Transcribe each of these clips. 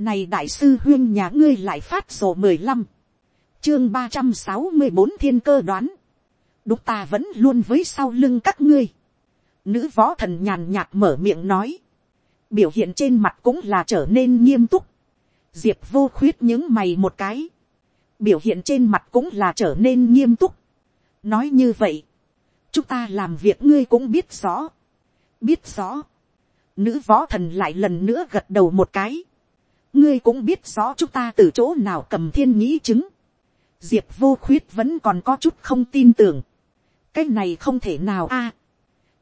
Này đại sư huyên nhà ngươi lại phát sổ mười lăm Chương ba trăm sáu mươi bốn thiên cơ đoán. Đúng ta vẫn luôn với sau lưng các ngươi. Nữ võ thần nhàn nhạt mở miệng nói. Biểu hiện trên mặt cũng là trở nên nghiêm túc. Diệp vô khuyết những mày một cái. Biểu hiện trên mặt cũng là trở nên nghiêm túc. Nói như vậy. Chúng ta làm việc ngươi cũng biết rõ. Biết rõ. Nữ võ thần lại lần nữa gật đầu một cái ngươi cũng biết rõ chúng ta từ chỗ nào cầm thiên nhĩ chứng. diệp vô khuyết vẫn còn có chút không tin tưởng. cái này không thể nào a.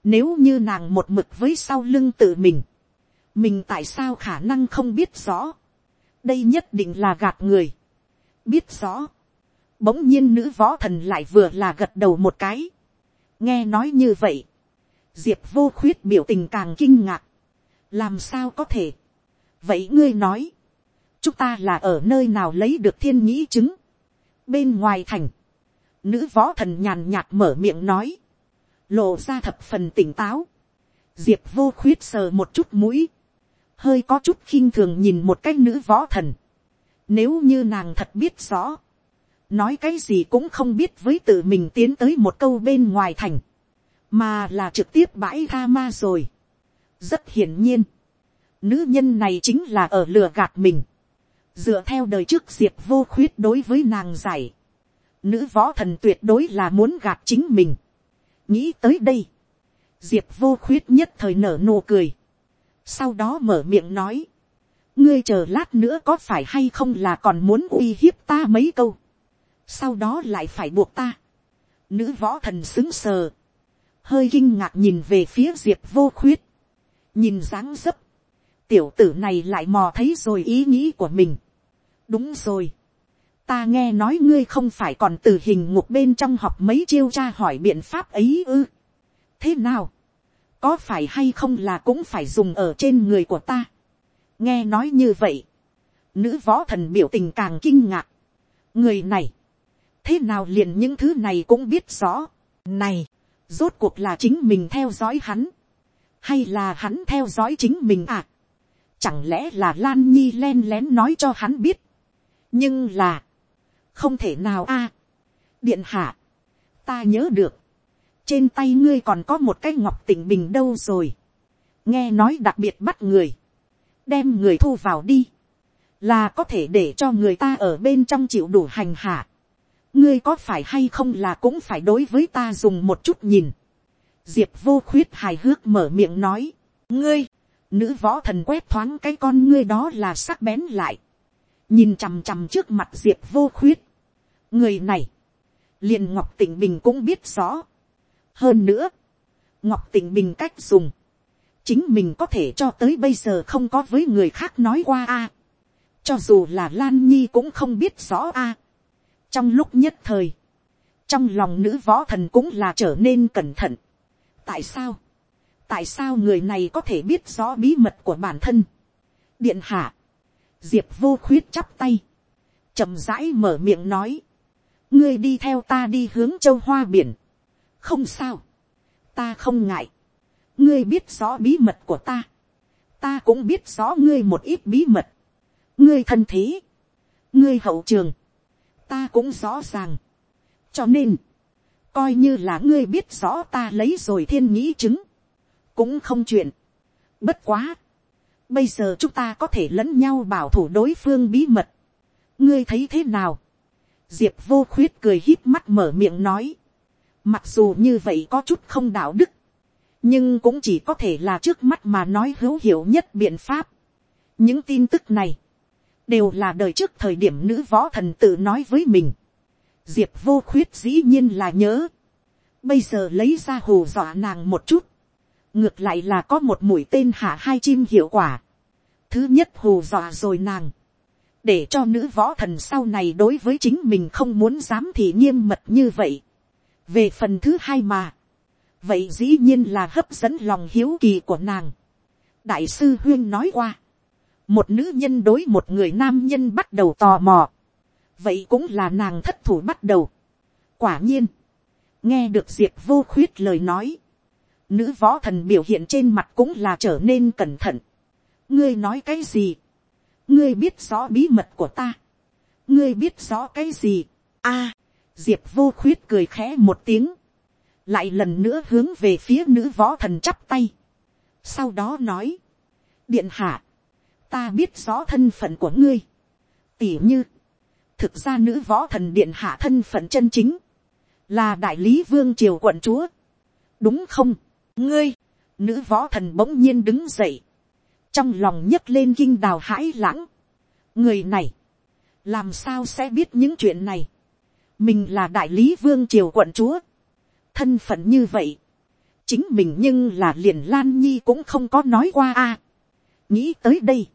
nếu như nàng một mực với sau lưng tự mình, mình tại sao khả năng không biết rõ. đây nhất định là gạt người. biết rõ. bỗng nhiên nữ võ thần lại vừa là gật đầu một cái. nghe nói như vậy. diệp vô khuyết biểu tình càng kinh ngạc. làm sao có thể. vậy ngươi nói, chúng ta là ở nơi nào lấy được thiên nhĩ chứng. bên ngoài thành, nữ võ thần nhàn nhạt mở miệng nói, lộ ra thập phần tỉnh táo, diệp vô khuyết sờ một chút mũi, hơi có chút khinh thường nhìn một cái nữ võ thần, nếu như nàng thật biết rõ, nói cái gì cũng không biết với tự mình tiến tới một câu bên ngoài thành, mà là trực tiếp bãi tha ma rồi. rất hiển nhiên, nữ nhân này chính là ở lừa gạt mình dựa theo đời trước diệp vô khuyết đối với nàng giải, nữ võ thần tuyệt đối là muốn gạt chính mình. nghĩ tới đây, diệp vô khuyết nhất thời nở nụ cười, sau đó mở miệng nói, ngươi chờ lát nữa có phải hay không là còn muốn uy hiếp ta mấy câu, sau đó lại phải buộc ta. Nữ võ thần xứng sờ, hơi kinh ngạc nhìn về phía diệp vô khuyết, nhìn dáng dấp, tiểu tử này lại mò thấy rồi ý nghĩ của mình đúng rồi. ta nghe nói ngươi không phải còn từ hình ngục bên trong học mấy chiêu tra hỏi biện pháp ấy ư. thế nào, có phải hay không là cũng phải dùng ở trên người của ta. nghe nói như vậy, nữ võ thần biểu tình càng kinh ngạc. người này, thế nào liền những thứ này cũng biết rõ. này, rốt cuộc là chính mình theo dõi hắn, hay là hắn theo dõi chính mình à. chẳng lẽ là lan nhi len lén nói cho hắn biết, nhưng là, không thể nào a. điện hạ, ta nhớ được, trên tay ngươi còn có một cái ngọc tỉnh bình đâu rồi, nghe nói đặc biệt bắt người, đem người thu vào đi, là có thể để cho người ta ở bên trong chịu đủ hành hạ. ngươi có phải hay không là cũng phải đối với ta dùng một chút nhìn. diệp vô khuyết hài hước mở miệng nói, ngươi, nữ võ thần quét thoáng cái con ngươi đó là sắc bén lại nhìn chằm chằm trước mặt diệp vô khuyết, người này, liền ngọc tịnh bình cũng biết rõ. hơn nữa, ngọc tịnh bình cách dùng, chính mình có thể cho tới bây giờ không có với người khác nói qua a. cho dù là lan nhi cũng không biết rõ a. trong lúc nhất thời, trong lòng nữ võ thần cũng là trở nên cẩn thận. tại sao, tại sao người này có thể biết rõ bí mật của bản thân. điện hạ, diệp vô khuyết chắp tay, chậm rãi mở miệng nói, ngươi đi theo ta đi hướng châu hoa biển, không sao, ta không ngại, ngươi biết rõ bí mật của ta, ta cũng biết rõ ngươi một ít bí mật, ngươi thân thế, ngươi hậu trường, ta cũng rõ ràng, cho nên, coi như là ngươi biết rõ ta lấy rồi thiên nhĩ chứng, cũng không chuyện, bất quá, Bây giờ chúng ta có thể lẫn nhau bảo thủ đối phương bí mật. Ngươi thấy thế nào? Diệp vô khuyết cười hít mắt mở miệng nói. Mặc dù như vậy có chút không đạo đức. Nhưng cũng chỉ có thể là trước mắt mà nói hữu hiệu nhất biện pháp. Những tin tức này. Đều là đời trước thời điểm nữ võ thần tự nói với mình. Diệp vô khuyết dĩ nhiên là nhớ. Bây giờ lấy ra hù dọa nàng một chút ngược lại là có một mũi tên hạ hai chim hiệu quả. thứ nhất hù dọa rồi nàng, để cho nữ võ thần sau này đối với chính mình không muốn dám thì nghiêm mật như vậy. về phần thứ hai mà, vậy dĩ nhiên là hấp dẫn lòng hiếu kỳ của nàng. đại sư huyên nói qua, một nữ nhân đối một người nam nhân bắt đầu tò mò, vậy cũng là nàng thất thủ bắt đầu. quả nhiên, nghe được diệp vô khuyết lời nói, Nữ võ thần biểu hiện trên mặt cũng là trở nên cẩn thận. Ngươi nói cái gì? ngươi biết rõ bí mật của ta, ngươi biết rõ cái gì, a, diệp vô khuyết cười khẽ một tiếng, lại lần nữa hướng về phía nữ võ thần chắp tay, sau đó nói, điện hạ, ta biết rõ thân phận của ngươi, tỉ như, thực ra nữ võ thần điện hạ thân phận chân chính, là đại lý vương triều quận chúa, đúng không, ngươi, nữ võ thần bỗng nhiên đứng dậy, trong lòng nhấc lên kinh đào hãi lãng, người này, làm sao sẽ biết những chuyện này, mình là đại lý vương triều quận chúa, thân phận như vậy, chính mình nhưng là liền lan nhi cũng không có nói qua a. nghĩ tới đây,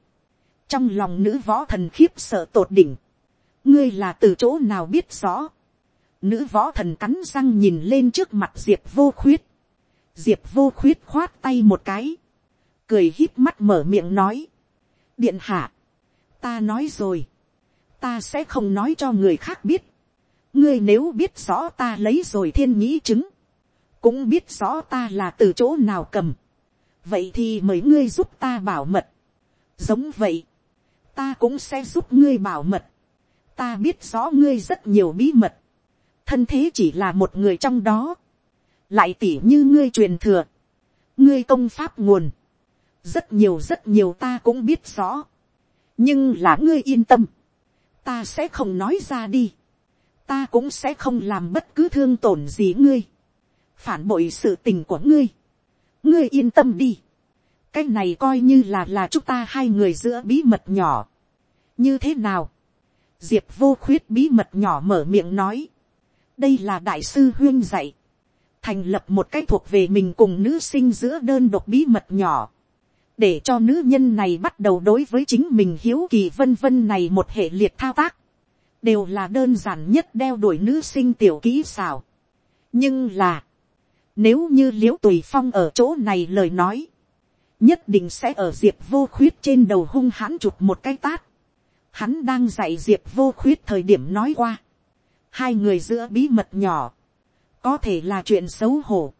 trong lòng nữ võ thần khiếp sợ tột đỉnh, ngươi là từ chỗ nào biết rõ, nữ võ thần cắn răng nhìn lên trước mặt diệp vô khuyết, diệp vô khuyết khoát tay một cái, cười hít mắt mở miệng nói, điện hạ, ta nói rồi, ta sẽ không nói cho người khác biết, ngươi nếu biết rõ ta lấy rồi thiên nhĩ chứng, cũng biết rõ ta là từ chỗ nào cầm, vậy thì mời ngươi giúp ta bảo mật, giống vậy, ta cũng sẽ giúp ngươi bảo mật, ta biết rõ ngươi rất nhiều bí mật, thân thế chỉ là một người trong đó, lại tỉ như ngươi truyền thừa, ngươi công pháp nguồn, rất nhiều rất nhiều ta cũng biết rõ, nhưng là ngươi yên tâm, ta sẽ không nói ra đi, ta cũng sẽ không làm bất cứ thương tổn gì ngươi, phản bội sự tình của ngươi, ngươi yên tâm đi, cái này coi như là là chúng ta hai người giữa bí mật nhỏ, như thế nào, diệp vô khuyết bí mật nhỏ mở miệng nói, đây là đại sư huyên dạy, thành lập một cái thuộc về mình cùng nữ sinh giữa đơn độc bí mật nhỏ, để cho nữ nhân này bắt đầu đối với chính mình hiếu kỳ vân vân này một hệ liệt thao tác, đều là đơn giản nhất đeo đuổi nữ sinh tiểu kỹ xào. nhưng là, nếu như l i ễ u tùy phong ở chỗ này lời nói, nhất định sẽ ở diệp vô khuyết trên đầu hung hãn chụp một cái tát. Hắn đang dạy diệp vô khuyết thời điểm nói qua. Hai người giữa bí mật nhỏ. Có thể là chuyện xấu hổ.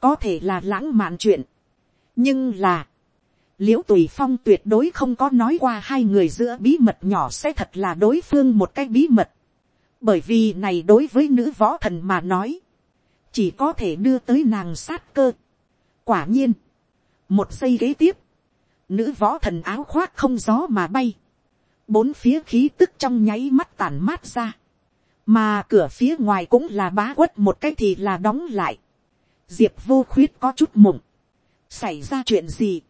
Có thể là lãng mạn chuyện. Nhưng là l i ễ u tùy phong tuyệt đối không có nói qua hai người giữa bí mật nhỏ sẽ thật là đối phương một cái bí mật. bởi vì này đối với nữ võ thần mà nói, chỉ có thể đưa tới nàng sát cơ. quả nhiên, một giây kế tiếp, nữ võ thần áo khoác không gió mà bay, bốn phía khí tức trong nháy mắt tàn mát ra, mà cửa phía ngoài cũng là bá quất một cái thì là đóng lại, diệp vô khuyết có chút mộng, xảy ra chuyện gì,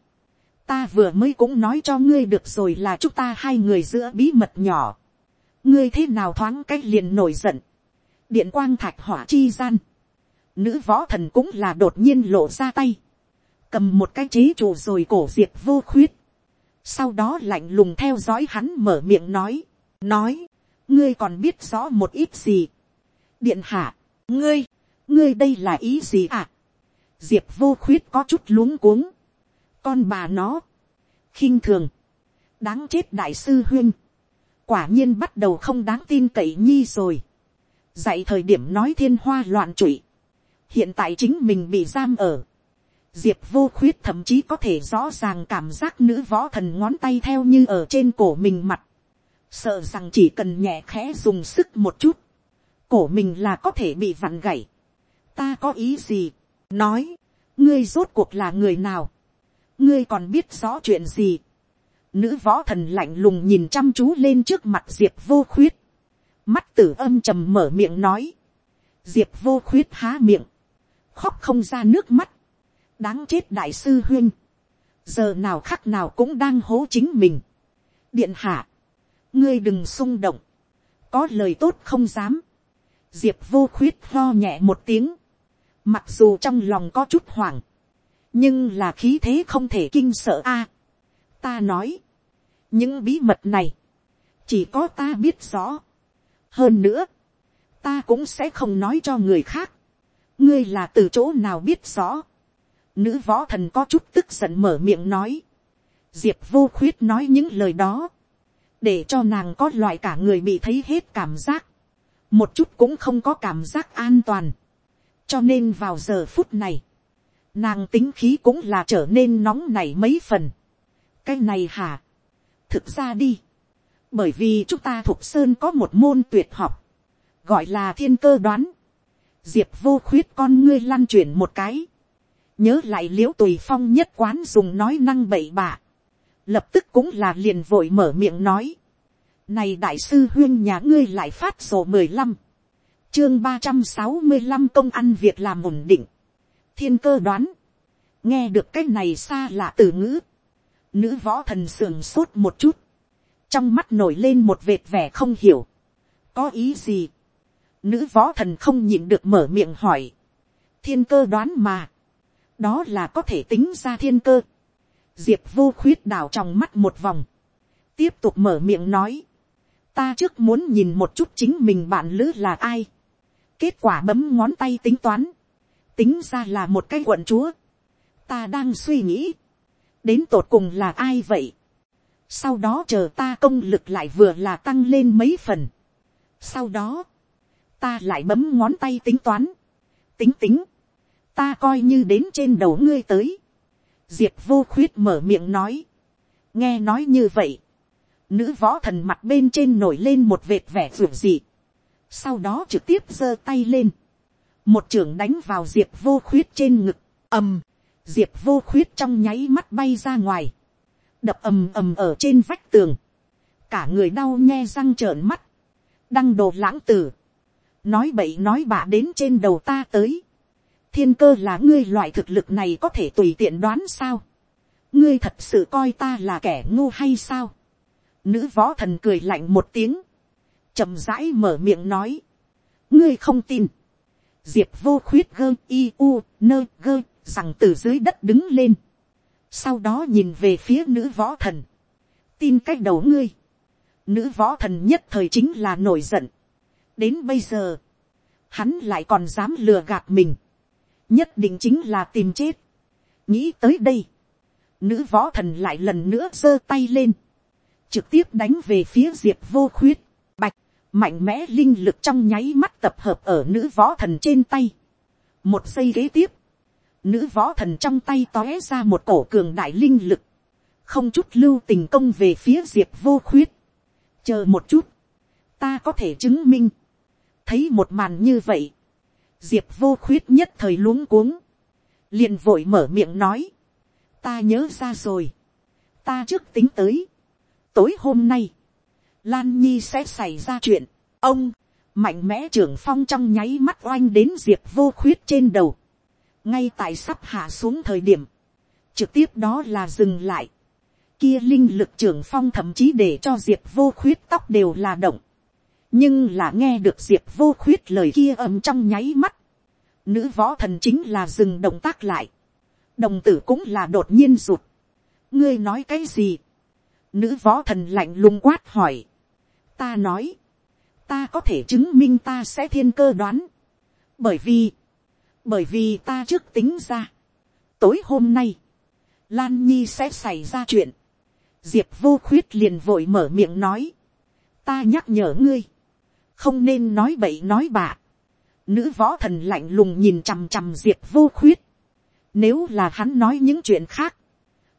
ta vừa mới cũng nói cho ngươi được rồi là chúng ta hai người giữa bí mật nhỏ. ngươi thế nào thoáng cái liền nổi giận. điện quang thạch hỏa chi gian. nữ võ thần cũng là đột nhiên lộ ra tay. cầm một cái chế trụ rồi cổ Diệp vô khuyết. sau đó lạnh lùng theo dõi hắn mở miệng nói. nói, ngươi còn biết rõ một ít gì. điện hạ, ngươi, ngươi đây là ý gì à. diệp vô khuyết có chút luống cuống. Con bà nó, khinh thường, đáng chết đại sư huyên, quả nhiên bắt đầu không đáng tin cậy nhi rồi, dạy thời điểm nói thiên hoa loạn trụy, hiện tại chính mình bị giam ở, diệp vô khuyết thậm chí có thể rõ ràng cảm giác nữ võ thần ngón tay theo như ở trên cổ mình mặt, sợ rằng chỉ cần nhẹ khẽ dùng sức một chút, cổ mình là có thể bị vặn gãy. ta có ý gì, nói, ngươi rốt cuộc là người nào, ngươi còn biết rõ chuyện gì. Nữ võ thần lạnh lùng nhìn chăm chú lên trước mặt diệp vô khuyết. mắt tử âm trầm mở miệng nói. diệp vô khuyết há miệng. khóc không ra nước mắt. đáng chết đại sư huyên. giờ nào khắc nào cũng đang hố chính mình. điện hạ ngươi đừng xung động. có lời tốt không dám. diệp vô khuyết lo nhẹ một tiếng. mặc dù trong lòng có chút hoảng nhưng là khí thế không thể kinh sợ a. ta nói, những bí mật này, chỉ có ta biết rõ. hơn nữa, ta cũng sẽ không nói cho người khác. ngươi là từ chỗ nào biết rõ. nữ võ thần có chút tức giận mở miệng nói. diệp vô khuyết nói những lời đó, để cho nàng có loại cả người bị thấy hết cảm giác, một chút cũng không có cảm giác an toàn. cho nên vào giờ phút này, nàng tính khí cũng là trở nên nóng nảy mấy phần. cái này hả, thực ra đi, bởi vì chúng ta thuộc sơn có một môn tuyệt học, gọi là thiên cơ đoán, diệp vô khuyết con ngươi lăn chuyển một cái, nhớ lại l i ễ u tùy phong nhất quán dùng nói năng bậy bạ, lập tức cũng là liền vội mở miệng nói, này đại sư huyên nhà ngươi lại phát sổ mười lăm, chương ba trăm sáu mươi năm công ăn việc làm ổn định, thiên cơ đoán, nghe được cái này xa lạ từ ngữ, nữ võ thần sườn sốt một chút, trong mắt nổi lên một vệt vẻ không hiểu, có ý gì, Nữ võ thần không nhịn được mở miệng hỏi. Thiên cơ đoán mà. Đó là có thể tính ra thiên cơ. Diệp vô khuyết đảo trong mắt một vòng. Tiếp tục mở miệng nói. Ta trước muốn nhìn một chút chính mình bạn lữ là ai. Kết quả bấm ngón tay tính toán. Tính ra là một cái quận chúa. Ta đang suy nghĩ. Đến tột cùng là ai vậy? Sau đó chờ ta công lực lại vừa là tăng lên mấy phần. Sau đó ta lại bấm ngón tay tính toán, tính tính, ta coi như đến trên đầu ngươi tới, diệp vô khuyết mở miệng nói, nghe nói như vậy, nữ võ thần mặt bên trên nổi lên một vệt vẻ ruột dị, sau đó trực tiếp giơ tay lên, một trưởng đánh vào diệp vô khuyết trên ngực, ầm, diệp vô khuyết trong nháy mắt bay ra ngoài, đập ầm ầm ở trên vách tường, cả người đau nghe răng trợn mắt, đăng đồ lãng tử, nói bậy nói bạ đến trên đầu ta tới thiên cơ là ngươi loại thực lực này có thể tùy tiện đoán sao. ngươi thật sự coi ta là kẻ ngu hay sao. nữ võ thần cười lạnh một tiếng, chậm rãi mở miệng nói. ngươi không tin. diệp vô khuyết gơ i u nơ gơ rằng từ dưới đất đứng lên. sau đó nhìn về phía nữ võ thần. tin cách đầu ngươi. nữ võ thần nhất thời chính là nổi giận đến bây giờ, hắn lại còn dám lừa gạt mình, nhất định chính là tìm chết. nghĩ tới đây, nữ võ thần lại lần nữa giơ tay lên, trực tiếp đánh về phía diệp vô khuyết, bạch, mạnh mẽ linh lực trong nháy mắt tập hợp ở nữ võ thần trên tay. một giây kế tiếp, nữ võ thần trong tay tóe ra một cổ cường đại linh lực, không chút lưu tình công về phía diệp vô khuyết. chờ một chút, ta có thể chứng minh, thấy một màn như vậy, diệp vô khuyết nhất thời luống cuống, liền vội mở miệng nói, ta nhớ ra rồi, ta trước tính tới, tối hôm nay, lan nhi sẽ xảy ra chuyện, ông, mạnh mẽ trưởng phong trong nháy mắt oanh đến diệp vô khuyết trên đầu, ngay tại sắp hạ xuống thời điểm, trực tiếp đó là dừng lại, kia linh lực trưởng phong thậm chí để cho diệp vô khuyết tóc đều là động, nhưng là nghe được diệp vô khuyết lời kia ầm trong nháy mắt, nữ võ thần chính là dừng động tác lại, đồng tử cũng là đột nhiên rụt, ngươi nói cái gì, nữ võ thần lạnh lùng quát hỏi, ta nói, ta có thể chứng minh ta sẽ thiên cơ đoán, bởi vì, bởi vì ta trước tính ra, tối hôm nay, lan nhi sẽ xảy ra chuyện, diệp vô khuyết liền vội mở miệng nói, ta nhắc nhở ngươi, không nên nói bậy nói bạ. Nữ võ thần lạnh lùng nhìn chằm chằm diệp vô khuyết. Nếu là hắn nói những chuyện khác,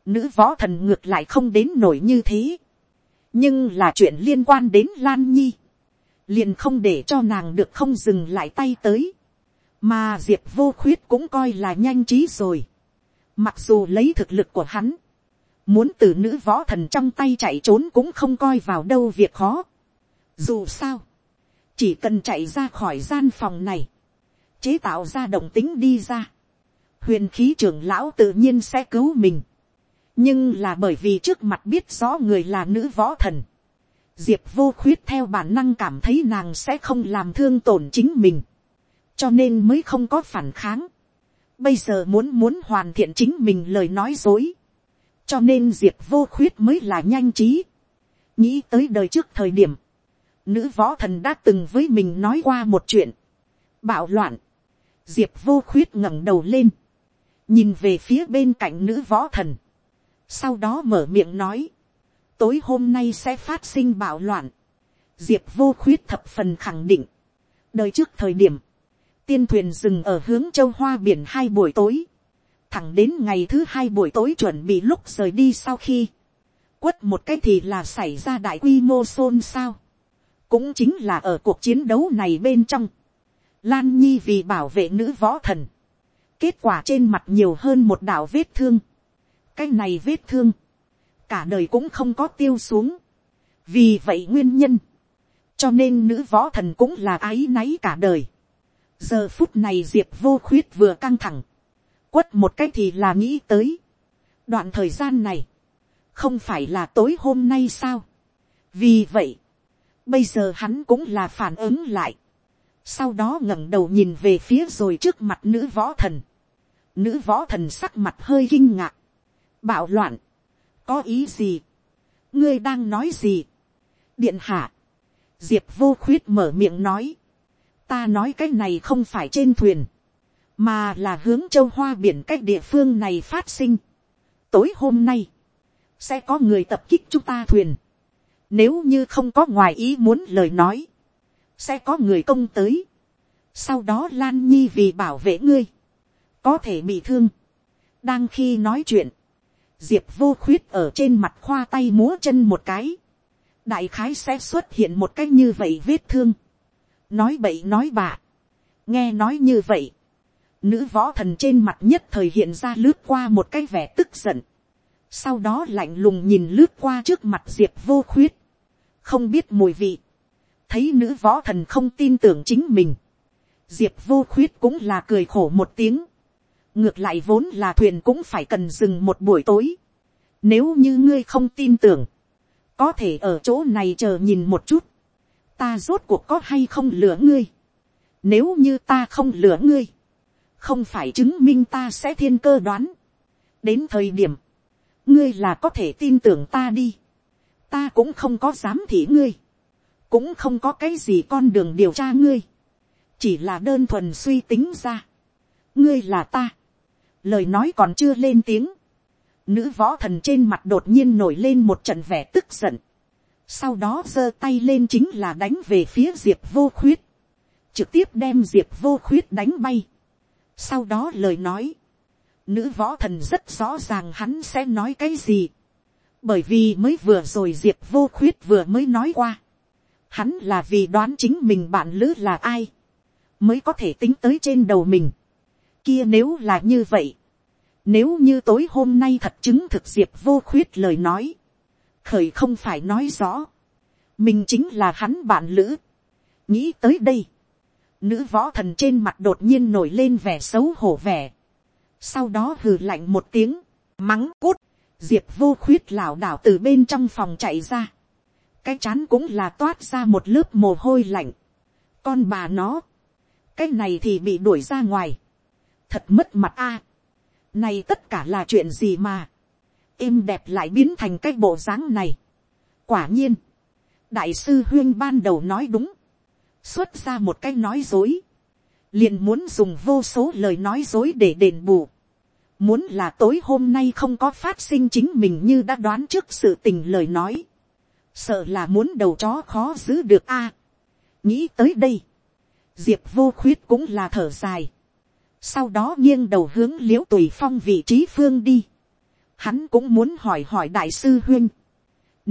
nữ võ thần ngược lại không đến nổi như thế. nhưng là chuyện liên quan đến lan nhi. liền không để cho nàng được không dừng lại tay tới. mà diệp vô khuyết cũng coi là nhanh trí rồi. mặc dù lấy thực lực của hắn, muốn từ nữ võ thần trong tay chạy trốn cũng không coi vào đâu việc khó. dù sao, chỉ cần chạy ra khỏi gian phòng này, chế tạo ra động tính đi ra, huyền khí trưởng lão tự nhiên sẽ cứu mình. nhưng là bởi vì trước mặt biết rõ người là nữ võ thần, diệp vô khuyết theo bản năng cảm thấy nàng sẽ không làm thương tổn chính mình, cho nên mới không có phản kháng. bây giờ muốn muốn hoàn thiện chính mình lời nói dối, cho nên diệp vô khuyết mới là nhanh trí. nghĩ tới đời trước thời điểm, Nữ võ thần đã từng với mình nói qua một chuyện. Bạo loạn. Diệp vô khuyết ngẩng đầu lên. Nhìn về phía bên cạnh nữ võ thần. Sau đó mở miệng nói. Tối hôm nay sẽ phát sinh bạo loạn. Diệp vô khuyết thập phần khẳng định. Đời trước thời điểm. Tiên thuyền dừng ở hướng châu hoa biển hai buổi tối. Thẳng đến ngày thứ hai buổi tối chuẩn bị lúc rời đi sau khi quất một cái thì là xảy ra đại quy mô xôn xao cũng chính là ở cuộc chiến đấu này bên trong. Lan Nhi vì bảo vệ nữ võ thần. Kết quả trên mặt nhiều hơn một đạo vết thương. Cái này vết thương. Cả đời cũng không có tiêu xuống. Vì vậy nguyên nhân. Cho nên nữ võ thần cũng là ái náy cả đời. Giờ phút này Diệp vô khuyết vừa căng thẳng. Quất một cái thì là nghĩ tới. Đoạn thời gian này. Không phải là tối hôm nay sao. Vì vậy. Bây giờ hắn cũng là phản ứng lại sau đó ngẩng đầu nhìn về phía rồi trước mặt nữ võ thần. Nữ võ thần sắc mặt hơi kinh ngạc. Bạo loạn. Có ý gì? Ngươi đang nói gì? Điện hạ. Diệp vô khuyết mở miệng nói. Ta nói cái này không phải trên thuyền. Mà là hướng châu hoa biển cách địa phương này phát sinh. Tối hôm nay. Sẽ có người tập kích chúng ta thuyền. Nếu như không có ngoài ý muốn lời nói sẽ có người công tới. Sau đó Lan Nhi vì bảo vệ ngươi, có thể bị thương. Đang khi nói chuyện, Diệp vô khuyết ở trên mặt khoa tay múa chân một cái. Đại khái sẽ xuất hiện một cái như vậy vết thương. Nói bậy nói bạ. Nghe nói như vậy. Nữ võ thần trên mặt nhất thời hiện ra lướt qua một cái vẻ tức giận. Sau đó lạnh lùng nhìn lướt qua trước mặt Diệp vô khuyết. Không biết mùi vị. Thấy nữ võ thần không tin tưởng chính mình, diệp vô khuyết cũng là cười khổ một tiếng, ngược lại vốn là thuyền cũng phải cần dừng một buổi tối, nếu như ngươi không tin tưởng, có thể ở chỗ này chờ nhìn một chút, ta rốt cuộc có hay không lừa ngươi, nếu như ta không lừa ngươi, không phải chứng minh ta sẽ thiên cơ đoán, đến thời điểm, ngươi là có thể tin tưởng ta đi, ta cũng không có dám thị ngươi, cũng không có cái gì con đường điều tra ngươi, chỉ là đơn thuần suy tính ra, ngươi là ta, lời nói còn chưa lên tiếng, nữ võ thần trên mặt đột nhiên nổi lên một trận vẻ tức giận, sau đó giơ tay lên chính là đánh về phía diệp vô khuyết, trực tiếp đem diệp vô khuyết đánh bay, sau đó lời nói, nữ võ thần rất rõ ràng hắn sẽ nói cái gì, bởi vì mới vừa rồi diệp vô khuyết vừa mới nói qua, Hắn là vì đoán chính mình bạn lữ là ai. Mới có thể tính tới trên đầu mình. Kia nếu là như vậy. Nếu như tối hôm nay thật chứng thực diệp vô khuyết lời nói. Khởi không phải nói rõ. Mình chính là hắn bạn lữ. Nghĩ tới đây. Nữ võ thần trên mặt đột nhiên nổi lên vẻ xấu hổ vẻ. Sau đó hừ lạnh một tiếng. Mắng cút. Diệp vô khuyết lảo đảo từ bên trong phòng chạy ra cái chán cũng là toát ra một lớp mồ hôi lạnh. con bà nó, cái này thì bị đuổi ra ngoài, thật mất mặt a. này tất cả là chuyện gì mà, êm đẹp lại biến thành cái bộ dáng này. quả nhiên, đại sư huyên ban đầu nói đúng, xuất ra một cái nói dối, liền muốn dùng vô số lời nói dối để đền bù. Muốn là tối hôm nay không có phát sinh chính mình như đã đoán trước sự tình lời nói. Sợ là muốn đầu chó khó giữ được a. nghĩ tới đây, diệp vô khuyết cũng là thở dài, sau đó nghiêng đầu hướng l i ễ u tùy phong vị trí phương đi, hắn cũng muốn hỏi hỏi đại sư huyên,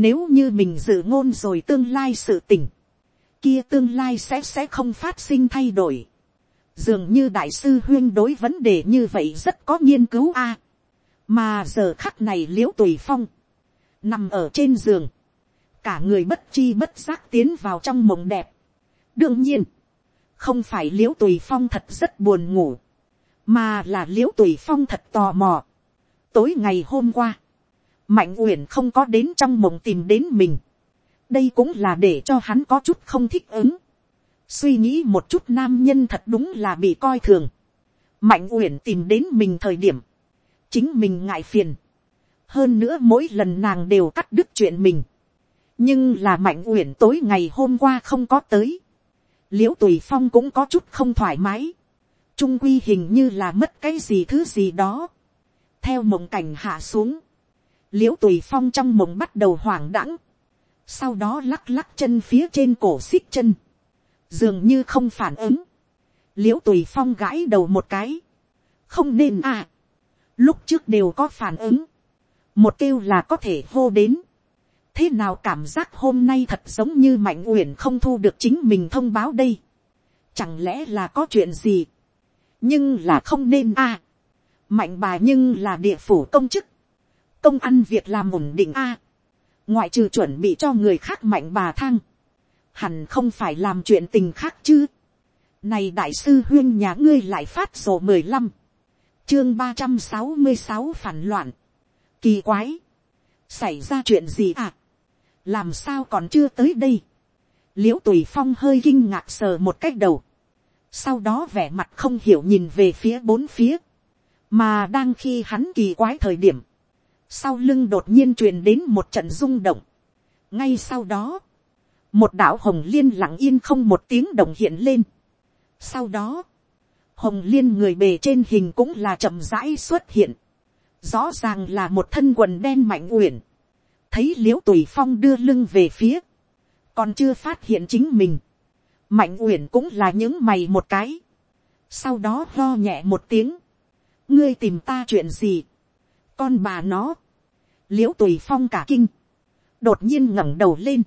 nếu như mình dự ngôn rồi tương lai sự tình, kia tương lai sẽ sẽ không phát sinh thay đổi, dường như đại sư huyên đối vấn đề như vậy rất có nghiên cứu a, mà giờ khắc này l i ễ u tùy phong, nằm ở trên giường, cả người bất chi bất giác tiến vào trong mộng đẹp. đương nhiên, không phải l i ễ u tùy phong thật rất buồn ngủ, mà là l i ễ u tùy phong thật tò mò. tối ngày hôm qua, mạnh uyển không có đến trong mộng tìm đến mình. đây cũng là để cho hắn có chút không thích ứng suy nghĩ một chút nam nhân thật đúng là bị coi thường. mạnh uyển tìm đến mình thời điểm, chính mình ngại phiền. hơn nữa mỗi lần nàng đều cắt đứt chuyện mình. Nhưng là mạnh uyển tối ngày hôm qua không có tới, l i ễ u tùy phong cũng có chút không thoải mái, trung quy hình như là mất cái gì thứ gì đó, theo mộng cảnh hạ xuống, l i ễ u tùy phong trong mộng bắt đầu hoảng đãng, sau đó lắc lắc chân phía trên cổ xích chân, dường như không phản ứng, l i ễ u tùy phong gãi đầu một cái, không nên à, lúc trước đều có phản ứng, một kêu là có thể hô đến, thế nào cảm giác hôm nay thật giống như mạnh uyển không thu được chính mình thông báo đây. chẳng lẽ là có chuyện gì. nhưng là không nên a. mạnh bà nhưng là địa phủ công chức. công ăn việc làm ổn định a. ngoại trừ chuẩn bị cho người khác mạnh bà thang hẳn không phải làm chuyện tình khác chứ. này đại sư huyên nhà ngươi lại phát sổ mười lăm. chương ba trăm sáu mươi sáu phản loạn. kỳ quái. xảy ra chuyện gì à làm sao còn chưa tới đây, l i ễ u tùy phong hơi kinh ngạc sờ một cách đầu, sau đó vẻ mặt không hiểu nhìn về phía bốn phía, mà đang khi hắn kỳ quái thời điểm, sau lưng đột nhiên truyền đến một trận rung động, ngay sau đó, một đạo hồng liên lặng yên không một tiếng động hiện lên, sau đó, hồng liên người bề trên hình cũng là chậm rãi xuất hiện, rõ ràng là một thân quần đen mạnh uyển, thấy l i ễ u tùy phong đưa lưng về phía, còn chưa phát hiện chính mình, mạnh uyển cũng là những mày một cái, sau đó lo nhẹ một tiếng, ngươi tìm ta chuyện gì, con bà nó, l i ễ u tùy phong cả kinh, đột nhiên ngẩng đầu lên,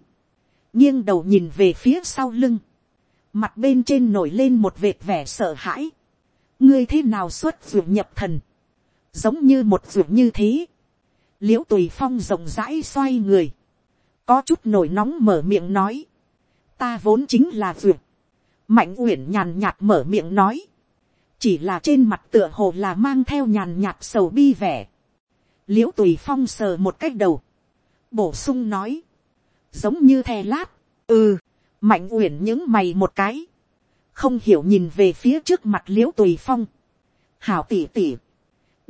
nghiêng đầu nhìn về phía sau lưng, mặt bên trên nổi lên một vệt vẻ sợ hãi, ngươi thế nào xuất ruột nhập thần, giống như một ruột như thế, l i ễ u tùy phong rộng rãi xoay người, có chút nổi nóng mở miệng nói, ta vốn chính là duyệt, mạnh uyển nhàn nhạt mở miệng nói, chỉ là trên mặt tựa hồ là mang theo nhàn nhạt sầu bi vẻ, l i ễ u tùy phong sờ một cách đầu, bổ sung nói, giống như the lát, ừ, mạnh uyển những mày một cái, không hiểu nhìn về phía trước mặt l i ễ u tùy phong, hảo tỉ tỉ,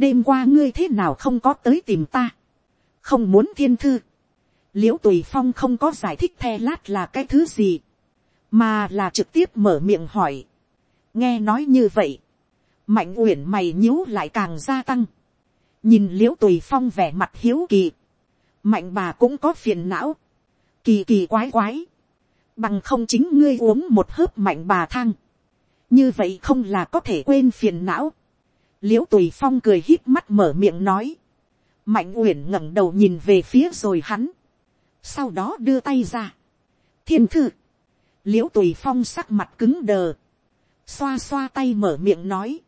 đêm qua ngươi thế nào không có tới tìm ta, không muốn thiên thư, l i ễ u tùy phong không có giải thích the lát là cái thứ gì, mà là trực tiếp mở miệng hỏi. nghe nói như vậy, mạnh uyển mày nhíu lại càng gia tăng, nhìn l i ễ u tùy phong vẻ mặt hiếu kỳ, mạnh bà cũng có phiền não, kỳ kỳ quái quái, bằng không chính ngươi uống một hớp mạnh bà thang, như vậy không là có thể quên phiền não, Liễu tùy phong cười híp mắt mở miệng nói, mạnh uyển ngẩng đầu nhìn về phía rồi hắn, sau đó đưa tay ra, thiên thư, Liễu tùy phong sắc mặt cứng đờ, xoa xoa tay mở miệng nói,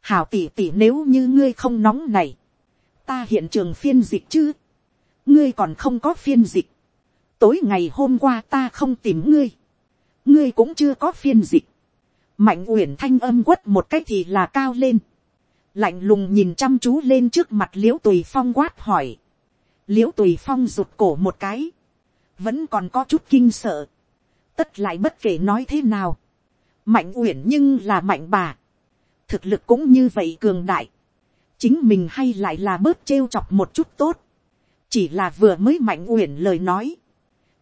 hảo tỷ tỷ nếu như ngươi không nóng này, ta hiện trường phiên dịch chứ, ngươi còn không có phiên dịch, tối ngày hôm qua ta không tìm ngươi, ngươi cũng chưa có phiên dịch, mạnh uyển thanh âm quất một cách thì là cao lên, lạnh lùng nhìn chăm chú lên trước mặt l i ễ u tùy phong quát hỏi, l i ễ u tùy phong rụt cổ một cái, vẫn còn có chút kinh sợ, tất lại bất kể nói thế nào, mạnh uyển nhưng là mạnh bà, thực lực cũng như vậy cường đại, chính mình hay lại là bớt trêu chọc một chút tốt, chỉ là vừa mới mạnh uyển lời nói,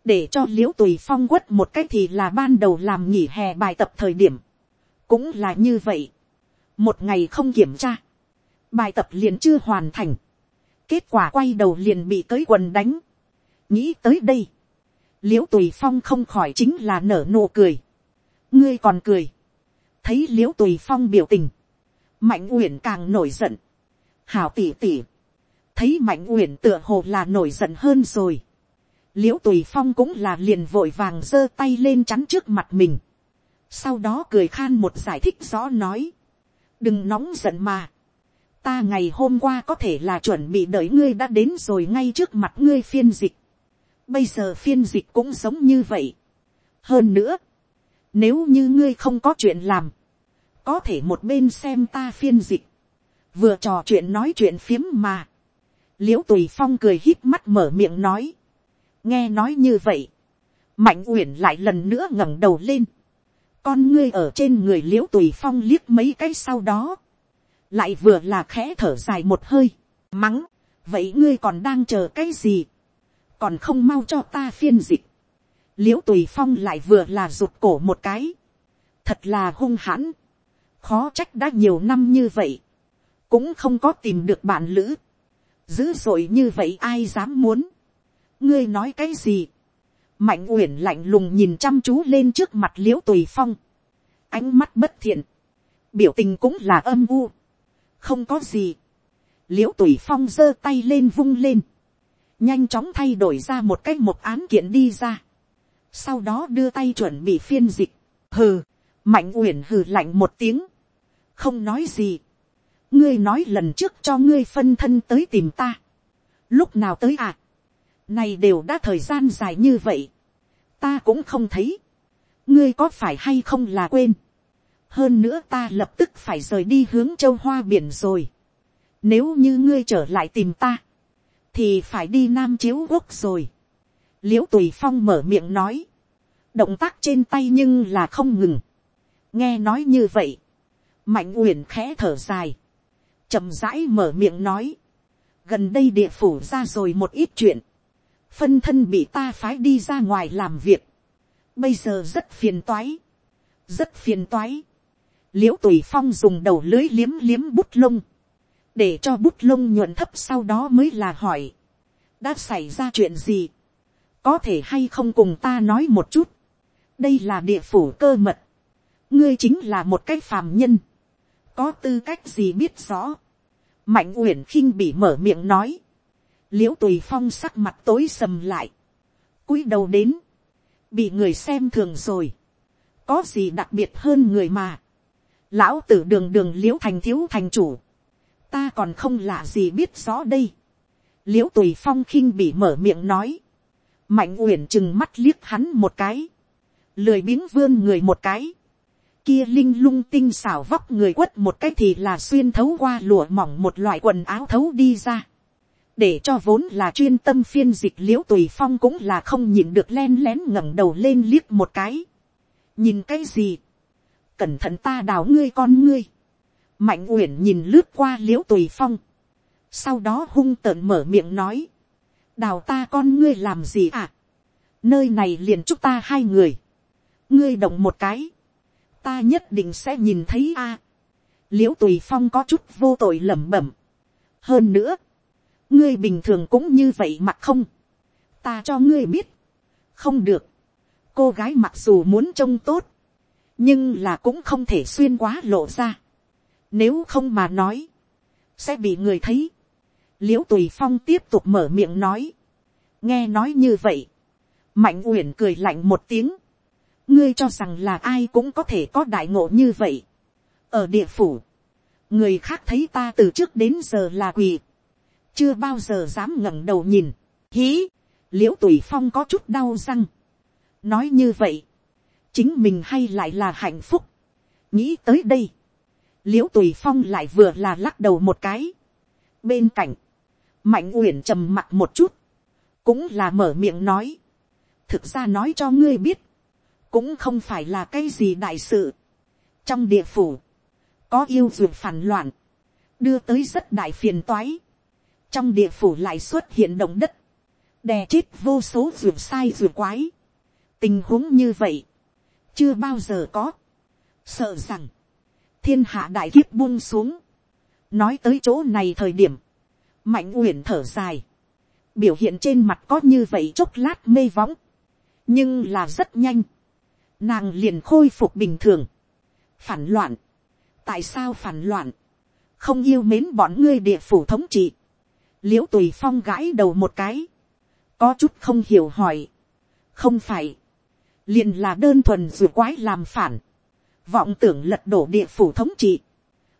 để cho l i ễ u tùy phong quất một cách thì là ban đầu làm nghỉ hè bài tập thời điểm, cũng là như vậy, một ngày không kiểm tra, bài tập liền chưa hoàn thành, kết quả quay đầu liền bị tới quần đánh, nghĩ tới đây, l i ễ u tùy phong không khỏi chính là nở nụ cười, ngươi còn cười, thấy l i ễ u tùy phong biểu tình, mạnh uyển càng nổi giận, hảo tỉ tỉ, thấy mạnh uyển tựa hồ là nổi giận hơn rồi, l i ễ u tùy phong cũng là liền vội vàng giơ tay lên chắn trước mặt mình, sau đó cười khan một giải thích rõ nói, đừng nóng giận mà, ta ngày hôm qua có thể là chuẩn bị đợi ngươi đã đến rồi ngay trước mặt ngươi phiên dịch. bây giờ phiên dịch cũng giống như vậy. hơn nữa, nếu như ngươi không có chuyện làm, có thể một bên xem ta phiên dịch, vừa trò chuyện nói chuyện phiếm mà. l i ễ u tùy phong cười hít mắt mở miệng nói, nghe nói như vậy, mạnh uyển lại lần nữa ngẩng đầu lên, con ngươi ở trên người l i ễ u tùy phong liếc mấy cái sau đó, lại vừa là khẽ thở dài một hơi, mắng, vậy ngươi còn đang chờ cái gì, còn không mau cho ta phiên dịch, l i ễ u tùy phong lại vừa là rụt cổ một cái, thật là hung hãn, khó trách đã nhiều năm như vậy, cũng không có tìm được bạn lữ, dữ dội như vậy ai dám muốn, ngươi nói cái gì, mạnh uyển lạnh lùng nhìn chăm chú lên trước mặt l i ễ u tùy phong, ánh mắt bất thiện, biểu tình cũng là âm u, không có gì, l i ễ u tùy phong giơ tay lên vung lên, nhanh chóng thay đổi ra một cách một án kiện đi ra, sau đó đưa tay chuẩn bị phiên dịch, hừ, mạnh uyển hừ lạnh một tiếng, không nói gì, ngươi nói lần trước cho ngươi phân thân tới tìm ta, lúc nào tới à, này đều đã thời gian dài như vậy, ta cũng không thấy, ngươi có phải hay không là quên, hơn nữa ta lập tức phải rời đi hướng châu hoa biển rồi, nếu như ngươi trở lại tìm ta, thì phải đi nam chiếu quốc rồi. liễu tùy phong mở miệng nói, động tác trên tay nhưng là không ngừng. nghe nói như vậy, mạnh uyển khẽ thở dài, chậm rãi mở miệng nói, gần đây địa phủ ra rồi một ít chuyện, phân thân bị ta phái đi ra ngoài làm việc, bây giờ rất phiền toái, rất phiền toái, l i ễ u tùy phong dùng đầu lưới liếm liếm bút lông, để cho bút lông nhuận thấp sau đó mới là hỏi, đã xảy ra chuyện gì, có thể hay không cùng ta nói một chút, đây là địa phủ cơ mật, ngươi chính là một cái phàm nhân, có tư cách gì biết rõ, mạnh uyển khinh bị mở miệng nói, l i ễ u tùy phong sắc mặt tối sầm lại, cúi đầu đến, bị người xem thường rồi, có gì đặc biệt hơn người mà, lão tử đường đường l i ễ u thành thiếu thành chủ, ta còn không lạ gì biết rõ đây. l i ễ u tùy phong khinh bị mở miệng nói, mạnh uyển chừng mắt liếc hắn một cái, lười biếng vươn người một cái, kia linh lung tinh xảo vóc người quất một cái thì là xuyên thấu qua lụa mỏng một loại quần áo thấu đi ra, để cho vốn là chuyên tâm phiên dịch l i ễ u tùy phong cũng là không nhìn được len lén ngẩng đầu lên liếc một cái, nhìn cái gì, cẩn thận ta đào ngươi con ngươi, mạnh uyển nhìn lướt qua l i ễ u tùy phong, sau đó hung tợn mở miệng nói, đào ta con ngươi làm gì à, nơi này liền chúc ta hai người, ngươi động một cái, ta nhất định sẽ nhìn thấy a, l i ễ u tùy phong có chút vô tội lẩm bẩm, hơn nữa, ngươi bình thường cũng như vậy mặt không, ta cho ngươi biết, không được, cô gái mặc dù muốn trông tốt, nhưng là cũng không thể xuyên quá lộ ra. Nếu không mà nói, sẽ bị người thấy. l i ễ u tùy phong tiếp tục mở miệng nói. nghe nói như vậy, mạnh uyển cười lạnh một tiếng. ngươi cho rằng là ai cũng có thể có đại ngộ như vậy. ở địa phủ, người khác thấy ta từ trước đến giờ là quỳ chưa bao giờ dám ngẩng đầu nhìn. hí, l i ễ u tùy phong có chút đau răng. nói như vậy, chính mình hay lại là hạnh phúc. nghĩ tới đây, l i ễ u tùy phong lại vừa là lắc đầu một cái. bên cạnh, mạnh uyển trầm mặt một chút, cũng là mở miệng nói. thực ra nói cho ngươi biết, cũng không phải là cái gì đại sự. trong địa phủ, có yêu dược phản loạn, đưa tới rất đại phiền toái trong địa phủ lại xuất hiện động đất, đè chết vô số ruột sai ruột quái. tình huống như vậy, chưa bao giờ có. sợ rằng, thiên hạ đại kiếp buông xuống. nói tới chỗ này thời điểm, mạnh uyển thở dài, biểu hiện trên mặt có như vậy chốc lát mê võng, nhưng là rất nhanh, nàng liền khôi phục bình thường, phản loạn, tại sao phản loạn, không yêu mến bọn ngươi địa phủ thống trị, l i ễ u tùy phong gãi đầu một cái, có chút không hiểu hỏi, không phải, liền là đơn thuần dù quái làm phản, vọng tưởng lật đổ địa phủ thống trị.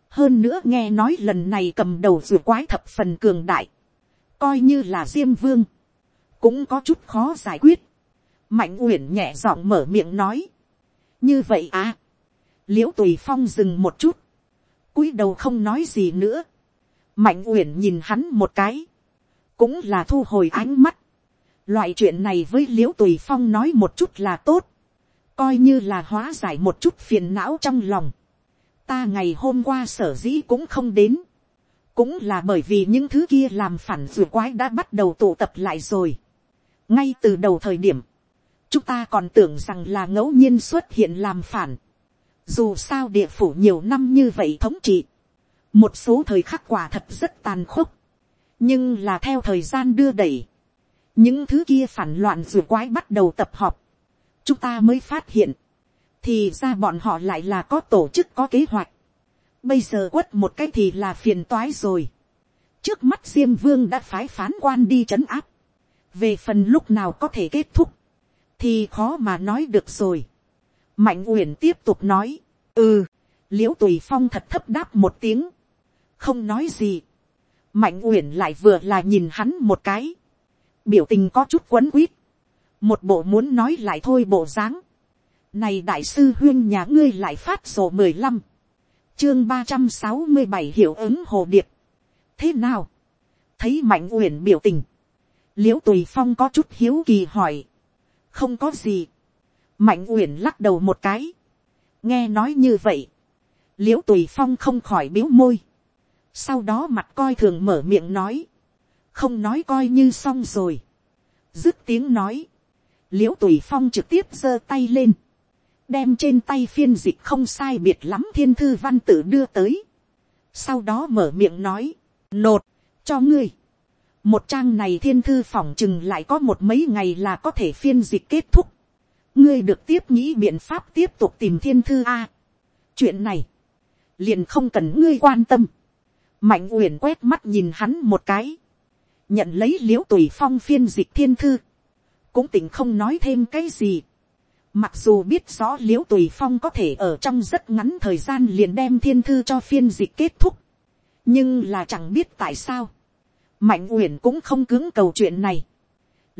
hơn nữa nghe nói lần này cầm đầu rùa quái thập phần cường đại, coi như là diêm vương, cũng có chút khó giải quyết. mạnh uyển nhẹ giọng mở miệng nói, như vậy à, l i ễ u tùy phong dừng một chút, cúi đầu không nói gì nữa, mạnh uyển nhìn hắn một cái, cũng là thu hồi ánh mắt, loại chuyện này với l i ễ u tùy phong nói một chút là tốt, coi như là hóa giải một chút phiền não trong lòng. ta ngày hôm qua sở dĩ cũng không đến, cũng là bởi vì những thứ kia làm phản ruột quái đã bắt đầu tụ tập lại rồi. ngay từ đầu thời điểm, chúng ta còn tưởng rằng là ngẫu nhiên xuất hiện làm phản. dù sao địa phủ nhiều năm như vậy thống trị, một số thời khắc quả thật rất tàn khốc, nhưng là theo thời gian đưa đẩy, những thứ kia phản loạn dù quái bắt đầu tập họp, chúng ta mới phát hiện, thì ra bọn họ lại là có tổ chức có kế hoạch. Bây giờ quất một cái thì là phiền toái rồi. Trước mắt Diêm Vương đã phái phán quan đi trấn áp. về phần lúc nào có thể kết thúc, thì khó mà nói được rồi. mạnh uyển tiếp tục nói, ừ, l i ễ u tùy phong thật thấp đáp một tiếng, không nói gì. mạnh uyển lại vừa là nhìn hắn một cái, biểu tình có chút quấn quýt, một bộ muốn nói lại thôi bộ dáng. này đại sư huyên nhà ngươi lại phát sổ mười lăm, chương ba trăm sáu mươi bảy hiệu ứng hồ điệp. thế nào, thấy mạnh uyển biểu tình, l i ễ u tùy phong có chút hiếu kỳ hỏi, không có gì, mạnh uyển lắc đầu một cái, nghe nói như vậy, l i ễ u tùy phong không khỏi biếu môi, sau đó mặt coi thường mở miệng nói, không nói coi như xong rồi, dứt tiếng nói, l i ễ u tùy phong trực tiếp giơ tay lên, đem trên tay phiên dịch không sai biệt lắm thiên thư văn tự đưa tới, sau đó mở miệng nói, nột, cho ngươi, một trang này thiên thư phỏng chừng lại có một mấy ngày là có thể phiên dịch kết thúc. ngươi được tiếp nghĩ biện pháp tiếp tục tìm thiên thư a. chuyện này, liền không cần ngươi quan tâm mạnh uyển quét mắt nhìn hắn một cái, nhận lấy l i ễ u tùy phong phiên dịch thiên thư, cũng tỉnh không nói thêm cái gì. Mặc dù biết rõ l i ễ u tùy phong có thể ở trong rất ngắn thời gian liền đem thiên thư cho phiên dịch kết thúc, nhưng là chẳng biết tại sao, mạnh uyển cũng không cứng cầu chuyện này.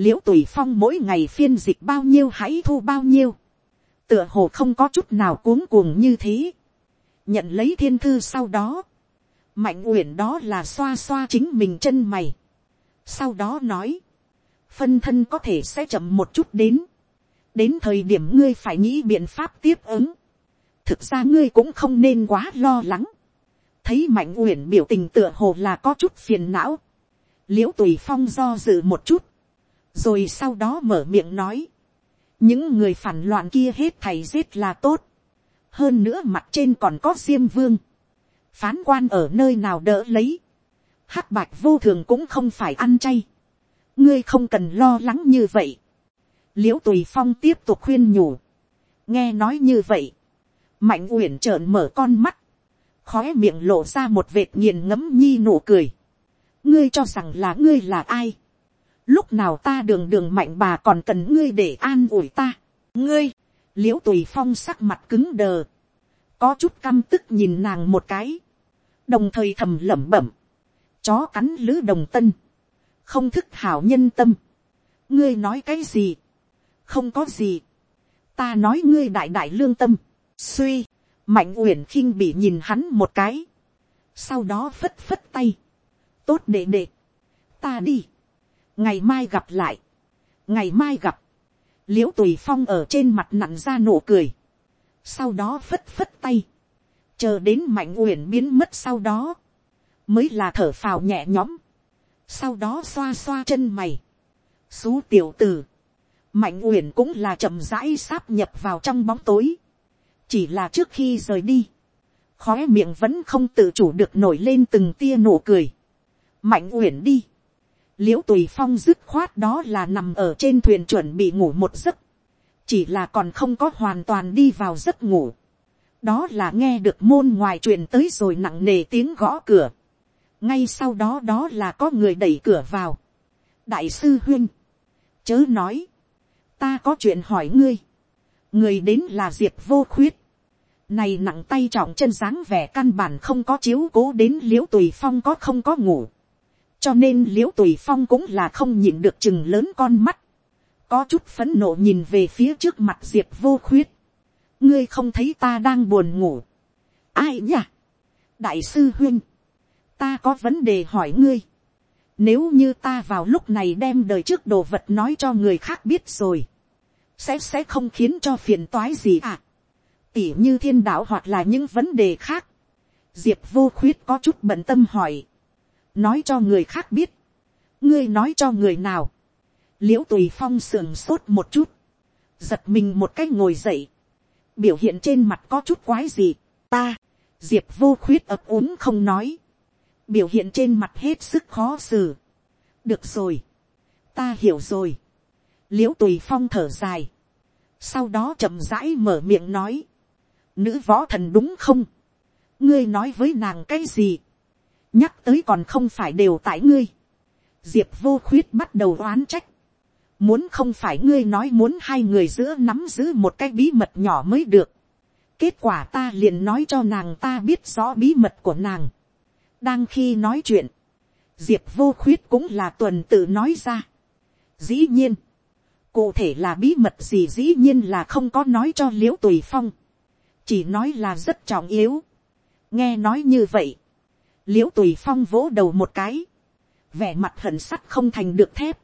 l i ễ u tùy phong mỗi ngày phiên dịch bao nhiêu hãy thu bao nhiêu. tựa hồ không có chút nào cuống cuồng như thế. nhận lấy thiên thư sau đó mạnh uyển đó là xoa xoa chính mình chân mày. sau đó nói. phân thân có thể sẽ chậm một chút đến. đến thời điểm ngươi phải nghĩ biện pháp tiếp ứng. thực ra ngươi cũng không nên quá lo lắng. thấy mạnh uyển biểu tình tựa hồ là có chút phiền não l i ễ u tùy phong do dự một chút, rồi sau đó mở miệng nói, những người phản loạn kia hết thầy giết là tốt, hơn nữa mặt trên còn có diêm vương, phán quan ở nơi nào đỡ lấy, hắc bạch vô thường cũng không phải ăn chay, ngươi không cần lo lắng như vậy, l i ễ u tùy phong tiếp tục khuyên nhủ, nghe nói như vậy, mạnh uyển trợn mở con mắt, khói miệng lộ ra một vệt nghiền ngấm nhi nụ cười, ngươi cho rằng là ngươi là ai. lúc nào ta đường đường mạnh bà còn cần ngươi để an ủi ta. ngươi, l i ễ u tùy phong sắc mặt cứng đờ, có chút căm tức nhìn nàng một cái, đồng thời thầm lẩm bẩm, chó cắn lữ đồng tân, không thức hảo nhân tâm, ngươi nói cái gì, không có gì, ta nói ngươi đại đại lương tâm, suy, mạnh uyển khinh bị nhìn hắn một cái, sau đó phất phất tay, tốt đệ đệ, ta đi, ngày mai gặp lại, ngày mai gặp, l i ễ u tùy phong ở trên mặt nặn ra nụ cười, sau đó phất phất tay, chờ đến mạnh uyển biến mất sau đó, mới là thở phào nhẹ nhõm, sau đó xoa xoa chân mày, xú tiểu t ử mạnh uyển cũng là chậm rãi sáp nhập vào trong bóng tối, chỉ là trước khi rời đi, khói miệng vẫn không tự chủ được nổi lên từng tia nụ cười, mạnh uyển đi. l i ễ u tùy phong dứt khoát đó là nằm ở trên thuyền chuẩn bị ngủ một giấc, chỉ là còn không có hoàn toàn đi vào giấc ngủ đó là nghe được môn ngoài truyền tới rồi nặng nề tiếng gõ cửa. ngay sau đó đó là có người đẩy cửa vào. đại sư huyên, chớ nói, ta có chuyện hỏi ngươi, người đến là diệp vô khuyết, này nặng tay trọng chân dáng vẻ căn bản không có chiếu cố đến l i ễ u tùy phong có không có ngủ. Cho nên l i ễ u tùy phong cũng là không nhìn được chừng lớn con mắt, có chút phấn nộ nhìn về phía trước mặt diệp vô khuyết, ngươi không thấy ta đang buồn ngủ, ai nhỉ, đại sư huyên, ta có vấn đề hỏi ngươi, nếu như ta vào lúc này đem đời trước đồ vật nói cho người khác biết rồi, sẽ sẽ không khiến cho phiền toái gì à, tỉ như thiên đạo hoặc là những vấn đề khác, diệp vô khuyết có chút bận tâm hỏi, nói cho người khác biết, ngươi nói cho người nào, l i ễ u tùy phong sườn sốt một chút, giật mình một cách ngồi dậy, biểu hiện trên mặt có chút quái gì, ta, diệp vô khuyết ập úng không nói, biểu hiện trên mặt hết sức khó xử. được rồi, ta hiểu rồi, l i ễ u tùy phong thở dài, sau đó chậm rãi mở miệng nói, nữ võ thần đúng không, ngươi nói với nàng cái gì, nhắc tới còn không phải đều tại ngươi. diệp vô khuyết bắt đầu oán trách muốn không phải ngươi nói muốn hai người giữa nắm giữ một cái bí mật nhỏ mới được. kết quả ta liền nói cho nàng ta biết rõ bí mật của nàng. đang khi nói chuyện, diệp vô khuyết cũng là tuần tự nói ra. dĩ nhiên, cụ thể là bí mật gì dĩ nhiên là không có nói cho l i ễ u tùy phong, chỉ nói là rất trọng yếu. nghe nói như vậy, l i ễ u tùy phong vỗ đầu một cái, vẻ mặt hận sắt không thành được thép,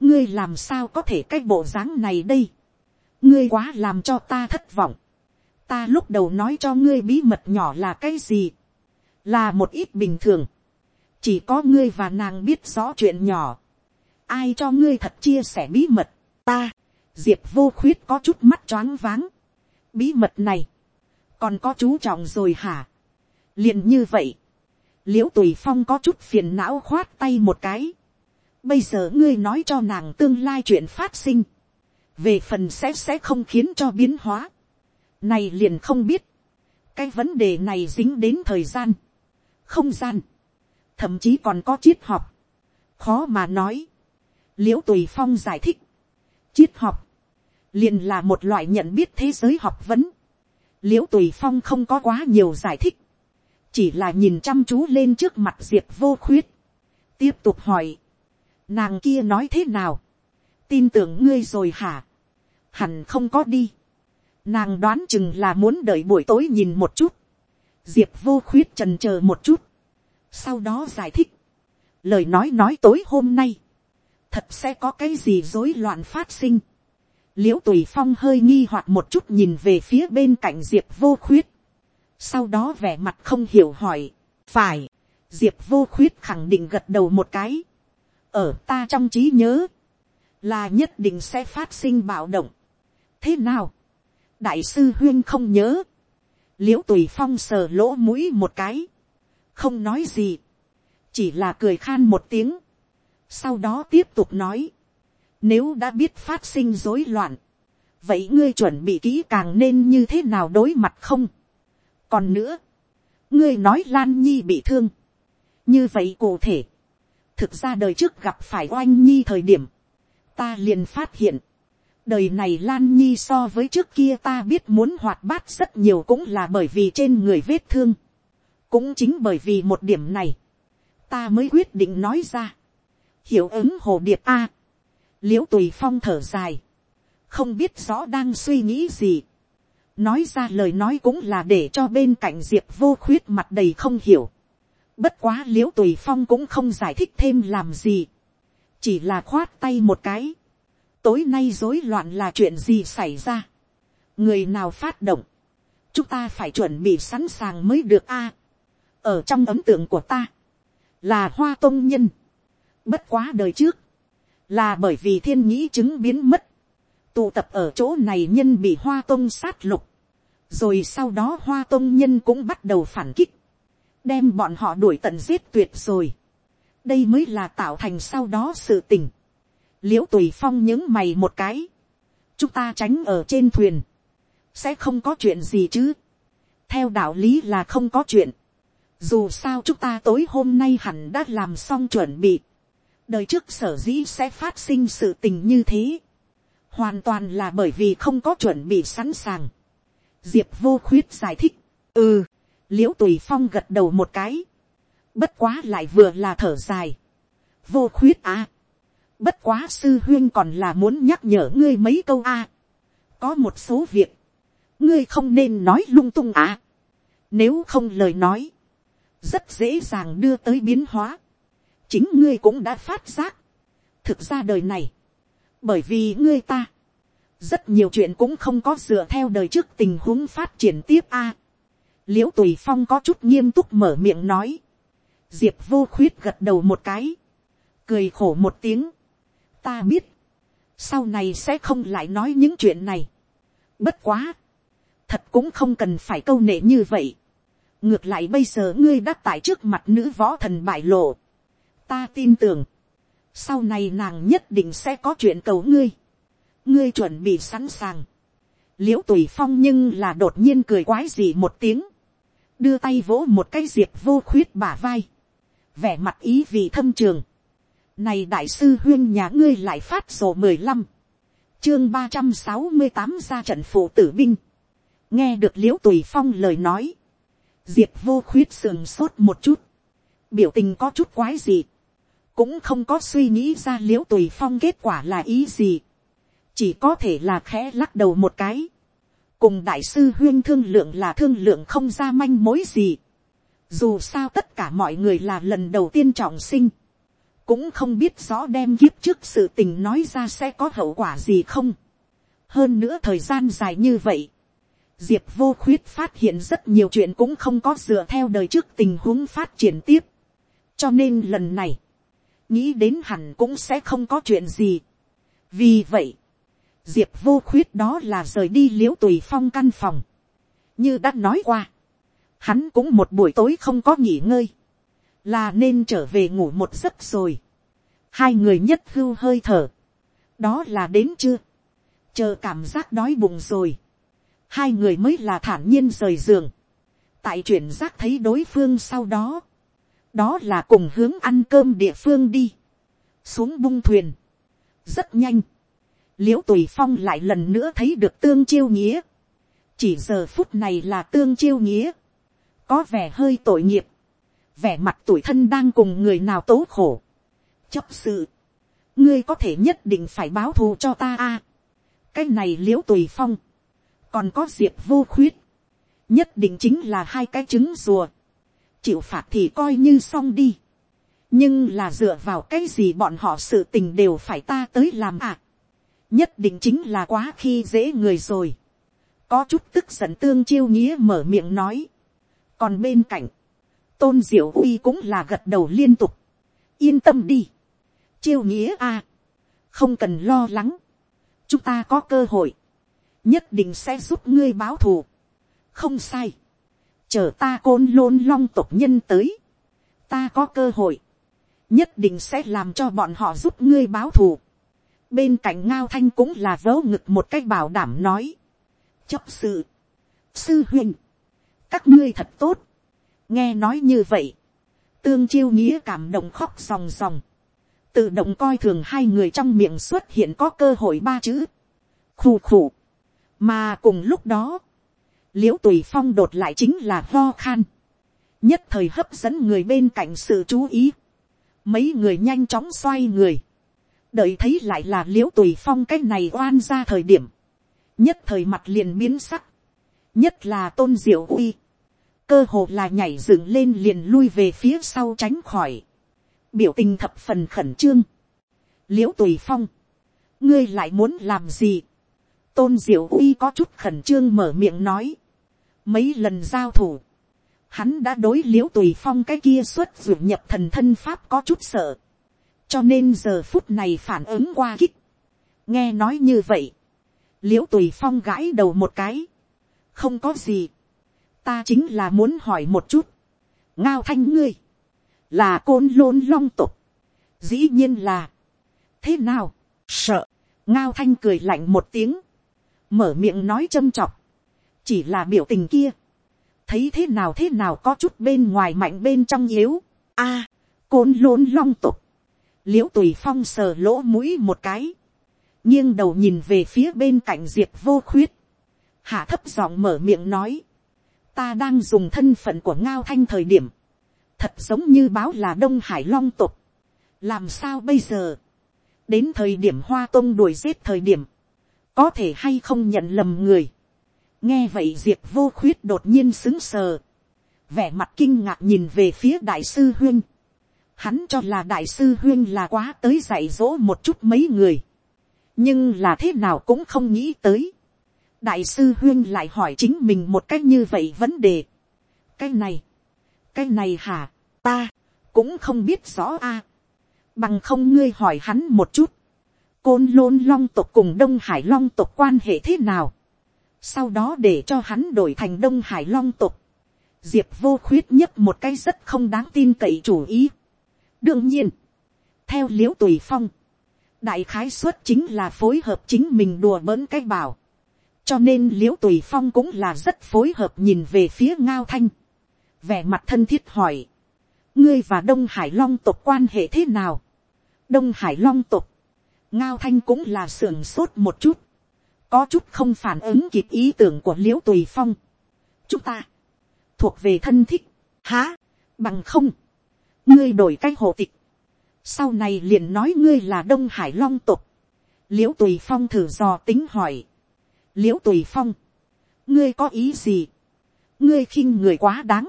ngươi làm sao có thể cái bộ dáng này đây, ngươi quá làm cho ta thất vọng, ta lúc đầu nói cho ngươi bí mật nhỏ là cái gì, là một ít bình thường, chỉ có ngươi và nàng biết rõ chuyện nhỏ, ai cho ngươi thật chia sẻ bí mật, ta, diệp vô khuyết có chút mắt choáng váng. bí mật này, còn có chú trọng rồi hả. liền như vậy, l i ễ u tùy phong có chút phiền não khoát tay một cái bây giờ ngươi nói cho nàng tương lai chuyện phát sinh, về phần sẽ sẽ không khiến cho biến hóa. này liền không biết, cái vấn đề này dính đến thời gian, không gian, thậm chí còn có triết học, khó mà nói. l i ễ u tùy phong giải thích, triết học, liền là một loại nhận biết thế giới học vấn. l i ễ u tùy phong không có quá nhiều giải thích, chỉ là nhìn chăm chú lên trước mặt diệp vô khuyết, tiếp tục hỏi, nàng kia nói thế nào, tin tưởng ngươi rồi hả, hẳn không có đi, nàng đoán chừng là muốn đợi buổi tối nhìn một chút, diệp vô khuyết trần c h ờ một chút, sau đó giải thích, lời nói nói tối hôm nay, thật sẽ có cái gì rối loạn phát sinh. l i ễ u tùy phong hơi nghi hoặc một chút nhìn về phía bên cạnh diệp vô khuyết. sau đó vẻ mặt không hiểu hỏi, phải, diệp vô khuyết khẳng định gật đầu một cái ở ta trong trí nhớ, là nhất định sẽ phát sinh bạo động. thế nào, đại sư huyên không nhớ, l i ễ u tùy phong sờ lỗ mũi một cái, không nói gì, chỉ là cười khan một tiếng, sau đó tiếp tục nói, nếu đã biết phát sinh rối loạn, vậy ngươi chuẩn bị kỹ càng nên như thế nào đối mặt không. còn nữa, ngươi nói lan nhi bị thương, như vậy cụ thể, thực ra đời trước gặp phải oanh nhi thời điểm, ta liền phát hiện, đời này lan nhi so với trước kia ta biết muốn hoạt bát rất nhiều cũng là bởi vì trên người vết thương, cũng chính bởi vì một điểm này, ta mới quyết định nói ra, hiệu ứng hồ điệp a. l i ễ u tùy phong thở dài, không biết rõ đang suy nghĩ gì. nói ra lời nói cũng là để cho bên cạnh diệp vô khuyết mặt đầy không hiểu bất quá l i ễ u tùy phong cũng không giải thích thêm làm gì. chỉ là khoát tay một cái. tối nay rối loạn là chuyện gì xảy ra. người nào phát động. chúng ta phải chuẩn bị sẵn sàng mới được a. ở trong ấm tượng của ta, là hoa tôn nhân Bất quá đời trước, là bởi vì thiên nhĩ chứng biến mất, tụ tập ở chỗ này nhân bị hoa tông sát lục, rồi sau đó hoa tông nhân cũng bắt đầu phản kích, đem bọn họ đuổi tận giết tuyệt rồi. đây mới là tạo thành sau đó sự tình. l i ễ u tùy phong những mày một cái, chúng ta tránh ở trên thuyền, sẽ không có chuyện gì chứ. theo đạo lý là không có chuyện. dù sao chúng ta tối hôm nay hẳn đã làm xong chuẩn bị đời trước sở dĩ sẽ phát sinh sự tình như thế, hoàn toàn là bởi vì không có chuẩn bị sẵn sàng. diệp vô khuyết giải thích, ừ, l i ễ u tùy phong gật đầu một cái, bất quá lại vừa là thở dài, vô khuyết à, bất quá sư huyên còn là muốn nhắc nhở ngươi mấy câu a, à. có một số việc, ngươi không nên nói lung tung à, nếu không lời nói, rất dễ dàng đưa tới biến hóa. Chính ngươi cũng đã phát giác. thực ra đời này, bởi vì ngươi ta, rất nhiều chuyện cũng không có dựa theo đời trước tình huống phát triển tiếp a. L i ễ u tùy phong có chút nghiêm túc mở miệng nói, diệp vô khuyết gật đầu một cái, cười khổ một tiếng, ta biết, sau này sẽ không lại nói những chuyện này. bất quá, thật cũng không cần phải câu nệ như vậy. ngược lại bây giờ ngươi đã tại trước mặt nữ võ thần bại lộ, ta tin tưởng, sau này nàng nhất định sẽ có chuyện cầu ngươi, ngươi chuẩn bị sẵn sàng, l i ễ u tùy phong nhưng là đột nhiên cười quái gì một tiếng, đưa tay vỗ một cái diệp vô khuyết bả vai, vẻ mặt ý vị thâm trường, Này đại sư huyên nhà ngươi lại phát sổ mười lăm Chương ba trăm sáu mươi tám ra trận phụ tử binh. Nghe được liễu tùy phong lời nói. Diệp vô khuyết sườn sốt một chút. Biểu tình có chút quái gì. Cũng không có suy nghĩ ra liễu tùy phong kết quả là ý gì. Chỉ có thể là khẽ lắc đầu một cái. Cùng đại sư huyên thương lượng là thương lượng không ra manh mối gì. Dù sao tất cả mọi người là lần đầu tiên trọng sinh cũng không biết rõ đem kiếp trước sự tình nói ra sẽ có hậu quả gì không. hơn nữa thời gian dài như vậy, diệp vô khuyết phát hiện rất nhiều chuyện cũng không có dựa theo đời trước tình huống phát triển tiếp. cho nên lần này, nghĩ đến hẳn cũng sẽ không có chuyện gì. vì vậy, diệp vô khuyết đó là rời đi l i ễ u tùy phong căn phòng. như đã nói qua, hắn cũng một buổi tối không có nghỉ ngơi. Là nên trở về ngủ một giấc rồi. hai người nhất hưu hơi thở, đó là đến chưa, chờ cảm giác đói bụng rồi, hai người mới là thản nhiên rời giường, tại chuyển giác thấy đối phương sau đó, đó là cùng hướng ăn cơm địa phương đi, xuống bung thuyền, rất nhanh, l i ễ u tùy phong lại lần nữa thấy được tương chiêu nghĩa, chỉ giờ phút này là tương chiêu nghĩa, có vẻ hơi tội nghiệp, vẻ mặt tuổi thân đang cùng người nào tố khổ. chấp sự, ngươi có thể nhất định phải báo thù cho ta a. cái này l i ễ u tùy phong, còn có diệp vô khuyết, nhất định chính là hai cái trứng rùa, chịu phạt thì coi như xong đi, nhưng là dựa vào cái gì bọn họ sự tình đều phải ta tới làm à nhất định chính là quá khi dễ người rồi, có chút tức giận tương chiêu nghĩa mở miệng nói, còn bên cạnh, tôn diệu uy cũng là gật đầu liên tục, yên tâm đi, chiêu nghĩa a, không cần lo lắng, chúng ta có cơ hội, nhất định sẽ giúp ngươi báo thù, không sai, chờ ta côn lôn long tộc nhân tới, ta có cơ hội, nhất định sẽ làm cho bọn họ giúp ngươi báo thù bên cạnh ngao thanh cũng là vớ ngực một cách bảo đảm nói, chấp sự, sư huynh, các ngươi thật tốt, nghe nói như vậy, tương chiêu nghĩa cảm động khóc ròng ròng, tự động coi thường hai người trong miệng xuất hiện có cơ hội ba chữ, khù khù, mà cùng lúc đó, l i ễ u tùy phong đột lại chính là ho khan, nhất thời hấp dẫn người bên cạnh sự chú ý, mấy người nhanh chóng xoay người, đợi thấy lại là l i ễ u tùy phong cái này oan ra thời điểm, nhất thời mặt liền biến sắc, nhất là tôn diệu uy, cơ hồ là nhảy dựng lên liền lui về phía sau tránh khỏi, biểu tình thập phần khẩn trương, l i ễ u tùy phong, ngươi lại muốn làm gì, tôn diệu uy có chút khẩn trương mở miệng nói, mấy lần giao thủ, hắn đã đối l i ễ u tùy phong cái kia xuất d nhập thần thân pháp có chút sợ, cho nên giờ phút này phản ứng qua kích, nghe nói như vậy, l i ễ u tùy phong gãi đầu một cái, không có gì, ta chính là muốn hỏi một chút, ngao thanh ngươi, là côn lôn long tục, dĩ nhiên là, thế nào, sợ, ngao thanh cười lạnh một tiếng, mở miệng nói châm chọc, chỉ là biểu tình kia, thấy thế nào thế nào có chút bên ngoài mạnh bên trong yếu, a, côn lôn long tục, l i ễ u tùy phong sờ lỗ mũi một cái, nghiêng đầu nhìn về phía bên cạnh diệp vô khuyết, hạ thấp giọng mở miệng nói, ta đang dùng thân phận của ngao thanh thời điểm, thật giống như báo là đông hải long tục, làm sao bây giờ, đến thời điểm hoa tôn đuổi giết thời điểm, có thể hay không nhận lầm người, nghe vậy diệp vô khuyết đột nhiên xứng sờ, vẻ mặt kinh ngạc nhìn về phía đại sư huyên, hắn cho là đại sư huyên là quá tới dạy dỗ một chút mấy người, nhưng là thế nào cũng không nghĩ tới, đại sư huyên lại hỏi chính mình một cách như vậy vấn đề. cái này, cái này hả, ta, cũng không biết rõ a. bằng không ngươi hỏi hắn một chút. côn lôn long tộc cùng đông hải long tộc quan hệ thế nào. sau đó để cho hắn đổi thành đông hải long tộc. diệp vô khuyết nhất một cái rất không đáng tin cậy chủ ý đương nhiên, theo l i ễ u tùy phong, đại khái suất chính là phối hợp chính mình đùa bỡn cái bảo cho nên l i ễ u tùy phong cũng là rất phối hợp nhìn về phía ngao thanh, vẻ mặt thân thiết hỏi, ngươi và đông hải long tộc quan hệ thế nào, đông hải long tục, ngao thanh cũng là sưởng sốt một chút, có chút không phản ứng kịp ý tưởng của l i ễ u tùy phong. chúng ta, thuộc về thân thích, há, bằng không, ngươi đổi cái hộ tịch, sau này liền nói ngươi là đông hải long tục, l i ễ u tùy phong thử dò tính hỏi, l i ễ u tùy phong, ngươi có ý gì, ngươi khinh người quá đáng,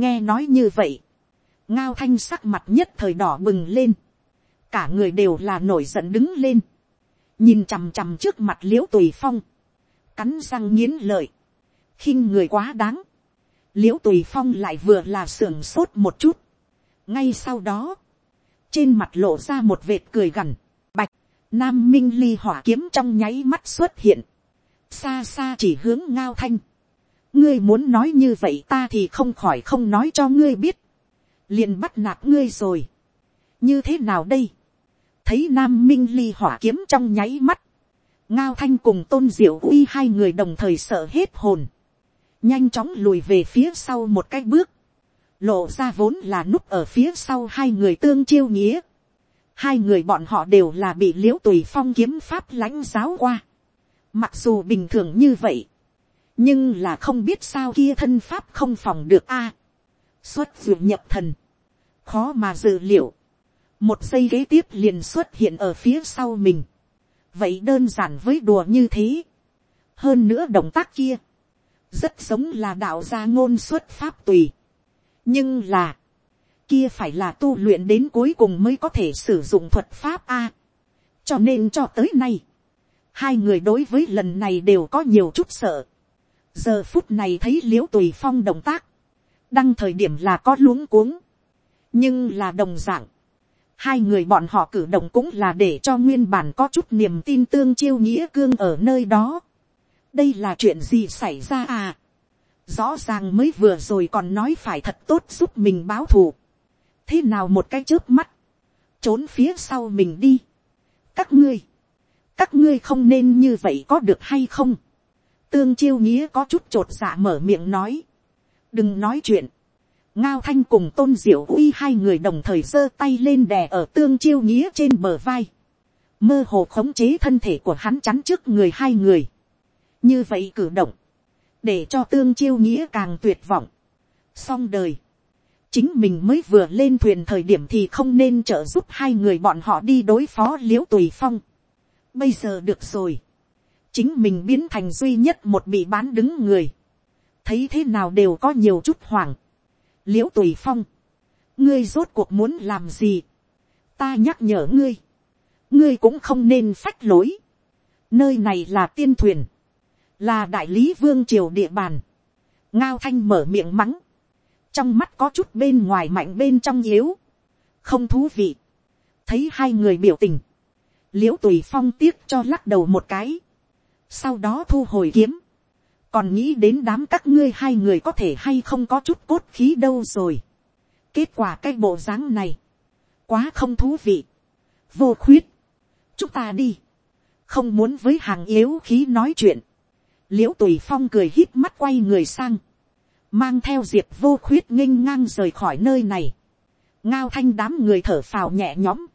nghe nói như vậy, ngao thanh sắc mặt nhất thời đỏ bừng lên, cả người đều là nổi giận đứng lên, nhìn chằm chằm trước mặt l i ễ u tùy phong, cắn răng nghiến lợi, khinh người quá đáng, l i ễ u tùy phong lại vừa là sưởng sốt một chút, ngay sau đó, trên mặt lộ ra một vệt cười gằn, bạch, nam minh ly hỏa kiếm trong nháy mắt xuất hiện, xa xa chỉ hướng ngao thanh, ngươi muốn nói như vậy ta thì không khỏi không nói cho ngươi biết, liền bắt nạt ngươi rồi, như thế nào đây, thấy nam minh ly hỏa kiếm trong nháy mắt, ngao thanh cùng tôn diệu uy hai người đồng thời sợ hết hồn, nhanh chóng lùi về phía sau một cái bước, lộ ra vốn là núp ở phía sau hai người tương chiêu nghĩa, hai người bọn họ đều là bị l i ễ u tùy phong kiếm pháp lãnh giáo qua, mặc dù bình thường như vậy, nhưng là không biết sao kia thân pháp không phòng được a, xuất d nhập thần, khó mà dự liệu, một giây ghế tiếp liền xuất hiện ở phía sau mình. vậy đơn giản với đùa như thế. hơn nữa động tác kia, rất giống là đạo gia ngôn xuất pháp tùy nhưng là, kia phải là tu luyện đến cuối cùng mới có thể sử dụng thuật pháp a. cho nên cho tới nay, hai người đối với lần này đều có nhiều chút sợ. giờ phút này thấy l i ễ u tùy phong động tác, đăng thời điểm là có luống cuống, nhưng là đồng d ạ n g hai người bọn họ cử động cũng là để cho nguyên bản có chút niềm tin tương chiêu nghĩa cương ở nơi đó. đây là chuyện gì xảy ra à rõ ràng mới vừa rồi còn nói phải thật tốt giúp mình báo thù. thế nào một cái trước mắt, trốn phía sau mình đi. các ngươi, các ngươi không nên như vậy có được hay không. tương chiêu nghĩa có chút t r ộ t dạ mở miệng nói. đừng nói chuyện ngao thanh cùng tôn diệu uy hai người đồng thời giơ tay lên đè ở tương chiêu nghĩa trên bờ vai, mơ hồ khống chế thân thể của hắn chắn trước người hai người, như vậy cử động, để cho tương chiêu nghĩa càng tuyệt vọng, xong đời, chính mình mới vừa lên thuyền thời điểm thì không nên trợ giúp hai người bọn họ đi đối phó l i ễ u tùy phong. bây giờ được rồi, chính mình biến thành duy nhất một bị bán đứng người, thấy thế nào đều có nhiều chút hoảng, l i ễ u tùy phong, ngươi rốt cuộc muốn làm gì, ta nhắc nhở ngươi, ngươi cũng không nên phách lối, nơi này là tiên thuyền, là đại lý vương triều địa bàn, ngao thanh mở miệng mắng, trong mắt có chút bên ngoài mạnh bên trong yếu, không thú vị, thấy hai người biểu tình, l i ễ u tùy phong tiếc cho lắc đầu một cái, sau đó thu hồi kiếm, còn nghĩ đến đám các ngươi hai người có thể hay không có chút cốt khí đâu rồi. kết quả cái bộ dáng này, quá không thú vị, vô khuyết, chúng ta đi, không muốn với hàng yếu khí nói chuyện, l i ễ u tùy phong cười hít mắt quay người sang, mang theo diệp vô khuyết nghênh ngang rời khỏi nơi này, ngao thanh đám người thở phào nhẹ nhõm,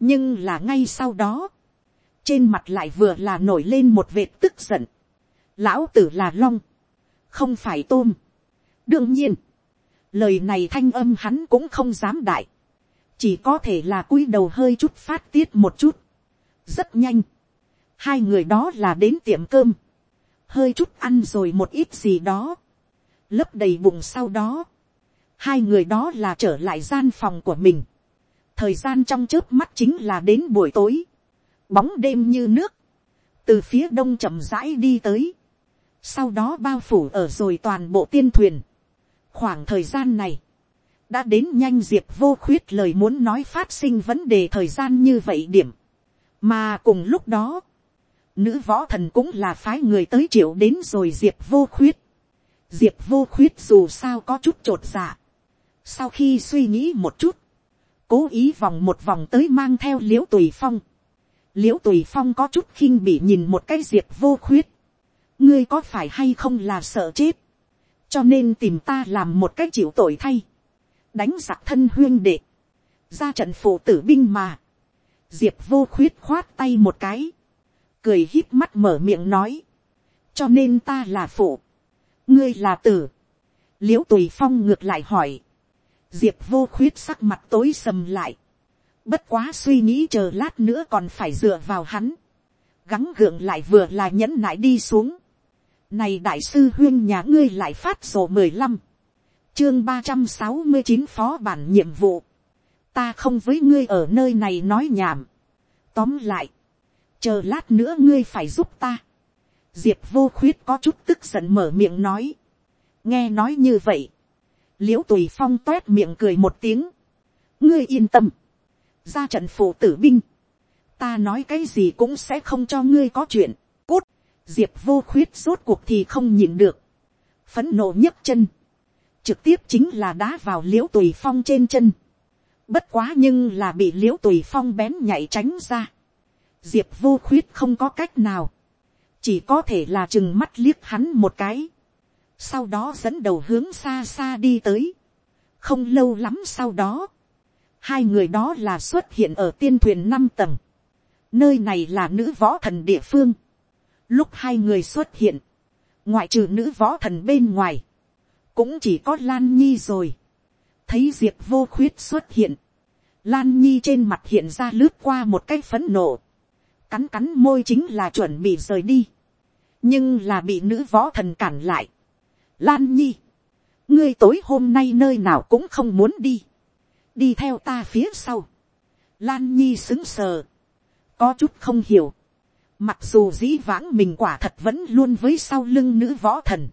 nhưng là ngay sau đó, trên mặt lại vừa là nổi lên một vệt tức giận, lão tử là long, không phải tôm. đương nhiên, lời này thanh âm hắn cũng không dám đại, chỉ có thể là cúi đầu hơi chút phát tiết một chút. rất nhanh, hai người đó là đến tiệm cơm, hơi chút ăn rồi một ít gì đó, lấp đầy bụng sau đó, hai người đó là trở lại gian phòng của mình, thời gian trong trước mắt chính là đến buổi tối, bóng đêm như nước, từ phía đông chậm rãi đi tới, sau đó bao phủ ở rồi toàn bộ tiên thuyền. khoảng thời gian này, đã đến nhanh diệp vô khuyết lời muốn nói phát sinh vấn đề thời gian như vậy điểm. mà cùng lúc đó, nữ võ thần cũng là phái người tới triệu đến rồi diệp vô khuyết. diệp vô khuyết dù sao có chút t r ộ t dạ. sau khi suy nghĩ một chút, cố ý vòng một vòng tới mang theo l i ễ u tùy phong. l i ễ u tùy phong có chút khinh bị nhìn một cái diệp vô khuyết ngươi có phải hay không là sợ chết, cho nên tìm ta làm một cái chịu tội thay, đánh giặc thân huyên đệ, ra trận phụ tử binh mà, diệp vô khuyết khoát tay một cái, cười hít mắt mở miệng nói, cho nên ta là phụ, ngươi là tử, l i ễ u tùy phong ngược lại hỏi, diệp vô khuyết sắc mặt tối sầm lại, bất quá suy nghĩ chờ lát nữa còn phải dựa vào hắn, gắng gượng lại vừa là nhẫn nại đi xuống, này đại sư huyên nhà ngươi lại phát sổ mười lăm, chương ba trăm sáu mươi chín phó bản nhiệm vụ, ta không với ngươi ở nơi này nói nhảm, tóm lại, chờ lát nữa ngươi phải giúp ta. diệp vô khuyết có chút tức giận mở miệng nói. nghe nói như vậy, l i ễ u tùy phong toét miệng cười một tiếng. ngươi yên tâm, ra trận phụ tử binh, ta nói cái gì cũng sẽ không cho ngươi có chuyện, cút, diệp vô khuyết rốt cuộc thì không nhìn được, phấn nộ nhấc chân, trực tiếp chính là đá vào l i ễ u tùy phong trên chân, bất quá nhưng là bị l i ễ u tùy phong bén nhảy tránh ra, diệp vô khuyết không có cách nào, chỉ có thể là chừng mắt liếc hắn một cái, sau đó dẫn đầu hướng xa xa đi tới, không lâu lắm sau đó, hai người đó là xuất hiện ở tiên thuyền năm tầng, nơi này là nữ võ thần địa phương, lúc hai người xuất hiện, ngoại trừ nữ võ thần bên ngoài, cũng chỉ có lan nhi rồi, thấy diệp vô khuyết xuất hiện, lan nhi trên mặt hiện ra lướt qua một cái phấn nộ, cắn cắn môi chính là chuẩn bị rời đi, nhưng là bị nữ võ thần cản lại. Lan nhi, ngươi tối hôm nay nơi nào cũng không muốn đi, đi theo ta phía sau. Lan nhi xứng sờ, có chút không hiểu, mặc dù dĩ vãng mình quả thật vẫn luôn với sau lưng nữ võ thần,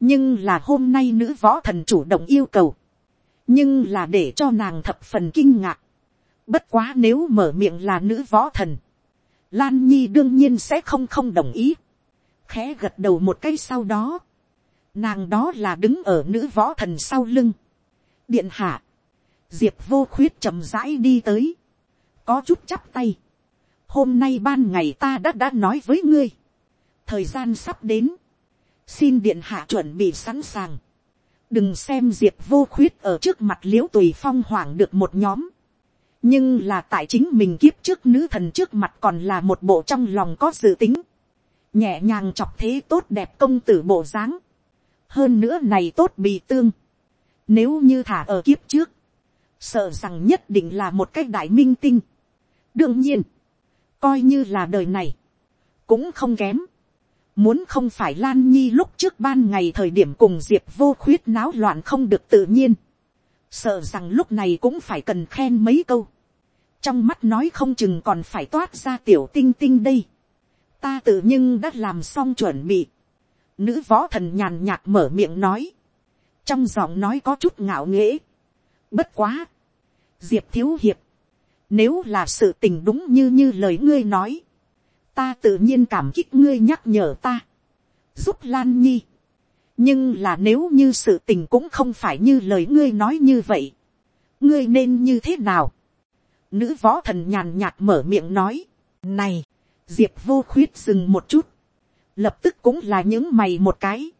nhưng là hôm nay nữ võ thần chủ động yêu cầu, nhưng là để cho nàng thập phần kinh ngạc. Bất quá nếu mở miệng là nữ võ thần, Lan Nhi đương nhiên sẽ không không đồng ý. Khẽ gật đầu một cái sau đó. Nàng đó là đứng ở nữ võ thần sau lưng. Điện hạ. Diệp vô khuyết chậm rãi đi tới. Có chút chắp tay. Hôm nay ban ngày ta đã đã nói với ngươi. Thời gian sắp đến. Xin điện hạ chuẩn bị sẵn sàng. Đừng xem diệp vô khuyết ở trước mặt liễu tùy phong hoảng được một nhóm nhưng là tại chính mình kiếp trước nữ thần trước mặt còn là một bộ trong lòng có dự tính, nhẹ nhàng chọc thế tốt đẹp công tử bộ dáng, hơn nữa này tốt bị tương, nếu như thả ở kiếp trước, sợ rằng nhất định là một cái đại minh tinh. đương nhiên, coi như là đời này, cũng không kém, muốn không phải lan nhi lúc trước ban ngày thời điểm cùng diệp vô khuyết náo loạn không được tự nhiên, sợ rằng lúc này cũng phải cần khen mấy câu trong mắt nói không chừng còn phải toát ra tiểu tinh tinh đây. ta tự nhưng đã làm xong chuẩn bị. nữ võ thần nhàn nhạt mở miệng nói. trong giọng nói có chút ngạo nghễ. bất quá. diệp thiếu hiệp. nếu là sự tình đúng như như lời ngươi nói. ta tự nhiên cảm kích ngươi nhắc nhở ta. giúp lan nhi. nhưng là nếu như sự tình cũng không phải như lời ngươi nói như vậy. ngươi nên như thế nào Nữ võ thần nhàn nhạt mở miệng nói. Này, diệp vô khuyết dừng một chút. Lập tức cũng là những mày một cái.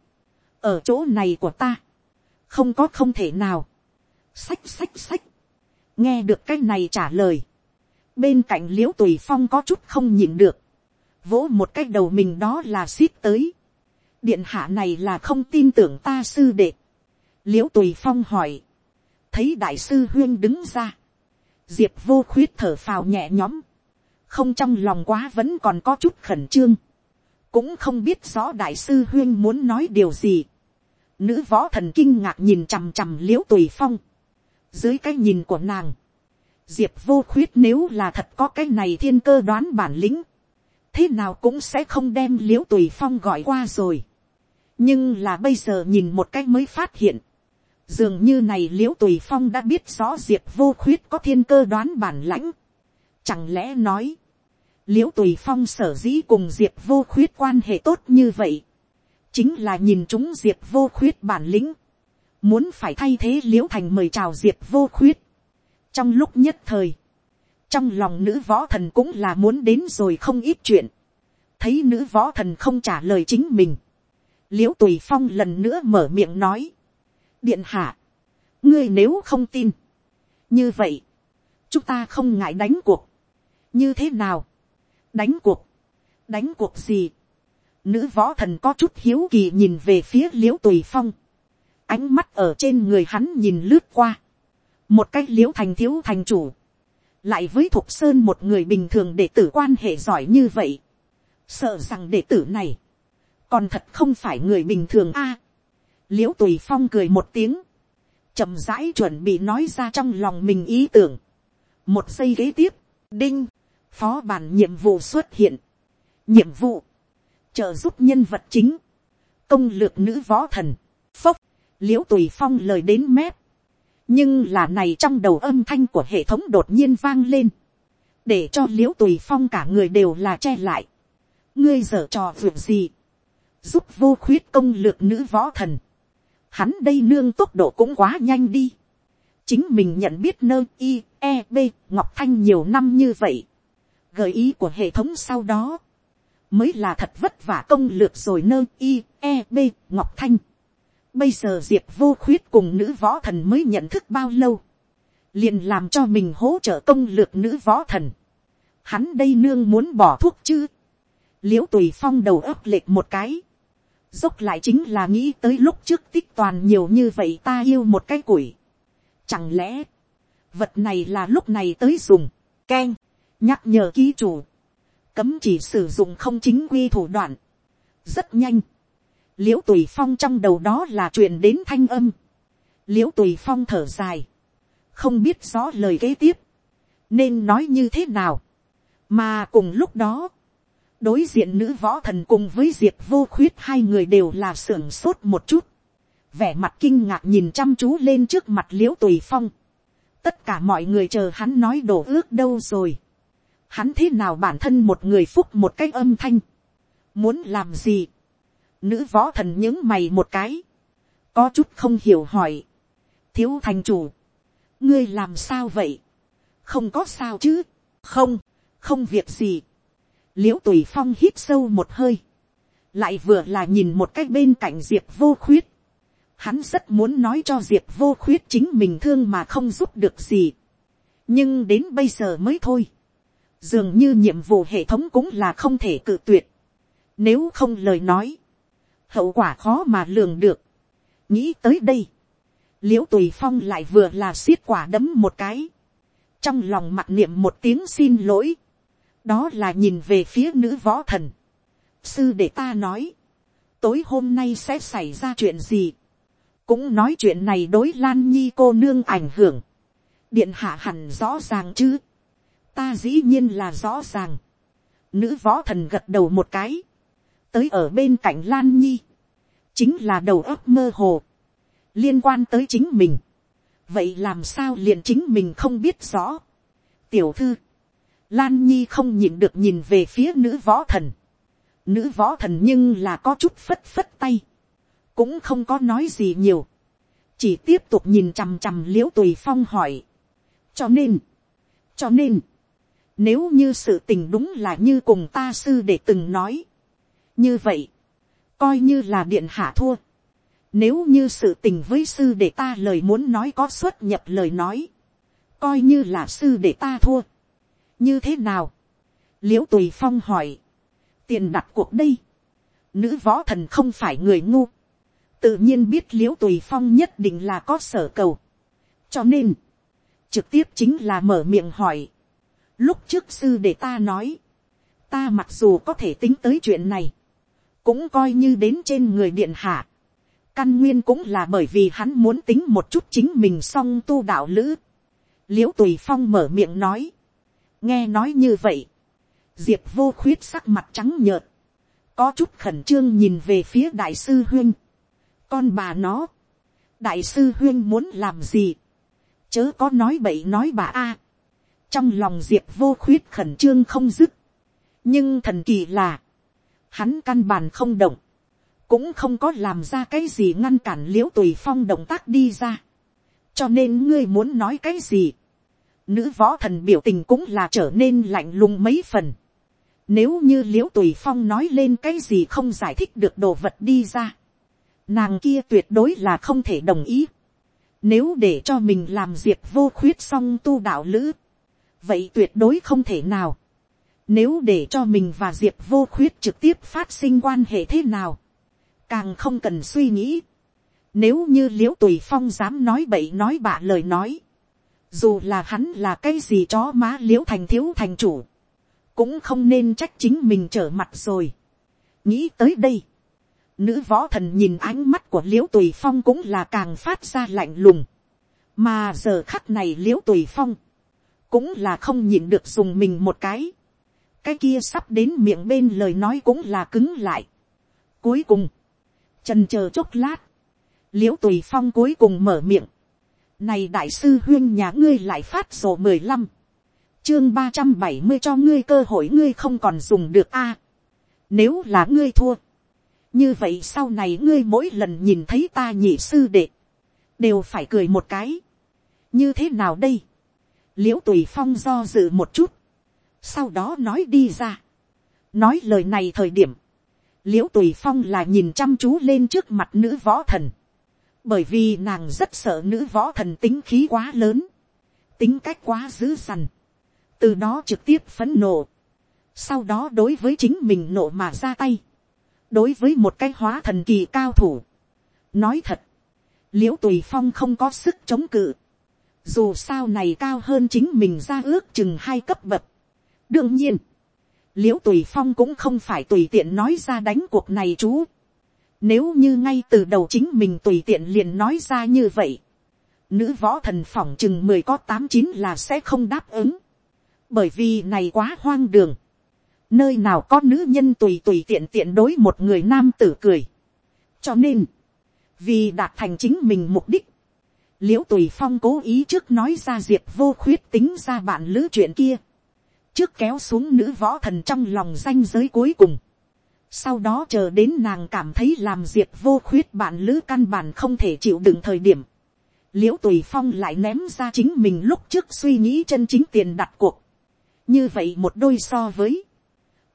Ở chỗ này của ta. Không có không thể nào. Sách sách sách. Nghe được cái này trả lời. Bên cạnh liễu tùy phong có chút không nhìn được. Vỗ một cái đầu mình đó là xít tới. Điện hạ này là không tin tưởng ta sư đệ. Liễu tùy phong hỏi. Thấy đại sư huyên đứng ra diệp vô khuyết thở phào nhẹ nhõm, không trong lòng quá vẫn còn có chút khẩn trương, cũng không biết rõ đại sư huyên muốn nói điều gì. Nữ võ thần kinh ngạc nhìn chằm chằm l i ễ u tùy phong, dưới cái nhìn của nàng, diệp vô khuyết nếu là thật có cái này thiên cơ đoán bản lĩnh, thế nào cũng sẽ không đem l i ễ u tùy phong gọi qua rồi. nhưng là bây giờ nhìn một cái mới phát hiện, Dường như này l i ễ u tùy phong đã biết rõ diệp vô khuyết có thiên cơ đoán bản lãnh. Chẳng lẽ nói, l i ễ u tùy phong sở dĩ cùng diệp vô khuyết quan hệ tốt như vậy. Chính là nhìn chúng diệp vô khuyết bản lĩnh. Muốn phải thay thế l i ễ u thành mời chào diệp vô khuyết. Trong lúc nhất thời, trong lòng nữ võ thần cũng là muốn đến rồi không ít chuyện. Thấy nữ võ thần không trả lời chính mình. l i ễ u tùy phong lần nữa mở miệng nói điện hạ, ngươi nếu không tin, như vậy, chúng ta không ngại đánh cuộc, như thế nào, đánh cuộc, đánh cuộc gì, nữ võ thần có chút hiếu kỳ nhìn về phía l i ễ u tùy phong, ánh mắt ở trên người hắn nhìn lướt qua, một cái l i ễ u thành thiếu thành chủ, lại với thục sơn một người bình thường đệ tử quan hệ giỏi như vậy, sợ rằng đệ tử này, còn thật không phải người bình thường a. À, l i ễ u tùy phong cười một tiếng, chậm rãi chuẩn bị nói ra trong lòng mình ý tưởng. một giây kế tiếp, đinh, phó bản nhiệm vụ xuất hiện. nhiệm vụ, trợ giúp nhân vật chính, công lược nữ võ thần, phốc, l i ễ u tùy phong lời đến mép, nhưng là này trong đầu âm thanh của hệ thống đột nhiên vang lên, để cho l i ễ u tùy phong cả người đều là che lại, ngươi dở trò việc gì, giúp vô khuyết công lược nữ võ thần, hắn đây nương tốc độ cũng quá nhanh đi, chính mình nhận biết nơ i e b ngọc thanh nhiều năm như vậy, gợi ý của hệ thống sau đó, mới là thật vất vả công lược rồi nơ i e b ngọc thanh. bây giờ diệp vô khuyết cùng nữ võ thần mới nhận thức bao lâu, liền làm cho mình hỗ trợ công lược nữ võ thần. hắn đây nương muốn bỏ thuốc chứ. l i ễ u tùy phong đầu ấp lệch một cái dốc lại chính là nghĩ tới lúc trước tích toàn nhiều như vậy ta yêu một cái củi. chẳng lẽ, vật này là lúc này tới dùng, k e n nhắc nhở ký chủ cấm chỉ sử dụng không chính quy thủ đoạn. rất nhanh, l i ễ u tùy phong trong đầu đó là chuyện đến thanh âm. l i ễ u tùy phong thở dài, không biết rõ lời kế tiếp, nên nói như thế nào. mà cùng lúc đó, đối diện nữ võ thần cùng với diệp vô khuyết hai người đều là sưởng sốt một chút, vẻ mặt kinh ngạc nhìn chăm chú lên trước mặt l i ễ u tùy phong. tất cả mọi người chờ hắn nói đổ ước đâu rồi? Hắn thế nào bản thân một người phúc một cái âm thanh, muốn làm gì, nữ võ thần những mày một cái, có chút không hiểu hỏi, thiếu thành chủ, ngươi làm sao vậy, không có sao chứ, không, không việc gì, l i ễ u tùy phong hít sâu một hơi, lại vừa là nhìn một cái bên cạnh diệp vô khuyết, hắn rất muốn nói cho diệp vô khuyết chính mình thương mà không giúp được gì, nhưng đến bây giờ mới thôi, dường như nhiệm vụ hệ thống cũng là không thể cự tuyệt. Nếu không lời nói, hậu quả khó mà lường được. nghĩ tới đây, l i ễ u tùy phong lại vừa là xiết quả đấm một cái, trong lòng mặc niệm một tiếng xin lỗi, đó là nhìn về phía nữ võ thần. sư để ta nói, tối hôm nay sẽ xảy ra chuyện gì, cũng nói chuyện này đối lan nhi cô nương ảnh hưởng, điện hạ hẳn rõ ràng chứ, ta dĩ nhiên là rõ ràng. Nữ võ thần gật đầu một cái. Tới ở bên cạnh Lan Nhi. Chính là đầu óc mơ hồ. Liên quan tới chính mình. Vậy làm sao liền chính mình không biết rõ. Tiểu thư. Lan Nhi không nhìn được nhìn về phía nữ võ thần. Nữ võ thần nhưng là có chút phất phất tay. Cũng không có nói gì nhiều. Chỉ tiếp tục nhìn chằm chằm liễu tùy phong hỏi. Cho nên. Cho nên nếu như sự tình đúng là như cùng ta sư để từng nói. Như vậy, coi như là điện hạ thua. Nếu như sự tình với sư để ta lời muốn nói có xuất nhập lời nói. Coi như là sư để ta thua. Như thế nào? Liễu tùy phong hỏi. Tiền đặt cuộc đây. Nữ võ thần không phải người ngu. Tự nhiên biết liễu tùy phong nhất định là có sở cầu. Cho nên, trực tiếp chính là mở miệng hỏi Lúc trước sư để ta nói, ta mặc dù có thể tính tới chuyện này, cũng coi như đến trên người điện hạ. Căn nguyên cũng là bởi vì hắn muốn tính một chút chính mình song tu đạo lữ. l i ễ u tùy phong mở miệng nói, nghe nói như vậy, diệp vô khuyết sắc mặt trắng nhợt, có chút khẩn trương nhìn về phía đại sư huyên. con bà nó, đại sư huyên muốn làm gì, chớ có nói bậy nói bà a. Trong lòng diệp vô khuyết khẩn trương không dứt, nhưng thần kỳ là, hắn căn bản không động, cũng không có làm ra cái gì ngăn cản l i ễ u tùy phong động tác đi ra, cho nên ngươi muốn nói cái gì, nữ võ thần biểu tình cũng là trở nên lạnh lùng mấy phần, nếu như l i ễ u tùy phong nói lên cái gì không giải thích được đồ vật đi ra, nàng kia tuyệt đối là không thể đồng ý, nếu để cho mình làm diệp vô khuyết xong tu đạo lữ, vậy tuyệt đối không thể nào. Nếu để cho mình và diệp vô khuyết trực tiếp phát sinh quan hệ thế nào, càng không cần suy nghĩ. Nếu như l i ễ u tùy phong dám nói bậy nói bạ lời nói, dù là hắn là cái gì chó má l i ễ u thành thiếu thành chủ, cũng không nên trách chính mình trở mặt rồi. nghĩ tới đây, nữ võ thần nhìn ánh mắt của l i ễ u tùy phong cũng là càng phát ra lạnh lùng, mà giờ khắc này l i ễ u tùy phong, cũng là không nhịn được dùng mình một cái, cái kia sắp đến miệng bên lời nói cũng là cứng lại. Cuối cùng, trần chờ chốc lát, l i ễ u tùy phong cuối cùng mở miệng, này đại sư huyên nhà ngươi lại phát sổ mười lăm, chương ba trăm bảy mươi cho ngươi cơ hội ngươi không còn dùng được a. nếu là ngươi thua, như vậy sau này ngươi mỗi lần nhìn thấy ta nhị sư đệ, đều phải cười một cái. như thế nào đây, l i ễ u tùy phong do dự một chút, sau đó nói đi ra, nói lời này thời điểm, l i ễ u tùy phong là nhìn chăm chú lên trước mặt nữ võ thần, bởi vì nàng rất sợ nữ võ thần tính khí quá lớn, tính cách quá dữ dằn, từ đó trực tiếp phấn nộ, sau đó đối với chính mình nộ mà ra tay, đối với một cái hóa thần kỳ cao thủ, nói thật, l i ễ u tùy phong không có sức chống cự, dù sao này cao hơn chính mình ra ước chừng hai cấp bậc. đương nhiên, l i ễ u tùy phong cũng không phải tùy tiện nói ra đánh cuộc này chú, nếu như ngay từ đầu chính mình tùy tiện liền nói ra như vậy. Nữ võ thần phỏng chừng mười có tám chín là sẽ không đáp ứng. Bởi vì này quá hoang đường. Nơi nào có nữ nhân tùy tùy tiện tiện đối một người nam tử cười. Cho nên. Vì đạt thành chính mình mục đích. Liễu tùy phong cố ý trước nói ra diệp vô khuyết tính ra bạn lữ chuyện kia. Trước kéo xuống nữ võ thần trong lòng danh giới cuối cùng sau đó chờ đến nàng cảm thấy làm diệt vô khuyết bạn lữ căn bản không thể chịu đựng thời điểm. l i ễ u tùy phong lại ném ra chính mình lúc trước suy nghĩ chân chính tiền đặt cuộc. như vậy một đôi so với,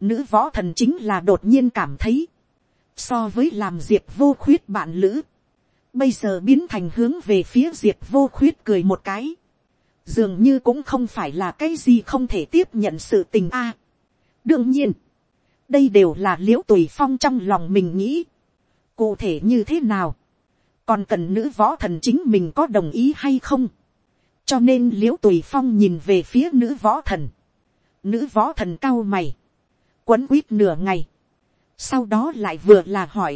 nữ võ thần chính là đột nhiên cảm thấy, so với làm diệt vô khuyết bạn lữ, bây giờ biến thành hướng về phía diệt vô khuyết cười một cái, dường như cũng không phải là cái gì không thể tiếp nhận sự tình a. đương nhiên, đây đều là l i ễ u tùy phong trong lòng mình nghĩ. cụ thể như thế nào, còn cần nữ võ thần chính mình có đồng ý hay không. cho nên l i ễ u tùy phong nhìn về phía nữ võ thần. nữ võ thần cao mày, quấn quýt nửa ngày, sau đó lại vừa là hỏi,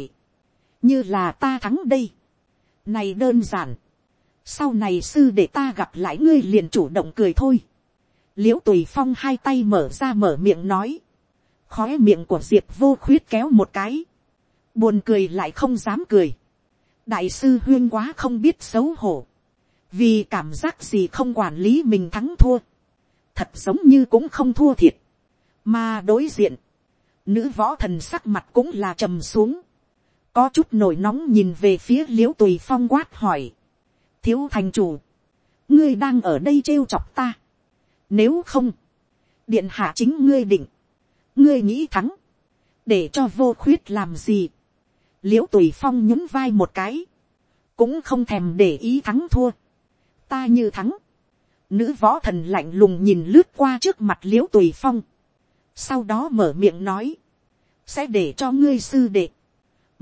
như là ta thắng đây. này đơn giản, sau này sư để ta gặp lại ngươi liền chủ động cười thôi. l i ễ u tùy phong hai tay mở ra mở miệng nói, khói miệng của diệp vô khuyết kéo một cái, buồn cười lại không dám cười, đại sư huyên quá không biết xấu hổ, vì cảm giác gì không quản lý mình thắng thua, thật giống như cũng không thua thiệt, mà đối diện, nữ võ thần sắc mặt cũng là trầm xuống, có chút nổi nóng nhìn về phía l i ễ u tùy phong quát hỏi, thiếu thành chủ, ngươi đang ở đây trêu chọc ta, nếu không, điện hạ chính ngươi định, ngươi nghĩ thắng, để cho vô khuyết làm gì, l i ễ u tùy phong nhún vai một cái, cũng không thèm để ý thắng thua, ta như thắng, nữ võ thần lạnh lùng nhìn lướt qua trước mặt l i ễ u tùy phong, sau đó mở miệng nói, sẽ để cho ngươi sư đệ,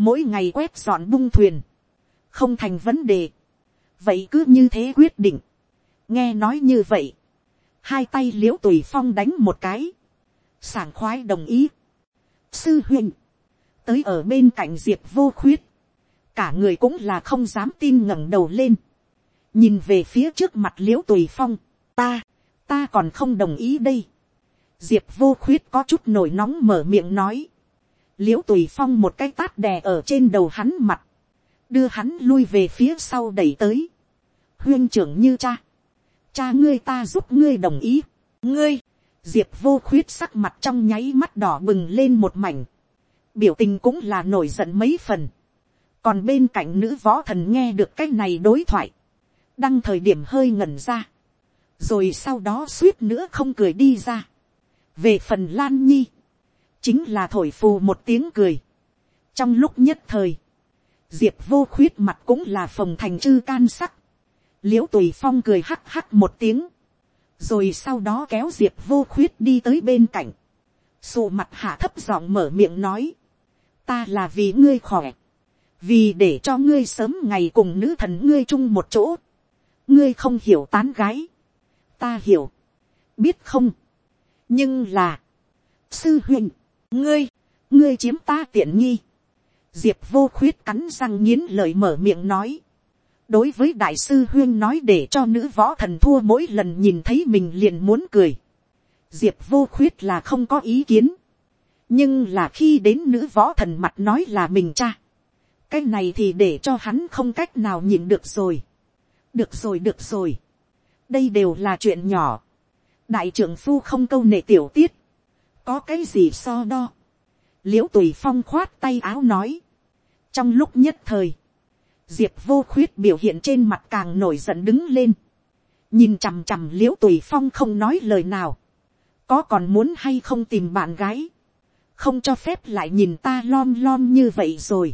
mỗi ngày quét dọn bung thuyền, không thành vấn đề, vậy cứ như thế quyết định, nghe nói như vậy, hai tay l i ễ u tùy phong đánh một cái, sảng khoái đồng ý. sư huynh, tới ở bên cạnh diệp vô khuyết, cả người cũng là không dám tin ngẩng đầu lên, nhìn về phía trước mặt l i ễ u tùy phong, ta, ta còn không đồng ý đây. diệp vô khuyết có chút nổi nóng mở miệng nói, l i ễ u tùy phong một cái tát đè ở trên đầu hắn mặt, đưa hắn lui về phía sau đẩy tới, huyên trưởng như cha, cha ngươi ta giúp ngươi đồng ý, ngươi, diệp vô khuyết sắc mặt trong nháy mắt đỏ bừng lên một mảnh, biểu tình cũng là nổi giận mấy phần, còn bên cạnh nữ võ thần nghe được cái này đối thoại, đăng thời điểm hơi ngẩn ra, rồi sau đó suýt nữa không cười đi ra. về phần lan nhi, chính là thổi phù một tiếng cười. trong lúc nhất thời, diệp vô khuyết mặt cũng là phồng thành chư can sắc, l i ễ u tùy phong cười hắc hắc một tiếng, rồi sau đó kéo diệp vô khuyết đi tới bên cạnh, sụ mặt hạ thấp giọng mở miệng nói, ta là vì ngươi khỏe, vì để cho ngươi sớm ngày cùng nữ thần ngươi chung một chỗ, ngươi không hiểu tán gái, ta hiểu, biết không, nhưng là, sư huynh, ngươi, ngươi chiếm ta tiện nghi, diệp vô khuyết cắn răng nghiến lời mở miệng nói, đối với đại sư huyên nói để cho nữ võ thần thua mỗi lần nhìn thấy mình liền muốn cười, diệp vô khuyết là không có ý kiến, nhưng là khi đến nữ võ thần mặt nói là mình cha, cái này thì để cho hắn không cách nào nhìn được rồi, được rồi được rồi, đây đều là chuyện nhỏ, đại trưởng phu không câu nệ tiểu tiết, có cái gì so đo, l i ễ u tùy phong khoát tay áo nói, trong lúc nhất thời, diệp vô khuyết biểu hiện trên mặt càng nổi giận đứng lên, nhìn chằm chằm l i ễ u tùy phong không nói lời nào, có còn muốn hay không tìm bạn gái, không cho phép lại nhìn ta lom lom như vậy rồi,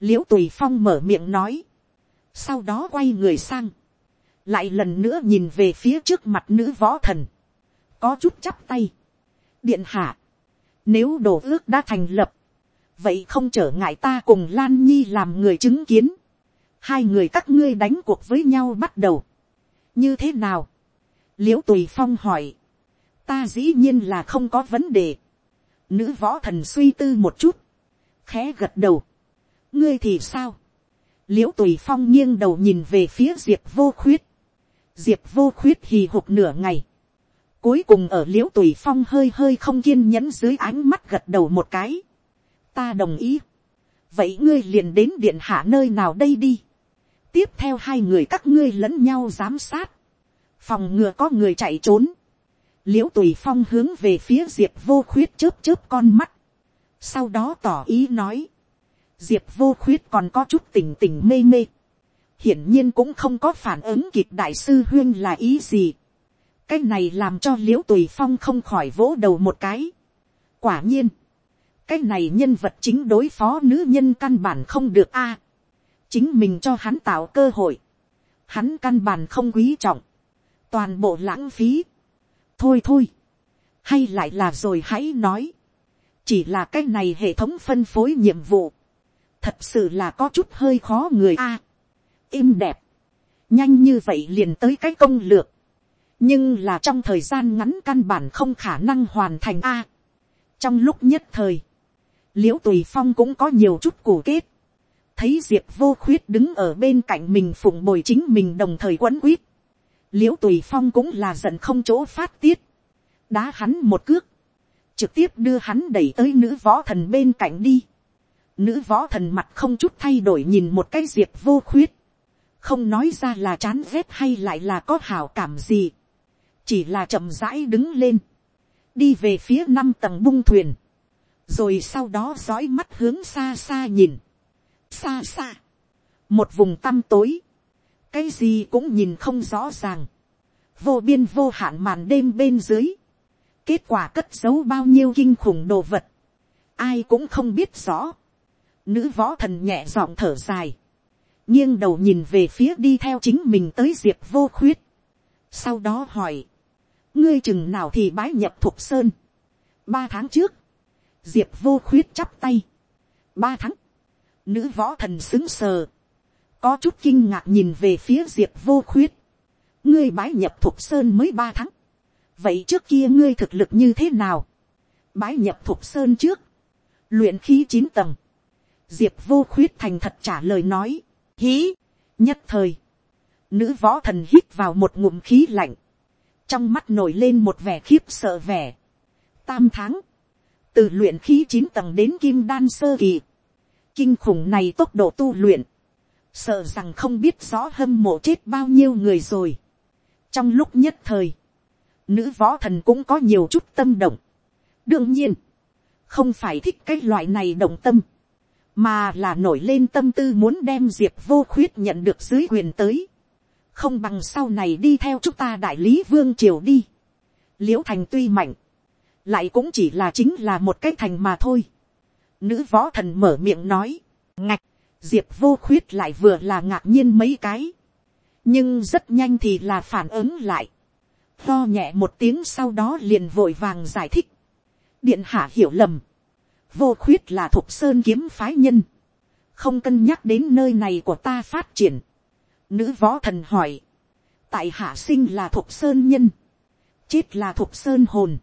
l i ễ u tùy phong mở miệng nói, sau đó quay người sang, lại lần nữa nhìn về phía trước mặt nữ võ thần, có chút chắp tay, điện hạ, nếu đồ ước đã thành lập, vậy không trở ngại ta cùng lan nhi làm người chứng kiến, hai người các ngươi đánh cuộc với nhau bắt đầu, như thế nào, l i ễ u tùy phong hỏi, ta dĩ nhiên là không có vấn đề, nữ võ thần suy tư một chút, khẽ gật đầu, ngươi thì sao, l i ễ u tùy phong nghiêng đầu nhìn về phía diệp vô khuyết, diệp vô khuyết hì hục nửa ngày, cuối cùng ở l i ễ u tùy phong hơi hơi không kiên nhẫn dưới ánh mắt gật đầu một cái, ta đồng ý, vậy ngươi liền đến điện hạ nơi nào đây đi, tiếp theo hai người các ngươi lẫn nhau giám sát, phòng ngừa có người chạy trốn, l i ễ u tùy phong hướng về phía diệp vô khuyết chớp chớp con mắt, sau đó tỏ ý nói, diệp vô khuyết còn có chút tỉnh tỉnh mê mê, hiển nhiên cũng không có phản ứng kịp đại sư huyên là ý gì. cái này làm cho l i ễ u tùy phong không khỏi vỗ đầu một cái. quả nhiên, cái này nhân vật chính đối phó nữ nhân căn bản không được a chính mình cho hắn tạo cơ hội. hắn căn bản không quý trọng. toàn bộ lãng phí. thôi thôi. hay lại là rồi hãy nói. chỉ là cái này hệ thống phân phối nhiệm vụ. thật sự là có chút hơi khó người a Im đẹp, nhanh như vậy liền tới cái công lược, nhưng là trong thời gian ngắn căn bản không khả năng hoàn thành a. trong lúc nhất thời, l i ễ u tùy phong cũng có nhiều chút củ kết, thấy diệp vô khuyết đứng ở bên cạnh mình phụng bồi chính mình đồng thời quấn quýt, l i ễ u tùy phong cũng là giận không chỗ phát tiết, đá hắn một cước, trực tiếp đưa hắn đẩy tới nữ võ thần bên cạnh đi. Nữ võ thần mặt không chút thay đổi nhìn một cái diệp vô khuyết, không nói ra là chán ghét hay lại là có hảo cảm gì, chỉ là chậm rãi đứng lên, đi về phía năm tầng bung thuyền, rồi sau đó dõi mắt hướng xa xa nhìn, xa xa, một vùng tăm tối, cái gì cũng nhìn không rõ ràng, vô biên vô hạn màn đêm bên dưới, kết quả cất giấu bao nhiêu kinh khủng đồ vật, ai cũng không biết rõ, nữ võ thần nhẹ giọng thở dài, nghiêng đầu nhìn về phía đi theo chính mình tới diệp vô khuyết. sau đó hỏi, ngươi chừng nào thì bái nhập thục sơn. ba tháng trước, diệp vô khuyết chắp tay. ba tháng, nữ võ thần xứng sờ, có chút kinh ngạc nhìn về phía diệp vô khuyết. ngươi bái nhập thục sơn mới ba tháng. vậy trước kia ngươi thực lực như thế nào. bái nhập thục sơn trước, luyện khí chín tầng. diệp vô khuyết thành thật trả lời nói Hí, nhất thời, nữ võ thần hít vào một ngụm khí lạnh, trong mắt nổi lên một vẻ khiếp sợ vẻ. Tam tháng, từ luyện khí chín tầng đến kim đan sơ kỳ, kinh khủng này tốc độ tu luyện, sợ rằng không biết rõ hâm mộ chết bao nhiêu người rồi. trong lúc nhất thời, nữ võ thần cũng có nhiều chút tâm động. đương nhiên, không phải thích cái loại này động tâm mà là nổi lên tâm tư muốn đem diệp vô khuyết nhận được dưới quyền tới, không bằng sau này đi theo chúng ta đại lý vương triều đi. l i ễ u thành tuy mạnh, lại cũng chỉ là chính là một cái thành mà thôi nữ võ thần mở miệng nói, ngạch, diệp vô khuyết lại vừa là ngạc nhiên mấy cái, nhưng rất nhanh thì là phản ứng lại, lo nhẹ một tiếng sau đó liền vội vàng giải thích, điện hạ hiểu lầm, vô khuyết là thục sơn kiếm phái nhân, không cân nhắc đến nơi này của ta phát triển. Nữ võ thần hỏi, tại hạ sinh là thục sơn nhân, chết là thục sơn hồn,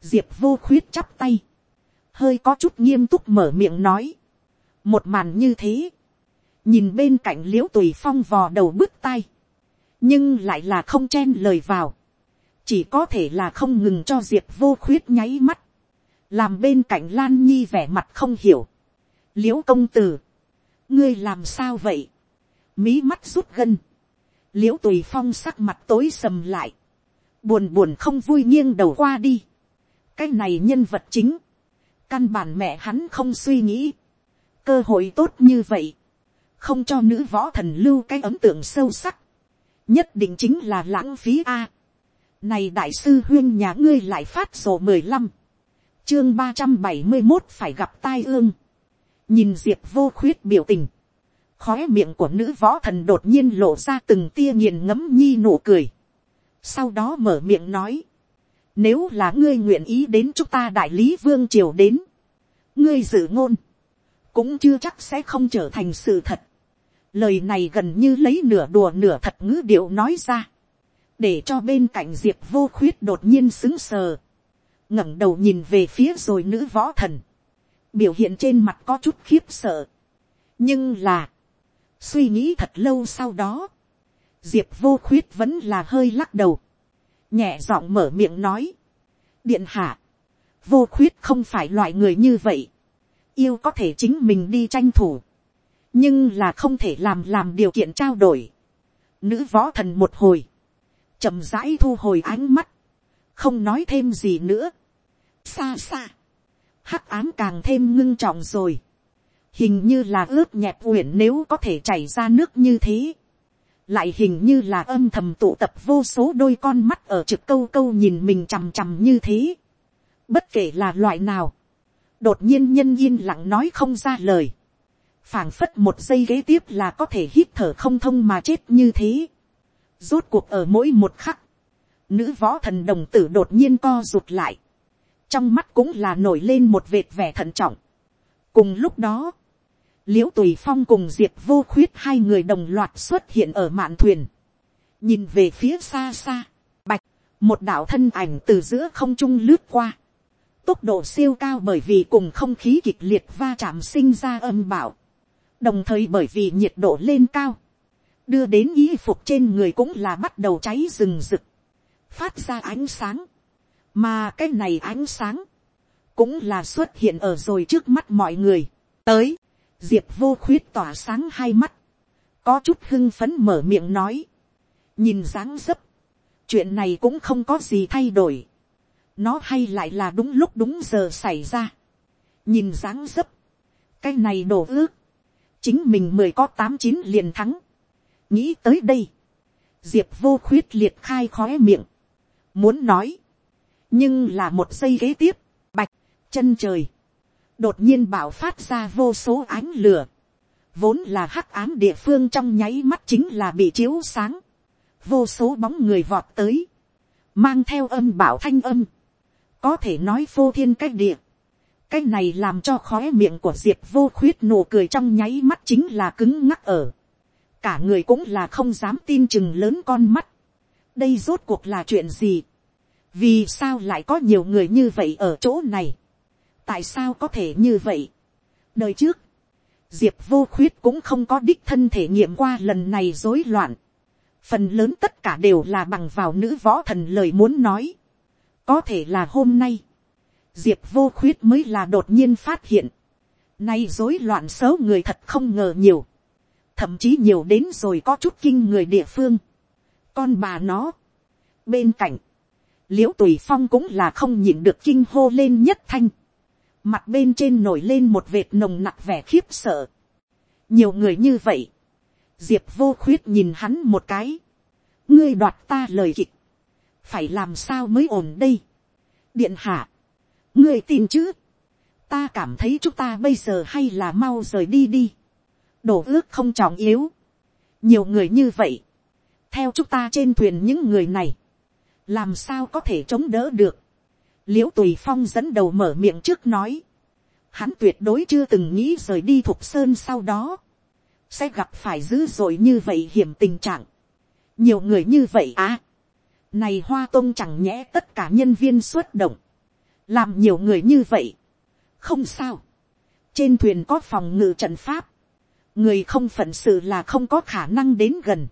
diệp vô khuyết chắp tay, hơi có chút nghiêm túc mở miệng nói, một màn như thế, nhìn bên cạnh l i ễ u tùy phong vò đầu bứt tai, nhưng lại là không chen lời vào, chỉ có thể là không ngừng cho diệp vô khuyết nháy mắt, làm bên cạnh lan nhi vẻ mặt không hiểu, l i ễ u công tử, ngươi làm sao vậy, mí mắt rút gân, l i ễ u tùy phong sắc mặt tối sầm lại, buồn buồn không vui nghiêng đầu qua đi, cái này nhân vật chính, căn bản mẹ hắn không suy nghĩ, cơ hội tốt như vậy, không cho nữ võ thần lưu cái ấn tượng sâu sắc, nhất định chính là lãng phí a. Này đại sư huyên nhà ngươi lại phát sổ mười lăm, chương ba trăm bảy mươi một phải gặp tai ương, nhìn diệp vô khuyết biểu tình, khói miệng của nữ võ thần đột nhiên lộ ra từng tia nghiền ngấm nhi nụ cười, sau đó mở miệng nói, nếu là ngươi nguyện ý đến chúng ta đại lý vương triều đến, ngươi dự ngôn, cũng chưa chắc sẽ không trở thành sự thật. Lời này gần như lấy nửa đùa nửa thật ngữ điệu nói ra, để cho bên cạnh diệp vô khuyết đột nhiên xứng sờ, ngẩng đầu nhìn về phía rồi nữ võ thần, biểu hiện trên mặt có chút khiếp sợ, nhưng là, suy nghĩ thật lâu sau đó, diệp vô khuyết vẫn là hơi lắc đầu, nhẹ giọng mở miệng nói, điện hạ, vô khuyết không phải loại người như vậy, yêu có thể chính mình đi tranh thủ, nhưng là không thể làm làm điều kiện trao đổi. Nữ võ thần một hồi, chậm rãi thu hồi ánh mắt, không nói thêm gì nữa. xa xa, hắc ám càng thêm ngưng trọng rồi. hình như là ướp nhẹp uyển nếu có thể chảy ra nước như thế lại hình như là âm thầm tụ tập vô số đôi con mắt ở trực câu câu nhìn mình chằm chằm như thế. bất kể là loại nào, đột nhiên nhân yên lặng nói không ra lời phảng phất một giây kế tiếp là có thể hít thở không thông mà chết như thế. Rốt cuộc ở mỗi một khắc, nữ võ thần đồng tử đột nhiên co rụt lại. Trong mắt cũng là nổi lên một vệt vẻ thận trọng. Cùng lúc đó, liễu tùy phong cùng diệp vô khuyết hai người đồng loạt xuất hiện ở mạn thuyền. Nhìn về phía xa xa, bạch, một đạo thân ảnh từ giữa không trung lướt qua. Tốc độ siêu cao bởi vì cùng không khí kịch liệt va chạm sinh ra âm bảo đồng thời bởi vì nhiệt độ lên cao, đưa đến y phục trên người cũng là bắt đầu cháy rừng rực, phát ra ánh sáng, mà cái này ánh sáng, cũng là xuất hiện ở rồi trước mắt mọi người, tới, diệp vô khuyết tỏa sáng hai mắt, có chút hưng phấn mở miệng nói, nhìn dáng dấp, chuyện này cũng không có gì thay đổi, nó hay lại là đúng lúc đúng giờ xảy ra, nhìn dáng dấp, cái này đổ ước, chính mình mười có tám chín liền thắng. nghĩ tới đây, diệp vô khuyết liệt khai khói miệng, muốn nói, nhưng là một giây kế tiếp, bạch, chân trời, đột nhiên bảo phát ra vô số ánh lửa, vốn là hắc ám địa phương trong nháy mắt chính là bị chiếu sáng, vô số bóng người vọt tới, mang theo âm bảo thanh âm, có thể nói vô thiên cách địa, cái này làm cho khóe miệng của diệp vô khuyết nụ cười trong nháy mắt chính là cứng ngắc ở. cả người cũng là không dám tin chừng lớn con mắt. đây rốt cuộc là chuyện gì. vì sao lại có nhiều người như vậy ở chỗ này tại sao có thể như vậy. đời trước, diệp vô khuyết cũng không có đích thân thể nghiệm qua lần này rối loạn. phần lớn tất cả đều là bằng vào nữ võ thần lời muốn nói. có thể là hôm nay, diệp vô khuyết mới là đột nhiên phát hiện, nay rối loạn xấu người thật không ngờ nhiều, thậm chí nhiều đến rồi có chút kinh người địa phương, con bà nó, bên cạnh, l i ễ u tùy phong cũng là không nhịn được kinh hô lên nhất thanh, mặt bên trên nổi lên một vệt nồng nặc vẻ khiếp sợ, nhiều người như vậy, diệp vô khuyết nhìn hắn một cái, ngươi đoạt ta lời kịch, phải làm sao mới ổn đây, điện hạ, ngươi tin chứ, ta cảm thấy chúng ta bây giờ hay là mau rời đi đi, đổ ước không trọng yếu, nhiều người như vậy, theo chúng ta trên thuyền những người này, làm sao có thể chống đỡ được, l i ễ u tùy phong dẫn đầu mở miệng trước nói, hắn tuyệt đối chưa từng nghĩ rời đi thục sơn sau đó, sẽ gặp phải dữ dội như vậy hiểm tình trạng, nhiều người như vậy à, này hoa tôn chẳng nhẽ tất cả nhân viên xuất động, làm nhiều người như vậy, không sao, trên thuyền có phòng ngự trận pháp, người không phận sự là không có khả năng đến gần,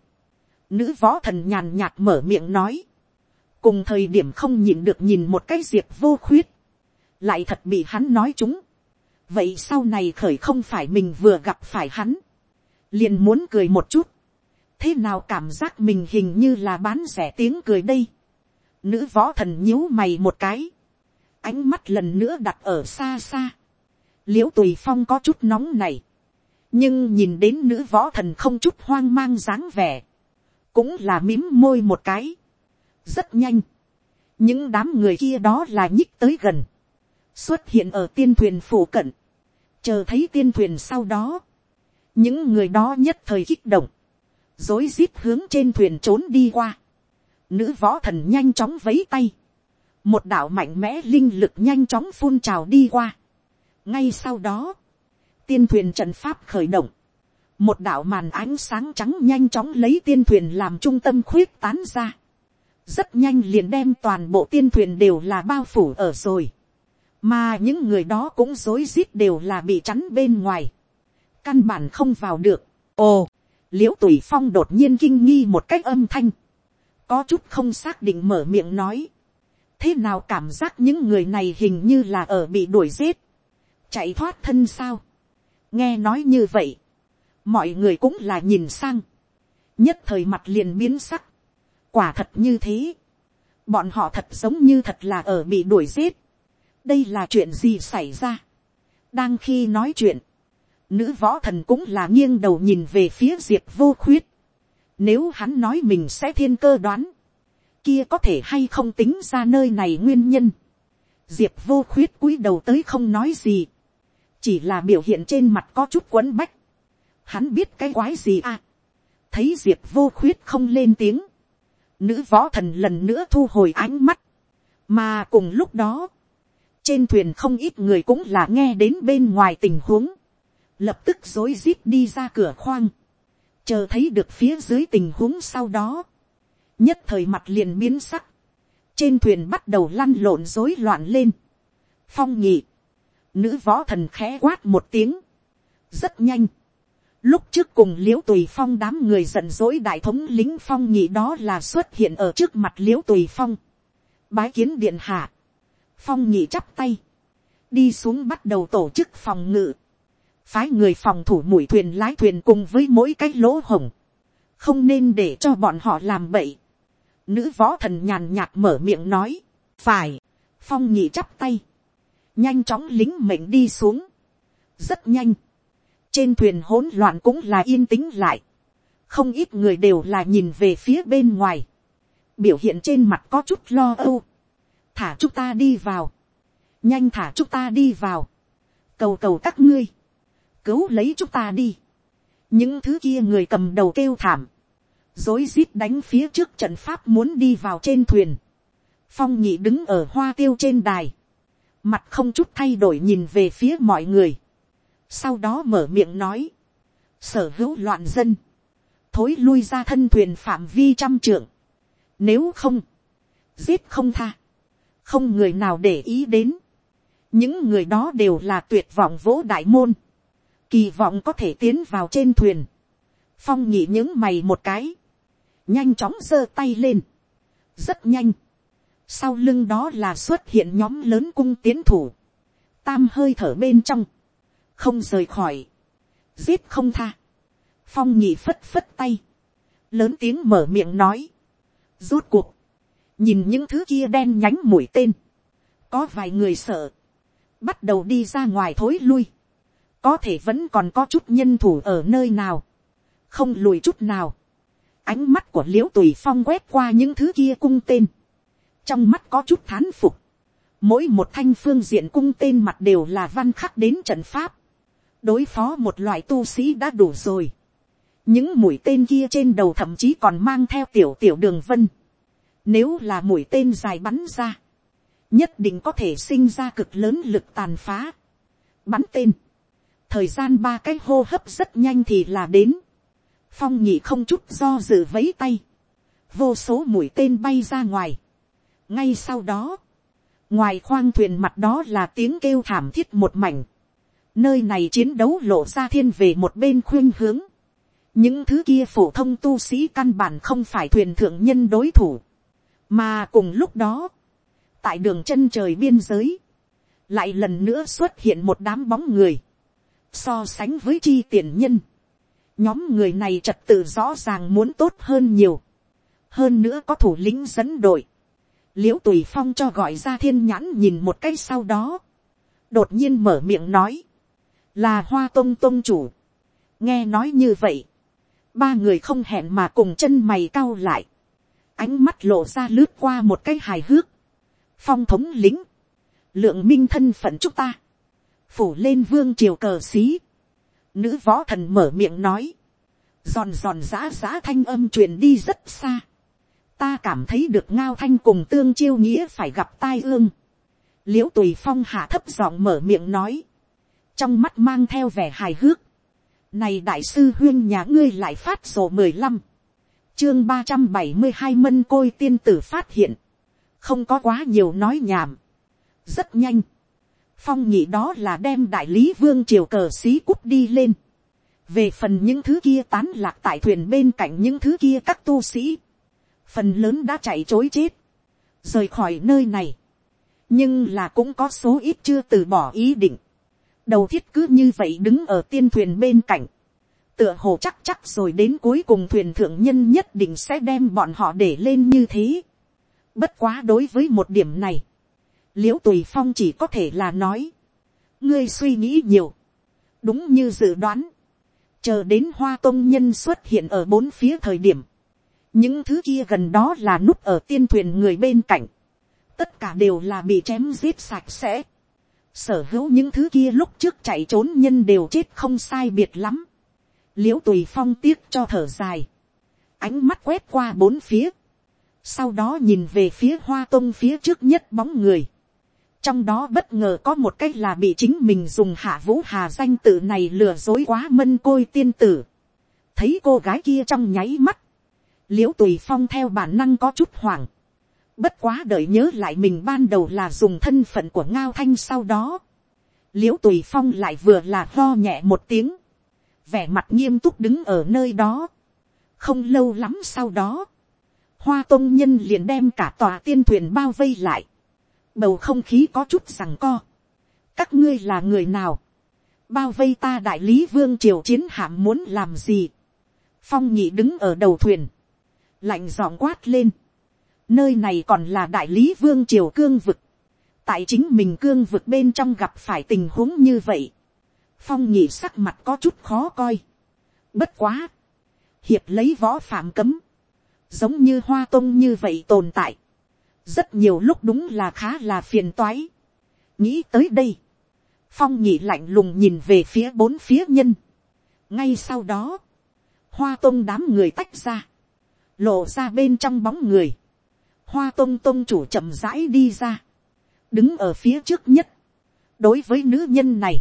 nữ võ thần nhàn nhạt mở miệng nói, cùng thời điểm không nhìn được nhìn một cái diệp vô khuyết, lại thật bị hắn nói chúng. vậy sau này khởi không phải mình vừa gặp phải hắn, liền muốn cười một chút, thế nào cảm giác mình hình như là bán rẻ tiếng cười đây. nữ võ thần nhíu mày một cái, ánh mắt lần nữa đặt ở xa xa, l i ễ u tùy phong có chút nóng này, nhưng nhìn đến nữ võ thần không chút hoang mang dáng vẻ, cũng là mím môi một cái, rất nhanh, những đám người kia đó là nhích tới gần, xuất hiện ở tiên thuyền phủ cận, chờ thấy tiên thuyền sau đó, những người đó nhất thời kích động, dối rít hướng trên thuyền trốn đi qua, nữ võ thần nhanh chóng vấy tay, một đạo mạnh mẽ linh lực nhanh chóng phun trào đi qua, ngay sau đó, tiên thuyền trận pháp khởi động, một đạo màn ánh sáng trắng nhanh chóng lấy tiên thuyền làm trung tâm khuyết tán ra, rất nhanh liền đem toàn bộ tiên thuyền đều là bao phủ ở rồi, mà những người đó cũng rối rít đều là bị chắn bên ngoài, căn bản không vào được, ồ, l i ễ u tùy phong đột nhiên kinh nghi một cách âm thanh, có chút không xác định mở miệng nói, thế nào cảm giác những người này hình như là ở bị đuổi giết, chạy thoát thân sao, nghe nói như vậy, mọi người cũng là nhìn sang, nhất thời mặt liền biến sắc, quả thật như thế, bọn họ thật giống như thật là ở bị đuổi giết, đây là chuyện gì xảy ra, đang khi nói chuyện, nữ võ thần cũng là nghiêng đầu nhìn về phía diệp vô khuyết, nếu hắn nói mình sẽ thiên cơ đoán, kia có thể hay không tính ra nơi này nguyên nhân, diệp vô khuyết cúi đầu tới không nói gì, chỉ là biểu hiện trên mặt có chút quấn bách, hắn biết cái quái gì à, thấy diệp vô khuyết không lên tiếng, nữ võ thần lần nữa thu hồi ánh mắt, mà cùng lúc đó, trên thuyền không ít người cũng là nghe đến bên ngoài tình huống, lập tức dối rít đi ra cửa khoang, chờ thấy được phía dưới tình huống sau đó, nhất thời mặt liền biến sắc, trên thuyền bắt đầu lăn lộn rối loạn lên, phong nhị, nữ võ thần khẽ quát một tiếng, rất nhanh, Lúc trước cùng l i ễ u tùy phong đám người giận dỗi đại thống lính phong nhị đó là xuất hiện ở trước mặt l i ễ u tùy phong. Bái kiến điện hạ. Phong nhị chắp tay. Đi xuống bắt đầu tổ chức phòng ngự. Phái người phòng thủ mũi thuyền lái thuyền cùng với mỗi cái lỗ hồng. Không nên để cho bọn họ làm bậy. Nữ võ thần nhàn nhạt mở miệng nói. Phải. Phong nhị chắp tay. Nhanh chóng lính mệnh đi xuống. Rất nhanh trên thuyền hỗn loạn cũng là yên tĩnh lại, không ít người đều là nhìn về phía bên ngoài, biểu hiện trên mặt có chút lo âu, thả chúng ta đi vào, nhanh thả chúng ta đi vào, cầu cầu các ngươi, cứu lấy chúng ta đi, những thứ kia người cầm đầu kêu thảm, dối rít đánh phía trước trận pháp muốn đi vào trên thuyền, phong nhị đứng ở hoa tiêu trên đài, mặt không chút thay đổi nhìn về phía mọi người, sau đó mở miệng nói, sở hữu loạn dân, thối lui ra thân thuyền phạm vi trăm trưởng nếu không, giết không tha, không người nào để ý đến, những người đó đều là tuyệt vọng vỗ đại môn, kỳ vọng có thể tiến vào trên thuyền, phong nhị những mày một cái, nhanh chóng giơ tay lên, rất nhanh, sau lưng đó là xuất hiện nhóm lớn cung tiến thủ, tam hơi thở bên trong, không rời khỏi, giết không tha, phong nhị phất phất tay, lớn tiếng mở miệng nói, rút cuộc, nhìn những thứ kia đen nhánh mũi tên, có vài người sợ, bắt đầu đi ra ngoài thối lui, có thể vẫn còn có chút nhân thủ ở nơi nào, không lùi chút nào, ánh mắt của l i ễ u tùy phong quét qua những thứ kia cung tên, trong mắt có chút thán phục, mỗi một thanh phương diện cung tên mặt đều là văn khắc đến trận pháp, đối phó một loại tu sĩ đã đủ rồi. những mũi tên kia trên đầu thậm chí còn mang theo tiểu tiểu đường vân. nếu là mũi tên dài bắn ra, nhất định có thể sinh ra cực lớn lực tàn phá, bắn tên, thời gian ba cái hô hấp rất nhanh thì là đến, phong nhị không chút do dự vấy tay, vô số mũi tên bay ra ngoài, ngay sau đó, ngoài khoang thuyền mặt đó là tiếng kêu thảm thiết một mảnh, nơi này chiến đấu lộ ra thiên về một bên khuyên hướng, những thứ kia phổ thông tu sĩ căn bản không phải thuyền thượng nhân đối thủ, mà cùng lúc đó, tại đường chân trời biên giới, lại lần nữa xuất hiện một đám bóng người, so sánh với chi tiền nhân, nhóm người này trật tự rõ ràng muốn tốt hơn nhiều, hơn nữa có thủ lĩnh dẫn đội, l i ễ u tùy phong cho gọi ra thiên nhãn nhìn một cái sau đó, đột nhiên mở miệng nói, là hoa tông tông chủ, nghe nói như vậy, ba người không hẹn mà cùng chân mày cau lại, ánh mắt lộ ra lướt qua một cái hài hước, phong thống lính, lượng minh thân phận chúng ta, phủ lên vương triều cờ xí, nữ võ thần mở miệng nói, giòn giòn giã giã thanh âm truyền đi rất xa, ta cảm thấy được ngao thanh cùng tương chiêu nghĩa phải gặp tai ương, l i ễ u tùy phong hạ thấp giọng mở miệng nói, trong mắt mang theo vẻ hài hước, này đại sư huyên nhà ngươi lại phát sổ mười lăm, chương ba trăm bảy mươi hai mân côi tiên tử phát hiện, không có quá nhiều nói nhảm, rất nhanh, phong nhị đó là đem đại lý vương triều cờ xí cút đi lên. về phần những thứ kia tán lạc tại thuyền bên cạnh những thứ kia các tu sĩ, phần lớn đã chạy chối chết, rời khỏi nơi này. nhưng là cũng có số ít chưa từ bỏ ý định đầu thiết cứ như vậy đứng ở tiên thuyền bên cạnh. tựa hồ chắc chắc rồi đến cuối cùng thuyền thượng nhân nhất định sẽ đem bọn họ để lên như thế. bất quá đối với một điểm này, l i ễ u tùy phong chỉ có thể là nói, ngươi suy nghĩ nhiều, đúng như dự đoán, chờ đến hoa tôn nhân xuất hiện ở bốn phía thời điểm, những thứ kia gần đó là núp ở tiên thuyền người bên cạnh, tất cả đều là bị chém giết sạch sẽ, sở hữu những thứ kia lúc trước chạy trốn nhân đều chết không sai biệt lắm, l i ễ u tùy phong tiếc cho thở dài, ánh mắt quét qua bốn phía, sau đó nhìn về phía hoa tông phía trước nhất bóng người, trong đó bất ngờ có một cái là bị chính mình dùng hạ vũ hà danh tự này lừa dối quá mân côi tiên tử. thấy cô gái kia trong nháy mắt, l i ễ u tùy phong theo bản năng có chút hoảng bất quá đợi nhớ lại mình ban đầu là dùng thân phận của ngao thanh sau đó. l i ễ u tùy phong lại vừa là lo nhẹ một tiếng, vẻ mặt nghiêm túc đứng ở nơi đó. không lâu lắm sau đó, hoa tôn nhân liền đem cả tòa tiên thuyền bao vây lại bầu không khí có chút rằng co. các ngươi là người nào, bao vây ta đại lý vương triều chiến hạm muốn làm gì. phong nhị đứng ở đầu thuyền, lạnh giọng quát lên nơi này còn là đại lý vương triều cương vực. tại chính mình cương vực bên trong gặp phải tình huống như vậy. phong nhị sắc mặt có chút khó coi. bất quá. hiệp lấy võ phạm cấm. giống như hoa tông như vậy tồn tại rất nhiều lúc đúng là khá là phiền toái. nghĩ tới đây, phong nhị lạnh lùng nhìn về phía bốn phía nhân. ngay sau đó, hoa tông đám người tách ra, lộ ra bên trong bóng người, hoa tông tông chủ chậm rãi đi ra, đứng ở phía trước nhất. đối với nữ nhân này,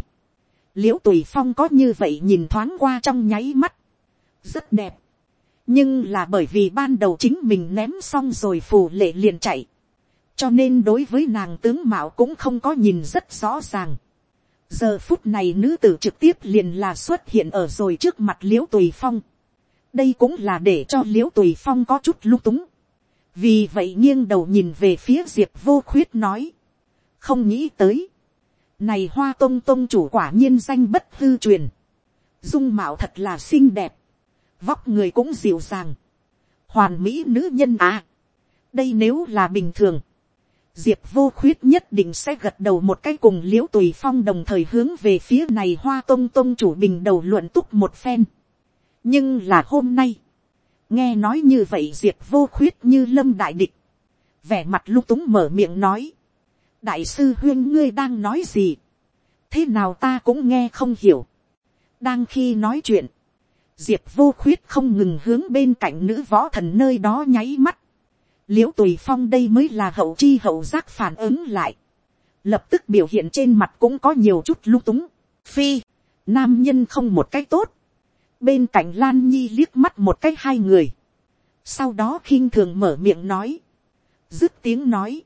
l i ễ u tùy phong có như vậy nhìn thoáng qua trong nháy mắt, rất đẹp. nhưng là bởi vì ban đầu chính mình ném xong rồi phù lệ liền chạy, cho nên đối với nàng tướng mạo cũng không có nhìn rất rõ ràng. giờ phút này nữ tử trực tiếp liền là xuất hiện ở rồi trước mặt l i ễ u tùy phong. đây cũng là để cho l i ễ u tùy phong có chút lung túng vì vậy nghiêng đầu nhìn về phía diệp vô khuyết nói. không nghĩ tới. này hoa tông tông chủ quả nhiên danh bất hư truyền. dung mạo thật là xinh đẹp. vóc người cũng dịu dàng. hoàn mỹ nữ nhân à. đây nếu là bình thường diệp vô khuyết nhất định sẽ gật đầu một cái cùng l i ễ u tùy phong đồng thời hướng về phía này hoa tông tông chủ bình đầu luận túc một phen. nhưng là hôm nay, nghe nói như vậy diệp vô khuyết như lâm đại địch, vẻ mặt lung túng mở miệng nói, đại sư huyên ngươi đang nói gì, thế nào ta cũng nghe không hiểu. đang khi nói chuyện, diệp vô khuyết không ngừng hướng bên cạnh nữ võ thần nơi đó nháy mắt, l i ễ u tùy phong đây mới là hậu chi hậu giác phản ứng lại, lập tức biểu hiện trên mặt cũng có nhiều chút lung túng, phi, nam nhân không một cách tốt, bên cạnh lan nhi liếc mắt một cách hai người, sau đó khinh thường mở miệng nói, dứt tiếng nói,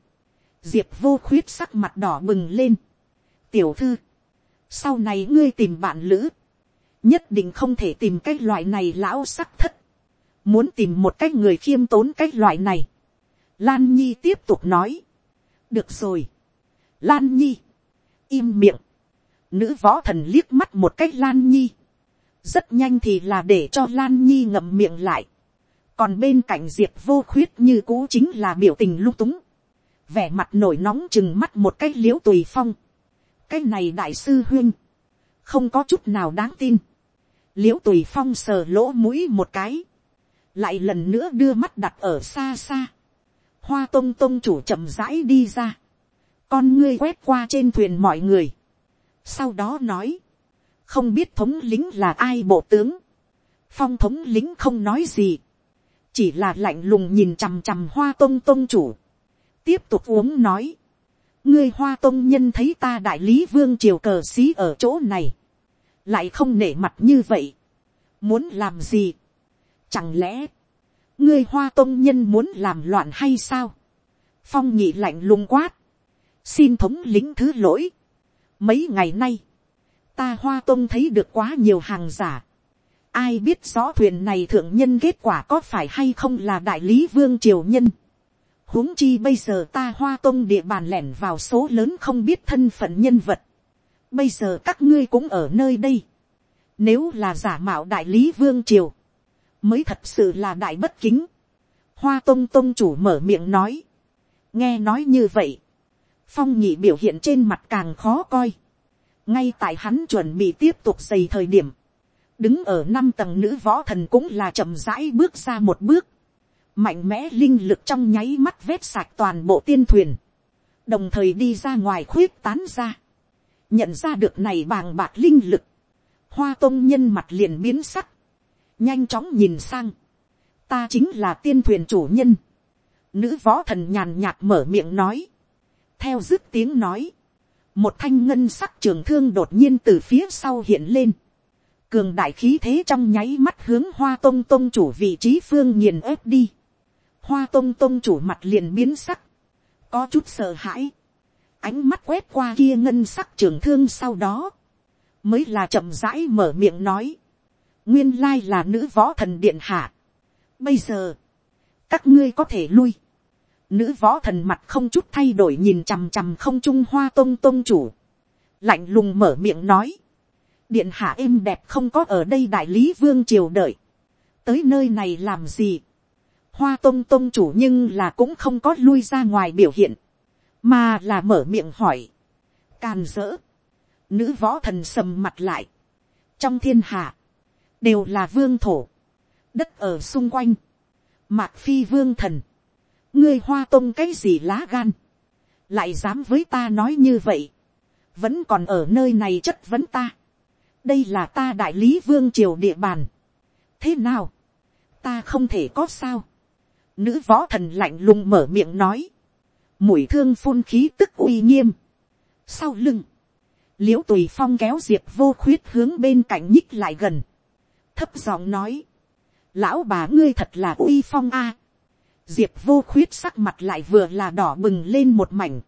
diệp vô khuyết sắc mặt đỏ bừng lên, tiểu thư, sau này ngươi tìm bạn lữ, nhất định không thể tìm cái loại này lão sắc thất, muốn tìm một cái người khiêm tốn cái loại này. Lan Nhi tiếp tục nói. được rồi. Lan Nhi. im miệng. Nữ võ thần liếc mắt một cách Lan Nhi rất nhanh thì là để cho Lan Nhi ngậm miệng lại. còn bên cạnh diệp vô khuyết như cũ chính là biểu tình lung túng. vẻ mặt nổi nóng chừng mắt một cách liễu tùy phong. cái này đại sư huyên. không có chút nào đáng tin. liễu tùy phong sờ lỗ mũi một cái lại lần nữa đưa mắt đặt ở xa xa, hoa tông tông chủ chậm rãi đi ra, con ngươi quét qua trên thuyền mọi người, sau đó nói, không biết thống lính là ai bộ tướng, phong thống lính không nói gì, chỉ là lạnh lùng nhìn chằm chằm hoa tông tông chủ, tiếp tục uống nói, ngươi hoa tông nhân thấy ta đại lý vương triều cờ xí ở chỗ này, lại không nể mặt như vậy, muốn làm gì, Chẳng lẽ, ngươi hoa tông nhân muốn làm loạn hay sao? Phong nhị lạnh lùng quát. Xin thống lính thứ lỗi. Mấy ngày nay, ta hoa tông thấy được quá nhiều hàng giả. Ai biết rõ thuyền này thượng nhân kết quả có phải hay không là đại lý vương triều nhân. huống chi bây giờ ta hoa tông địa bàn lẻn vào số lớn không biết thân phận nhân vật. Bây giờ các ngươi cũng ở nơi đây. Nếu là giả mạo đại lý vương triều mới thật sự là đại bất kính. Hoa tông tông chủ mở miệng nói. nghe nói như vậy, phong nhị biểu hiện trên mặt càng khó coi ngay tại hắn chuẩn bị tiếp tục dày thời điểm, đứng ở năm tầng nữ võ thần cũng là chậm rãi bước ra một bước, mạnh mẽ linh lực trong nháy mắt vét sạch toàn bộ tiên thuyền, đồng thời đi ra ngoài khuyết tán ra, nhận ra được này bàng bạc linh lực, hoa tông nhân mặt liền biến sắc, nhanh chóng nhìn sang, ta chính là tiên thuyền chủ nhân, nữ võ thần nhàn nhạt mở miệng nói, theo dứt tiếng nói, một thanh ngân sắc trường thương đột nhiên từ phía sau hiện lên, cường đại khí thế trong nháy mắt hướng hoa tông tông chủ vị trí phương nghiền ép đi, hoa tông tông chủ mặt liền biến sắc, có chút sợ hãi, ánh mắt quét qua kia ngân sắc trường thương sau đó, mới là chậm rãi mở miệng nói, nguyên lai là nữ võ thần điện hạ. Bây giờ, các ngươi có thể lui. Nữ võ thần mặt không chút thay đổi nhìn chằm chằm không trung hoa tông tông chủ. Lạnh lùng mở miệng nói. Điện hạ êm đẹp không có ở đây đại lý vương triều đợi. Tới nơi này làm gì? Hoa tông tông chủ nhưng là cũng không có lui ra ngoài biểu hiện. Mà là mở miệng hỏi. Càn rỡ. Nữ võ thần sầm mặt lại. Trong thiên hạ đều là vương thổ, đất ở xung quanh, mạc phi vương thần, ngươi hoa tông cái gì lá gan, lại dám với ta nói như vậy, vẫn còn ở nơi này chất vấn ta, đây là ta đại lý vương triều địa bàn, thế nào, ta không thể có sao, nữ võ thần lạnh lùng mở miệng nói, mũi thương phun khí tức uy nghiêm, sau lưng, l i ễ u tùy phong kéo diệp vô khuyết hướng bên cạnh nhích lại gần, thấp giọng nói, lão bà ngươi thật là uy phong a diệp vô khuyết sắc mặt lại vừa là đỏ bừng lên một mảnh.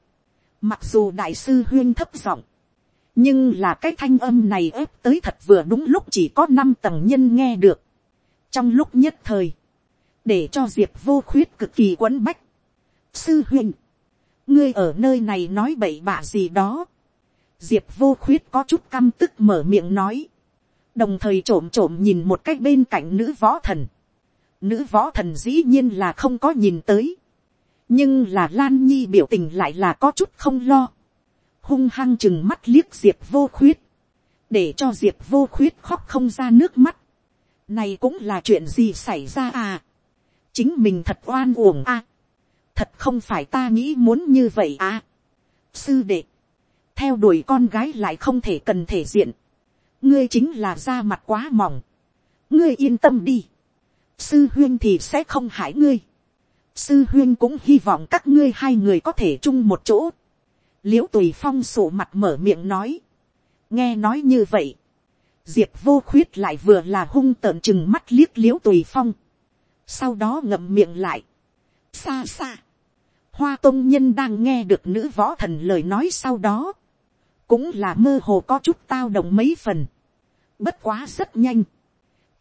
mặc dù đại sư huyên thấp giọng, nhưng là cái thanh âm này ép tới thật vừa đúng lúc chỉ có năm tầng nhân nghe được. trong lúc nhất thời, để cho diệp vô khuyết cực kỳ quấn bách. sư huyên, ngươi ở nơi này nói bậy bạ gì đó. diệp vô khuyết có chút căm tức mở miệng nói đồng thời trộm trộm nhìn một cách bên cạnh nữ võ thần. Nữ võ thần dĩ nhiên là không có nhìn tới. nhưng là lan nhi biểu tình lại là có chút không lo. hung hăng chừng mắt liếc diệp vô khuyết. để cho diệp vô khuyết khóc không ra nước mắt. này cũng là chuyện gì xảy ra à. chính mình thật oan uổng à. thật không phải ta nghĩ muốn như vậy à. sư đệ, theo đuổi con gái lại không thể cần thể diện ngươi chính là da mặt quá mỏng, ngươi yên tâm đi, sư huyên thì sẽ không hại ngươi, sư huyên cũng hy vọng các ngươi hai người có thể chung một chỗ. l i ễ u tùy phong sổ mặt mở miệng nói. nghe nói như vậy. diệp vô khuyết lại vừa là hung tợn chừng mắt liếc l i ễ u tùy phong. sau đó ngậm miệng lại. xa xa. hoa tôn nhân đang nghe được nữ võ thần lời nói sau đó. cũng là mơ hồ có chút tao động mấy phần. bất quá rất nhanh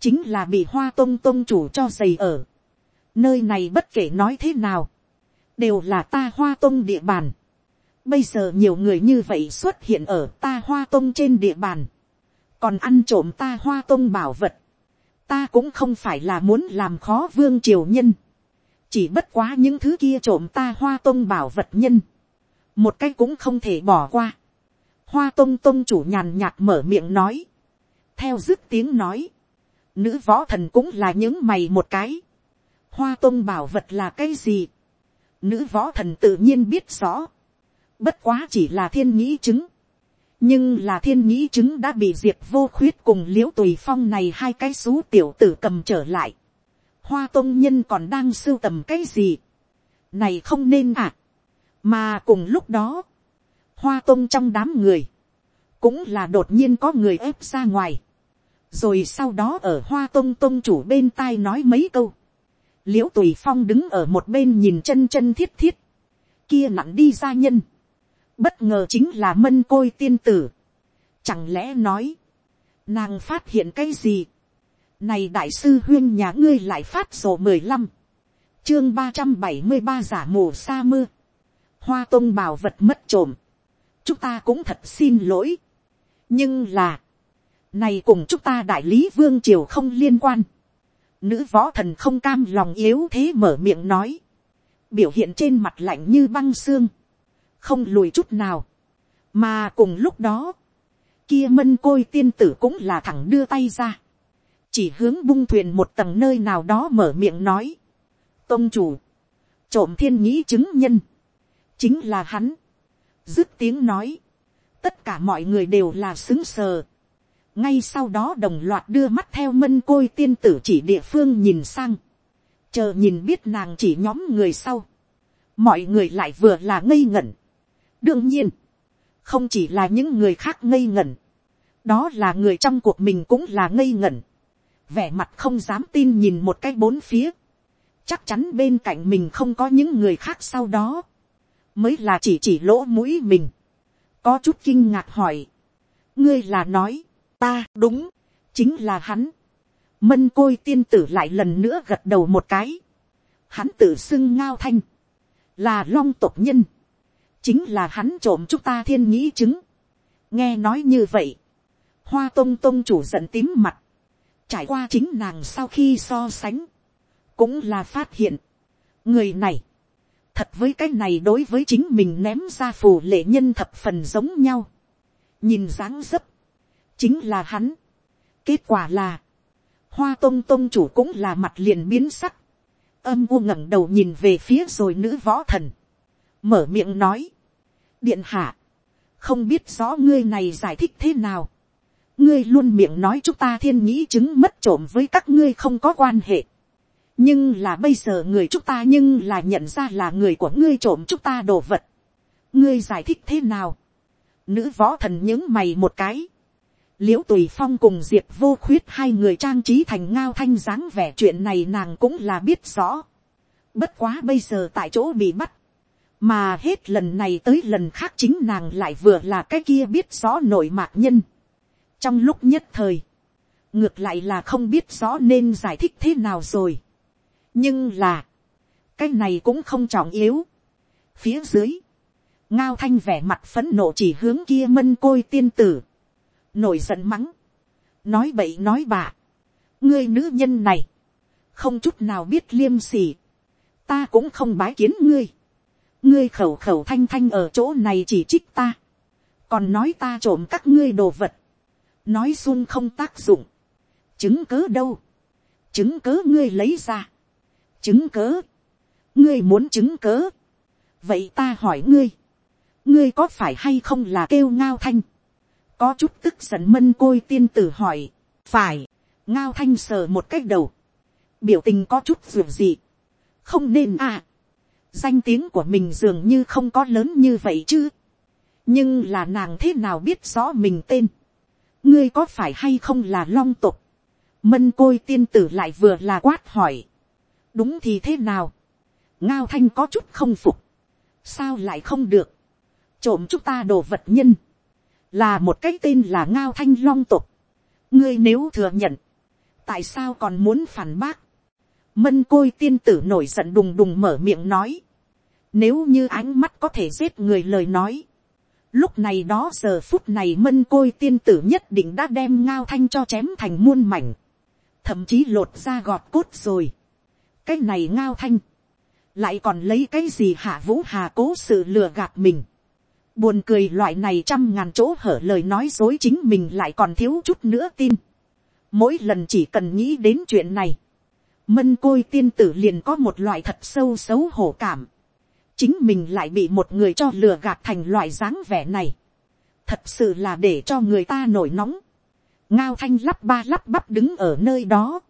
chính là bị hoa tôn tôn chủ cho giày ở Nơi này bất kể nói thế nào. Đều là ta hoa tông địa bàn. Bây giờ nhiều người như vậy xuất hiện ở ta hoa tông trên địa bàn. Còn ăn trộm ta hoa tông bảo vật. Ta cũng không phải là muốn làm khó vương triều nhân. Chỉ bất quá những thứ kia trộm ta hoa tông bảo vật nhân. Một cái cũng không thể bỏ qua. Hoa tông tông chủ nhàn nhạt mở miệng nói. Theo dứt tiếng nói. Nữ võ thần cũng là những mày một cái. Hoa tôn bảo vật là cái gì, nữ võ thần tự nhiên biết rõ, bất quá chỉ là thiên nhĩ chứng, nhưng là thiên nhĩ chứng đã bị diệp vô khuyết cùng liễu tùy phong này hai cái xú tiểu tử cầm trở lại, hoa tôn nhân còn đang sưu tầm cái gì, này không nên à, mà cùng lúc đó, hoa tôn trong đám người, cũng là đột nhiên có người ép ra ngoài, rồi sau đó ở hoa tông tông chủ bên tai nói mấy câu, l i ễ u tùy phong đứng ở một bên nhìn chân chân thiết thiết, kia nặng đi gia nhân, bất ngờ chính là mân côi tiên tử, chẳng lẽ nói, nàng phát hiện cái gì, này đại sư huyên nhà ngươi lại phát sổ mười lăm, chương ba trăm bảy mươi ba giả mù sa mưa, hoa tôn bảo vật mất trộm, chúng ta cũng thật xin lỗi, nhưng là, này cùng chúng ta đại lý vương triều không liên quan, Nữ võ thần không cam lòng yếu thế mở miệng nói. Biểu hiện trên mặt lạnh như băng xương. Không lùi chút nào. Mà cùng lúc đó. Kia mân côi tiên tử cũng là thẳng đưa tay ra. Chỉ hướng bung thuyền một tầng nơi nào đó mở miệng nói. Tông chủ. Trộm thiên nhĩ chứng nhân. Chính là hắn. Dứt tiếng nói. Tất cả mọi người đều là xứng sờ ngay sau đó đồng loạt đưa mắt theo mân côi tiên tử chỉ địa phương nhìn sang, chờ nhìn biết nàng chỉ nhóm người sau, mọi người lại vừa là ngây ngẩn. đương nhiên, không chỉ là những người khác ngây ngẩn, đó là người trong cuộc mình cũng là ngây ngẩn, vẻ mặt không dám tin nhìn một cái bốn phía, chắc chắn bên cạnh mình không có những người khác sau đó, mới là chỉ chỉ lỗ mũi mình, có chút kinh ngạc hỏi, ngươi là nói, ta đúng, chính là hắn. Mân côi tiên tử lại lần nữa gật đầu một cái. Hắn tự xưng ngao thanh, là long tộc nhân. Chính là hắn trộm chúng ta thiên nghĩ chứng. Nghe nói như vậy, hoa tông tông chủ giận tím mặt. Trải qua chính nàng sau khi so sánh, cũng là phát hiện. Người này, thật với cái này đối với chính mình ném ra phù lệ nhân thập phần giống nhau. Nhìn dáng dấp, chính là hắn. kết quả là, hoa tông tông chủ cũng là mặt liền biến sắc, âm u ngẩng đầu nhìn về phía rồi nữ võ thần, mở miệng nói, điện hạ, không biết rõ ngươi này giải thích thế nào, ngươi luôn miệng nói chúng ta thiên nhĩ chứng mất trộm với các ngươi không có quan hệ, nhưng là bây giờ người chúng ta nhưng là nhận ra là người của ngươi trộm chúng ta đồ vật, ngươi giải thích thế nào, nữ võ thần những mày một cái, l i ễ u tùy phong cùng diệp vô khuyết hai người trang trí thành ngao thanh dáng vẻ chuyện này nàng cũng là biết rõ. bất quá bây giờ tại chỗ bị bắt. mà hết lần này tới lần khác chính nàng lại vừa là cái kia biết rõ nội mạc nhân. trong lúc nhất thời, ngược lại là không biết rõ nên giải thích thế nào rồi. nhưng là, cái này cũng không trọng yếu. phía dưới, ngao thanh vẻ mặt phấn nộ chỉ hướng kia mân côi tiên tử nổi giận mắng, nói bậy nói bạ, ngươi nữ nhân này, không chút nào biết liêm sỉ, ta cũng không bái kiến ngươi, ngươi khẩu khẩu thanh thanh ở chỗ này chỉ trích ta, còn nói ta trộm các ngươi đồ vật, nói xung không tác dụng, chứng cớ đâu, chứng cớ ngươi lấy ra, chứng cớ, ngươi muốn chứng cớ, vậy ta hỏi ngươi, ngươi có phải hay không là kêu ngao thanh, có chút tức giận mân côi tiên tử hỏi, phải, ngao thanh sờ một cách đầu, biểu tình có chút ruột gì, không nên à. danh tiếng của mình dường như không có lớn như vậy chứ. nhưng là nàng thế nào biết rõ mình tên. ngươi có phải hay không là long tục. mân côi tiên tử lại vừa là quát hỏi. đúng thì thế nào. ngao thanh có chút không phục. sao lại không được. trộm chúng ta đồ vật nhân là một cái tên là ngao thanh long tục. ngươi nếu thừa nhận. tại sao còn muốn phản bác Mân côi tiên tử nổi giận đùng đùng mở miệng nói. Nếu như ánh mắt có thể giết người lời nói. Lúc này đó giờ phút này mân côi tiên tử nhất định đã đem ngao thanh cho chém thành muôn mảnh. Thậm chí lột ra gọt cốt rồi. Cái này ngao thanh. Lại còn lấy cái gì hạ vũ hà cố sự lừa gạt mình. Buồn cười loại này trăm ngàn chỗ hở lời nói dối chính mình lại còn thiếu chút nữa tin. Mỗi lần chỉ cần nghĩ đến chuyện này mân côi tiên tử liền có một loại thật sâu xấu hổ cảm. chính mình lại bị một người cho lừa gạt thành loại dáng vẻ này. thật sự là để cho người ta nổi nóng. ngao thanh lắp ba lắp bắp đứng ở nơi đó.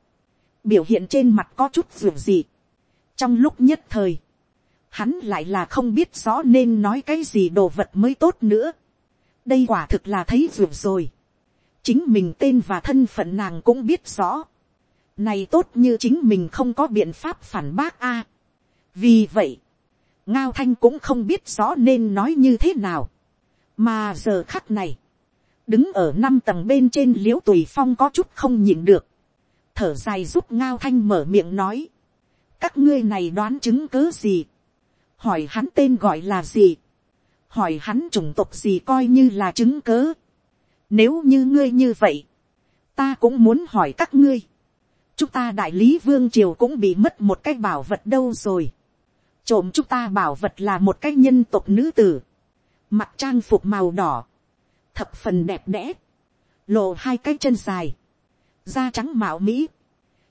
biểu hiện trên mặt có chút ruột gì. trong lúc nhất thời, hắn lại là không biết rõ nên nói cái gì đồ vật mới tốt nữa. đây quả thực là thấy ruột rồi. chính mình tên và thân phận nàng cũng biết rõ này tốt như chính mình không có biện pháp phản bác a. Vì vậy, Ngao Thanh cũng không biết rõ nên nói như thế nào. Mà giờ khắc này, đứng ở năm tầng bên trên liễu tùy phong có chút không nhịn được. Thở dài giúp Ngao Thanh mở miệng nói. Các ngươi này đoán chứng cứ gì? Hỏi hắn tên gọi là gì? Hỏi hắn chủng tộc gì coi như là chứng cớ? Nếu như ngươi như vậy, ta cũng muốn hỏi các ngươi. Chúng ta đại lý vương triều cũng bị mất một cái bảo vật đâu rồi. trộm chúng ta bảo vật là một cái nhân tộc nữ tử, mặc trang phục màu đỏ, thập phần đẹp đẽ, lộ hai cái chân dài, da trắng mạo mỹ,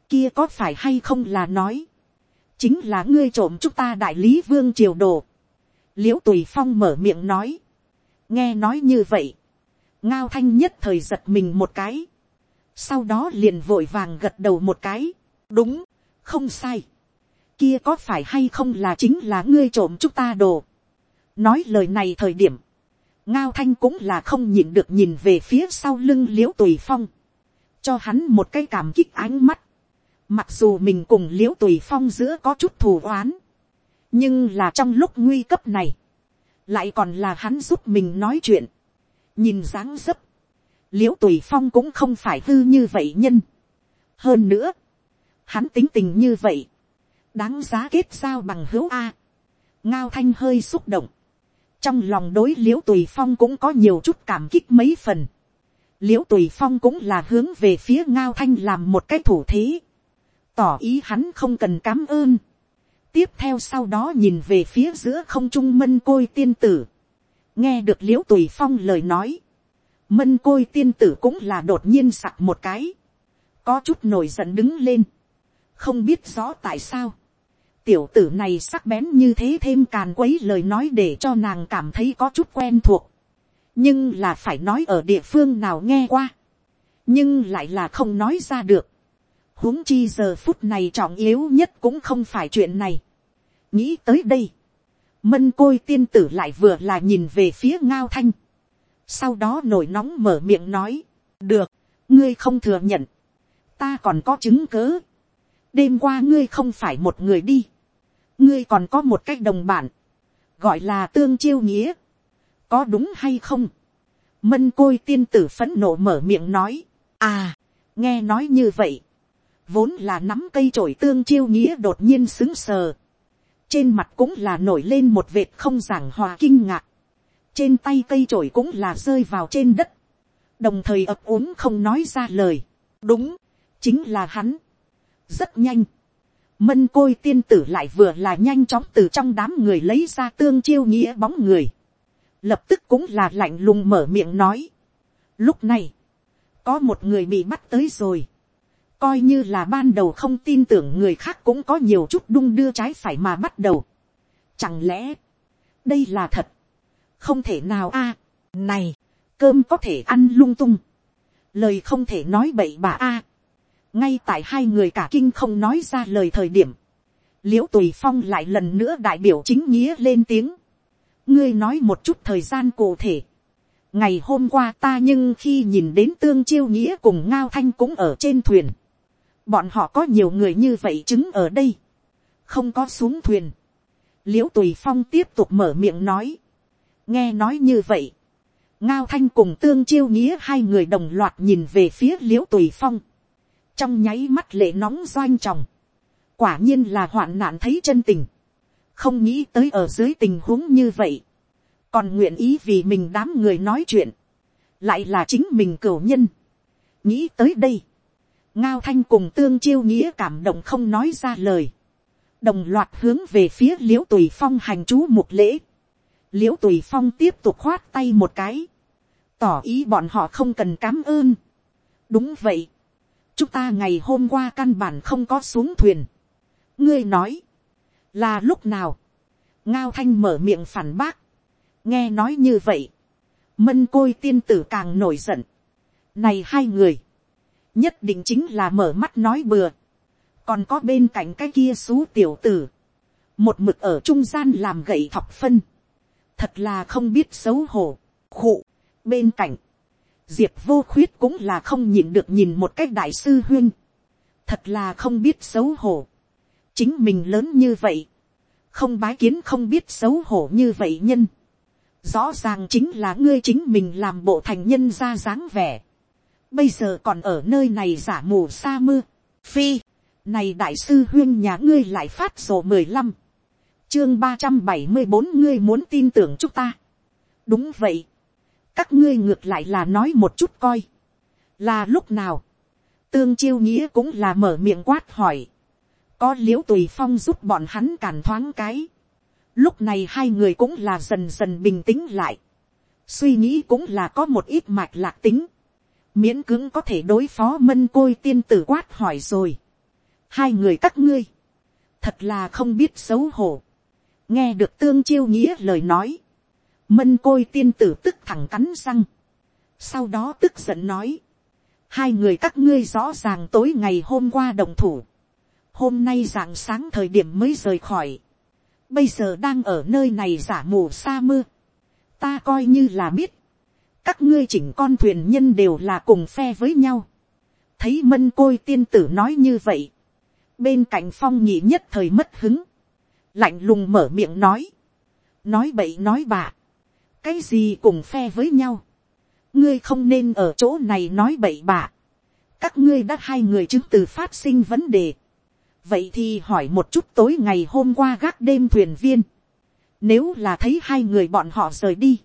kia có phải hay không là nói, chính là ngươi trộm chúng ta đại lý vương triều đồ, l i ễ u tùy phong mở miệng nói, nghe nói như vậy, ngao thanh nhất thời giật mình một cái, sau đó liền vội vàng gật đầu một cái, đúng, không sai, kia có phải hay không là chính là ngươi trộm chúng ta đồ. nói lời này thời điểm, ngao thanh cũng là không nhìn được nhìn về phía sau lưng l i ễ u tùy phong, cho hắn một cái cảm kích ánh mắt, mặc dù mình cùng l i ễ u tùy phong giữa có chút thù oán, nhưng là trong lúc nguy cấp này, lại còn là hắn giúp mình nói chuyện, nhìn dáng dấp, l i ễ u tùy phong cũng không phải hư như vậy nhân. hơn nữa, hắn tính tình như vậy, đáng giá kết giao bằng hữu a. ngao thanh hơi xúc động, trong lòng đối l i ễ u tùy phong cũng có nhiều chút cảm kích mấy phần. l i ễ u tùy phong cũng là hướng về phía ngao thanh làm một cái thủ thế, tỏ ý hắn không cần cám ơn. tiếp theo sau đó nhìn về phía giữa không trung mân côi tiên tử, nghe được l i ễ u tùy phong lời nói, Mân côi tiên tử cũng là đột nhiên sặc một cái. Có chút nổi giận đứng lên. Không biết rõ tại sao. Tiểu tử này sắc bén như thế thêm càn quấy lời nói để cho nàng cảm thấy có chút quen thuộc. Nhưng là phải nói ở địa phương nào nghe qua. Nhưng lại là không nói ra được huống chi giờ phút này trọng yếu nhất cũng không phải chuyện này. Nghĩ tới đây. Mân côi tiên tử lại vừa là nhìn về phía ngao thanh. Sau đó nổi nóng mở miệng nói, được, ngươi không thừa nhận, ta còn có chứng cớ, đêm qua ngươi không phải một người đi, ngươi còn có một cách đồng bản, gọi là tương chiêu nghĩa, có đúng hay không, mân côi tiên tử phấn nộ mở miệng nói, à, nghe nói như vậy, vốn là nắm cây trổi tương chiêu nghĩa đột nhiên xứng sờ, trên mặt cũng là nổi lên một vệt không giảng hòa kinh ngạc, trên tay cây trổi cũng là rơi vào trên đất, đồng thời ập ốm không nói ra lời, đúng, chính là hắn, rất nhanh, mân côi tiên tử lại vừa là nhanh chóng từ trong đám người lấy ra tương chiêu nghĩa bóng người, lập tức cũng là lạnh lùng mở miệng nói. Lúc này, có một người bị bắt tới rồi, coi như là ban đầu không tin tưởng người khác cũng có nhiều chút đung đưa trái phải mà bắt đầu. Chẳng lẽ, đây là thật, không thể nào a, này, cơm có thể ăn lung tung, lời không thể nói bậy bạ a, ngay tại hai người cả kinh không nói ra lời thời điểm, l i ễ u tùy phong lại lần nữa đại biểu chính nghĩa lên tiếng, ngươi nói một chút thời gian cụ thể, ngày hôm qua ta nhưng khi nhìn đến tương chiêu nghĩa cùng ngao thanh cũng ở trên thuyền, bọn họ có nhiều người như vậy chứng ở đây, không có xuống thuyền, l i ễ u tùy phong tiếp tục mở miệng nói, nghe nói như vậy, ngao thanh cùng tương chiêu nghĩa hai người đồng loạt nhìn về phía l i ễ u tùy phong, trong nháy mắt lệ nóng doanh tròng, quả nhiên là hoạn nạn thấy chân tình, không nghĩ tới ở dưới tình huống như vậy, còn nguyện ý vì mình đám người nói chuyện, lại là chính mình cửu nhân. nghĩ tới đây, ngao thanh cùng tương chiêu nghĩa cảm động không nói ra lời, đồng loạt hướng về phía l i ễ u tùy phong hành chú một lễ, l i ễ u tùy phong tiếp tục khoát tay một cái, tỏ ý bọn họ không cần cám ơn. đúng vậy, chúng ta ngày hôm qua căn bản không có xuống thuyền, ngươi nói, là lúc nào, ngao thanh mở miệng phản bác, nghe nói như vậy, mân côi tiên tử càng nổi giận, này hai người, nhất định chính là mở mắt nói bừa, còn có bên cạnh cái kia xú tiểu tử, một mực ở trung gian làm gậy thọc phân, thật là không biết xấu hổ, khụ, bên cạnh, diệp vô khuyết cũng là không nhìn được nhìn một cách đại sư huyên, thật là không biết xấu hổ, chính mình lớn như vậy, không bái kiến không biết xấu hổ như vậy nhân, rõ ràng chính là ngươi chính mình làm bộ thành nhân ra dáng vẻ, bây giờ còn ở nơi này giả mù sa mưa, phi, này đại sư huyên nhà ngươi lại phát sổ mười lăm, chương ba trăm bảy mươi bốn ngươi muốn tin tưởng chúng ta, đúng vậy, các ngươi ngược lại là nói một chút coi, là lúc nào, tương chiêu nghĩa cũng là mở miệng quát hỏi, có l i ễ u tùy phong giúp bọn hắn càn thoáng cái. lúc này hai người cũng là dần dần bình tĩnh lại. suy nghĩ cũng là có một ít mạch lạc tính miễn cưỡng có thể đối phó mân côi tiên tử quát hỏi rồi. hai người các ngươi, thật là không biết xấu hổ. nghe được tương chiêu nghĩa lời nói. mân côi tiên tử tức thẳng cắn răng. sau đó tức giận nói. hai người các ngươi rõ ràng tối ngày hôm qua đồng thủ hôm nay rạng sáng thời điểm mới rời khỏi, bây giờ đang ở nơi này giả mù sa mưa, ta coi như là biết, các ngươi chỉnh con thuyền nhân đều là cùng phe với nhau, thấy mân côi tiên tử nói như vậy, bên cạnh phong nhị nhất thời mất hứng, lạnh lùng mở miệng nói, nói bậy nói bạ, cái gì cùng phe với nhau, ngươi không nên ở chỗ này nói bậy bạ, các ngươi đã hai người chứng từ phát sinh vấn đề, vậy thì hỏi một chút tối ngày hôm qua gác đêm thuyền viên, nếu là thấy hai người bọn họ rời đi,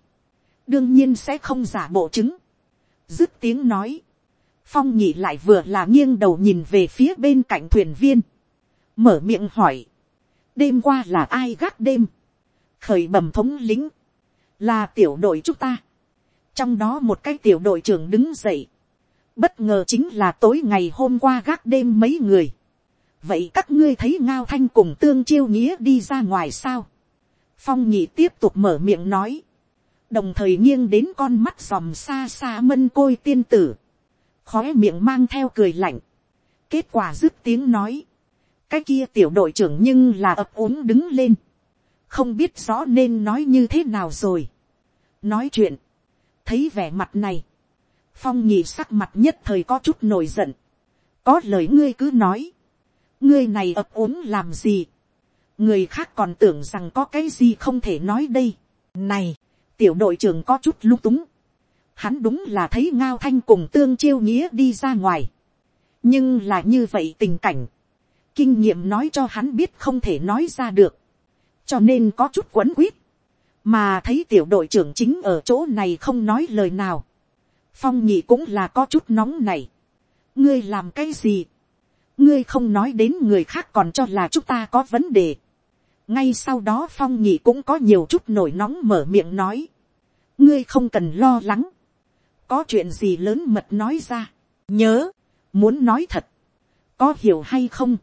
đương nhiên sẽ không giả bộ chứng. dứt tiếng nói, phong nhị lại vừa là nghiêng đầu nhìn về phía bên cạnh thuyền viên, mở miệng hỏi, đêm qua là ai gác đêm, khởi bẩm thống lính, là tiểu đội chúng ta, trong đó một cái tiểu đội trưởng đứng dậy, bất ngờ chính là tối ngày hôm qua gác đêm mấy người, vậy các ngươi thấy ngao thanh cùng tương chiêu nghĩa đi ra ngoài sao. phong nhị tiếp tục mở miệng nói, đồng thời nghiêng đến con mắt dòm xa xa mân côi tiên tử, khói miệng mang theo cười lạnh, kết quả dứt tiếng nói, cái kia tiểu đội trưởng nhưng là ập ốm đứng lên, không biết rõ nên nói như thế nào rồi. nói chuyện, thấy vẻ mặt này, phong nhị sắc mặt nhất thời có chút nổi giận, có lời ngươi cứ nói, ngươi này ập ốm làm gì, người khác còn tưởng rằng có cái gì không thể nói đây. này, tiểu đội trưởng có chút lung túng, hắn đúng là thấy ngao thanh cùng tương chiêu nghĩa đi ra ngoài, nhưng là như vậy tình cảnh, kinh nghiệm nói cho hắn biết không thể nói ra được, cho nên có chút quấn quýt, mà thấy tiểu đội trưởng chính ở chỗ này không nói lời nào, phong nhị cũng là có chút nóng này, ngươi làm cái gì, ngươi không nói đến người khác còn cho là chúng ta có vấn đề ngay sau đó phong nhị cũng có nhiều chút nổi nóng mở miệng nói. ngươi không cần lo lắng. có chuyện gì lớn mật nói ra. nhớ, muốn nói thật. có hiểu hay không.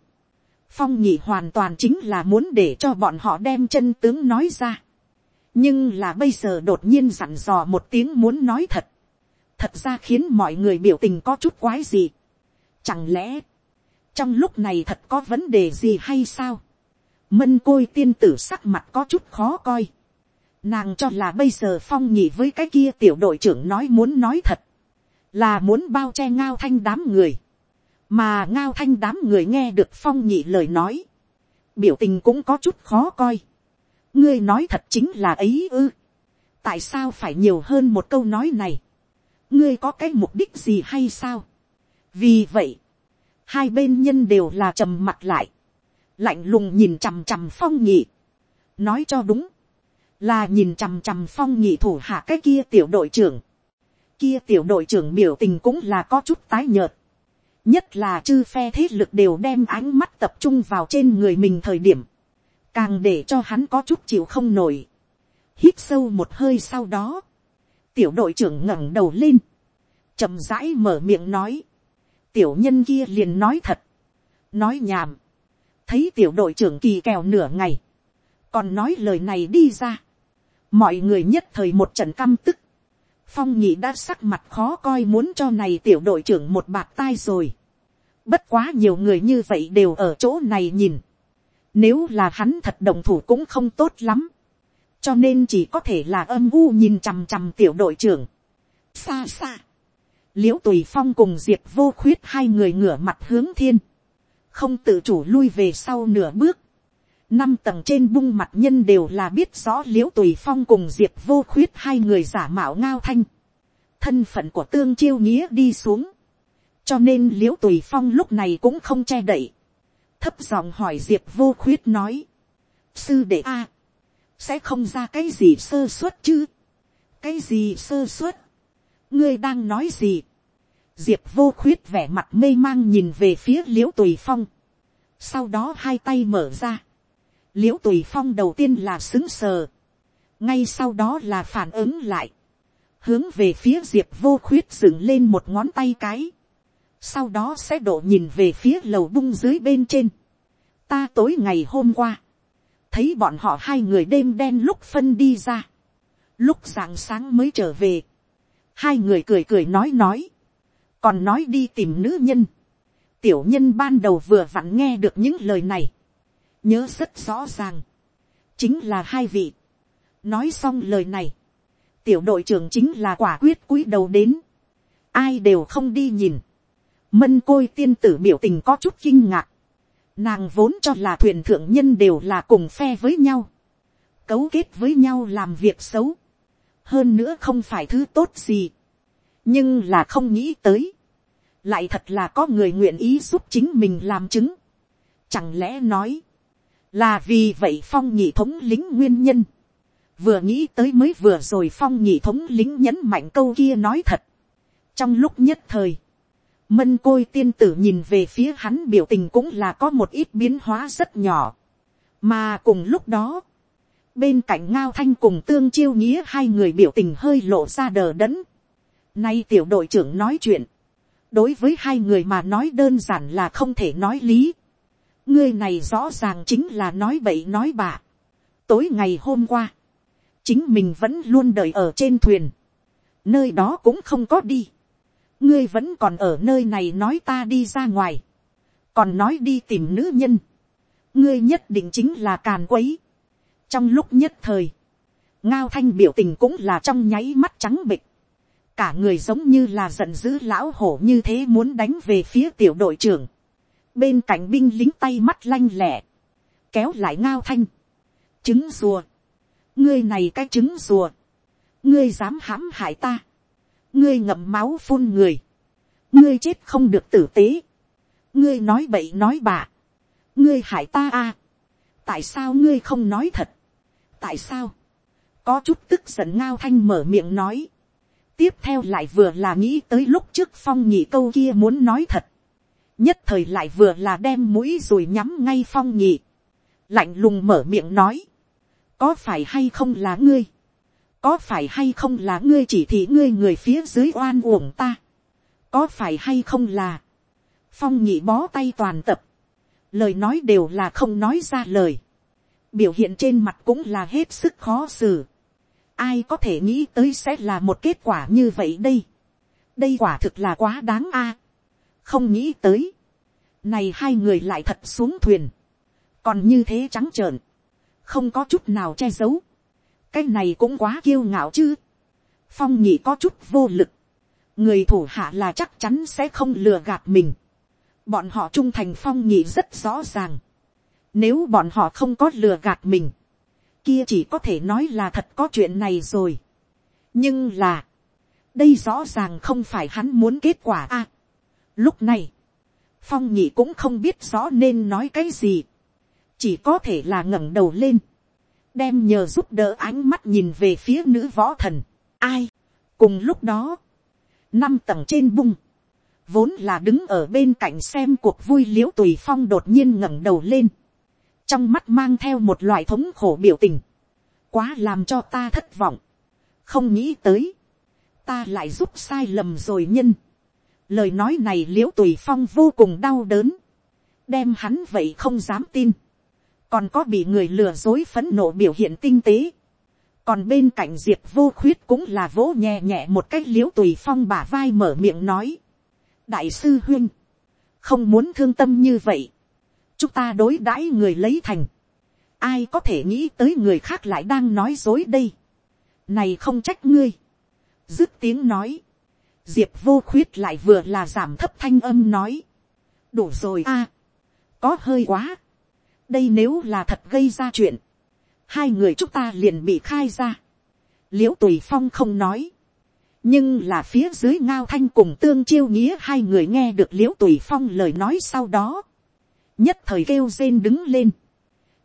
phong nhị hoàn toàn chính là muốn để cho bọn họ đem chân tướng nói ra. nhưng là bây giờ đột nhiên dặn dò một tiếng muốn nói thật. thật ra khiến mọi người biểu tình có chút quái gì. chẳng lẽ trong lúc này thật có vấn đề gì hay sao mân côi tiên tử sắc mặt có chút khó coi. Nàng cho là bây giờ phong nhị với cái kia tiểu đội trưởng nói muốn nói thật. Là muốn bao che ngao thanh đám người. Mà ngao thanh đám người nghe được phong nhị lời nói. Biểu tình cũng có chút khó coi. Ngươi nói thật chính là ấy ư. Tại sao phải nhiều hơn một câu nói này? Ngươi có cái mục đích gì hay sao? Vì vậy, hai bên nhân đều là trầm mặt lại. Lạnh lùng nhìn chằm chằm phong nhị. Nói cho đúng là nhìn chằm chằm phong nhị thủ hạ cái kia tiểu đội trưởng. Kia tiểu đội trưởng biểu tình cũng là có chút tái nhợt. Nhất là chư phe thế lực đều đem ánh mắt tập trung vào trên người mình thời điểm. Càng để cho hắn có chút chịu không nổi. Hít sâu một hơi sau đó. Tiểu đội trưởng ngẩng đầu lên. chậm rãi mở miệng nói. Tiểu nhân kia liền nói thật. Nói nhảm. Thấy tiểu đội trưởng kỳ kèo nửa ngày. Còn nói lời này đi ra mọi người nhất thời một trận căm tức, phong nhị đã sắc mặt khó coi muốn cho này tiểu đội trưởng một bạt tai rồi. bất quá nhiều người như vậy đều ở chỗ này nhìn. nếu là hắn thật đồng thủ cũng không tốt lắm. cho nên chỉ có thể là âm u nhìn chằm chằm tiểu đội trưởng. xa xa. l i ễ u tùy phong cùng diệp vô khuyết hai người ngửa mặt hướng thiên không tự chủ lui về sau nửa bước. Năm tầng trên bung mặt nhân đều là biết rõ l i ễ u tùy phong cùng diệp vô khuyết hai người giả mạo ngao thanh, thân phận của tương chiêu nghĩa đi xuống, cho nên l i ễ u tùy phong lúc này cũng không che đậy, thấp giọng hỏi diệp vô khuyết nói, sư đệ a, sẽ không ra cái gì sơ suất chứ, cái gì sơ suất, ngươi đang nói gì, diệp vô khuyết vẻ mặt mê mang nhìn về phía l i ễ u tùy phong, sau đó hai tay mở ra, l i ễ u tùy phong đầu tiên là xứng sờ, ngay sau đó là phản ứng lại, hướng về phía diệp vô khuyết dựng lên một ngón tay cái, sau đó sẽ đổ nhìn về phía lầu bung dưới bên trên. ta tối ngày hôm qua, thấy bọn họ hai người đêm đen lúc phân đi ra, lúc rạng sáng mới trở về, hai người cười cười nói nói, còn nói đi tìm nữ nhân, tiểu nhân ban đầu vừa vặn nghe được những lời này, nhớ rất rõ ràng, chính là hai vị. nói xong lời này, tiểu đội trưởng chính là quả quyết cúi đầu đến, ai đều không đi nhìn, mân côi tiên tử biểu tình có chút kinh ngạc, nàng vốn cho là thuyền thượng nhân đều là cùng phe với nhau, cấu kết với nhau làm việc xấu, hơn nữa không phải thứ tốt gì, nhưng là không nghĩ tới, lại thật là có người nguyện ý giúp chính mình làm chứng, chẳng lẽ nói, là vì vậy phong nhị thống lính nguyên nhân, vừa nghĩ tới mới vừa rồi phong nhị thống lính nhấn mạnh câu kia nói thật. trong lúc nhất thời, mân côi tiên tử nhìn về phía hắn biểu tình cũng là có một ít biến hóa rất nhỏ. mà cùng lúc đó, bên cạnh ngao thanh cùng tương chiêu nghĩa hai người biểu tình hơi lộ ra đờ đẫn nay tiểu đội trưởng nói chuyện, đối với hai người mà nói đơn giản là không thể nói lý ngươi này rõ ràng chính là nói bậy nói bạ. tối ngày hôm qua, chính mình vẫn luôn đợi ở trên thuyền, nơi đó cũng không có đi. ngươi vẫn còn ở nơi này nói ta đi ra ngoài, còn nói đi tìm nữ nhân. ngươi nhất định chính là càn quấy. trong lúc nhất thời, ngao thanh biểu tình cũng là trong nháy mắt trắng bịch cả người giống như là giận dữ lão hổ như thế muốn đánh về phía tiểu đội trưởng. Bên cạnh binh lính tay mắt lanh lẹ, kéo lại ngao thanh, trứng rùa, ngươi này cái trứng rùa, ngươi dám hãm hại ta, ngươi ngậm máu phun người, ngươi chết không được tử tế, ngươi nói bậy nói bạ, ngươi hại ta a, tại sao ngươi không nói thật, tại sao, có chút tức giận ngao thanh mở miệng nói, tiếp theo lại vừa là nghĩ tới lúc trước phong nhị câu kia muốn nói thật, nhất thời lại vừa là đem mũi rồi nhắm ngay phong nhị, lạnh lùng mở miệng nói, có phải hay không là ngươi, có phải hay không là ngươi chỉ thị ngươi người phía dưới oan uổng ta, có phải hay không là, phong nhị bó tay toàn tập, lời nói đều là không nói ra lời, biểu hiện trên mặt cũng là hết sức khó xử, ai có thể nghĩ tới sẽ là một kết quả như vậy đây, đây quả thực là quá đáng a, không nghĩ tới, này hai người lại thật xuống thuyền, còn như thế trắng trợn, không có chút nào che giấu, cái này cũng quá kiêu ngạo chứ, phong nhị có chút vô lực, người thủ hạ là chắc chắn sẽ không lừa gạt mình, bọn họ trung thành phong nhị rất rõ ràng, nếu bọn họ không có lừa gạt mình, kia chỉ có thể nói là thật có chuyện này rồi. nhưng là, đây rõ ràng không phải hắn muốn kết quả a. lúc này, phong nhị cũng không biết rõ nên nói cái gì, chỉ có thể là ngẩng đầu lên, đem nhờ giúp đỡ ánh mắt nhìn về phía nữ võ thần. ai, cùng lúc đó, năm tầng trên bung, vốn là đứng ở bên cạnh xem cuộc vui l i ễ u tùy phong đột nhiên ngẩng đầu lên, trong mắt mang theo một loại thống khổ biểu tình, quá làm cho ta thất vọng, không nghĩ tới, ta lại giúp sai lầm rồi nhân, lời nói này l i ễ u tùy phong vô cùng đau đớn, đem hắn vậy không dám tin, còn có bị người lừa dối phấn nộ biểu hiện tinh tế, còn bên cạnh diệp vô khuyết cũng là vỗ nhẹ nhẹ một cách l i ễ u tùy phong bả vai mở miệng nói, đại sư huyên, không muốn thương tâm như vậy, chúng ta đối đãi người lấy thành, ai có thể nghĩ tới người khác lại đang nói dối đây, này không trách ngươi, dứt tiếng nói, diệp vô khuyết lại vừa là giảm thấp thanh âm nói, đủ rồi a, có hơi quá, đây nếu là thật gây ra chuyện, hai người chúng ta liền bị khai ra. l i ễ u tùy phong không nói, nhưng là phía dưới ngao thanh cùng tương chiêu nghĩa hai người nghe được l i ễ u tùy phong lời nói sau đó, nhất thời kêu rên đứng lên,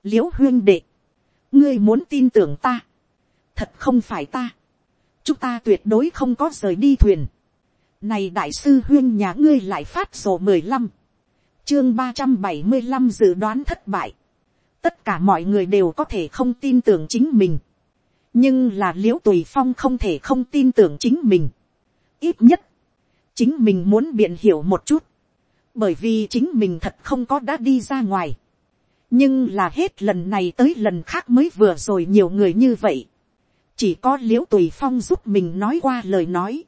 l i ễ u huyên đệ, ngươi muốn tin tưởng ta, thật không phải ta, chúng ta tuyệt đối không có rời đi thuyền, này đại sư huyên nhà ngươi lại phát sổ mười lăm, chương ba trăm bảy mươi năm dự đoán thất bại. Tất cả mọi người đều có thể không tin tưởng chính mình. Nhưng là liễu tùy phong không thể không tin tưởng chính mình. Ít nhất, chính mình muốn biện hiểu một chút. Bởi vì chính mình thật không có đã đi ra ngoài. Nhưng là hết lần này tới lần khác mới vừa rồi nhiều người như vậy. Chỉ có liễu tùy phong giúp mình nói qua lời nói.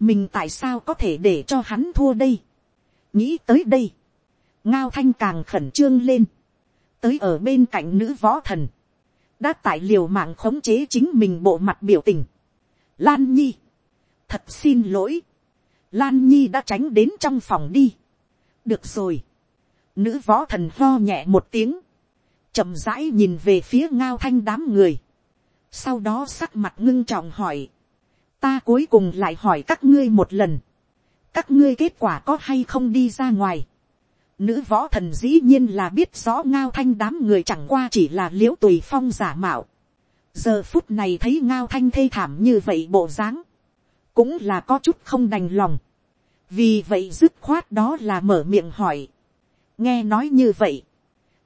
Mình tại sao có thể để cho hắn thua đây? Nghĩ tới đây ngao thanh càng khẩn trương lên, tới ở bên cạnh nữ võ thần, đã tại liều mạng khống chế chính mình bộ mặt biểu tình. Lan nhi, thật xin lỗi, Lan nhi đã tránh đến trong phòng đi được rồi, nữ võ thần lo nhẹ một tiếng, chậm rãi nhìn về phía ngao thanh đám người, sau đó sắc mặt ngưng trọng hỏi, ta cuối cùng lại hỏi các ngươi một lần, các ngươi kết quả có hay không đi ra ngoài, Nữ võ thần dĩ nhiên là biết rõ ngao thanh đám người chẳng qua chỉ là l i ễ u tùy phong giả mạo. giờ phút này thấy ngao thanh thê thảm như vậy bộ dáng, cũng là có chút không đành lòng vì vậy dứt khoát đó là mở miệng hỏi. nghe nói như vậy,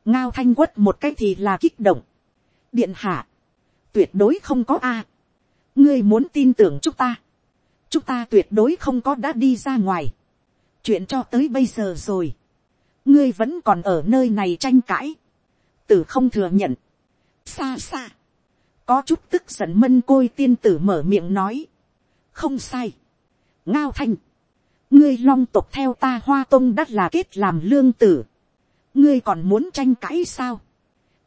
ngao thanh quất một cái thì là kích động. điện hạ, tuyệt đối không có a. ngươi muốn tin tưởng chúng ta. chúng ta tuyệt đối không có đã đi ra ngoài. chuyện cho tới bây giờ rồi ngươi vẫn còn ở nơi này tranh cãi, tử không thừa nhận, xa xa, có chút tức giận mân côi tiên tử mở miệng nói, không sai, ngao thanh, ngươi long tục theo ta hoa tông đắt là kết làm lương tử, ngươi còn muốn tranh cãi sao,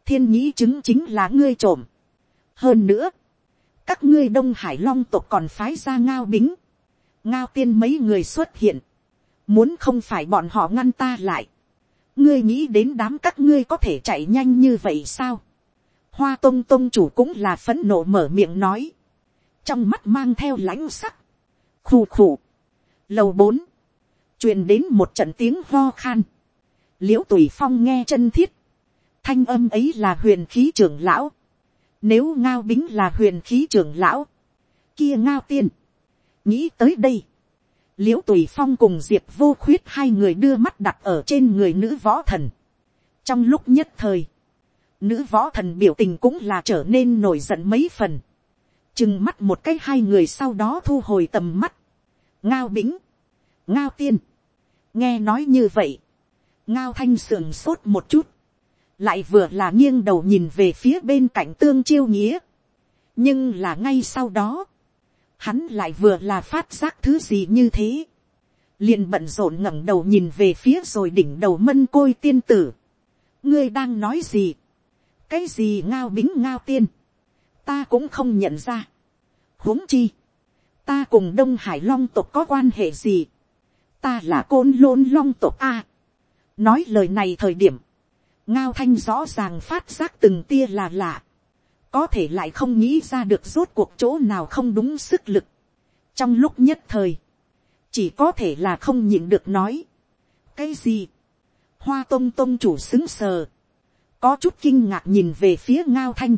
thiên nhĩ chứng chính là ngươi trộm, hơn nữa, các ngươi đông hải long tục còn phái ra ngao bính, ngao tiên mấy người xuất hiện, muốn không phải bọn họ ngăn ta lại, ngươi nghĩ đến đám các ngươi có thể chạy nhanh như vậy sao. hoa tông tông chủ cũng là phấn nộ mở miệng nói. trong mắt mang theo lãnh sắc. khù khù lầu bốn. truyền đến một trận tiếng ho khan. l i ễ u tùy phong nghe chân thiết. thanh âm ấy là huyền khí trưởng lão. nếu ngao bính là huyền khí trưởng lão. kia ngao tiên. nghĩ tới đây l i ễ u tùy phong cùng diệp vô khuyết hai người đưa mắt đặt ở trên người nữ võ thần. trong lúc nhất thời, nữ võ thần biểu tình cũng là trở nên nổi giận mấy phần. chừng mắt một cái hai người sau đó thu hồi tầm mắt ngao bính, ngao tiên, nghe nói như vậy, ngao thanh sườn sốt một chút, lại vừa là nghiêng đầu nhìn về phía bên cạnh tương chiêu nghĩa. nhưng là ngay sau đó, hắn lại vừa là phát giác thứ gì như thế, liền bận rộn ngẩng đầu nhìn về phía rồi đỉnh đầu mân côi tiên tử, ngươi đang nói gì, cái gì ngao bính ngao tiên, ta cũng không nhận ra, huống chi, ta cùng đông hải long tộc có quan hệ gì, ta là côn lôn long tộc a, nói lời này thời điểm, ngao thanh rõ ràng phát giác từng tia là lạ, có thể lại không nghĩ ra được rốt cuộc chỗ nào không đúng sức lực. trong lúc nhất thời, chỉ có thể là không nhịn được nói. cái gì, hoa tông tông chủ xứng sờ, có chút kinh ngạc nhìn về phía ngao thanh,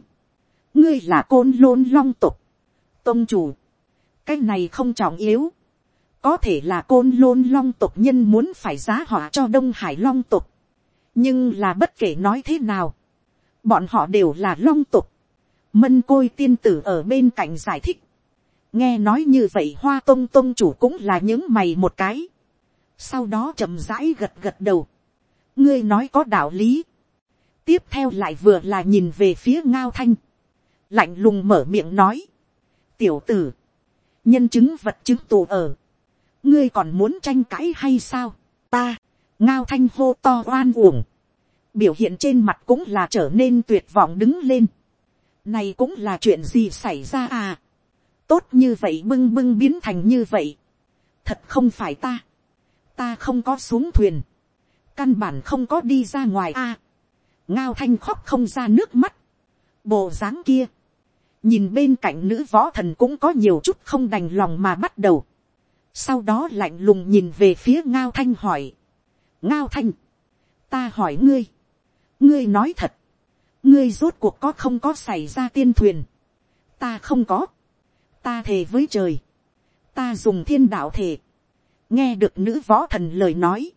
ngươi là côn lôn long tục, tông chủ, cái này không trọng yếu, có thể là côn lôn long tục nhân muốn phải giá họa cho đông hải long tục, nhưng là bất kể nói thế nào, bọn họ đều là long tục, mân côi tiên tử ở bên cạnh giải thích, nghe nói như vậy hoa tông tông chủ cũng là những mày một cái, sau đó chậm rãi gật gật đầu, ngươi nói có đạo lý, tiếp theo lại vừa là nhìn về phía ngao thanh, lạnh lùng mở miệng nói, tiểu tử, nhân chứng vật chứng tù ở, ngươi còn muốn tranh cãi hay sao, ta, ngao thanh hô to oan uổng, biểu hiện trên mặt cũng là trở nên tuyệt vọng đứng lên, này cũng là chuyện gì xảy ra à, tốt như vậy bưng bưng biến thành như vậy, thật không phải ta, ta không có xuống thuyền, căn bản không có đi ra ngoài a, ngao thanh khóc không ra nước mắt, bộ dáng kia, nhìn bên cạnh nữ võ thần cũng có nhiều chút không đành lòng mà bắt đầu, sau đó lạnh lùng nhìn về phía ngao thanh hỏi, ngao thanh, ta hỏi ngươi, ngươi nói thật, ngươi rốt cuộc có không có xảy ra tiên thuyền, ta không có, ta thề với trời, ta dùng thiên đạo thề, nghe được nữ võ thần lời nói,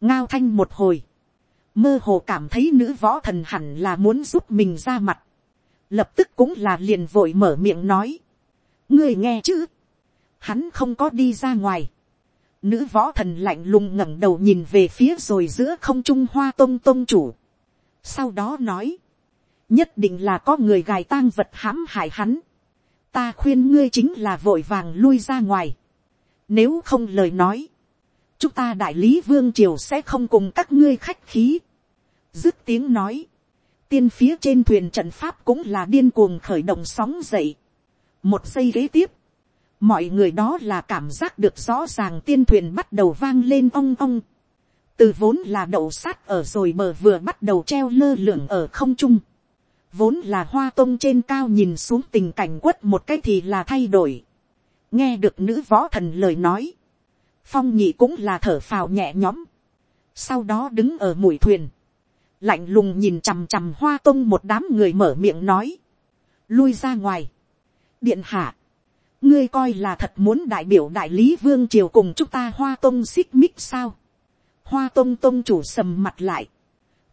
ngao thanh một hồi, mơ hồ cảm thấy nữ võ thần hẳn là muốn giúp mình ra mặt, lập tức cũng là liền vội mở miệng nói, ngươi nghe chứ, hắn không có đi ra ngoài, nữ võ thần lạnh lùng ngẩng đầu nhìn về phía rồi giữa không trung hoa tông tông chủ, sau đó nói, nhất định là có người gài tang vật hãm hại hắn, ta khuyên ngươi chính là vội vàng lui ra ngoài, nếu không lời nói, chúng ta đại lý vương triều sẽ không cùng các ngươi khách khí. dứt tiếng nói, tiên phía trên thuyền trận pháp cũng là điên cuồng khởi động sóng dậy. một giây kế tiếp, mọi người đó là cảm giác được rõ ràng tiên thuyền bắt đầu vang lên ong ong. từ vốn là đậu sát ở rồi bờ vừa bắt đầu treo lơ lửng ở không trung. vốn là hoa tông trên cao nhìn xuống tình cảnh quất một cái thì là thay đổi. nghe được nữ võ thần lời nói phong nhị cũng là thở phào nhẹ nhõm, sau đó đứng ở mũi thuyền, lạnh lùng nhìn chằm chằm hoa tông một đám người mở miệng nói, lui ra ngoài, điện hạ, ngươi coi là thật muốn đại biểu đại lý vương triều cùng chúng ta hoa tông xích mích sao, hoa tông tông chủ sầm mặt lại,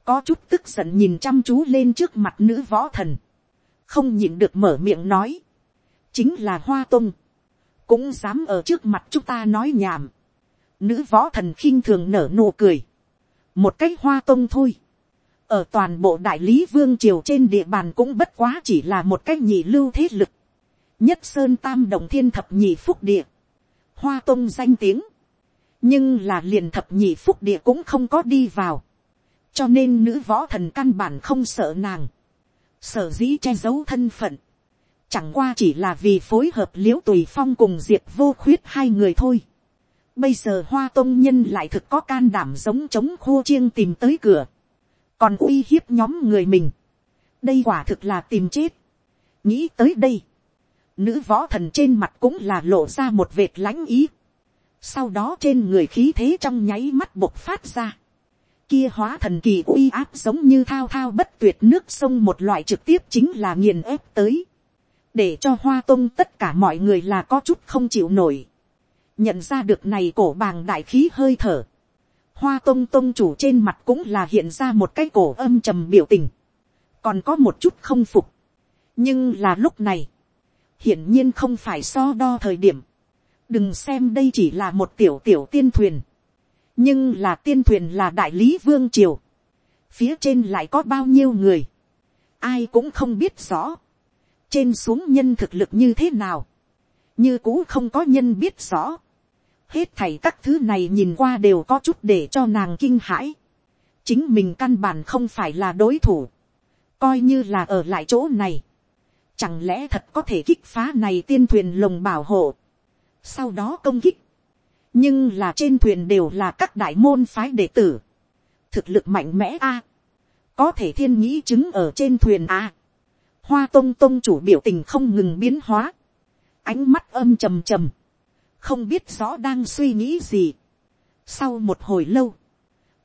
có chút tức giận nhìn chăm chú lên trước mặt nữ võ thần, không nhịn được mở miệng nói, chính là hoa tông, cũng dám ở trước mặt chúng ta nói nhảm, Nữ võ thần khinh thường nở nụ cười. Một cách hoa tông thôi. Ở toàn bộ đại lý vương triều trên địa bàn cũng bất quá chỉ là một cách nhị lưu thế lực. Nhất sơn tam đồng thiên thập nhị phúc địa. Hoa tông danh tiếng. Nhưng là liền thập nhị phúc địa cũng không có đi vào. Cho nên nữ võ thần căn bản không sợ nàng. Sở dĩ che giấu thân phận chẳng qua chỉ là vì phối hợp l i ễ u tùy phong cùng diệp vô khuyết hai người thôi. Bây giờ hoa tông nhân lại thực có can đảm giống chống khô chiêng tìm tới cửa. Còn uy hiếp nhóm người mình. Đây quả thực là tìm chết. Nghĩ tới đây. Nữ võ thần trên mặt cũng là lộ ra một vệt lãnh ý. Sau đó trên người khí thế trong nháy mắt bộc phát ra. Kia hóa thần kỳ uy áp giống như thao thao bất tuyệt nước sông một loại trực tiếp chính là nghiền ép tới. Để cho hoa tông tất cả mọi người là có chút không chịu nổi nhận ra được này cổ bàng đại khí hơi thở, hoa tông tông chủ trên mặt cũng là hiện ra một cái cổ âm trầm biểu tình, còn có một chút không phục, nhưng là lúc này, hiển nhiên không phải so đo thời điểm, đừng xem đây chỉ là một tiểu tiểu tiên thuyền, nhưng là tiên thuyền là đại lý vương triều, phía trên lại có bao nhiêu người, ai cũng không biết rõ, trên xuống nhân thực lực như thế nào, như cũ không có nhân biết rõ, hết thảy các thứ này nhìn qua đều có chút để cho nàng kinh hãi. chính mình căn bản không phải là đối thủ, coi như là ở lại chỗ này, chẳng lẽ thật có thể kích phá này tiên thuyền lồng bảo hộ, sau đó công kích, nhưng là trên thuyền đều là các đại môn phái đệ tử, thực lực mạnh mẽ a, có thể thiên nghĩ chứng ở trên thuyền a, hoa tông tông chủ biểu tình không ngừng biến hóa, ánh mắt âm trầm trầm, không biết rõ đang suy nghĩ gì. Sau một hồi lâu,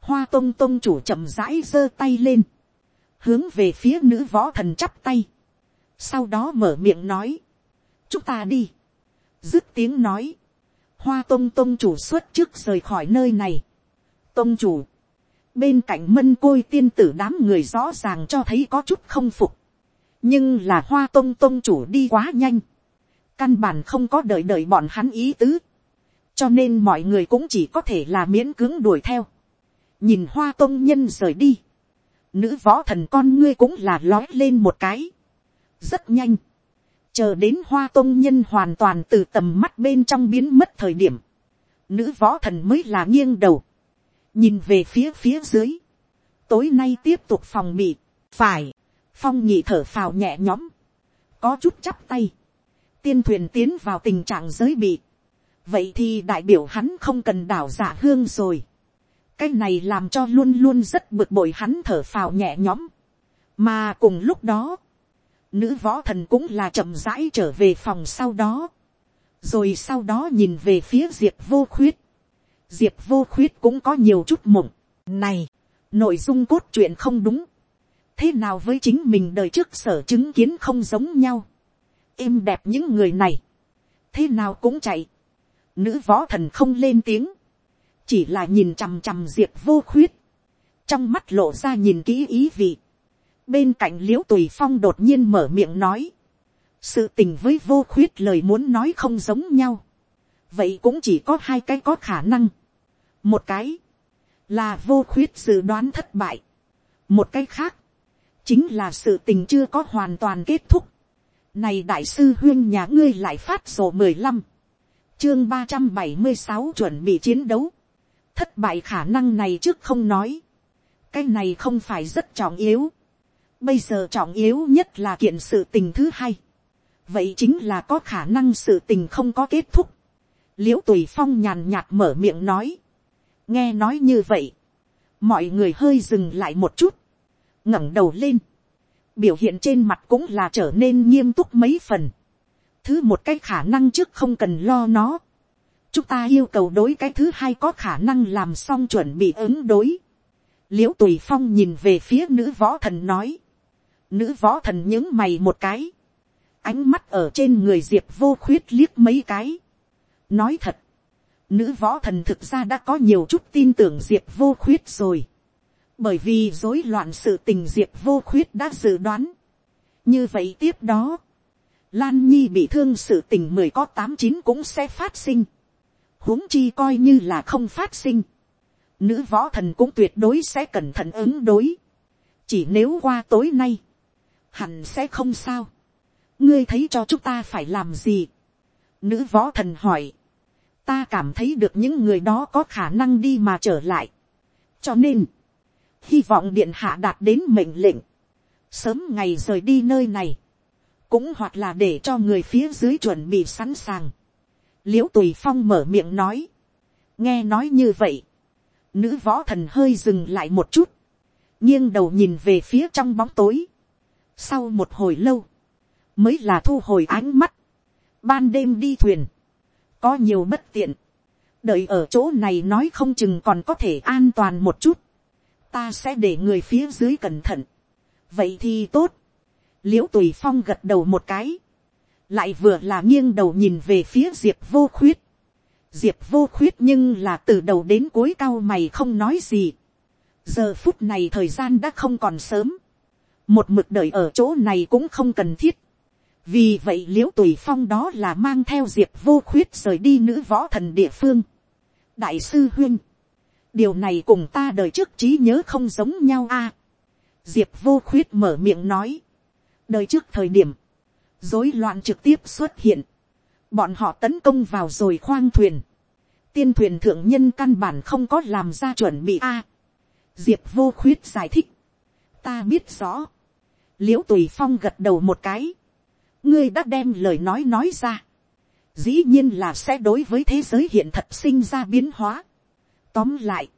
hoa tông tông chủ chậm rãi giơ tay lên, hướng về phía nữ võ thần chắp tay, sau đó mở miệng nói, chúng ta đi, dứt tiếng nói, hoa tông tông chủ xuất trước rời khỏi nơi này, tông chủ, bên cạnh mân côi tiên tử đám người rõ ràng cho thấy có chút không phục, nhưng là hoa tông tông chủ đi quá nhanh, căn bản không có đợi đợi bọn hắn ý tứ, cho nên mọi người cũng chỉ có thể là miễn cưỡng đuổi theo, nhìn hoa tông nhân rời đi, nữ võ thần con ngươi cũng là lói lên một cái, rất nhanh, chờ đến hoa tông nhân hoàn toàn từ tầm mắt bên trong biến mất thời điểm, nữ võ thần mới là nghiêng đầu, nhìn về phía phía dưới, tối nay tiếp tục phòng bị, phải, phong nhị thở phào nhẹ nhõm, có chút chắp tay, tiên thuyền tiến vào tình trạng giới bị, vậy thì đại biểu hắn không cần đảo giả hương rồi, cái này làm cho luôn luôn rất bực bội hắn thở phào nhẹ nhõm, mà cùng lúc đó, nữ võ thần cũng là chậm rãi trở về phòng sau đó, rồi sau đó nhìn về phía diệp vô khuyết, diệp vô khuyết cũng có nhiều chút mộng, này, nội dung cốt truyện không đúng, thế nào với chính mình đời trước sở chứng kiến không giống nhau, êm đẹp những người này, thế nào cũng chạy, nữ võ thần không lên tiếng, chỉ là nhìn chằm chằm diệp vô khuyết, trong mắt lộ ra nhìn kỹ ý vị, bên cạnh l i ễ u tùy phong đột nhiên mở miệng nói, sự tình với vô khuyết lời muốn nói không giống nhau, vậy cũng chỉ có hai cái có khả năng, một cái, là vô khuyết dự đoán thất bại, một cái khác, chính là sự tình chưa có hoàn toàn kết thúc, này đại sư huyên nhà ngươi lại phát sổ mười lăm chương ba trăm bảy mươi sáu chuẩn bị chiến đấu. Thất bại khả năng này trước không nói. Cái này không phải rất trọng yếu. Bây giờ trọng yếu nhất là kiện sự tình thứ hai. Vậy chính là có khả năng sự tình không có kết thúc. Liễu tùy phong nhàn nhạt mở miệng nói. Nghe nói như vậy. Mọi người hơi dừng lại một chút. ngẩng đầu lên biểu hiện trên mặt cũng là trở nên nghiêm túc mấy phần. thứ một cái khả năng trước không cần lo nó. chúng ta yêu cầu đối cái thứ hai có khả năng làm xong chuẩn bị ứng đối. liễu tùy phong nhìn về phía nữ võ thần nói. nữ võ thần những mày một cái. ánh mắt ở trên người diệp vô khuyết liếc mấy cái. nói thật, nữ võ thần thực ra đã có nhiều chút tin tưởng diệp vô khuyết rồi bởi vì rối loạn sự tình diệp vô khuyết đã dự đoán. như vậy tiếp đó, lan nhi bị thương sự tình mười có tám chín cũng sẽ phát sinh. huống chi coi như là không phát sinh. nữ võ thần cũng tuyệt đối sẽ cẩn thận ứng đối. chỉ nếu qua tối nay, hẳn sẽ không sao. ngươi thấy cho chúng ta phải làm gì. nữ võ thần hỏi. ta cảm thấy được những người đó có khả năng đi mà trở lại. cho nên, hy vọng điện hạ đạt đến mệnh lệnh, sớm ngày rời đi nơi này, cũng hoặc là để cho người phía dưới chuẩn bị sẵn sàng. l i ễ u tùy phong mở miệng nói, nghe nói như vậy, nữ võ thần hơi dừng lại một chút, nghiêng đầu nhìn về phía trong bóng tối. sau một hồi lâu, mới là thu hồi ánh mắt, ban đêm đi thuyền, có nhiều bất tiện, đợi ở chỗ này nói không chừng còn có thể an toàn một chút, ta sẽ để người phía dưới cẩn thận. vậy thì tốt. l i ễ u tùy phong gật đầu một cái. lại vừa là nghiêng đầu nhìn về phía diệp vô khuyết. diệp vô khuyết nhưng là từ đầu đến cuối cao mày không nói gì. giờ phút này thời gian đã không còn sớm. một mực đợi ở chỗ này cũng không cần thiết. vì vậy l i ễ u tùy phong đó là mang theo diệp vô khuyết rời đi nữ võ thần địa phương. đại sư huyên điều này cùng ta đời trước trí nhớ không giống nhau a. diệp vô khuyết mở miệng nói, đời trước thời điểm, dối loạn trực tiếp xuất hiện, bọn họ tấn công vào rồi khoang thuyền, tiên thuyền thượng nhân căn bản không có làm ra chuẩn bị a. diệp vô khuyết giải thích, ta biết rõ, l i ễ u tùy phong gật đầu một cái, ngươi đã đem lời nói nói ra, dĩ nhiên là sẽ đối với thế giới hiện thật sinh ra biến hóa. Tóm lại,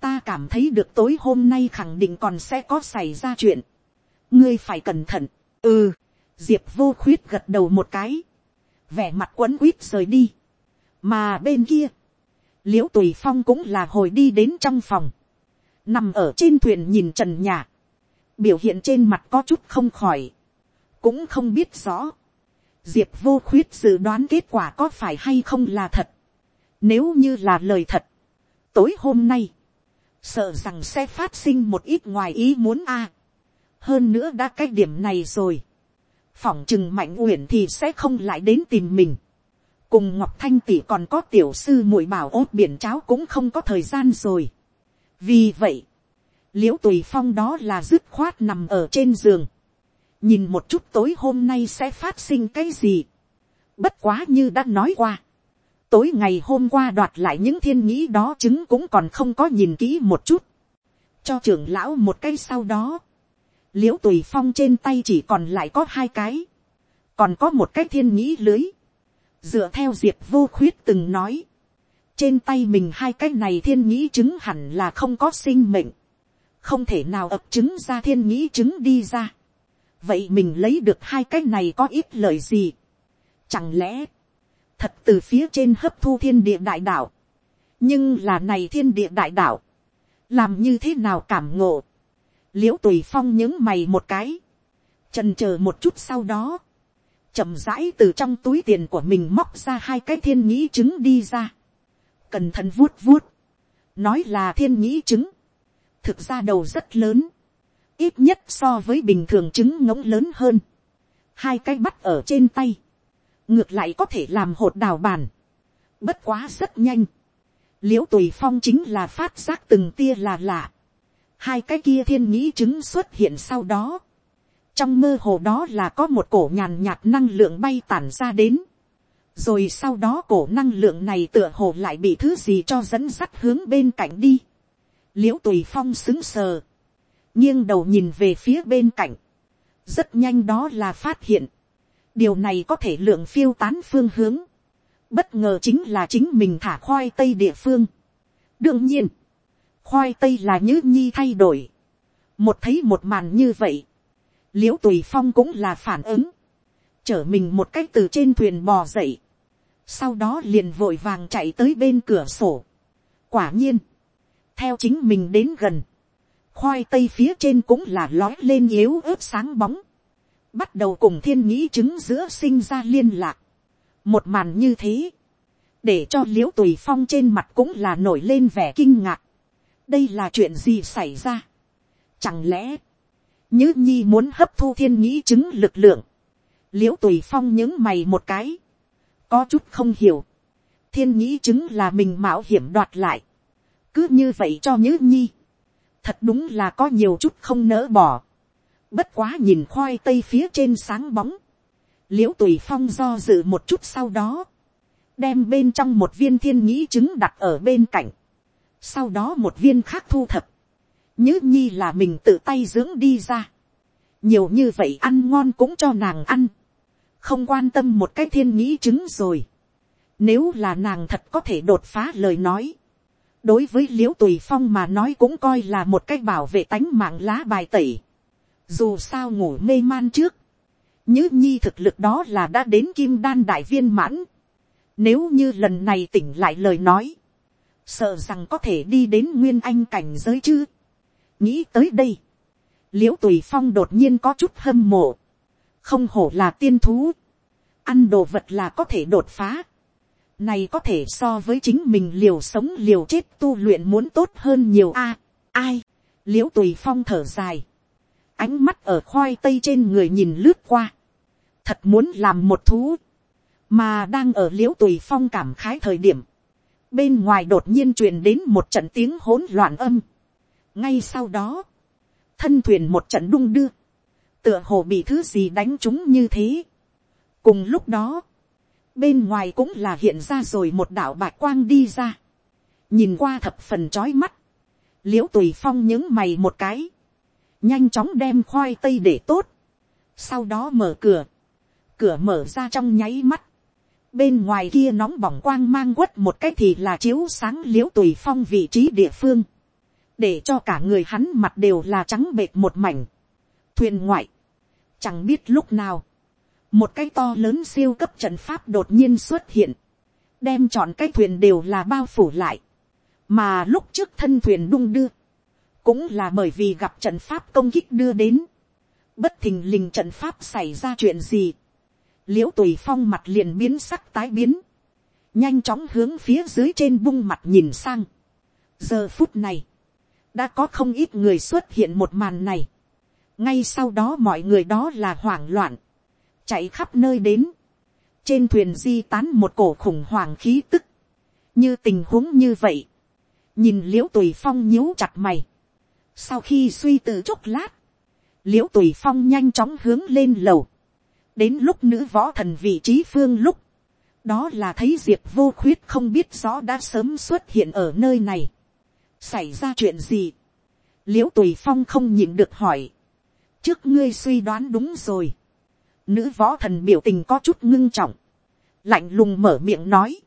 ta cảm thấy được tối hôm nay khẳng định còn sẽ có xảy ra chuyện, ngươi phải cẩn thận, ừ, diệp vô khuyết gật đầu một cái, vẻ mặt quấn quýt rời đi, mà bên kia, l i ễ u tùy phong cũng là hồi đi đến trong phòng, nằm ở trên thuyền nhìn trần nhà, biểu hiện trên mặt có chút không khỏi, cũng không biết rõ, diệp vô khuyết dự đoán kết quả có phải hay không là thật, nếu như là lời thật, tối hôm nay, sợ rằng sẽ phát sinh một ít ngoài ý muốn a, hơn nữa đã cái điểm này rồi, phỏng chừng mạnh uyển thì sẽ không lại đến tìm mình, cùng ngọc thanh tỷ còn có tiểu sư muội bảo ốt biển cháo cũng không có thời gian rồi. Vì vậy, l i ễ u tùy phong đó là dứt khoát nằm ở trên giường, nhìn một chút tối hôm nay sẽ phát sinh cái gì. bất quá như đã nói qua, tối ngày hôm qua đoạt lại những thiên nghĩ đó chứng cũng còn không có nhìn kỹ một chút, cho trưởng lão một cái sau đó, l i ễ u tùy phong trên tay chỉ còn lại có hai cái, còn có một cái thiên nghĩ lưới, dựa theo diệp vô khuyết từng nói, trên tay mình hai cái này thiên nghĩ chứng hẳn là không có sinh mệnh, không thể nào ập chứng ra thiên nghĩ chứng đi ra. vậy mình lấy được hai cái này có ít lời gì. chẳng lẽ, thật từ phía trên hấp thu thiên địa đại đạo, nhưng là này thiên địa đại đạo, làm như thế nào cảm ngộ, l i ễ u tùy phong những mày một cái, trần c h ờ một chút sau đó, chậm rãi từ trong túi tiền của mình móc ra hai cái thiên nhĩ trứng đi ra. Cẩn thận vuốt vuốt, nói là thiên nhĩ trứng, thực ra đầu rất lớn, ít nhất so với bình thường trứng ngỗng lớn hơn, hai cái bắt ở trên tay, ngược lại có thể làm hột đào bàn, bất quá rất nhanh, l i ễ u tùy phong chính là phát giác từng tia là lạ, hai cái kia thiên nghĩ chứng xuất hiện sau đó, trong mơ hồ đó là có một cổ nhàn nhạt năng lượng bay tản ra đến, rồi sau đó cổ năng lượng này tựa hồ lại bị thứ gì cho dẫn sắt hướng bên cạnh đi. l i ễ u tùy phong xứng sờ, nghiêng đầu nhìn về phía bên cạnh, rất nhanh đó là phát hiện, điều này có thể lượng phiêu tán phương hướng, bất ngờ chính là chính mình thả khoai tây địa phương. đương nhiên, khoai tây là như nhi thay đổi, một thấy một màn như vậy, l i ễ u tùy phong cũng là phản ứng, chở mình một cách từ trên thuyền bò dậy, sau đó liền vội vàng chạy tới bên cửa sổ. quả nhiên, theo chính mình đến gần, khoai tây phía trên cũng là lói lên yếu ớt sáng bóng, bắt đầu cùng thiên nhĩ chứng giữa sinh ra liên lạc. một màn như thế, để cho l i ễ u tùy phong trên mặt cũng là nổi lên vẻ kinh ngạc. đây là chuyện gì xảy ra. chẳng lẽ, nhứ nhi muốn hấp thu thiên nhĩ chứng lực lượng, l i ễ u tùy phong những mày một cái, có chút không hiểu, thiên nhĩ chứng là mình mạo hiểm đoạt lại, cứ như vậy cho nhữ nhi, thật đúng là có nhiều chút không nỡ bỏ, bất quá nhìn khoai tây phía trên sáng bóng, l i ễ u tùy phong do dự một chút sau đó, đem bên trong một viên thiên nhĩ trứng đặt ở bên cạnh, sau đó một viên khác thu thập, nhữ nhi là mình tự tay dưỡng đi ra, nhiều như vậy ăn ngon cũng cho nàng ăn, không quan tâm một cái thiên nhĩ chứng rồi. Nếu là nàng thật có thể đột phá lời nói. Đối với l i ễ u tùy phong mà nói cũng coi là một cái bảo vệ tánh mạng lá bài tẩy. Dù sao ngủ mê man trước. Nhứ nhi thực lực đó là đã đến kim đan đại viên mãn. Nếu như lần này tỉnh lại lời nói. Sợ rằng có thể đi đến nguyên anh cảnh giới chứ. Nghĩ tới đây. l i ễ u tùy phong đột nhiên có chút hâm mộ không hổ là tiên thú, ăn đồ vật là có thể đột phá, này có thể so với chính mình liều sống liều chết tu luyện muốn tốt hơn nhiều a, ai, l i ễ u tùy phong thở dài, ánh mắt ở khoai tây trên người nhìn lướt qua, thật muốn làm một thú, mà đang ở l i ễ u tùy phong cảm khái thời điểm, bên ngoài đột nhiên truyền đến một trận tiếng hỗn loạn âm, ngay sau đó, thân thuyền một trận đung đưa, tựa hồ bị thứ gì đánh chúng như thế. cùng lúc đó, bên ngoài cũng là hiện ra rồi một đạo bạc quang đi ra, nhìn qua thập phần trói mắt, l i ễ u tùy phong những mày một cái, nhanh chóng đem khoai tây để tốt, sau đó mở cửa, cửa mở ra trong nháy mắt, bên ngoài kia nóng bỏng quang mang quất một cái thì là chiếu sáng l i ễ u tùy phong vị trí địa phương, để cho cả người hắn mặt đều là trắng bệt một mảnh, thuyền ngoại, chẳng biết lúc nào, một cái to lớn siêu cấp trận pháp đột nhiên xuất hiện, đem chọn cái thuyền đều là bao phủ lại, mà lúc trước thân thuyền đung đưa, cũng là bởi vì gặp trận pháp công kích đưa đến, bất thình lình trận pháp xảy ra chuyện gì, l i ễ u tùy phong mặt liền biến sắc tái biến, nhanh chóng hướng phía dưới trên bung mặt nhìn sang. giờ phút này, đã có không ít người xuất hiện một màn này, ngay sau đó mọi người đó là hoảng loạn, chạy khắp nơi đến, trên thuyền di tán một cổ khủng hoảng khí tức, như tình huống như vậy, nhìn l i ễ u tùy phong nhíu chặt mày, sau khi suy tư chốc lát, l i ễ u tùy phong nhanh chóng hướng lên lầu, đến lúc nữ võ thần vị trí phương lúc, đó là thấy diệp vô khuyết không biết rõ đã sớm xuất hiện ở nơi này, xảy ra chuyện gì, l i ễ u tùy phong không nhìn được hỏi, trước ngươi suy đoán đúng rồi, Nữ võ thần biểu tình có chút ngưng trọng. Lạnh lùng mở miệng nói.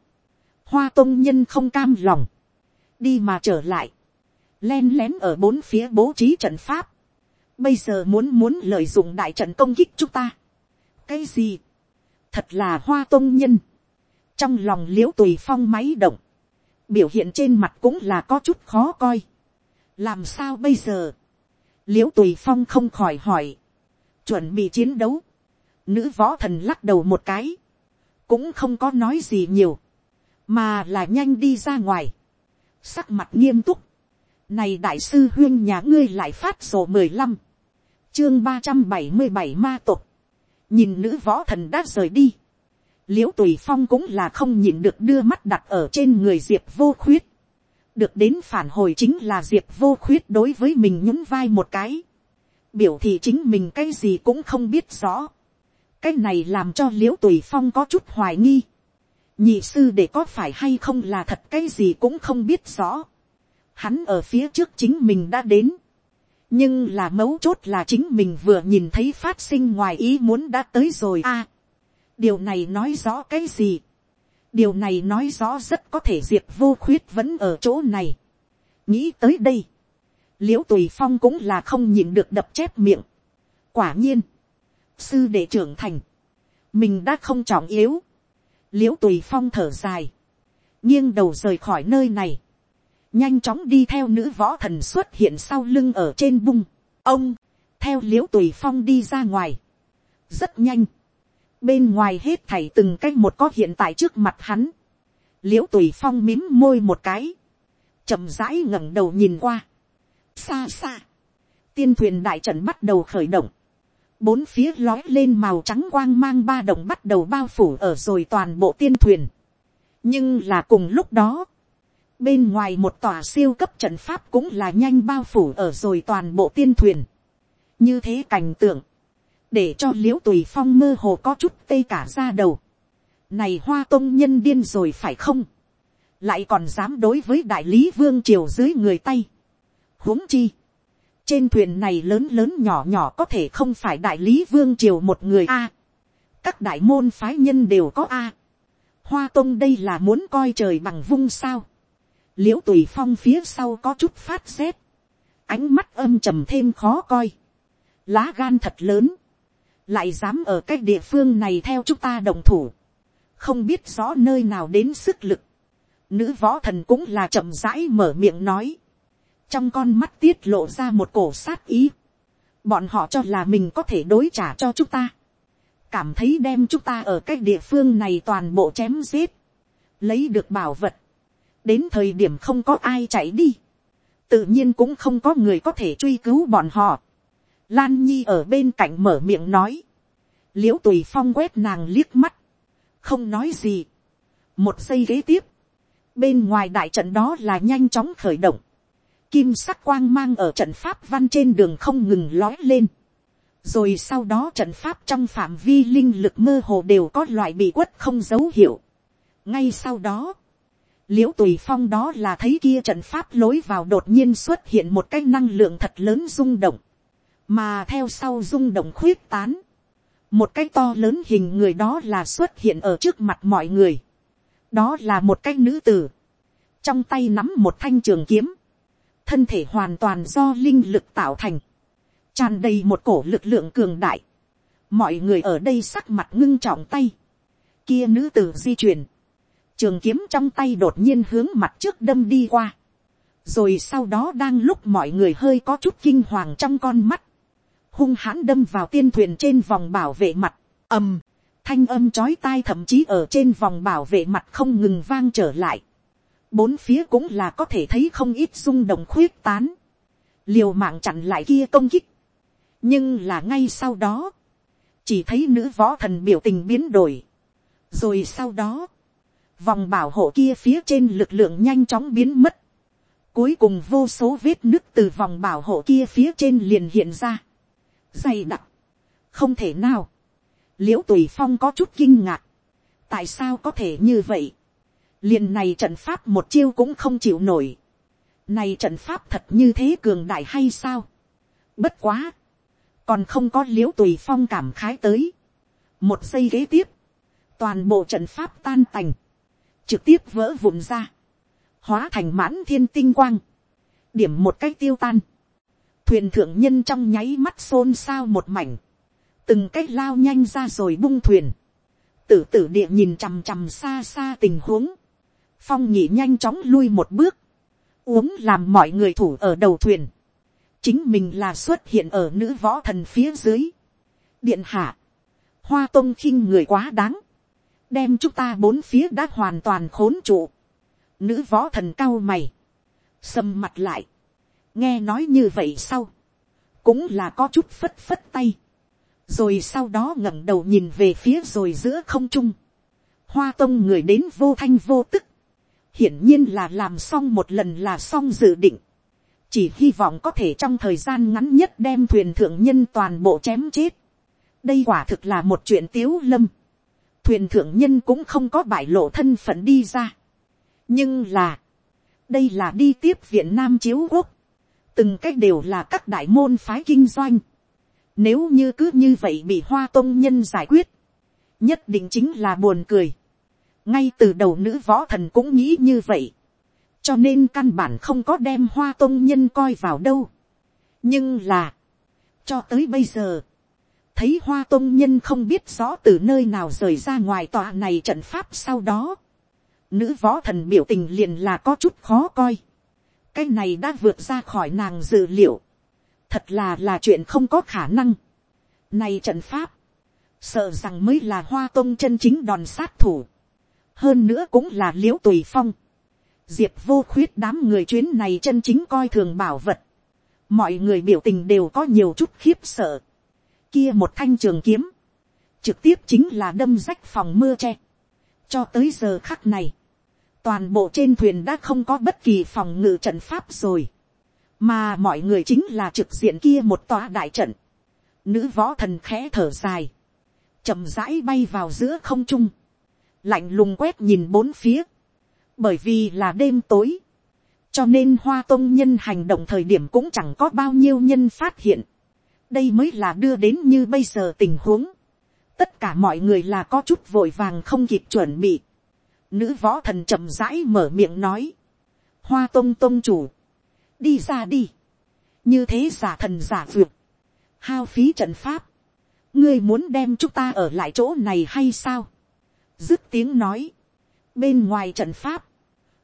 Hoa tông nhân không cam lòng. Đi mà trở lại. Len lén ở bốn phía bố trí trận pháp. Bây giờ muốn muốn lợi dụng đại trận công kích chúng ta. Cái gì? Thật là hoa tông nhân. Trong lòng liễu tùy phong máy động. Biểu hiện trên mặt cũng là có chút khó coi. Làm sao bây giờ? Liễu tùy phong không khỏi hỏi. Chuẩn bị chiến đấu Nữ võ thần lắc đầu một cái. Cũng không có nói gì nhiều. Mà là nhanh đi ra ngoài. Sắc mặt nghiêm túc. Này đại sư huyên nhà ngươi lại phát sổ mười lăm Chương ba trăm bảy mươi bảy ma tục. Nhìn nữ võ thần đã rời đi. Liễu tùy phong cũng là không nhìn được đưa mắt đặt ở trên người diệp vô khuyết. Được đến phản hồi chính là diệp vô khuyết đối với mình nhún vai một cái. Biểu thị chính mình cái gì cũng không biết rõ cái này làm cho liễu tùy phong có chút hoài nghi. nhị sư để có phải hay không là thật cái gì cũng không biết rõ hắn ở phía trước chính mình đã đến. nhưng là mấu chốt là chính mình vừa nhìn thấy phát sinh ngoài ý muốn đã tới rồi a. À, điều này nói rõ cái gì. điều này nói rõ rất có thể diệp vô khuyết vẫn ở chỗ này. nghĩ tới đây. l i ễ u tùy phong cũng là không nhìn được đập chép miệng. quả nhiên sư đệ trưởng thành, mình đã không trọng yếu, l i ễ u tùy phong thở dài, nghiêng đầu rời khỏi nơi này, nhanh chóng đi theo nữ võ thần xuất hiện sau lưng ở trên bung, ông, theo l i ễ u tùy phong đi ra ngoài, rất nhanh, bên ngoài hết thảy từng cái một có hiện tại trước mặt hắn, l i ễ u tùy phong mím môi một cái, chậm rãi ngẩng đầu nhìn qua, xa xa, tiên thuyền đại trận bắt đầu khởi động, bốn phía lói lên màu trắng quang mang ba đồng bắt đầu bao phủ ở rồi toàn bộ tiên thuyền. nhưng là cùng lúc đó, bên ngoài một tòa siêu cấp trận pháp cũng là nhanh bao phủ ở rồi toàn bộ tiên thuyền. như thế cảnh tượng, để cho l i ễ u tùy phong mơ hồ có chút tê cả ra đầu. này hoa tông nhân điên rồi phải không, lại còn dám đối với đại lý vương triều dưới người tay. huống chi, trên thuyền này lớn lớn nhỏ nhỏ có thể không phải đại lý vương triều một người a. các đại môn phái nhân đều có a. hoa tông đây là muốn coi trời bằng vung sao l i ễ u tùy phong phía sau có chút phát rét. ánh mắt âm trầm thêm khó coi. lá gan thật lớn. lại dám ở cái địa phương này theo chúng ta đồng thủ. không biết rõ nơi nào đến sức lực. nữ võ thần cũng là chậm rãi mở miệng nói trong con mắt tiết lộ ra một cổ sát ý, bọn họ cho là mình có thể đối trả cho chúng ta, cảm thấy đem chúng ta ở cái địa phương này toàn bộ chém giết, lấy được bảo vật, đến thời điểm không có ai chạy đi, tự nhiên cũng không có người có thể truy cứu bọn họ. Lan nhi ở bên cạnh mở miệng nói, l i ễ u tùy phong quét nàng liếc mắt, không nói gì. một giây g h ế tiếp, bên ngoài đại trận đó là nhanh chóng khởi động, kim sắc quang mang ở trận pháp văn trên đường không ngừng lói lên. rồi sau đó trận pháp trong phạm vi linh lực mơ hồ đều có loại bị quất không dấu hiệu. ngay sau đó, l i ễ u tùy phong đó là thấy kia trận pháp lối vào đột nhiên xuất hiện một cái năng lượng thật lớn rung động, mà theo sau rung động khuyết tán, một cái to lớn hình người đó là xuất hiện ở trước mặt mọi người, đó là một cái nữ tử, trong tay nắm một thanh trường kiếm, thân thể hoàn toàn do linh lực tạo thành, tràn đầy một cổ lực lượng cường đại, mọi người ở đây sắc mặt ngưng trọng tay, kia nữ tử di chuyển, trường kiếm trong tay đột nhiên hướng mặt trước đâm đi qua, rồi sau đó đang lúc mọi người hơi có chút kinh hoàng trong con mắt, hung hãn đâm vào tiên thuyền trên vòng bảo vệ mặt, ầm, thanh âm chói tai thậm chí ở trên vòng bảo vệ mặt không ngừng vang trở lại, bốn phía cũng là có thể thấy không ít rung động khuyết tán, liều mạng chặn lại kia công kích, nhưng là ngay sau đó, chỉ thấy nữ võ thần biểu tình biến đổi, rồi sau đó, vòng bảo hộ kia phía trên lực lượng nhanh chóng biến mất, cuối cùng vô số vết nứt từ vòng bảo hộ kia phía trên liền hiện ra, dày đặc, không thể nào, liễu tùy phong có chút kinh ngạc, tại sao có thể như vậy, liền này trận pháp một chiêu cũng không chịu nổi, này trận pháp thật như thế cường đại hay sao, bất quá, còn không có liễu tùy phong cảm khái tới, một giây ghế tiếp, toàn bộ trận pháp tan tành, trực tiếp vỡ vụn ra, hóa thành mãn thiên tinh quang, điểm một cái tiêu tan, thuyền thượng nhân trong nháy mắt xôn xao một mảnh, từng cái lao nhanh ra rồi bung thuyền, tử tử địa nhìn chằm chằm xa xa tình huống, phong nhị nhanh chóng lui một bước, uống làm mọi người thủ ở đầu thuyền, chính mình là xuất hiện ở nữ võ thần phía dưới, điện hạ, hoa tôn khinh người quá đáng, đem chúng ta bốn phía đã hoàn toàn khốn trụ. Nữ võ thần cao mày, sầm mặt lại, nghe nói như vậy sau, cũng là có chút phất phất tay, rồi sau đó ngẩng đầu nhìn về phía rồi giữa không trung, hoa tông người đến vô thanh vô tức, hiển nhiên là làm xong một lần là xong dự định, chỉ hy vọng có thể trong thời gian ngắn nhất đem thuyền thượng nhân toàn bộ chém chết. đây quả thực là một chuyện tiếu lâm thuyền thượng nhân cũng không có bại lộ thân phận đi ra. nhưng là, đây là đi tiếp viện nam chiếu quốc, từng cách đều là các đại môn phái kinh doanh. nếu như cứ như vậy bị hoa tôn nhân giải quyết, nhất định chính là buồn cười. ngay từ đầu nữ võ thần cũng nghĩ như vậy, cho nên căn bản không có đem hoa tôn nhân coi vào đâu. nhưng là, cho tới bây giờ, thấy hoa tôn nhân không biết rõ từ nơi nào rời ra ngoài tòa này trận pháp sau đó. Nữ võ thần biểu tình liền là có chút khó coi. cái này đã vượt ra khỏi nàng dự liệu. thật là là chuyện không có khả năng. này trận pháp, sợ rằng mới là hoa tôn chân chính đòn sát thủ. hơn nữa cũng là liễu tùy phong. diệp vô khuyết đám người chuyến này chân chính coi thường bảo vật. mọi người biểu tình đều có nhiều chút khiếp sợ kia một thanh trường kiếm, trực tiếp chính là đâm rách phòng mưa tre. cho tới giờ khắc này, toàn bộ trên thuyền đã không có bất kỳ phòng ngự trận pháp rồi, mà mọi người chính là trực diện kia một tòa đại trận. nữ võ thần khẽ thở dài, chậm rãi bay vào giữa không trung, lạnh lùng quét nhìn bốn phía, bởi vì là đêm tối, cho nên hoa tôn nhân hành động thời điểm cũng chẳng có bao nhiêu nhân phát hiện đây mới là đưa đến như bây giờ tình huống. tất cả mọi người là có chút vội vàng không kịp chuẩn bị. nữ võ thần chậm rãi mở miệng nói. hoa tông tông chủ. đi ra đi. như thế giả thần giả vượt. hao phí trận pháp. ngươi muốn đem chúng ta ở lại chỗ này hay sao. dứt tiếng nói. bên ngoài trận pháp.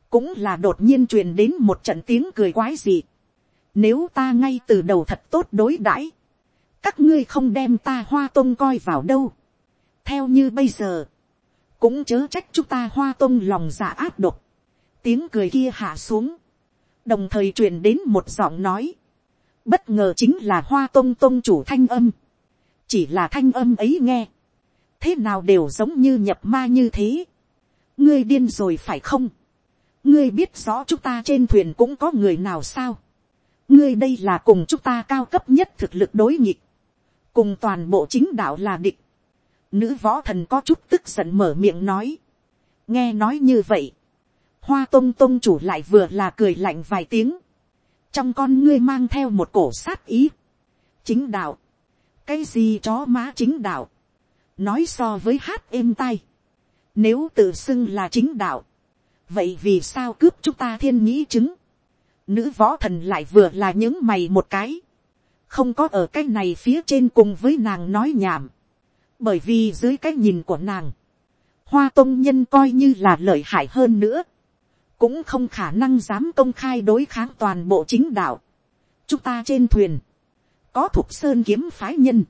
cũng là đột nhiên truyền đến một trận tiếng cười quái dị. Nếu ta ngay từ đầu thật tốt đối đãi các ngươi không đem ta hoa tôn coi vào đâu. theo như bây giờ, cũng chớ trách chúng ta hoa tôn lòng dạ áp độc. tiếng cười kia hạ xuống, đồng thời truyền đến một giọng nói, bất ngờ chính là hoa tôn tôn chủ thanh âm, chỉ là thanh âm ấy nghe, thế nào đều giống như nhập ma như thế. ngươi điên rồi phải không, ngươi biết rõ chúng ta trên thuyền cũng có người nào sao, ngươi đây là cùng chúng ta cao cấp nhất thực lực đối nghịch, cùng toàn bộ chính đạo là địch, nữ võ thần có chút tức giận mở miệng nói, nghe nói như vậy, hoa tông tông chủ lại vừa là cười lạnh vài tiếng, trong con ngươi mang theo một cổ sát ý, chính đạo, cái gì chó má chính đạo, nói so với hát êm tay, nếu tự xưng là chính đạo, vậy vì sao cướp chúng ta thiên nghĩ chứng, nữ võ thần lại vừa là những mày một cái, không có ở cái này phía trên cùng với nàng nói nhảm, bởi vì dưới cái nhìn của nàng, hoa tông nhân coi như là lợi hại hơn nữa, cũng không khả năng dám công khai đối kháng toàn bộ chính đạo. chúng ta trên thuyền, có thục sơn kiếm phái nhân,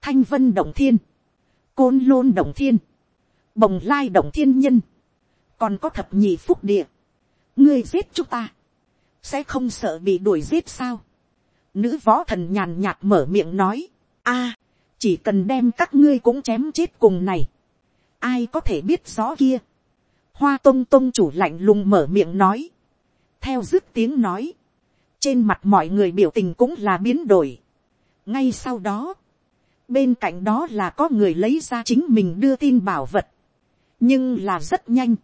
thanh vân động thiên, côn lôn động thiên, bồng lai động thiên nhân, còn có thập nhị phúc địa, ngươi giết chúng ta, sẽ không sợ bị đuổi giết sao. Nữ võ thần nhàn nhạt mở miệng nói, a, chỉ cần đem các ngươi cũng chém chết cùng này, ai có thể biết rõ kia. Hoa tông tông chủ lạnh lùng mở miệng nói, theo dứt tiếng nói, trên mặt mọi người biểu tình cũng là biến đổi. ngay sau đó, bên cạnh đó là có người lấy ra chính mình đưa tin bảo vật, nhưng là rất nhanh,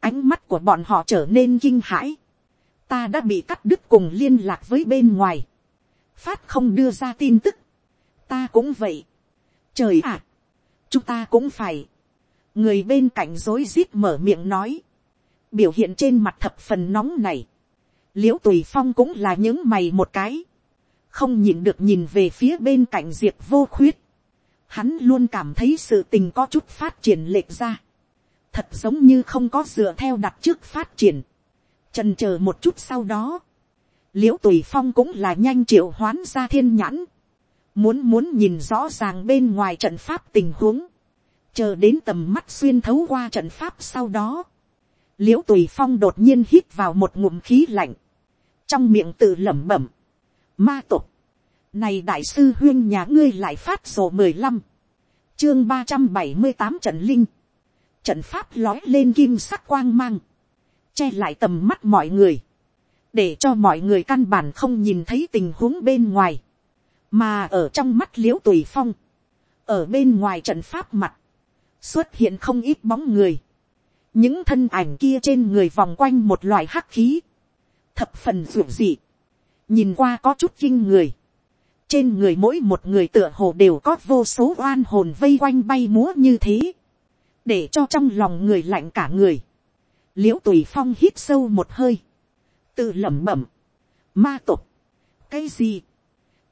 ánh mắt của bọn họ trở nên kinh hãi, ta đã bị cắt đứt cùng liên lạc với bên ngoài, phát không đưa ra tin tức, ta cũng vậy, trời ạ, chúng ta cũng phải, người bên cạnh rối rít mở miệng nói, biểu hiện trên mặt thập phần nóng này, l i ễ u tùy phong cũng là những mày một cái, không nhìn được nhìn về phía bên cạnh diệp vô khuyết, hắn luôn cảm thấy sự tình có chút phát triển lệch ra, thật giống như không có dựa theo đặt trước phát triển, trần c h ờ một chút sau đó, l i ễ u tùy phong cũng là nhanh triệu hoán ra thiên nhãn, muốn muốn nhìn rõ ràng bên ngoài trận pháp tình huống, chờ đến tầm mắt xuyên thấu qua trận pháp sau đó, l i ễ u tùy phong đột nhiên hít vào một ngụm khí lạnh, trong miệng tự lẩm bẩm, ma tục, này đại sư huyên nhà ngươi lại phát sổ mười lăm, chương ba trăm bảy mươi tám trận linh, trận pháp lói lên kim sắc quang mang, che lại tầm mắt mọi người, để cho mọi người căn bản không nhìn thấy tình huống bên ngoài, mà ở trong mắt l i ễ u tùy phong, ở bên ngoài trận pháp mặt, xuất hiện không ít bóng người. những thân ảnh kia trên người vòng quanh một loại hắc khí, thập phần ruột dị, nhìn qua có chút kinh người. trên người mỗi một người tựa hồ đều có vô số oan hồn vây quanh bay múa như thế, để cho trong lòng người lạnh cả người. l i ễ u tùy phong hít sâu một hơi, tự lẩm bẩm, ma tục, cái gì,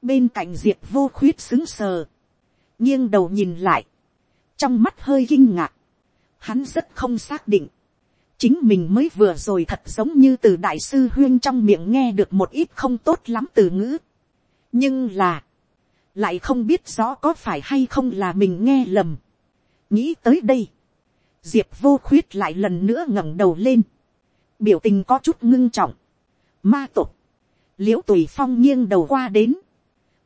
bên cạnh diệt vô khuyết xứng sờ, nghiêng đầu nhìn lại, trong mắt hơi kinh ngạc, hắn rất không xác định, chính mình mới vừa rồi thật giống như từ đại sư huyên trong miệng nghe được một ít không tốt lắm từ ngữ. nhưng là, lại không biết rõ có phải hay không là mình nghe lầm. nghĩ tới đây, diệp vô khuyết lại lần nữa ngẩng đầu lên, biểu tình có chút ngưng trọng, ma tục, l i ễ u tùy phong nghiêng đầu qua đến,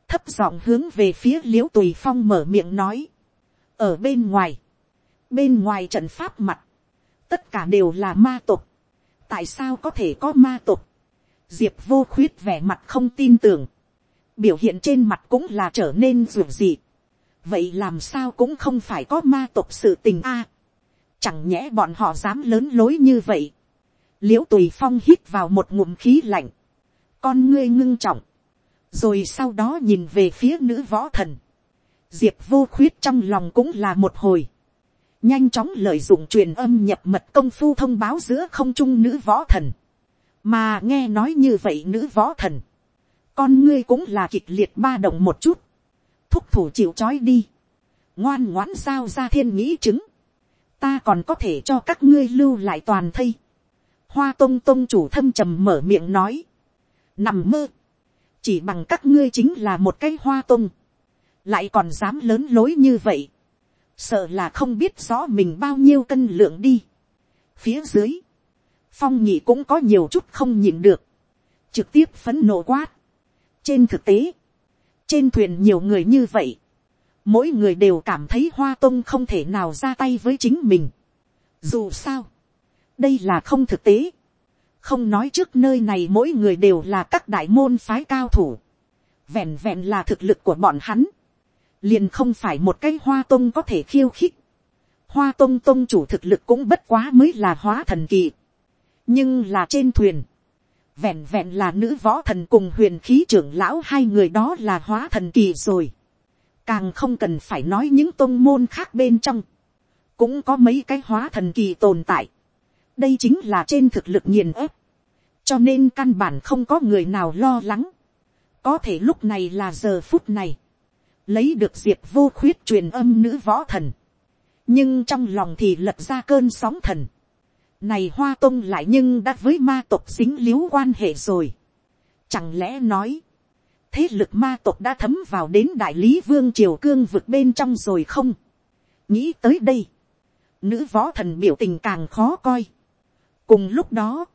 thấp giọng hướng về phía l i ễ u tùy phong mở miệng nói, ở bên ngoài, bên ngoài trận pháp mặt, tất cả đều là ma tục. tại sao có thể có ma tục, diệp vô khuyết vẻ mặt không tin tưởng, biểu hiện trên mặt cũng là trở nên ruột dị. vậy làm sao cũng không phải có ma tục sự tình a. chẳng nhẽ bọn họ dám lớn lối như vậy l i ễ u tùy phong hít vào một ngụm khí lạnh, con ngươi ngưng trọng, rồi sau đó nhìn về phía nữ võ thần, diệp vô khuyết trong lòng cũng là một hồi, nhanh chóng lợi dụng truyền âm nhập mật công phu thông báo giữa không trung nữ võ thần, mà nghe nói như vậy nữ võ thần, con ngươi cũng là kịch liệt ba động một chút, thúc thủ chịu c đi, ngoan ngoãn sao ra thiên nghĩ chứng, ta còn có thể cho các ngươi lưu lại toàn thây, hoa tông tông chủ thâm trầm mở miệng nói, nằm mơ, chỉ bằng các ngươi chính là một cái hoa tông, lại còn dám lớn lối như vậy, sợ là không biết rõ mình bao nhiêu cân lượng đi. phía dưới, phong nhị cũng có nhiều chút không nhìn được, trực tiếp phấn nộ quát. trên thực tế, trên thuyền nhiều người như vậy, mỗi người đều cảm thấy hoa tông không thể nào ra tay với chính mình. dù sao, đây là không thực tế, không nói trước nơi này mỗi người đều là các đại môn phái cao thủ, vẹn vẹn là thực lực của bọn hắn, liền không phải một cái hoa tông có thể khiêu khích. Hoa tông tông chủ thực lực cũng bất quá mới là hóa thần kỳ. nhưng là trên thuyền, vẹn vẹn là nữ võ thần cùng huyền khí trưởng lão hai người đó là hóa thần kỳ rồi. càng không cần phải nói những tôn môn khác bên trong, cũng có mấy cái hóa thần kỳ tồn tại đây chính là trên thực lực nghiền ép, cho nên căn bản không có người nào lo lắng. có thể lúc này là giờ phút này, lấy được diệp vô khuyết truyền âm nữ võ thần, nhưng trong lòng thì lật ra cơn sóng thần. này hoa tông lại nhưng đã với ma tộc dính l i ế u quan hệ rồi. chẳng lẽ nói, thế lực ma tộc đã thấm vào đến đại lý vương triều cương vực bên trong rồi không. nghĩ tới đây, nữ võ thần biểu tình càng khó coi cùng lúc đó,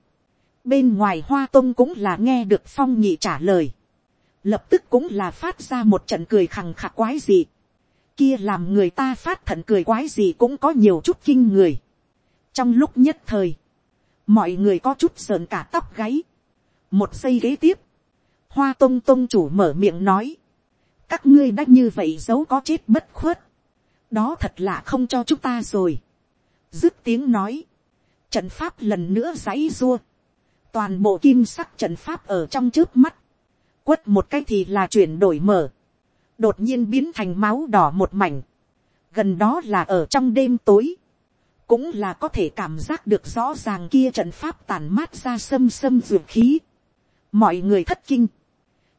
bên ngoài hoa tông cũng là nghe được phong nhị trả lời lập tức cũng là phát ra một trận cười khằng khạc quái gì. Kia làm người ta phát thận cười quái gì cũng có nhiều chút kinh người. Trong lúc nhất thời, mọi người có chút sờn cả tóc gáy. Một giây ghế tiếp, hoa tông tông chủ mở miệng nói. Các ngươi đã như vậy giấu có chết bất khuất. Đó thật là không cho chúng ta rồi. Dứt tiếng nói. Trận pháp lần nữa giấy rua. Toàn bộ kim sắc trận pháp ở trong trước mắt. Quất một cái thì là chuyển đổi mở, đột nhiên biến thành máu đỏ một mảnh, gần đó là ở trong đêm tối, cũng là có thể cảm giác được rõ ràng kia trận pháp tàn mát ra xâm xâm ruột khí, mọi người thất kinh,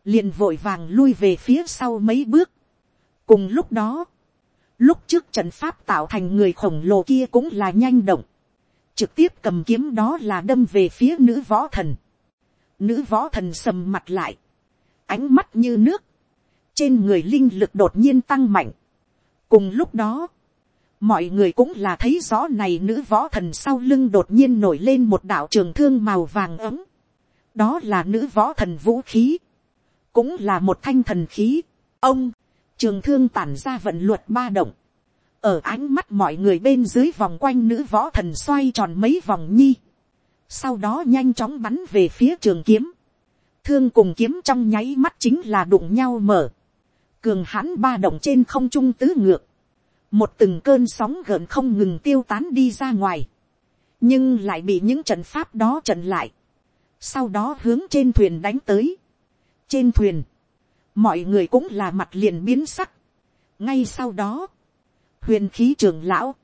liền vội vàng lui về phía sau mấy bước, cùng lúc đó, lúc trước trận pháp tạo thành người khổng lồ kia cũng là nhanh động, trực tiếp cầm kiếm đó là đâm về phía nữ võ thần, nữ võ thần sầm mặt lại, ánh mắt như nước, trên người linh lực đột nhiên tăng mạnh. cùng lúc đó, mọi người cũng là thấy rõ này nữ võ thần sau lưng đột nhiên nổi lên một đạo trường thương màu vàng ấm. đó là nữ võ thần vũ khí, cũng là một thanh thần khí. ông, trường thương tản ra vận luật ba động, ở ánh mắt mọi người bên dưới vòng quanh nữ võ thần xoay tròn mấy vòng nhi, sau đó nhanh chóng bắn về phía trường kiếm, thương cùng kiếm trong nháy mắt chính là đụng nhau mở. Cường hãn ba động trên không trung tứ ngược. Một từng cơn sóng gợn không ngừng tiêu tán đi ra ngoài. Nhưng lại bị những trận pháp đó trận lại. Sau đó hướng trên thuyền đánh tới. Trên thuyền. Mọi người cũng là mặt liền biến sắc. Ngay sau đó. Huyền khí trưởng lão.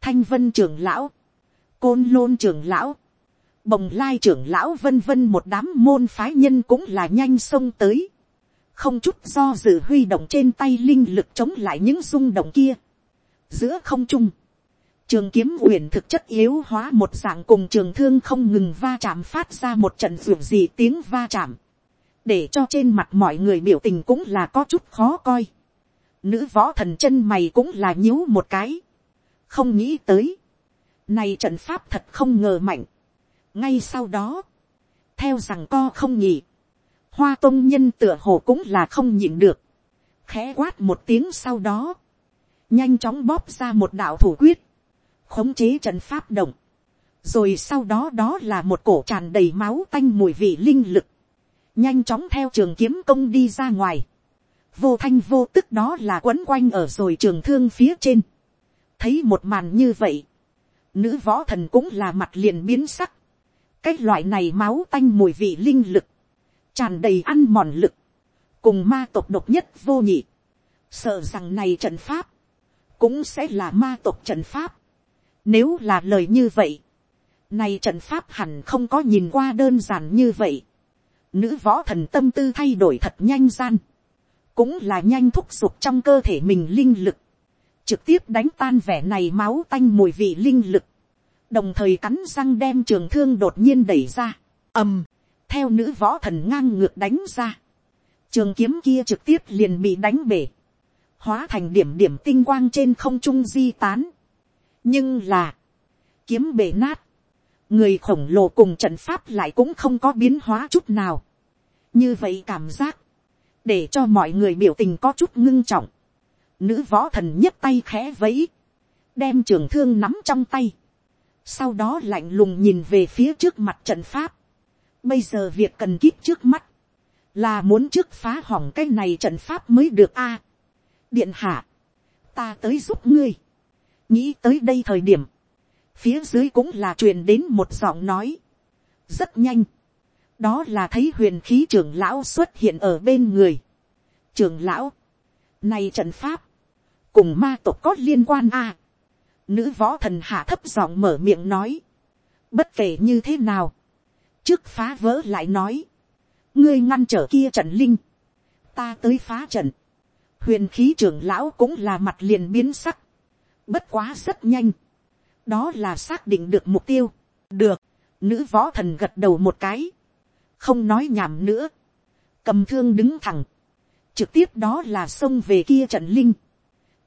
Thanh vân trưởng lão. Côn lôn trưởng lão bồng lai trưởng lão vân vân một đám môn phái nhân cũng là nhanh xông tới. không chút do dự huy động trên tay linh lực chống lại những rung động kia. giữa không trung, trường kiếm uyển thực chất yếu hóa một dạng cùng trường thương không ngừng va chạm phát ra một trận ruộng gì tiếng va chạm. để cho trên mặt mọi người biểu tình cũng là có chút khó coi nữ võ thần chân mày cũng là nhíu một cái. không nghĩ tới. này trận pháp thật không ngờ mạnh. Ngay sau đó, theo rằng co không nhỉ, hoa tôn nhân tựa hồ cũng là không nhịn được, khẽ quát một tiếng sau đó, nhanh chóng bóp ra một đạo thủ quyết, khống chế trận pháp động, rồi sau đó đó là một cổ tràn đầy máu tanh mùi vị linh lực, nhanh chóng theo trường kiếm công đi ra ngoài, vô thanh vô tức đó là quấn quanh ở rồi trường thương phía trên, thấy một màn như vậy, nữ võ thần cũng là mặt liền biến sắc, cái loại này máu tanh mùi vị linh lực, tràn đầy ăn mòn lực, cùng ma tộc độc nhất vô nhị, sợ rằng này trận pháp, cũng sẽ là ma tộc trận pháp. Nếu là lời như vậy, này trận pháp hẳn không có nhìn qua đơn giản như vậy. Nữ võ thần tâm tư thay đổi thật nhanh gian, cũng là nhanh thúc giục trong cơ thể mình linh lực, trực tiếp đánh tan vẻ này máu tanh mùi vị linh lực, đồng thời cắn răng đem trường thương đột nhiên đẩy ra, ầm, theo nữ võ thần ngang ngược đánh ra, trường kiếm kia trực tiếp liền bị đánh bể, hóa thành điểm điểm tinh quang trên không trung di tán. nhưng là, kiếm bể nát, người khổng lồ cùng trận pháp lại cũng không có biến hóa chút nào. như vậy cảm giác, để cho mọi người biểu tình có chút ngưng trọng. nữ võ thần nhấc tay khẽ vẫy, đem trường thương nắm trong tay, sau đó lạnh lùng nhìn về phía trước mặt trận pháp. Bây giờ việc cần kíp trước mắt, là muốn trước phá hỏng cái này trận pháp mới được a. điện hạ, ta tới giúp ngươi. nghĩ tới đây thời điểm, phía dưới cũng là truyền đến một giọng nói. rất nhanh, đó là thấy huyền khí trưởng lão xuất hiện ở bên người. trưởng lão, này trận pháp, cùng ma tộc có liên quan à. nữ võ thần hạ thấp giọng mở miệng nói, bất kể như thế nào, trước phá vỡ lại nói, ngươi ngăn trở kia trận linh, ta tới phá trận, huyền khí trưởng lão cũng là mặt liền biến sắc, bất quá rất nhanh, đó là xác định được mục tiêu, được, nữ võ thần gật đầu một cái, không nói nhảm nữa, cầm thương đứng thẳng, trực tiếp đó là xông về kia trận linh,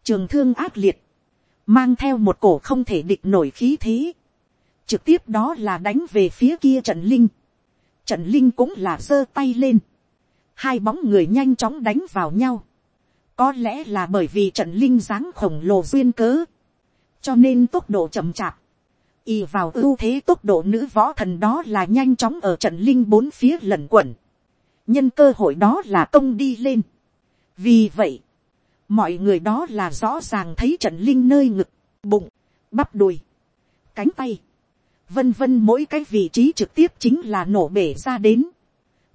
trường thương ác liệt, mang theo một cổ không thể địch nổi khí thế, trực tiếp đó là đánh về phía kia trận linh, trận linh cũng là giơ tay lên, hai bóng người nhanh chóng đánh vào nhau, có lẽ là bởi vì trận linh dáng khổng lồ duyên cớ, cho nên tốc độ chậm chạp, y vào ưu thế tốc độ nữ võ thần đó là nhanh chóng ở trận linh bốn phía lẩn quẩn, nhân cơ hội đó là công đi lên. vì vậy, mọi người đó là rõ ràng thấy trận linh nơi ngực, bụng, bắp đùi, cánh tay, vân vân mỗi cái vị trí trực tiếp chính là nổ bể ra đến,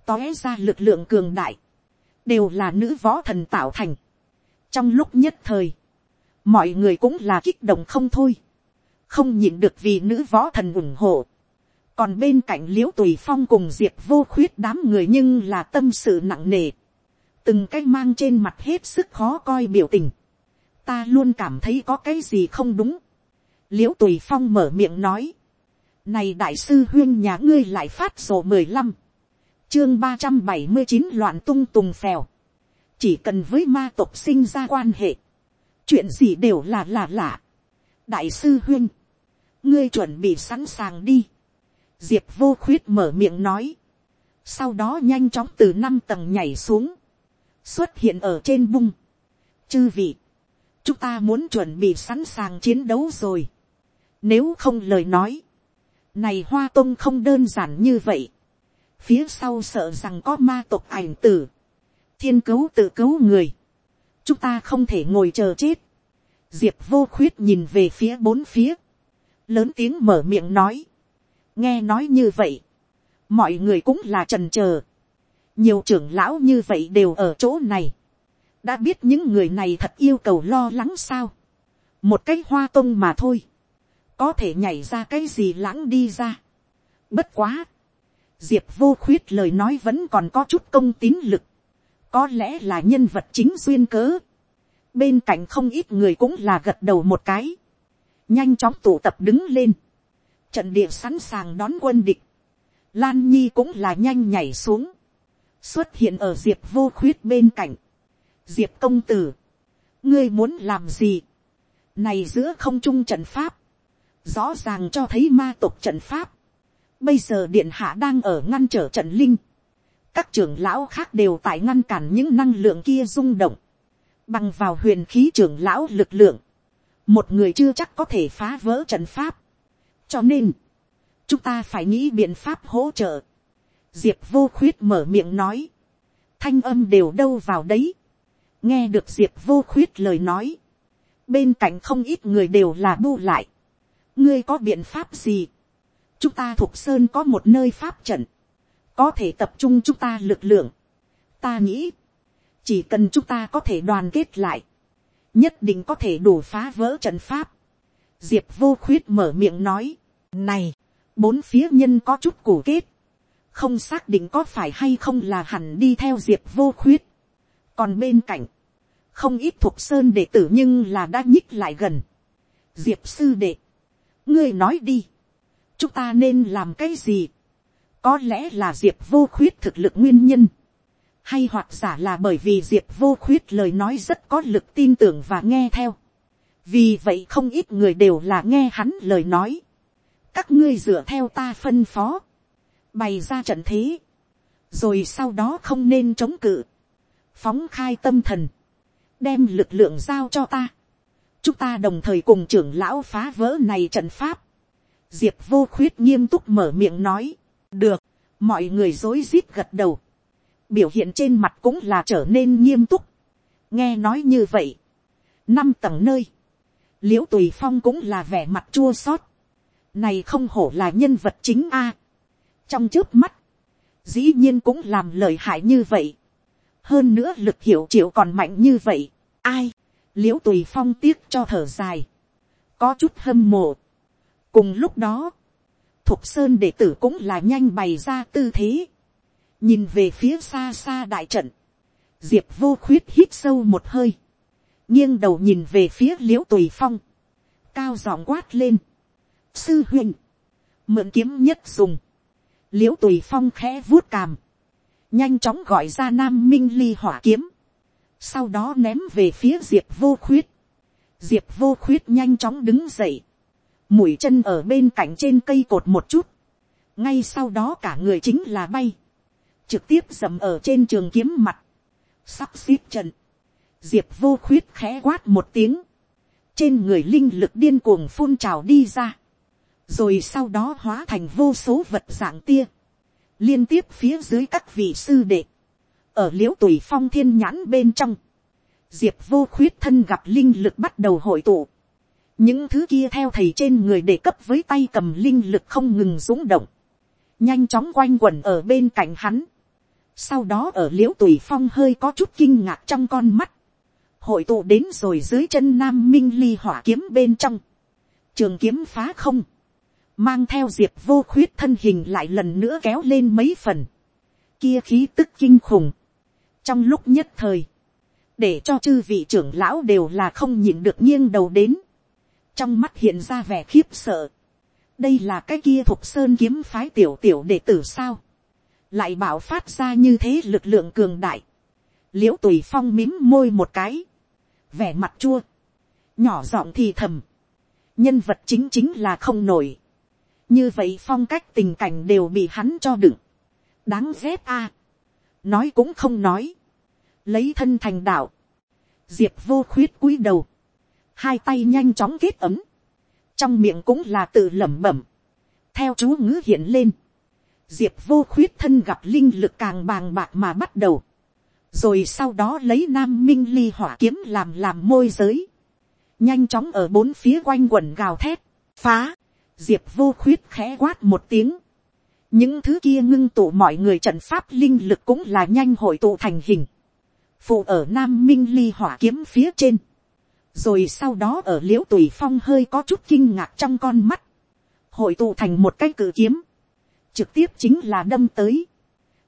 tóe ra lực lượng cường đại, đều là nữ võ thần tạo thành. trong lúc nhất thời, mọi người cũng là kích động không thôi, không nhịn được vì nữ võ thần ủng hộ. còn bên cạnh l i ễ u tùy phong cùng diệt vô khuyết đám người nhưng là tâm sự nặng nề, từng cái mang trên mặt hết sức khó coi biểu tình, ta luôn cảm thấy có cái gì không đúng. l i ễ u tùy phong mở miệng nói, này đại sư huyên nhà ngươi lại phát sổ mười lăm, chương ba trăm bảy mươi chín loạn tung tùng phèo, chỉ cần với ma tộc sinh ra quan hệ, chuyện gì đều là lạ lạ đại sư huyên, ngươi chuẩn bị sẵn sàng đi. diệp vô khuyết mở miệng nói. sau đó nhanh chóng từ năm tầng nhảy xuống, xuất hiện ở trên bung. chư vị, chúng ta muốn chuẩn bị sẵn sàng chiến đấu rồi. nếu không lời nói, này hoa tông không đơn giản như vậy. phía sau sợ rằng có ma tộc ảnh tử, thiên cứu tự cứu người chúng ta không thể ngồi chờ chết diệp vô khuyết nhìn về phía bốn phía, lớn tiếng mở miệng nói, nghe nói như vậy, mọi người cũng là trần chờ nhiều trưởng lão như vậy đều ở chỗ này, đã biết những người này thật yêu cầu lo lắng sao, một cái hoa tông mà thôi, có thể nhảy ra cái gì lãng đi ra. Bất quá, diệp vô khuyết lời nói vẫn còn có chút công tín lực, có lẽ là nhân vật chính duyên cớ bên cạnh không ít người cũng là gật đầu một cái, nhanh chóng tụ tập đứng lên, trận địa sẵn sàng đón quân địch, lan nhi cũng là nhanh nhảy xuống, xuất hiện ở diệp vô khuyết bên cạnh, diệp công tử, ngươi muốn làm gì, này giữa không trung trận pháp, rõ ràng cho thấy ma tục trận pháp, bây giờ điện hạ đang ở ngăn trở trận linh, các trưởng lão khác đều tại ngăn cản những năng lượng kia rung động, bằng vào huyền khí trưởng lão lực lượng, một người chưa chắc có thể phá vỡ trận pháp, cho nên, chúng ta phải nghĩ biện pháp hỗ trợ. diệp vô khuyết mở miệng nói, thanh âm đều đâu vào đấy, nghe được diệp vô khuyết lời nói, bên cạnh không ít người đều là bu lại, ngươi có biện pháp gì, chúng ta thuộc sơn có một nơi pháp trận, có thể tập trung chúng ta lực lượng. ta nghĩ, chỉ cần chúng ta có thể đoàn kết lại, nhất định có thể đủ phá vỡ trận pháp. diệp vô khuyết mở miệng nói, này, bốn phía nhân có chút cổ kết, không xác định có phải hay không là hẳn đi theo diệp vô khuyết. còn bên cạnh, không ít thuộc sơn đệ tử nhưng là đã nhích lại gần. diệp sư đệ, ngươi nói đi, chúng ta nên làm cái gì, có lẽ là diệp vô khuyết thực lực nguyên nhân, hay hoặc giả là bởi vì diệp vô khuyết lời nói rất có lực tin tưởng và nghe theo. vì vậy không ít người đều là nghe hắn lời nói. các ngươi dựa theo ta phân phó, bày ra trận thế, rồi sau đó không nên chống cự, phóng khai tâm thần, đem lực lượng giao cho ta. chúng ta đồng thời cùng trưởng lão phá vỡ này trận pháp. diệp vô khuyết nghiêm túc mở miệng nói, được, mọi người rối rít gật đầu, biểu hiện trên mặt cũng là trở nên nghiêm túc, nghe nói như vậy, năm tầng nơi, l i ễ u tùy phong cũng là vẻ mặt chua xót, này không hổ là nhân vật chính a, trong trước mắt, dĩ nhiên cũng làm lời hại như vậy. hơn nữa lực hiệu triệu còn mạnh như vậy. ai, l i ễ u tùy phong tiếc cho thở dài, có chút hâm mộ. cùng lúc đó, thục sơn đệ tử cũng là nhanh bày ra tư thế, nhìn về phía xa xa đại trận, diệp vô khuyết hít sâu một hơi, nghiêng đầu nhìn về phía l i ễ u tùy phong, cao giọng quát lên, sư huynh, mượn kiếm nhất dùng, l i ễ u tùy phong khẽ vuốt càm, nhanh chóng gọi ra nam minh ly hỏa kiếm, sau đó ném về phía diệp vô khuyết, diệp vô khuyết nhanh chóng đứng dậy, mũi chân ở bên cạnh trên cây cột một chút, ngay sau đó cả người chính là bay, trực tiếp dầm ở trên trường kiếm mặt, sắp xếp trận, diệp vô khuyết khẽ quát một tiếng, trên người linh lực điên cuồng phun trào đi ra, rồi sau đó hóa thành vô số vật dạng tia, liên tiếp phía dưới các vị sư đệ, ở l i ễ u tùy phong thiên nhãn bên trong, diệp vô khuyết thân gặp linh lực bắt đầu hội tụ, những thứ kia theo thầy trên người để cấp với tay cầm linh lực không ngừng rúng động, nhanh chóng quanh quẩn ở bên cạnh hắn, sau đó ở l i ễ u tùy phong hơi có chút kinh ngạc trong con mắt, hội tụ đến rồi dưới chân nam minh ly hỏa kiếm bên trong, trường kiếm phá không, mang theo diệp vô khuyết thân hình lại lần nữa kéo lên mấy phần, kia khí tức kinh khủng, trong lúc nhất thời, để cho chư vị trưởng lão đều là không nhìn được nghiêng đầu đến, trong mắt hiện ra vẻ khiếp sợ, đây là cái kia thuộc sơn kiếm phái tiểu tiểu đệ tử sao, lại bảo phát ra như thế lực lượng cường đại, l i ễ u tùy phong mím môi một cái, vẻ mặt chua, nhỏ giọng thì thầm, nhân vật chính chính là không nổi, như vậy phong cách tình cảnh đều bị hắn cho đựng, đáng ghét a, nói cũng không nói, lấy thân thành đạo, diệp vô khuyết cúi đầu, hai tay nhanh chóng kết ấm, trong miệng cũng là tự lẩm bẩm, theo chú ngữ hiện lên, diệp vô khuyết thân gặp linh lực càng bàng bạc mà bắt đầu, rồi sau đó lấy nam minh ly hỏa kiếm làm làm môi giới, nhanh chóng ở bốn phía quanh quần gào thét, phá, diệp vô khuyết khẽ quát một tiếng, những thứ kia ngưng tụ mọi người trận pháp linh lực cũng là nhanh hội tụ thành hình, phụ ở nam minh ly hỏa kiếm phía trên, rồi sau đó ở l i ễ u tùy phong hơi có chút kinh ngạc trong con mắt, hội tụ thành một cái cử kiếm, trực tiếp chính là đâm tới,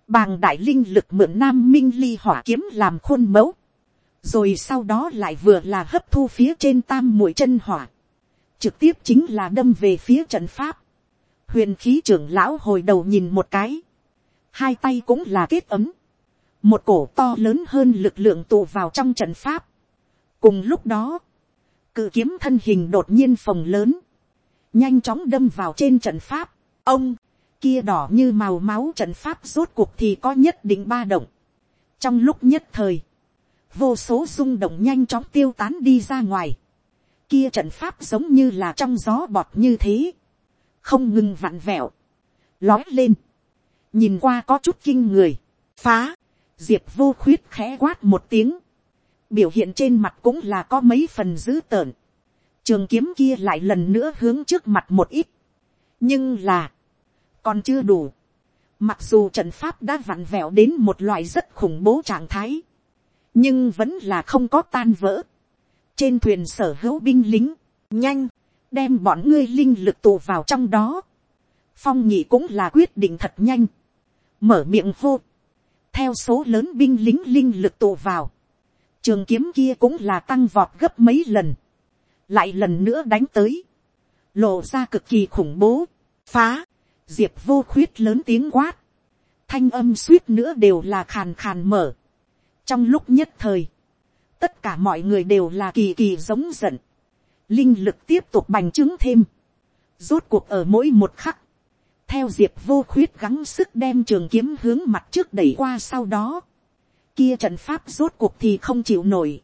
bàng đại linh lực mượn nam minh ly hỏa kiếm làm khuôn mẫu, rồi sau đó lại vừa là hấp thu phía trên tam mũi chân hỏa, trực tiếp chính là đâm về phía trận pháp. huyền khí trưởng lão hồi đầu nhìn một cái, hai tay cũng là kết ấm, một cổ to lớn hơn lực lượng tụ vào trong trận pháp. cùng lúc đó, cự kiếm thân hình đột nhiên phồng lớn, nhanh chóng đâm vào trên trận pháp. ông, kia đỏ như màu máu trận pháp rốt cuộc thì có nhất định ba động. trong lúc nhất thời, vô số rung động nhanh chóng tiêu tán đi ra ngoài. Kia trận pháp giống như là trong gió bọt như thế, không ngừng vặn vẹo, lói lên, nhìn qua có chút kinh người, phá, diệp vô khuyết khẽ quát một tiếng, biểu hiện trên mặt cũng là có mấy phần dữ tợn, trường kiếm kia lại lần nữa hướng trước mặt một ít, nhưng là, còn chưa đủ, mặc dù trận pháp đã vặn vẹo đến một loại rất khủng bố trạng thái, nhưng vẫn là không có tan vỡ, trên thuyền sở hữu binh lính, nhanh, đem bọn ngươi linh lực tụ vào trong đó. phong nhị cũng là quyết định thật nhanh, mở miệng hô, theo số lớn binh lính linh lực tụ vào, trường kiếm kia cũng là tăng vọt gấp mấy lần, lại lần nữa đánh tới, lộ ra cực kỳ khủng bố, phá, diệp vô khuyết lớn tiếng quát, thanh âm suýt nữa đều là khàn khàn mở, trong lúc nhất thời, tất cả mọi người đều là kỳ kỳ giống giận, linh lực tiếp tục bành trướng thêm, rốt cuộc ở mỗi một khắc, theo diệp vô khuyết gắng sức đem trường kiếm hướng mặt trước đẩy qua sau đó, kia trận pháp rốt cuộc thì không chịu nổi,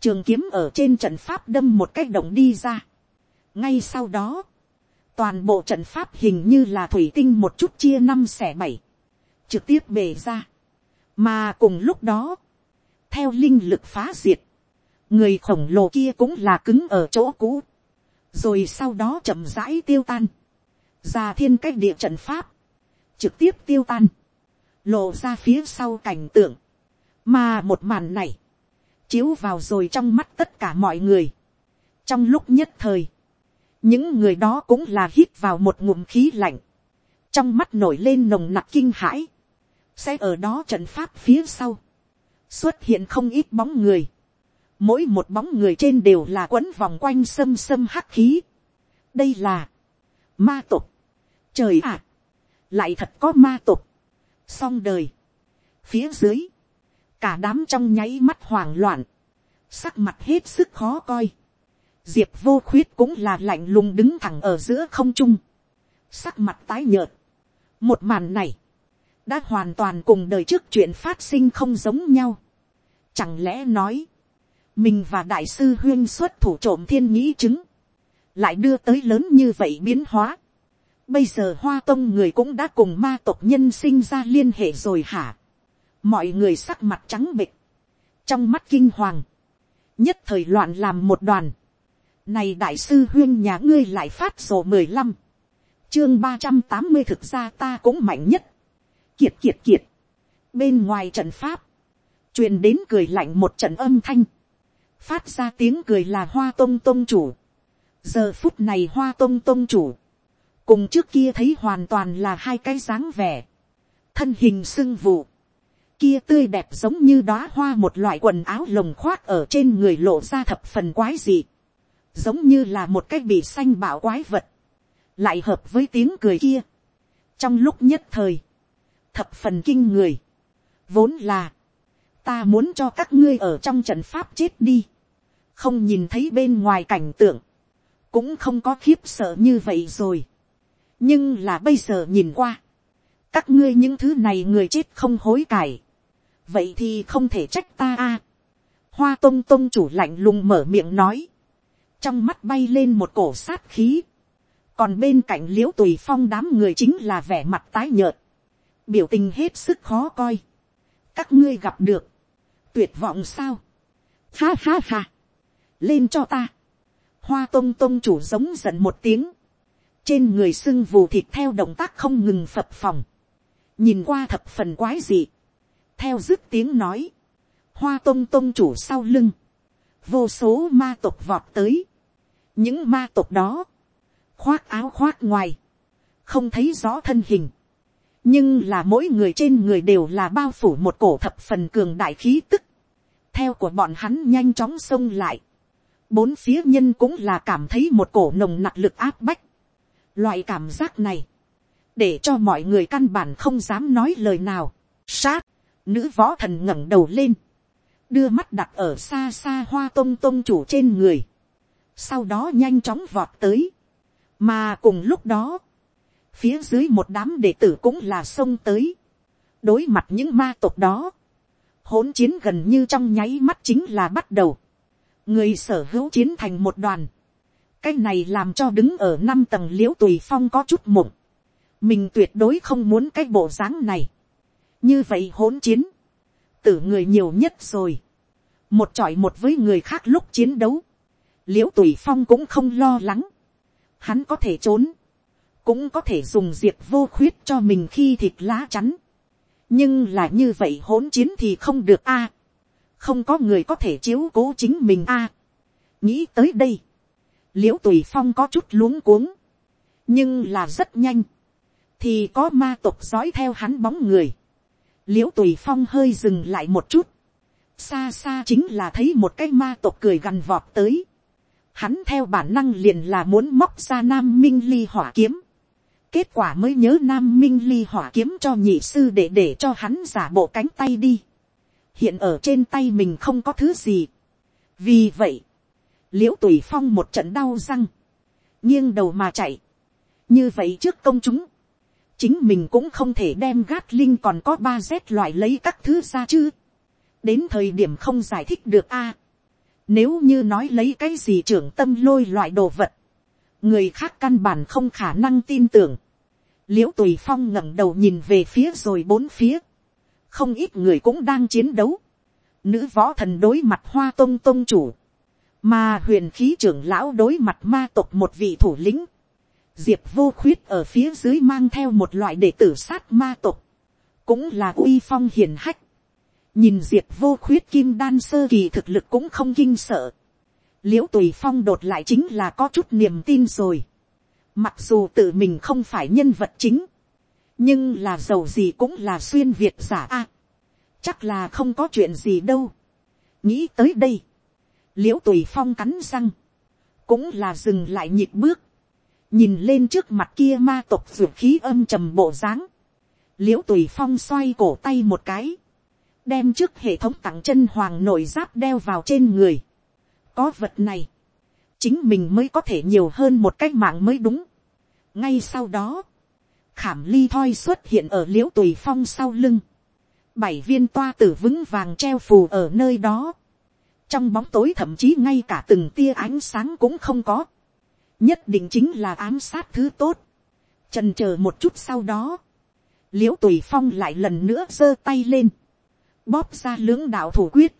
trường kiếm ở trên trận pháp đâm một cái động đi ra, ngay sau đó, toàn bộ trận pháp hình như là thủy tinh một chút chia năm xẻ bảy, trực tiếp bề ra, mà cùng lúc đó, theo linh lực phá diệt, người khổng lồ kia cũng là cứng ở chỗ cũ, rồi sau đó chậm rãi tiêu tan, ra thiên cách địa trận pháp, trực tiếp tiêu tan, lộ ra phía sau cảnh tượng, mà một màn này, chiếu vào rồi trong mắt tất cả mọi người. trong lúc nhất thời, những người đó cũng là hít vào một ngụm khí lạnh, trong mắt nổi lên nồng nặc kinh hãi, sẽ ở đó trận pháp phía sau, xuất hiện không ít bóng người, mỗi một bóng người trên đều là quấn vòng quanh xâm xâm hắc khí. đây là ma tục, trời ạ, lại thật có ma tục, song đời, phía dưới, cả đám trong nháy mắt hoảng loạn, sắc mặt hết sức khó coi, diệp vô khuyết cũng là lạnh lùng đứng thẳng ở giữa không trung, sắc mặt tái nhợt, một màn này, đã hoàn toàn cùng đời trước chuyện phát sinh không giống nhau. Chẳng lẽ nói, mình và đại sư huyên xuất thủ trộm thiên nghĩ chứng, lại đưa tới lớn như vậy biến hóa. Bây giờ hoa tông người cũng đã cùng ma tộc nhân sinh ra liên hệ rồi hả? Mọi người sắc mặt trắng bịch, trong mắt kinh hoàng, nhất thời loạn làm một đoàn. Này đại sư huyên nhà ngươi lại phát sổ mười lăm chương ba trăm tám mươi thực ra ta cũng mạnh nhất. Kiệt kiệt kiệt. Bên ngoài trận pháp. truyền đến cười lạnh một trận âm thanh. Phát ra tiếng cười là hoa tông tông chủ. Giờ phút này hoa tông tông chủ. Cùng trước kia thấy hoàn toàn là hai cái dáng vẻ. Thân hình sưng vụ. Kia tươi đẹp giống như đóa hoa một loại quần áo lồng khoác ở trên người lộ ra thập phần quái dị. Giống như là một cái bị xanh bạo quái vật lại hợp với tiếng cười kia. trong lúc nhất thời, thập phần kinh người, vốn là, ta muốn cho các ngươi ở trong trận pháp chết đi, không nhìn thấy bên ngoài cảnh tượng, cũng không có khiếp sợ như vậy rồi. nhưng là bây giờ nhìn qua, các ngươi những thứ này người chết không hối cải, vậy thì không thể trách ta a. hoa tông tông chủ lạnh lùng mở miệng nói, trong mắt bay lên một cổ sát khí, còn bên cạnh l i ễ u tùy phong đám người chính là vẻ mặt tái nhợt, biểu tình hết sức khó coi, các ngươi gặp được, tuyệt vọng sao, ha ha ha, lên cho ta, hoa tông tông chủ giống giận một tiếng, trên người sưng vù thịt theo động tác không ngừng phập phòng, nhìn qua thập phần quái dị, theo dứt tiếng nói, hoa tông tông chủ sau lưng, vô số ma tộc vọt tới, những ma tộc đó, khoác áo khoác ngoài, không thấy rõ thân hình, nhưng là mỗi người trên người đều là bao phủ một cổ thập phần cường đại khí tức, theo của bọn hắn nhanh chóng xông lại, bốn phía nhân cũng là cảm thấy một cổ nồng nặc lực áp bách, loại cảm giác này, để cho mọi người căn bản không dám nói lời nào, sát, nữ võ thần ngẩng đầu lên, đưa mắt đặt ở xa xa hoa tông tông chủ trên người, sau đó nhanh chóng vọt tới, mà cùng lúc đó, phía dưới một đám đệ tử cũng là xông tới, đối mặt những ma tộc đó, hỗn chiến gần như trong nháy mắt chính là bắt đầu, người sở hữu chiến thành một đoàn, cái này làm cho đứng ở năm tầng l i ễ u tùy phong có chút mộng, mình tuyệt đối không muốn cái bộ dáng này, như vậy hỗn chiến, tử người nhiều nhất rồi, một trọi một với người khác lúc chiến đấu, l i ễ u tùy phong cũng không lo lắng, hắn có thể trốn, cũng có thể dùng diệt vô khuyết cho mình khi thịt lá chắn. nhưng là như vậy hỗn chiến thì không được a. không có người có thể chiếu cố chính mình a. nghĩ tới đây, l i ễ u tùy phong có chút luống cuống, nhưng là rất nhanh, thì có ma tục dõi theo hắn bóng người. l i ễ u tùy phong hơi dừng lại một chút, xa xa chính là thấy một cái ma tục cười gằn vọt tới, hắn theo bản năng liền là muốn móc ra nam minh ly hỏa kiếm. kết quả mới nhớ nam minh ly hỏa kiếm cho nhị sư để để cho hắn giả bộ cánh tay đi. hiện ở trên tay mình không có thứ gì. vì vậy, l i ễ u tùy phong một trận đau răng, nghiêng đầu mà chạy. như vậy trước công chúng, chính mình cũng không thể đem gát linh còn có ba z loại lấy các thứ ra chứ. đến thời điểm không giải thích được a. Nếu như nói lấy cái gì trưởng tâm lôi loại đồ vật. Người khác căn bản không khả năng tin tưởng. Liễu tùy phong ngẩng đầu nhìn về phía rồi bốn phía. Không ít người cũng đang chiến đấu. Nữ võ thần đối mặt hoa tông tông chủ. Mà huyền khí trưởng lão đối mặt ma tộc một vị thủ lĩnh. diệp vô khuyết ở phía dưới mang theo một loại đệ tử sát ma tộc, cũng là uy phong hiền hách, nhìn diệp vô khuyết kim đan sơ kỳ thực lực cũng không kinh sợ, l i ễ u tùy phong đột lại chính là có chút niềm tin rồi, mặc dù tự mình không phải nhân vật chính, nhưng là giàu gì cũng là xuyên việt giả a, chắc là không có chuyện gì đâu, nghĩ tới đây, l i ễ u tùy phong cắn răng, cũng là dừng lại nhịp bước, nhìn lên trước mặt kia ma tộc ruột khí âm trầm bộ dáng, l i ễ u tùy phong xoay cổ tay một cái, đem trước hệ thống tặng chân hoàng nội giáp đeo vào trên người. có vật này, chính mình mới có thể nhiều hơn một cách mạng mới đúng. ngay sau đó, khảm ly thoi xuất hiện ở l i ễ u tùy phong sau lưng, bảy viên toa tử vững vàng treo phù ở nơi đó, trong bóng tối thậm chí ngay cả từng tia ánh sáng cũng không có, nhất định chính là ám sát thứ tốt, trần c h ờ một chút sau đó, l i ễ u tùy phong lại lần nữa giơ tay lên, bóp ra lưỡng đạo thủ quyết,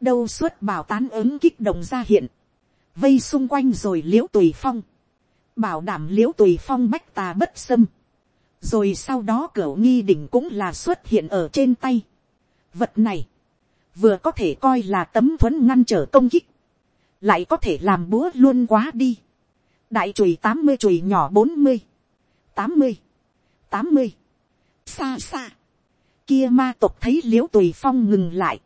đâu suốt bảo tán ứng kích động ra hiện, vây xung quanh rồi l i ễ u tùy phong, bảo đảm l i ễ u tùy phong bách tà bất xâm, rồi sau đó cửa nghi đỉnh cũng là xuất hiện ở trên tay. Vật này, vừa có thể coi là tấm thuấn ngăn trở công kích, lại có thể làm búa luôn quá đi. đại chùy tám mươi chùy nhỏ bốn mươi, tám mươi, tám mươi, xa xa, kia ma tộc thấy l i ễ u tùy phong ngừng lại,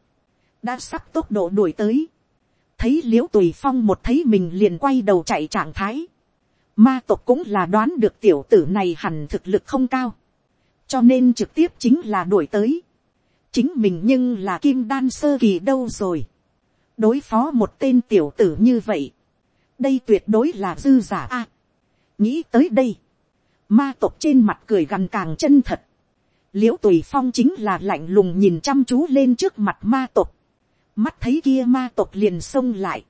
đã sắp tốc độ đuổi tới, thấy l i ễ u tùy phong một thấy mình liền quay đầu chạy trạng thái, ma tộc cũng là đoán được tiểu tử này hẳn thực lực không cao, cho nên trực tiếp chính là đuổi tới, chính mình nhưng là kim đan sơ kỳ đâu rồi, đối phó một tên tiểu tử như vậy, đây tuyệt đối là dư giả a, nghĩ tới đây, ma tộc trên mặt cười gằn càng chân thật, l i ễ u tùy phong chính là lạnh lùng nhìn chăm chú lên trước mặt ma tộc, mắt thấy kia ma tộc liền xông lại,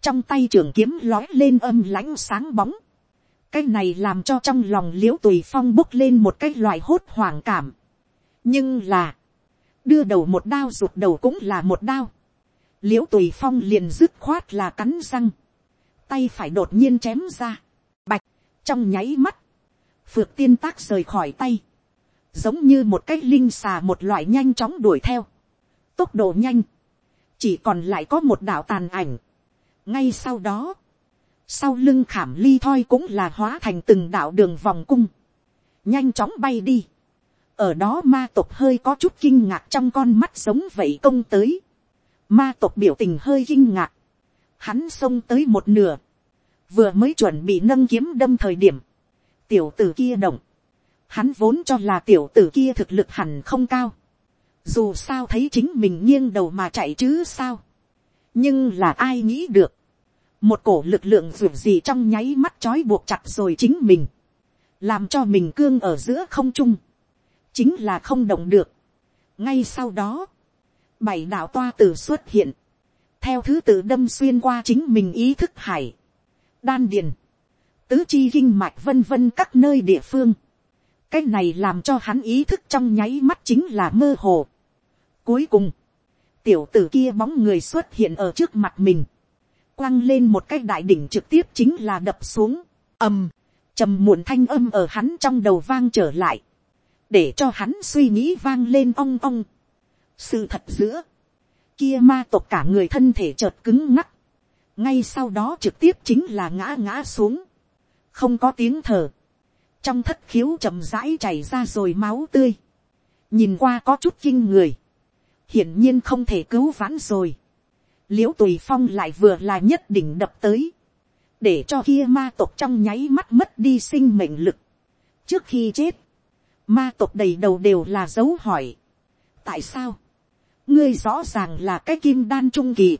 trong tay trường kiếm lói lên âm lãnh sáng bóng, cái này làm cho trong lòng l i ễ u tùy phong bốc lên một cái loại hốt hoảng cảm, nhưng là, đưa đầu một đao rụt đầu cũng là một đao, l i ễ u tùy phong liền dứt khoát là cắn răng, tay phải đột nhiên chém ra, bạch, trong nháy mắt, phược tiên tác rời khỏi tay, giống như một cái linh xà một loại nhanh chóng đuổi theo, tốc độ nhanh, chỉ còn lại có một đạo tàn ảnh. ngay sau đó, sau lưng khảm ly thoi cũng là hóa thành từng đạo đường vòng cung, nhanh chóng bay đi. ở đó ma tộc hơi có chút kinh ngạc trong con mắt giống vậy công tới. ma tộc biểu tình hơi kinh ngạc, hắn xông tới một nửa, vừa mới chuẩn bị nâng kiếm đâm thời điểm, tiểu tử kia động, Hắn vốn cho là tiểu tử kia thực lực hẳn không cao. Dù sao thấy chính mình nghiêng đầu mà chạy chứ sao. Nhưng là ai nghĩ được. Một cổ lực lượng dù gì trong nháy mắt trói buộc chặt rồi chính mình. Làm cho mình cương ở giữa không trung. Chính là không động được. Ngay sau đó. Bảy đạo toa tử xuất hiện. Theo thứ tự đâm xuyên qua chính mình ý thức hải. Đan điền. Tứ chi kinh mạch vân vân các nơi địa phương cái này làm cho hắn ý thức trong nháy mắt chính là mơ hồ. Cuối cùng, tiểu tử kia bóng người xuất hiện ở trước mặt mình, quăng lên một cái đại đỉnh trực tiếp chính là đập xuống, ầm, trầm muộn thanh âm ở hắn trong đầu vang trở lại, để cho hắn suy nghĩ vang lên ong ong. sự thật giữa, kia ma tộc cả người thân thể chợt cứng ngắc, ngay sau đó trực tiếp chính là ngã ngã xuống, không có tiếng thở, trong thất khiếu chậm rãi chảy ra rồi máu tươi, nhìn qua có chút kinh người, hiển nhiên không thể cứu vãn rồi, l i ễ u tùy phong lại vừa là nhất định đập tới, để cho kia ma tộc trong nháy mắt mất đi sinh mệnh lực. trước khi chết, ma tộc đầy đầu đều là dấu hỏi. tại sao, ngươi rõ ràng là cái kim đan trung kỳ,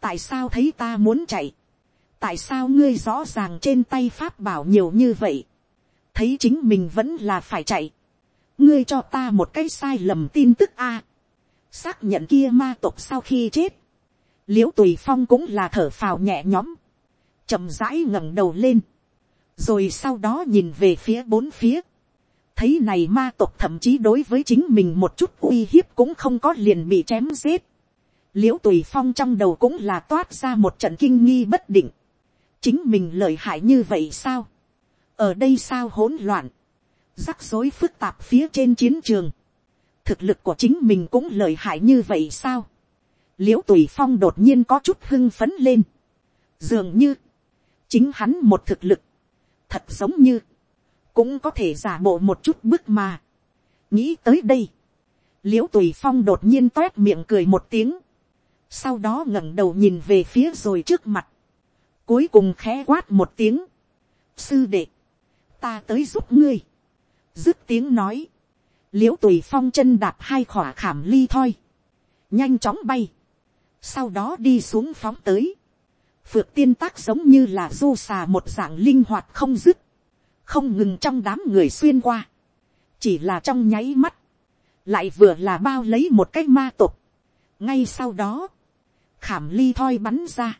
tại sao thấy ta muốn chạy, tại sao ngươi rõ ràng trên tay pháp bảo nhiều như vậy, thấy chính mình vẫn là phải chạy, ngươi cho ta một cái sai lầm tin tức a, xác nhận kia ma tộc sau khi chết, l i ễ u tùy phong cũng là thở phào nhẹ nhõm, chậm rãi ngẩng đầu lên, rồi sau đó nhìn về phía bốn phía, thấy này ma tộc thậm chí đối với chính mình một chút uy hiếp cũng không có liền bị chém giết, l i ễ u tùy phong trong đầu cũng là toát ra một trận kinh nghi bất định, chính mình lợi hại như vậy sao, ở đây sao hỗn loạn, rắc rối phức tạp phía trên chiến trường, thực lực của chính mình cũng lợi hại như vậy sao, l i ễ u tùy phong đột nhiên có chút hưng phấn lên, dường như, chính hắn một thực lực, thật giống như, cũng có thể giả bộ một chút bước mà, nghĩ tới đây, l i ễ u tùy phong đột nhiên toét miệng cười một tiếng, sau đó ngẩng đầu nhìn về phía rồi trước mặt, cuối cùng khẽ quát một tiếng, sư đệ, ta tới giúp ngươi, dứt tiếng nói, l i ễ u tùy phong chân đạp hai khỏa khảm ly thoi, nhanh chóng bay, sau đó đi xuống phóng tới, phượng tiên tác giống như là du xà một dạng linh hoạt không dứt, không ngừng trong đám người xuyên qua, chỉ là trong nháy mắt, lại vừa là bao lấy một cái ma tục, ngay sau đó, khảm ly thoi bắn ra,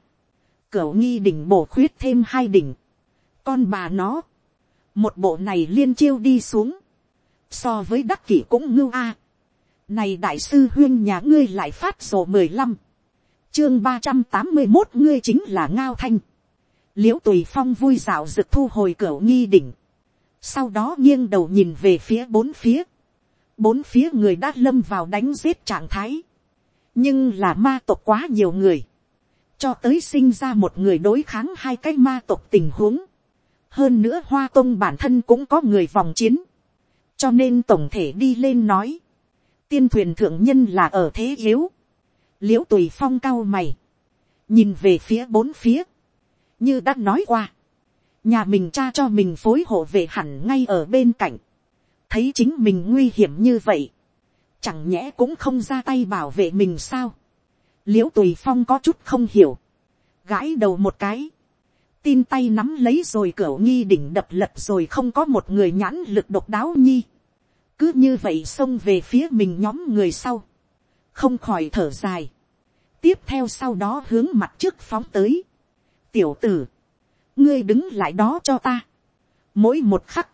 cửa nghi đỉnh bổ khuyết thêm hai đỉnh, con bà nó, một bộ này liên chiêu đi xuống, so với đắc kỷ cũng ngưu a. này đại sư huyên nhà ngươi lại phát sổ mười lăm, chương ba trăm tám mươi một ngươi chính là ngao thanh, l i ễ u tùy phong vui dạo rực thu hồi cửa nghi đỉnh, sau đó nghiêng đầu nhìn về phía bốn phía, bốn phía người đã lâm vào đánh giết trạng thái, nhưng là ma tộc quá nhiều người, cho tới sinh ra một người đối kháng hai cái ma tộc tình huống, hơn nữa hoa tông bản thân cũng có người vòng chiến, cho nên tổng thể đi lên nói, tiên thuyền thượng nhân là ở thế yếu, l i ễ u tùy phong cao mày, nhìn về phía bốn phía, như đã nói qua, nhà mình cha cho mình phối hộ về hẳn ngay ở bên cạnh, thấy chính mình nguy hiểm như vậy, chẳng nhẽ cũng không ra tay bảo vệ mình sao, l i ễ u tùy phong có chút không hiểu, gãi đầu một cái, tin tay nắm lấy rồi cửa nghi đỉnh đập lật rồi không có một người nhãn lực độc đáo nhi. cứ như vậy xông về phía mình nhóm người sau. không khỏi thở dài. tiếp theo sau đó hướng mặt trước phóng tới. tiểu tử, ngươi đứng lại đó cho ta. mỗi một khắc,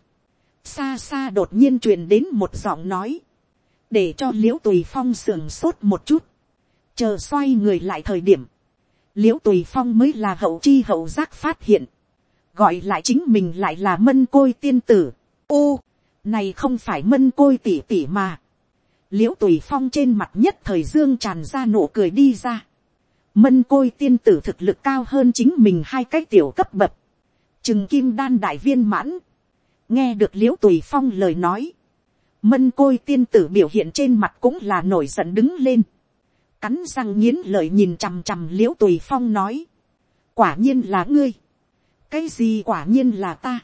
xa xa đột nhiên truyền đến một giọng nói, để cho l i ễ u tùy phong sườn sốt một chút, chờ xoay người lại thời điểm, l i ễ u tùy phong mới là hậu chi hậu giác phát hiện, gọi lại chính mình lại là mân côi tiên tử, ô, này không phải mân côi tỉ tỉ mà, l i ễ u tùy phong trên mặt nhất thời dương tràn ra nụ cười đi ra, mân côi tiên tử thực lực cao hơn chính mình hai cái tiểu cấp bậc, chừng kim đan đại viên mãn, nghe được l i ễ u tùy phong lời nói, mân côi tiên tử biểu hiện trên mặt cũng là nổi giận đứng lên, cắn răng nghiến lợi nhìn chằm chằm l i ễ u tùy phong nói, quả nhiên là ngươi, cái gì quả nhiên là ta,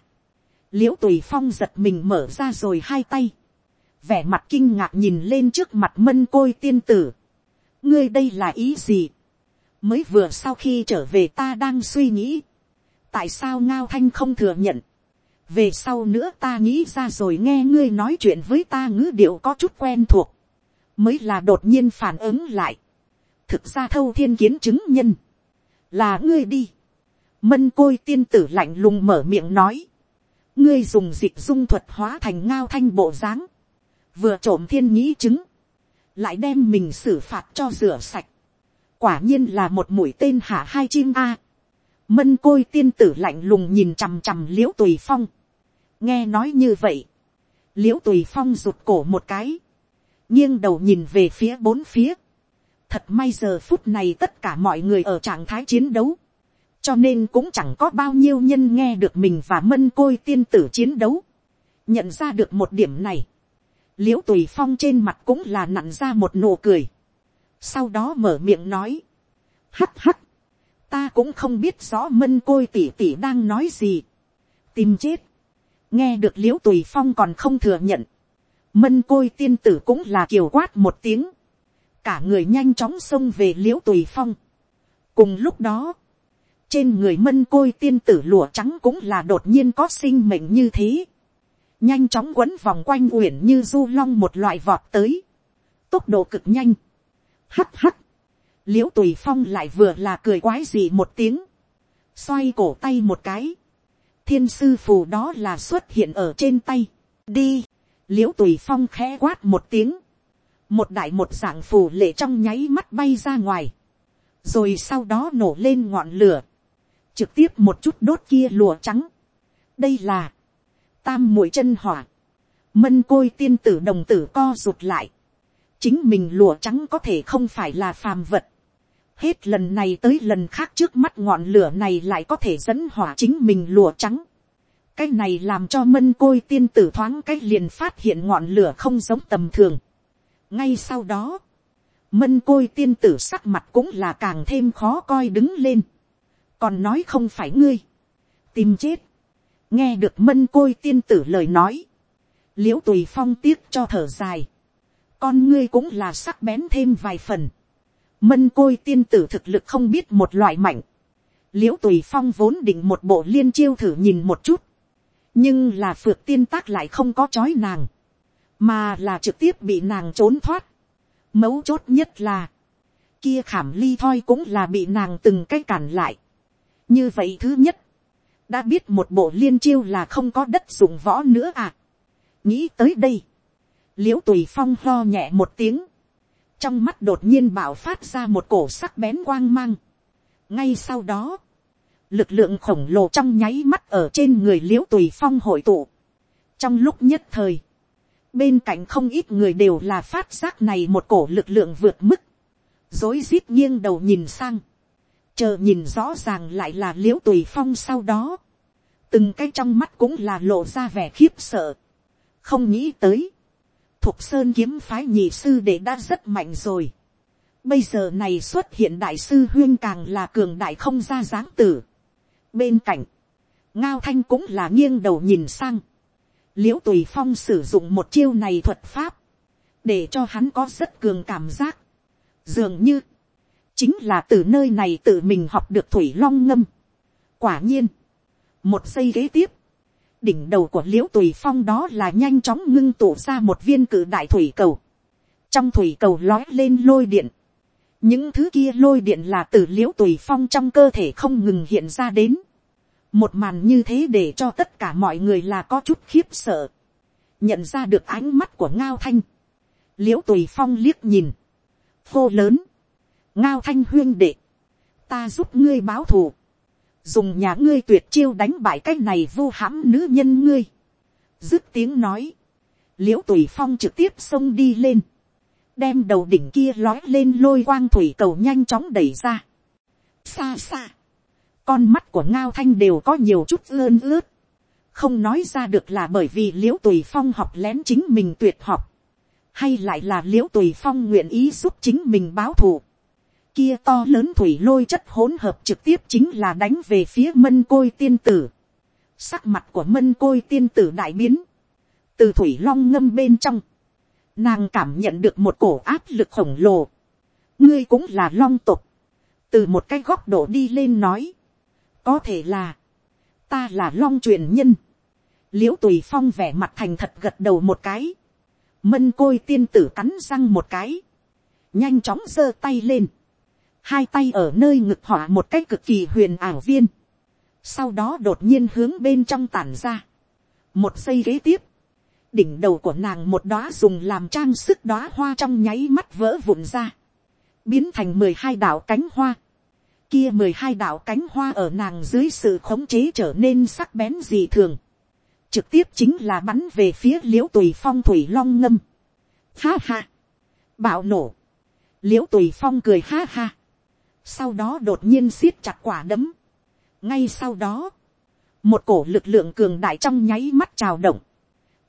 l i ễ u tùy phong giật mình mở ra rồi hai tay, vẻ mặt kinh ngạc nhìn lên trước mặt mân côi tiên tử, ngươi đây là ý gì, mới vừa sau khi trở về ta đang suy nghĩ, tại sao ngao thanh không thừa nhận, về sau nữa ta nghĩ ra rồi nghe ngươi nói chuyện với ta ngữ điệu có chút quen thuộc, mới là đột nhiên phản ứng lại, thực ra thâu thiên kiến chứng nhân, là ngươi đi. mân côi tiên tử lạnh lùng mở miệng nói, ngươi dùng dịch dung thuật hóa thành ngao thanh bộ dáng, vừa trộm thiên nhĩ chứng, lại đem mình xử phạt cho rửa sạch, quả nhiên là một mũi tên hạ hai chim a. mân côi tiên tử lạnh lùng nhìn chằm chằm l i ễ u tùy phong, nghe nói như vậy, l i ễ u tùy phong rụt cổ một cái, nghiêng đầu nhìn về phía bốn phía, Thật may giờ phút này tất cả mọi người ở trạng thái chiến đấu. Cho nên cũng chẳng có bao nhiêu nhân nghe được mình và mân côi tiên tử chiến đấu. Nhận ra được một điểm này. Liễu tùy phong trên mặt cũng là nặn ra một nụ cười. Sau đó mở miệng nói. Hắt hắt. Ta cũng không biết rõ mân côi tỷ tỷ đang nói gì. Tìm chết. Nghe được liễu tùy phong còn không thừa nhận. Mân côi tiên tử cũng là kiều quát một tiếng cả người nhanh chóng xông về l i ễ u tùy phong. cùng lúc đó, trên người mân côi tiên tử lụa trắng cũng là đột nhiên có sinh mệnh như thế. nhanh chóng quấn vòng quanh uyển như du long một loại vọt tới. tốc độ cực nhanh. hắt hắt. l i ễ u tùy phong lại vừa là cười quái gì một tiếng. xoay cổ tay một cái. thiên sư phù đó là xuất hiện ở trên tay. đi. l i ễ u tùy phong khẽ quát một tiếng một đại một dạng phù lệ trong nháy mắt bay ra ngoài, rồi sau đó nổ lên ngọn lửa, trực tiếp một chút đốt kia lùa trắng. đây là, tam mũi chân hỏa, mân côi tiên tử đồng tử co rụt lại, chính mình lùa trắng có thể không phải là phàm vật, hết lần này tới lần khác trước mắt ngọn lửa này lại có thể dẫn hỏa chính mình lùa trắng, cái này làm cho mân côi tiên tử thoáng cái liền phát hiện ngọn lửa không giống tầm thường ngay sau đó, mân côi tiên tử sắc mặt cũng là càng thêm khó coi đứng lên. còn nói không phải ngươi, tìm chết, nghe được mân côi tiên tử lời nói, l i ễ u tùy phong tiếc cho thở dài, con ngươi cũng là sắc bén thêm vài phần, mân côi tiên tử thực lực không biết một loại mạnh, l i ễ u tùy phong vốn định một bộ liên chiêu thử nhìn một chút, nhưng là phược tiên tác lại không có chói nàng, mà là trực tiếp bị nàng trốn thoát. mấu chốt nhất là, kia khảm ly thoi cũng là bị nàng từng cái cản lại. như vậy thứ nhất, đã biết một bộ liên chiêu là không có đất dụng võ nữa à. nghĩ tới đây, l i ễ u tùy phong lo nhẹ một tiếng, trong mắt đột nhiên bảo phát ra một cổ sắc bén quang mang. ngay sau đó, lực lượng khổng lồ trong nháy mắt ở trên người l i ễ u tùy phong hội tụ. trong lúc nhất thời, bên cạnh không ít người đều là phát giác này một cổ lực lượng vượt mức, dối rít nghiêng đầu nhìn sang, chờ nhìn rõ ràng lại là l i ễ u tùy phong sau đó, từng cái trong mắt cũng là lộ ra vẻ khiếp sợ, không nghĩ tới, thục sơn kiếm phái nhị sư để đã rất mạnh rồi, bây giờ này xuất hiện đại sư huyên càng là cường đại không ra dáng tử, bên cạnh, ngao thanh cũng là nghiêng đầu nhìn sang, l i ễ u tùy phong sử dụng một chiêu này thuật pháp, để cho hắn có rất cường cảm giác, dường như, chính là từ nơi này tự mình học được thủy long ngâm. quả nhiên, một giây kế tiếp, đỉnh đầu của l i ễ u tùy phong đó là nhanh chóng ngưng tụ ra một viên cử đại thủy cầu, trong thủy cầu lói lên lôi điện, những thứ kia lôi điện là từ l i ễ u tùy phong trong cơ thể không ngừng hiện ra đến một màn như thế để cho tất cả mọi người là có chút khiếp sợ. nhận ra được ánh mắt của ngao thanh. l i ễ u tùy phong liếc nhìn. hô lớn. ngao thanh huyên đệ. ta giúp ngươi báo thù. dùng nhà ngươi tuyệt chiêu đánh bại cái này vô hãm nữ nhân ngươi. dứt tiếng nói. l i ễ u tùy phong trực tiếp xông đi lên đem đầu đỉnh kia lói lên lôi quang thủy cầu nhanh chóng đẩy ra. xa xa, con mắt của ngao thanh đều có nhiều chút ươn ướt, không nói ra được là bởi vì l i ễ u tùy phong học lén chính mình tuyệt học, hay lại là l i ễ u tùy phong nguyện ý giúp chính mình báo thù. Kia to lớn thủy lôi chất hỗn hợp trực tiếp chính là đánh về phía mân côi tiên tử. Sắc mặt của mân côi tiên tử đại biến. Từ thủy long ngâm bên trong nàng cảm nhận được một cổ áp lực khổng lồ. ngươi cũng là long tục. từ một cái góc độ đi lên nói có thể là, ta là long truyền nhân. l i ễ u tùy phong vẻ mặt thành thật gật đầu một cái. mân côi tiên tử cắn răng một cái. nhanh chóng giơ tay lên. hai tay ở nơi ngực họa một cái cực kỳ huyền ảo viên. sau đó đột nhiên hướng bên trong tản ra. một giây kế tiếp, đỉnh đầu của nàng một đóa dùng làm trang sức đóa hoa trong nháy mắt vỡ vụn ra, biến thành mười hai đạo cánh hoa. Kia mười hai đạo cánh hoa ở nàng dưới sự khống chế trở nên sắc bén dị thường. Trực tiếp chính là bắn về phía liễu tùy phong thủy long ngâm. Ha ha. Bạo nổ. Liễu tùy phong cười ha ha. Sau đó đột nhiên siết chặt quả đấm. Ngay sau đó. Một cổ lực lượng cường đại trong nháy mắt trào động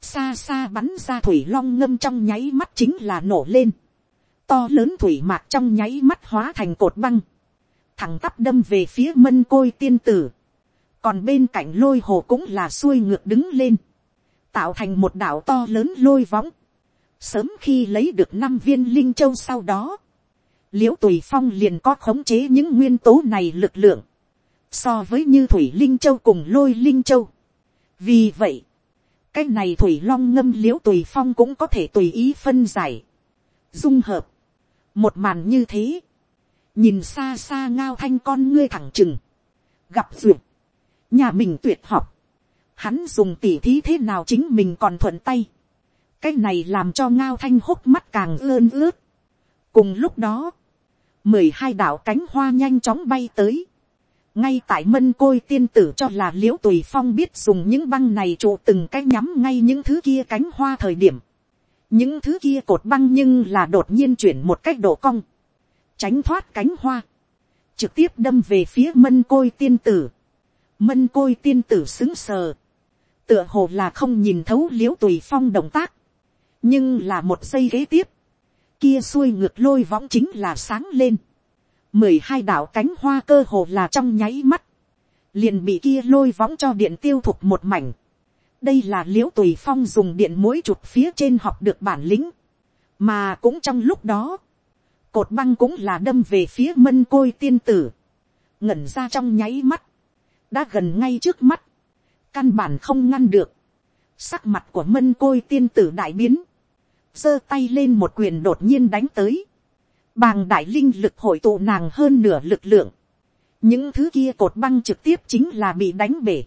xa xa bắn ra thủy long ngâm trong nháy mắt chính là nổ lên, to lớn thủy mạc trong nháy mắt hóa thành cột băng, thẳng tắp đâm về phía mân côi tiên tử, còn bên cạnh lôi hồ cũng là xuôi ngược đứng lên, tạo thành một đảo to lớn lôi võng, sớm khi lấy được năm viên linh châu sau đó, l i ễ u tùy phong liền có khống chế những nguyên tố này lực lượng, so với như thủy linh châu cùng lôi linh châu. vì vậy, cái này thủy long ngâm l i ễ u tùy phong cũng có thể tùy ý phân giải, dung hợp, một màn như thế, nhìn xa xa ngao thanh con ngươi thẳng chừng, gặp duyệt, nhà mình tuyệt học, hắn dùng tỉ thí thế nào chính mình còn thuận tay, cái này làm cho ngao thanh hốc mắt càng ươn ướt. cùng lúc đó, mười hai đạo cánh hoa nhanh chóng bay tới, ngay tại mân côi tiên tử cho là l i ễ u tùy phong biết dùng những băng này trụ từng cái nhắm ngay những thứ kia cánh hoa thời điểm. những thứ kia cột băng nhưng là đột nhiên chuyển một cách độ cong, tránh thoát cánh hoa, trực tiếp đâm về phía mân côi tiên tử. mân côi tiên tử xứng sờ, tựa hồ là không nhìn thấu l i ễ u tùy phong động tác, nhưng là một giây kế tiếp, kia xuôi ngược lôi võng chính là sáng lên, mười hai đạo cánh hoa cơ hồ là trong nháy mắt, liền bị kia lôi võng cho điện tiêu thục một mảnh. đây là l i ễ u tùy phong dùng điện mũi chụp phía trên học được bản lĩnh, mà cũng trong lúc đó, cột băng cũng là đâm về phía mân côi tiên tử, ngẩn ra trong nháy mắt, đã gần ngay trước mắt, căn bản không ngăn được, sắc mặt của mân côi tiên tử đại biến, giơ tay lên một quyền đột nhiên đánh tới, bàng đại linh lực hội tụ nàng hơn nửa lực lượng, những thứ kia cột băng trực tiếp chính là bị đánh bể.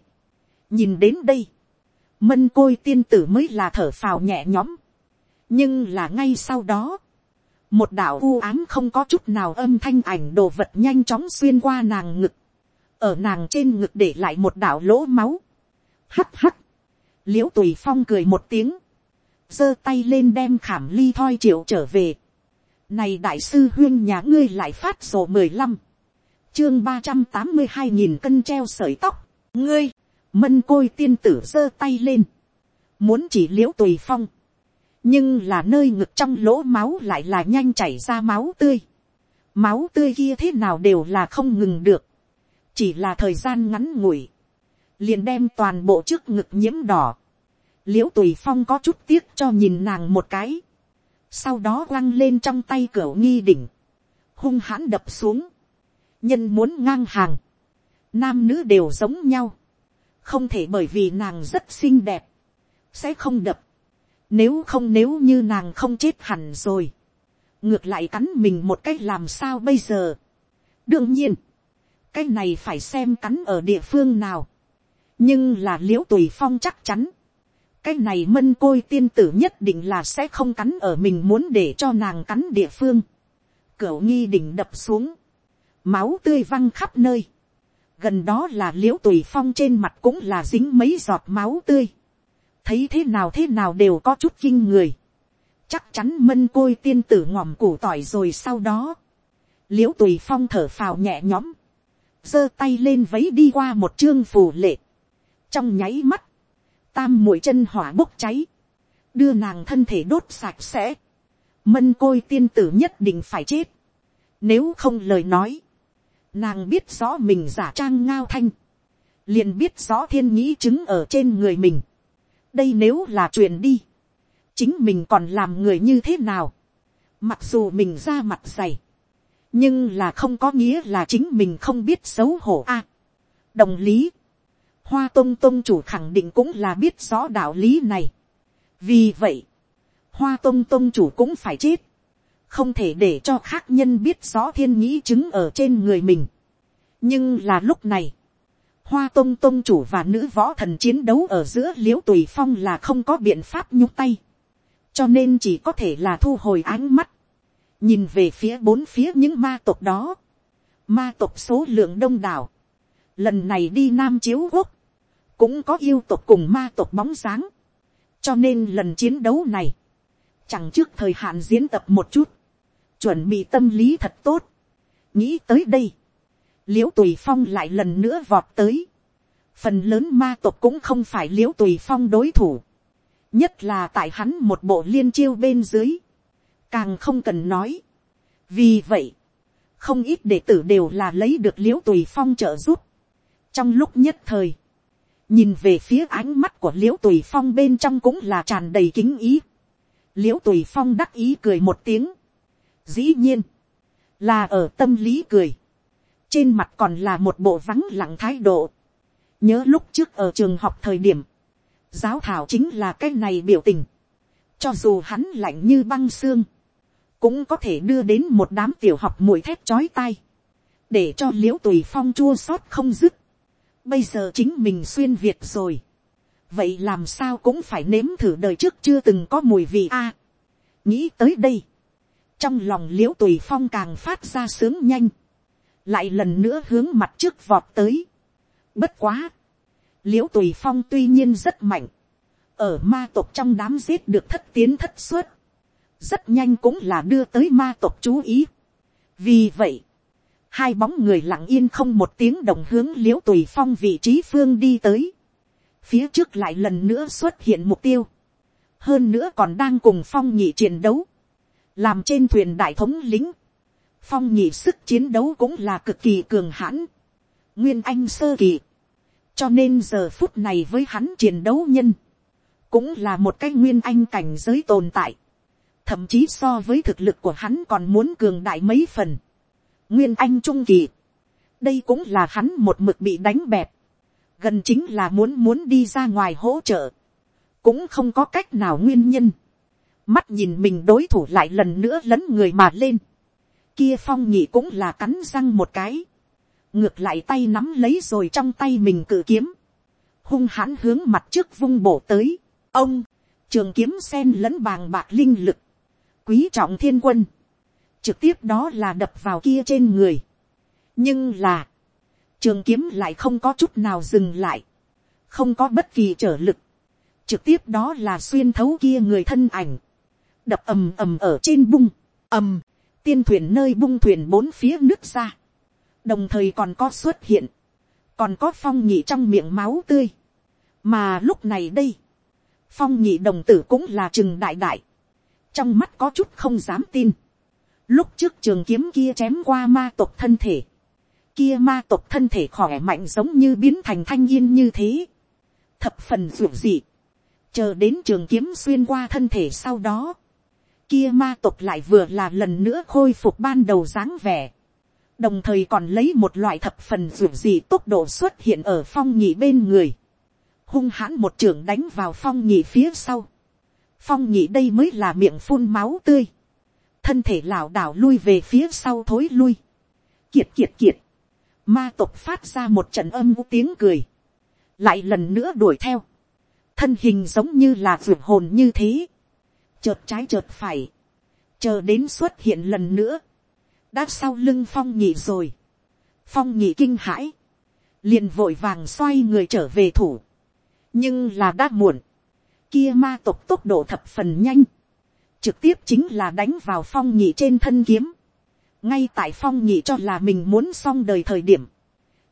nhìn đến đây, mân côi tiên tử mới là thở phào nhẹ nhõm, nhưng là ngay sau đó, một đạo u ám không có chút nào âm thanh ảnh đồ vật nhanh chóng xuyên qua nàng ngực, ở nàng trên ngực để lại một đạo lỗ máu, hắt hắt, l i ễ u tùy phong cười một tiếng, giơ tay lên đem khảm ly thoi triệu trở về, này đại sư huyên nhà ngươi lại phát sổ mười lăm. Chương ba trăm tám mươi hai nghìn cân treo sợi tóc. Ngươi, mân côi tiên tử giơ tay lên. Muốn chỉ liễu tùy phong. Nhưng là nơi ngực trong lỗ máu lại là nhanh chảy ra máu tươi. Máu tươi kia thế nào đều là không ngừng được. Chỉ là thời gian ngắn ngủi. Liền đem toàn bộ trước ngực nhiễm đỏ. Liễu tùy phong có chút tiếc cho nhìn nàng một cái sau đó quăng lên trong tay cửa nghi đỉnh, hung hãn đập xuống, nhân muốn ngang hàng, nam nữ đều giống nhau, không thể bởi vì nàng rất xinh đẹp, sẽ không đập, nếu không nếu như nàng không chết hẳn rồi, ngược lại cắn mình một cách làm sao bây giờ. đương nhiên, cái này phải xem cắn ở địa phương nào, nhưng là liễu tùy phong chắc chắn, cái này mân côi tiên tử nhất định là sẽ không cắn ở mình muốn để cho nàng cắn địa phương. Cửu nghi đỉnh đập xuống. Máu tươi văng khắp nơi. Gần đó là liễu tùy phong trên mặt cũng là dính mấy giọt máu tươi. Thấy thế nào thế nào đều có chút kinh người. Chắc chắn mân côi tiên tử ngòm củ tỏi rồi sau đó. Liễu tùy phong thở phào nhẹ nhõm. giơ tay lên vấy đi qua một chương phù lệ. Trong nháy mắt tam mũi chân hỏa bốc cháy, đưa nàng thân thể đốt sạch sẽ, mân côi tiên tử nhất định phải chết, nếu không lời nói, nàng biết rõ mình giả trang ngao thanh, liền biết rõ thiên nhĩ chứng ở trên người mình, đây nếu là chuyện đi, chính mình còn làm người như thế nào, mặc dù mình ra mặt dày, nhưng là không có nghĩa là chính mình không biết xấu hổ a. À, đồng lý, hoa tông tông chủ khẳng định cũng là biết rõ đạo lý này. vì vậy, hoa tông tông chủ cũng phải chết, không thể để cho khác nhân biết rõ thiên nhĩ chứng ở trên người mình. nhưng là lúc này, hoa tông tông chủ và nữ võ thần chiến đấu ở giữa l i ễ u tùy phong là không có biện pháp nhúc tay, cho nên chỉ có thể là thu hồi ánh mắt, nhìn về phía bốn phía những ma tộc đó, ma tộc số lượng đông đảo, lần này đi nam chiếu quốc, cũng có yêu tộc cùng ma tộc bóng dáng. cho nên lần chiến đấu này, chẳng trước thời hạn diễn tập một chút, chuẩn bị tâm lý thật tốt. nghĩ tới đây, l i ễ u tùy phong lại lần nữa vọt tới. phần lớn ma tộc cũng không phải l i ễ u tùy phong đối thủ. nhất là tại hắn một bộ liên chiêu bên dưới. càng không cần nói. vì vậy, không ít đệ tử đều là lấy được l i ễ u tùy phong trợ giúp. trong lúc nhất thời, nhìn về phía ánh mắt của l i ễ u tùy phong bên trong cũng là tràn đầy kính ý. l i ễ u tùy phong đắc ý cười một tiếng. dĩ nhiên, là ở tâm lý cười trên mặt còn là một bộ vắng lặng thái độ. nhớ lúc trước ở trường học thời điểm, giáo thảo chính là cái này biểu tình. cho dù hắn lạnh như băng xương, cũng có thể đưa đến một đám tiểu học mùi thép chói tai, để cho l i ễ u tùy phong chua xót không dứt bây giờ chính mình xuyên việt rồi. vậy làm sao cũng phải nếm thử đời trước chưa từng có mùi vị a. nghĩ tới đây, trong lòng l i ễ u tùy phong càng phát ra sướng nhanh, lại lần nữa hướng mặt trước vọt tới. Bất quá, l i ễ u tùy phong tuy nhiên rất mạnh, ở ma tộc trong đám giết được thất tiến thất suất, rất nhanh cũng là đưa tới ma tộc chú ý. vì vậy, hai bóng người lặng yên không một tiếng đồng hướng l i ễ u tùy phong vị trí phương đi tới, phía trước lại lần nữa xuất hiện mục tiêu, hơn nữa còn đang cùng phong nhị chiến đấu, làm trên thuyền đại thống lính, phong nhị sức chiến đấu cũng là cực kỳ cường hãn, nguyên anh sơ kỳ, cho nên giờ phút này với hắn chiến đấu nhân, cũng là một cái nguyên anh cảnh giới tồn tại, thậm chí so với thực lực của hắn còn muốn cường đại mấy phần, nguyên anh trung kỳ. đây cũng là hắn một mực bị đánh bẹp. gần chính là muốn muốn đi ra ngoài hỗ trợ. cũng không có cách nào nguyên nhân. mắt nhìn mình đối thủ lại lần nữa lấn người mà lên kia phong nhị cũng là cắn răng một cái. ngược lại tay nắm lấy rồi trong tay mình cự kiếm. hung hãn hướng mặt trước vung bổ tới. ông, trường kiếm sen lẫn bàng bạc linh lực. quý trọng thiên quân trực tiếp đó là đập vào kia trên người. nhưng là, trường kiếm lại không có chút nào dừng lại, không có bất kỳ trở lực, trực tiếp đó là xuyên thấu kia người thân ảnh, đập ầm ầm ở trên bung, ầm, tiên thuyền nơi bung thuyền bốn phía nước ra, đồng thời còn có xuất hiện, còn có phong nhị trong miệng máu tươi, mà lúc này đây, phong nhị đồng tử cũng là chừng đại đại, trong mắt có chút không dám tin, Lúc trước trường kiếm kia chém qua ma tộc thân thể. Kia ma tộc thân thể khỏe mạnh giống như biến thành thanh yên như thế. Thập phần ruột dị. Chờ đến trường kiếm xuyên qua thân thể sau đó. Kia ma tộc lại vừa là lần nữa khôi phục ban đầu dáng vẻ. Đồng thời còn lấy một loại thập phần ruột gì tốc độ xuất hiện ở phong nhị bên người. Hung hãn một trường đánh vào phong nhị phía sau. Phong nhị đây mới là miệng phun máu tươi thân thể lảo đảo lui về phía sau thối lui. Kiệt kiệt kiệt, ma tộc phát ra một trận âm vũ tiếng cười, lại lần nữa đuổi theo, thân hình giống như là vượt hồn như thế, chợt trái chợt phải, chờ đến xuất hiện lần nữa, đã sau lưng phong nhị rồi, phong nhị kinh hãi, liền vội vàng xoay người trở về thủ, nhưng là đã muộn, kia ma tộc tốc độ thập phần nhanh, trực tiếp chính là đánh vào phong nhị trên thân kiếm. ngay tại phong nhị cho là mình muốn xong đời thời điểm,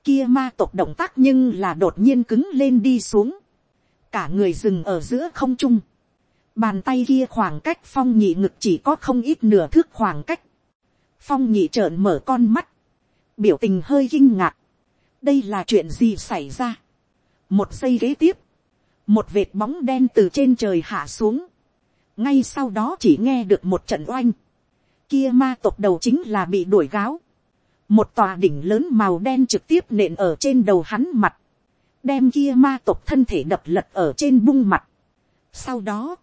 kia ma tộc động tác nhưng là đột nhiên cứng lên đi xuống, cả người dừng ở giữa không trung, bàn tay kia khoảng cách phong nhị ngực chỉ có không ít nửa thước khoảng cách, phong nhị trợn mở con mắt, biểu tình hơi kinh ngạc, đây là chuyện gì xảy ra, một giây ghế tiếp, một vệt bóng đen từ trên trời hạ xuống, ngay sau đó chỉ nghe được một trận oanh, kia ma tộc đầu chính là bị đuổi gáo, một tòa đỉnh lớn màu đen trực tiếp nện ở trên đầu hắn mặt, đem kia ma tộc thân thể đập lật ở trên bung mặt. Sau đó,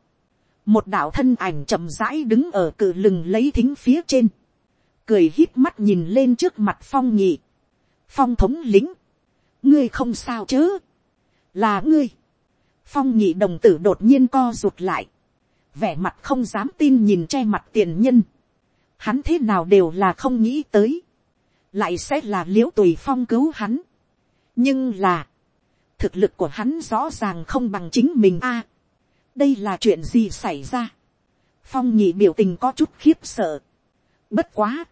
một đạo thân ảnh chậm rãi đứng ở cự lừng lấy thính phía trên, cười hít mắt nhìn lên trước mặt phong nhị, phong thống lính, ngươi không sao chứ, là ngươi, phong nhị đồng tử đột nhiên co rụt lại, vẻ mặt không dám tin nhìn che mặt tiền nhân, hắn thế nào đều là không nghĩ tới, lại sẽ là l i ễ u tùy phong cứu hắn. nhưng là, thực lực của hắn rõ ràng không bằng chính mình a đây là chuyện gì xảy ra. phong nhị biểu tình có chút khiếp sợ. bất quá,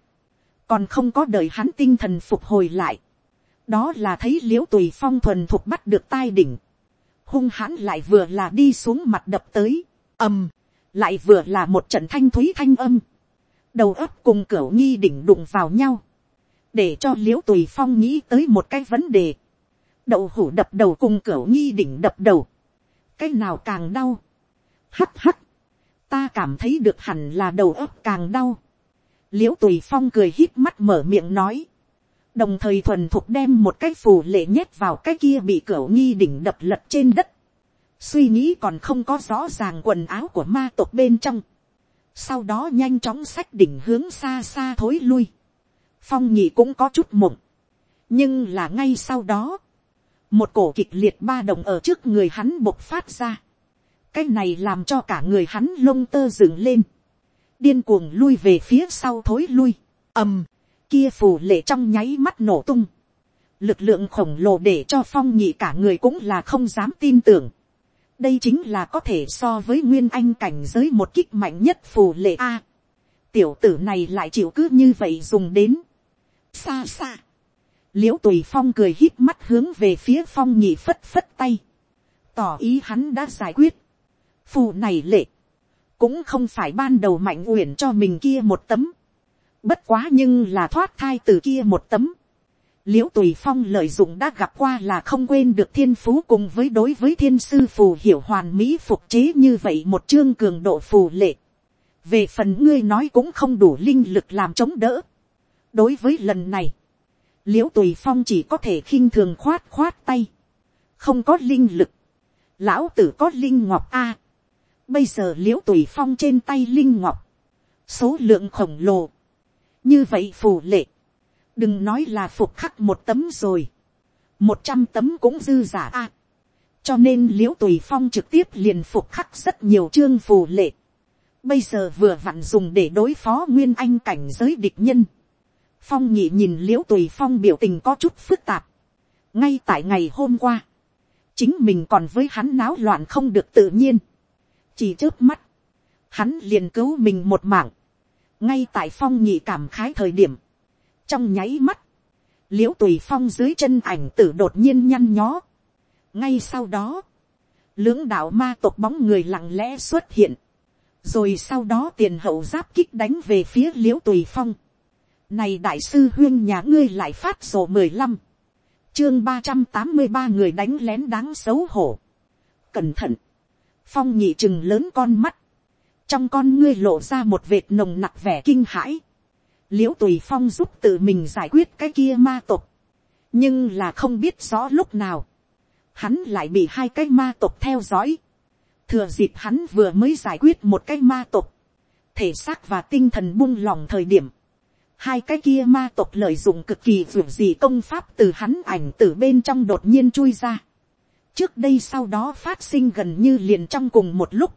còn không có đời hắn tinh thần phục hồi lại. đó là thấy l i ễ u tùy phong thuần thuộc bắt được tai đỉnh. hung hãn lại vừa là đi xuống mặt đập tới. ầm, lại vừa là một trận thanh thúy thanh âm, đầu ấp cùng cửa nghi đỉnh đụng vào nhau, để cho l i ễ u tùy phong nghĩ tới một cái vấn đề, đậu hủ đập đầu cùng cửa nghi đỉnh đập đầu, cái nào càng đau, hắt hắt, ta cảm thấy được hẳn là đầu óc càng đau, liễu tùy phong cười hít mắt mở miệng nói, đồng thời thuần thục đem một cái phù lệ nhét vào cái kia bị cửa nghi đỉnh đập lật trên đất, suy nghĩ còn không có rõ ràng quần áo của ma tộc bên trong, sau đó nhanh chóng sách đỉnh hướng xa xa thối lui, phong nhị cũng có chút mộng, nhưng là ngay sau đó, một cổ kịch liệt ba đồng ở trước người hắn bộc phát ra, cái này làm cho cả người hắn lông tơ dựng lên, điên cuồng lui về phía sau thối lui, ầm, kia phù lệ trong nháy mắt nổ tung, lực lượng khổng lồ để cho phong nhị cả người cũng là không dám tin tưởng. đây chính là có thể so với nguyên anh cảnh giới một kích mạnh nhất phù lệ a. tiểu tử này lại chịu cứ như vậy dùng đến. xa xa. l i ễ u tùy phong cười hít mắt hướng về phía phong nhị phất phất tay. tỏ ý hắn đã giải quyết phù này lệ. cũng không phải ban đầu mạnh uyển cho mình kia một tấm. bất quá nhưng là thoát thai từ kia một tấm l i ễ u tùy phong lợi dụng đã gặp qua là không quên được thiên phú cùng với đối với thiên sư phù hiểu hoàn mỹ phục chế như vậy một chương cường độ phù lệ. về phần ngươi nói cũng không đủ linh lực làm chống đỡ. đối với lần này, l i ễ u tùy phong chỉ có thể khinh thường khoát khoát tay. không có linh lực. lão tử có linh ngọc a bây giờ l i ễ u tùy phong trên tay linh ngọc. số lượng khổng lồ. như vậy phù lệ đừng nói là phục khắc một tấm rồi, một trăm tấm cũng dư giả a. cho nên l i ễ u tùy phong trực tiếp liền phục khắc rất nhiều chương phù lệ. bây giờ vừa vặn dùng để đối phó nguyên anh cảnh giới địch nhân. phong nhị nhìn l i ễ u tùy phong biểu tình có chút phức tạp. ngay tại ngày hôm qua, chính mình còn với hắn náo loạn không được tự nhiên chỉ trước mắt, hắn liền cứu mình một mạng. ngay tại phong nhị cảm khái thời điểm, trong nháy mắt, l i ễ u tùy phong dưới chân ảnh tử đột nhiên nhăn nhó. ngay sau đó, lưỡng đạo ma tộc bóng người lặng lẽ xuất hiện, rồi sau đó tiền hậu giáp kích đánh về phía l i ễ u tùy phong. này đại sư huyên nhà ngươi lại phát sổ mười lăm, chương ba trăm tám mươi ba người đánh lén đáng xấu hổ. cẩn thận, phong nhị chừng lớn con mắt, trong con ngươi lộ ra một vệt nồng nặc vẻ kinh hãi, l i ễ u tùy phong giúp tự mình giải quyết cái kia ma tộc, nhưng là không biết rõ lúc nào, hắn lại bị hai cái ma tộc theo dõi, thừa dịp hắn vừa mới giải quyết một cái ma tộc, thể xác và tinh thần buông lỏng thời điểm, hai cái kia ma tộc lợi dụng cực kỳ vượt gì công pháp từ hắn ảnh từ bên trong đột nhiên chui ra trước đây sau đó phát sinh gần như liền trong cùng một lúc,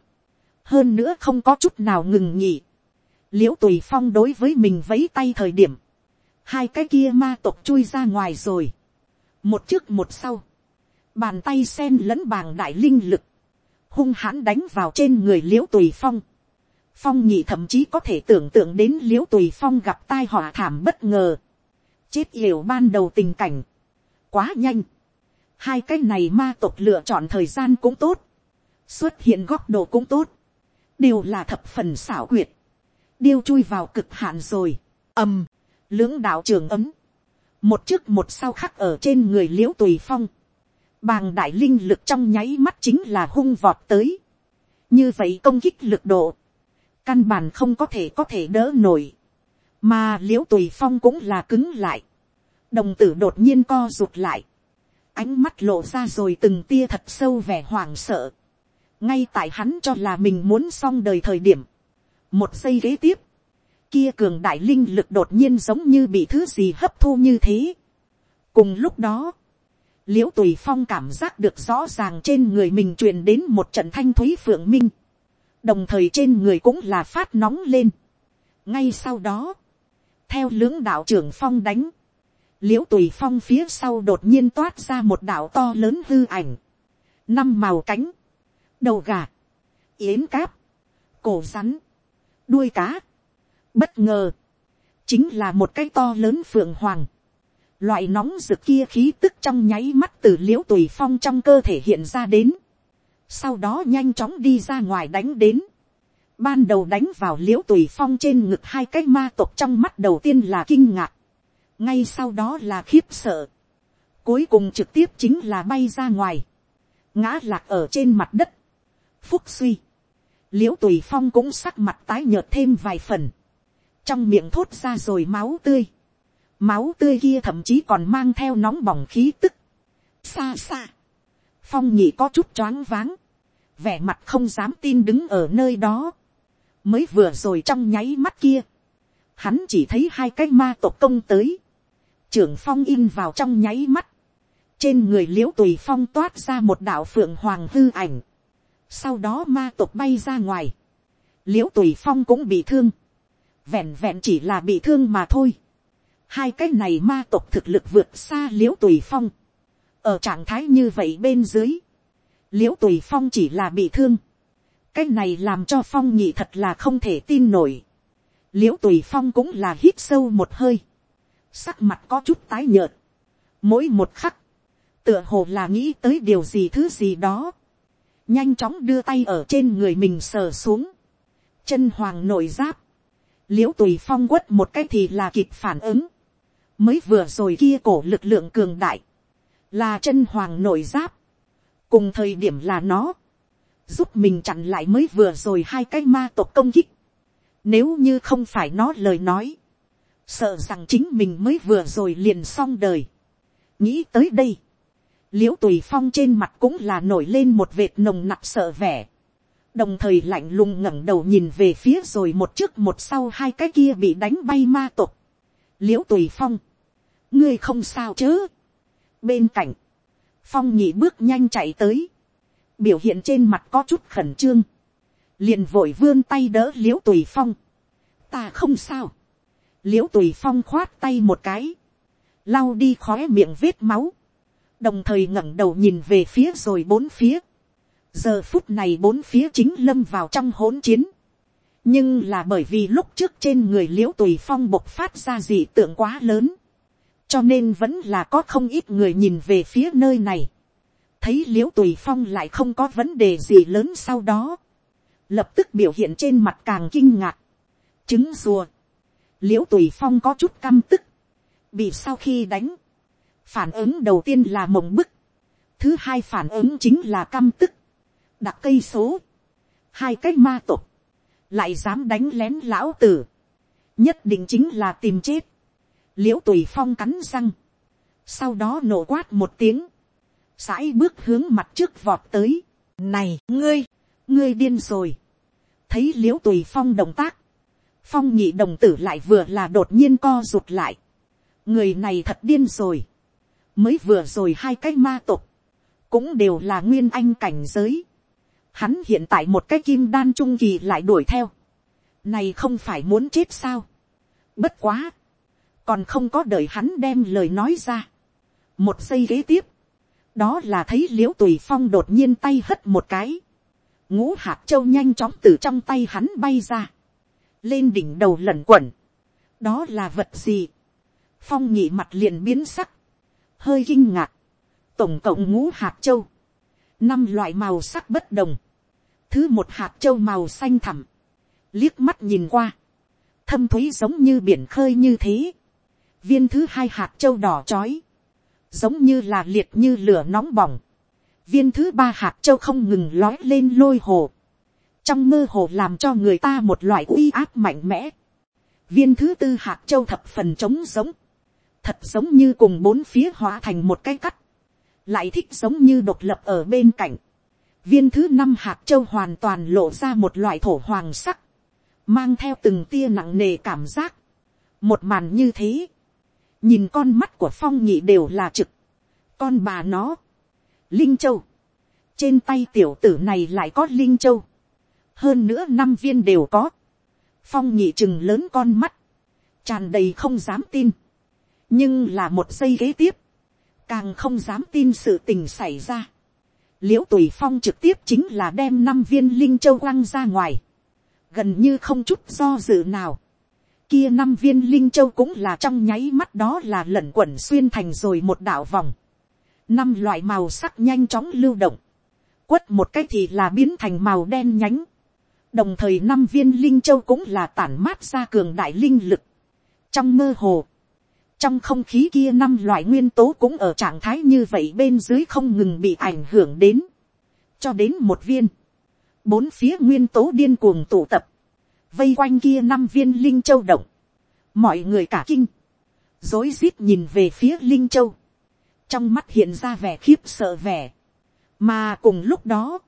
hơn nữa không có chút nào ngừng nghỉ. L i ễ u tùy phong đối với mình vấy tay thời điểm, hai cái kia ma tộc chui ra ngoài rồi, một trước một sau, bàn tay sen lẫn bàng đại linh lực, hung hãn đánh vào trên người l i ễ u tùy phong, phong nhị thậm chí có thể tưởng tượng đến l i ễ u tùy phong gặp tai họa thảm bất ngờ, chết yểu ban đầu tình cảnh, quá nhanh, hai cái này ma tộc lựa chọn thời gian cũng tốt, xuất hiện góc độ cũng tốt, đều là thập phần xảo quyệt, điêu chui vào cực hạn rồi, ầm, lưỡng đạo trường ấm, một trước một sau khắc ở trên người l i ễ u tùy phong, bàng đại linh lực trong nháy mắt chính là hung vọt tới, như vậy công kích lực độ, căn bản không có thể có thể đỡ nổi, mà l i ễ u tùy phong cũng là cứng lại, đồng tử đột nhiên co rụt lại, ánh mắt lộ ra rồi từng tia thật sâu vẻ hoảng sợ, ngay tại hắn cho là mình muốn xong đời thời điểm, một giây kế tiếp, kia cường đại linh lực đột nhiên giống như bị thứ gì hấp thu như thế. cùng lúc đó, l i ễ u tùy phong cảm giác được rõ ràng trên người mình truyền đến một trận thanh thúy phượng minh, đồng thời trên người cũng là phát nóng lên. ngay sau đó, theo lưỡng đạo trưởng phong đánh, l i ễ u tùy phong phía sau đột nhiên toát ra một đạo to lớn hư ảnh, năm màu cánh, đầu gà, yến cáp, cổ rắn, đuôi cá. Bất ngờ, chính là một cái to lớn phượng hoàng. Loại nóng rực kia khí tức trong nháy mắt từ liễu tùy phong trong cơ thể hiện ra đến. Sau đó nhanh chóng đi ra ngoài đánh đến. Ban đầu đánh vào liễu tùy phong trên ngực hai cái ma tộc trong mắt đầu tiên là kinh ngạc. Ngay sau đó là khiếp sợ. Cuối cùng trực tiếp chính là bay ra ngoài. Ngã lạc ở trên mặt đất. Phúc suy. L i ễ u tùy phong cũng sắc mặt tái nhợt thêm vài phần, trong miệng thốt ra rồi máu tươi, máu tươi kia thậm chí còn mang theo nóng bỏng khí tức, xa xa, phong nhị có chút choáng váng, vẻ mặt không dám tin đứng ở nơi đó, mới vừa rồi trong nháy mắt kia, hắn chỉ thấy hai cái ma tộc công tới, trưởng phong in vào trong nháy mắt, trên người l i ễ u tùy phong toát ra một đạo phượng hoàng hư ảnh, sau đó ma tộc bay ra ngoài. l i ễ u tùy phong cũng bị thương. vẹn vẹn chỉ là bị thương mà thôi. hai cái này ma tộc thực lực vượt xa l i ễ u tùy phong, ở trạng thái như vậy bên dưới, l i ễ u tùy phong chỉ là bị thương, cái này làm cho phong nhị thật là không thể tin nổi, l i ễ u tùy phong cũng là hít sâu một hơi, sắc mặt có chút tái nhợt, mỗi một khắc, tựa hồ là nghĩ tới điều gì thứ gì đó, nhanh chóng đưa tay ở trên người mình sờ xuống, chân hoàng nội giáp, l i ễ u tùy phong quất một cái thì là kịp phản ứng, mới vừa rồi kia cổ lực lượng cường đại, là chân hoàng nội giáp, cùng thời điểm là nó, giúp mình chặn lại mới vừa rồi hai cái ma tộc công kích, nếu như không phải nó lời nói, sợ rằng chính mình mới vừa rồi liền xong đời, nghĩ tới đây, l i ễ u tùy phong trên mặt cũng là nổi lên một vệt nồng nặc sợ vẻ, đồng thời lạnh lùng ngẩng đầu nhìn về phía rồi một trước một sau hai cái kia bị đánh bay ma tộc, l i ễ u tùy phong, ngươi không sao chứ. bên cạnh, phong nhị bước nhanh chạy tới, biểu hiện trên mặt có chút khẩn trương, liền vội vươn tay đỡ l i ễ u tùy phong, ta không sao, l i ễ u tùy phong khoát tay một cái, lau đi khói miệng vết máu, đồng thời ngẩng đầu nhìn về phía rồi bốn phía, giờ phút này bốn phía chính lâm vào trong hỗn chiến, nhưng là bởi vì lúc trước trên người l i ễ u tùy phong bộc phát ra dị tượng quá lớn, cho nên vẫn là có không ít người nhìn về phía nơi này, thấy l i ễ u tùy phong lại không có vấn đề gì lớn sau đó, lập tức biểu hiện trên mặt càng kinh ngạc, trứng rùa, l i ễ u tùy phong có chút căm tức, bị sau khi đánh, phản ứng đầu tiên là mộng bức, thứ hai phản ứng chính là căm tức, đặt cây số, hai cái ma tục, lại dám đánh lén lão tử, nhất định chính là tìm chết, l i ễ u tùy phong cắn răng, sau đó nổ quát một tiếng, sãi bước hướng mặt trước vọt tới, này ngươi, ngươi điên rồi, thấy l i ễ u tùy phong động tác, phong nhị đồng tử lại vừa là đột nhiên co rụt lại, người này thật điên rồi, mới vừa rồi hai cái ma tục, cũng đều là nguyên anh cảnh giới, hắn hiện tại một cái kim đan trung kỳ lại đuổi theo, này không phải muốn chết sao, bất quá, còn không có đợi hắn đem lời nói ra. một giây kế tiếp, đó là thấy l i ễ u tùy phong đột nhiên tay hất một cái, ngũ hạt châu nhanh chóng từ trong tay hắn bay ra, lên đỉnh đầu lẩn quẩn, đó là vật gì, phong nhị mặt liền biến sắc, hơi kinh ngạc, tổng cộng ngũ hạt châu, năm loại màu sắc bất đồng, thứ một hạt châu màu xanh thẳm, liếc mắt nhìn qua, thâm t h ú y giống như biển khơi như thế, viên thứ hai hạt châu đỏ chói, giống như là liệt như lửa nóng bỏng, viên thứ ba hạt châu không ngừng lói lên lôi hồ, trong mơ hồ làm cho người ta một loại uy áp mạnh mẽ, viên thứ tư hạt châu thập phần trống giống, thật giống như cùng bốn phía hóa thành một cái cắt, lại thích giống như độc lập ở bên cạnh, viên thứ năm hạt châu hoàn toàn lộ ra một loại thổ hoàng sắc, mang theo từng tia nặng nề cảm giác, một màn như thế, nhìn con mắt của phong nhị đều là trực, con bà nó, linh châu, trên tay tiểu tử này lại có linh châu, hơn nữa năm viên đều có, phong nhị chừng lớn con mắt, tràn đầy không dám tin, nhưng là một giây kế tiếp, càng không dám tin sự tình xảy ra. l i ễ u tùy phong trực tiếp chính là đem năm viên linh châu quăng ra ngoài, gần như không chút do dự nào, Kia năm viên linh châu cũng là trong nháy mắt đó là lẩn quẩn xuyên thành rồi một đảo vòng. Năm loại màu sắc nhanh chóng lưu động. Quất một cái thì là biến thành màu đen nhánh. Đồng thời năm viên linh châu cũng là tản mát ra cường đại linh lực. Trong mơ hồ. Trong không khí kia năm loại nguyên tố cũng ở trạng thái như vậy bên dưới không ngừng bị ảnh hưởng đến. Cho đến một viên. Bốn phía nguyên tố điên cuồng tụ tập vây quanh kia năm viên linh châu động, mọi người cả kinh, dối rít nhìn về phía linh châu, trong mắt hiện ra vẻ khiếp sợ vẻ, mà cùng lúc đó,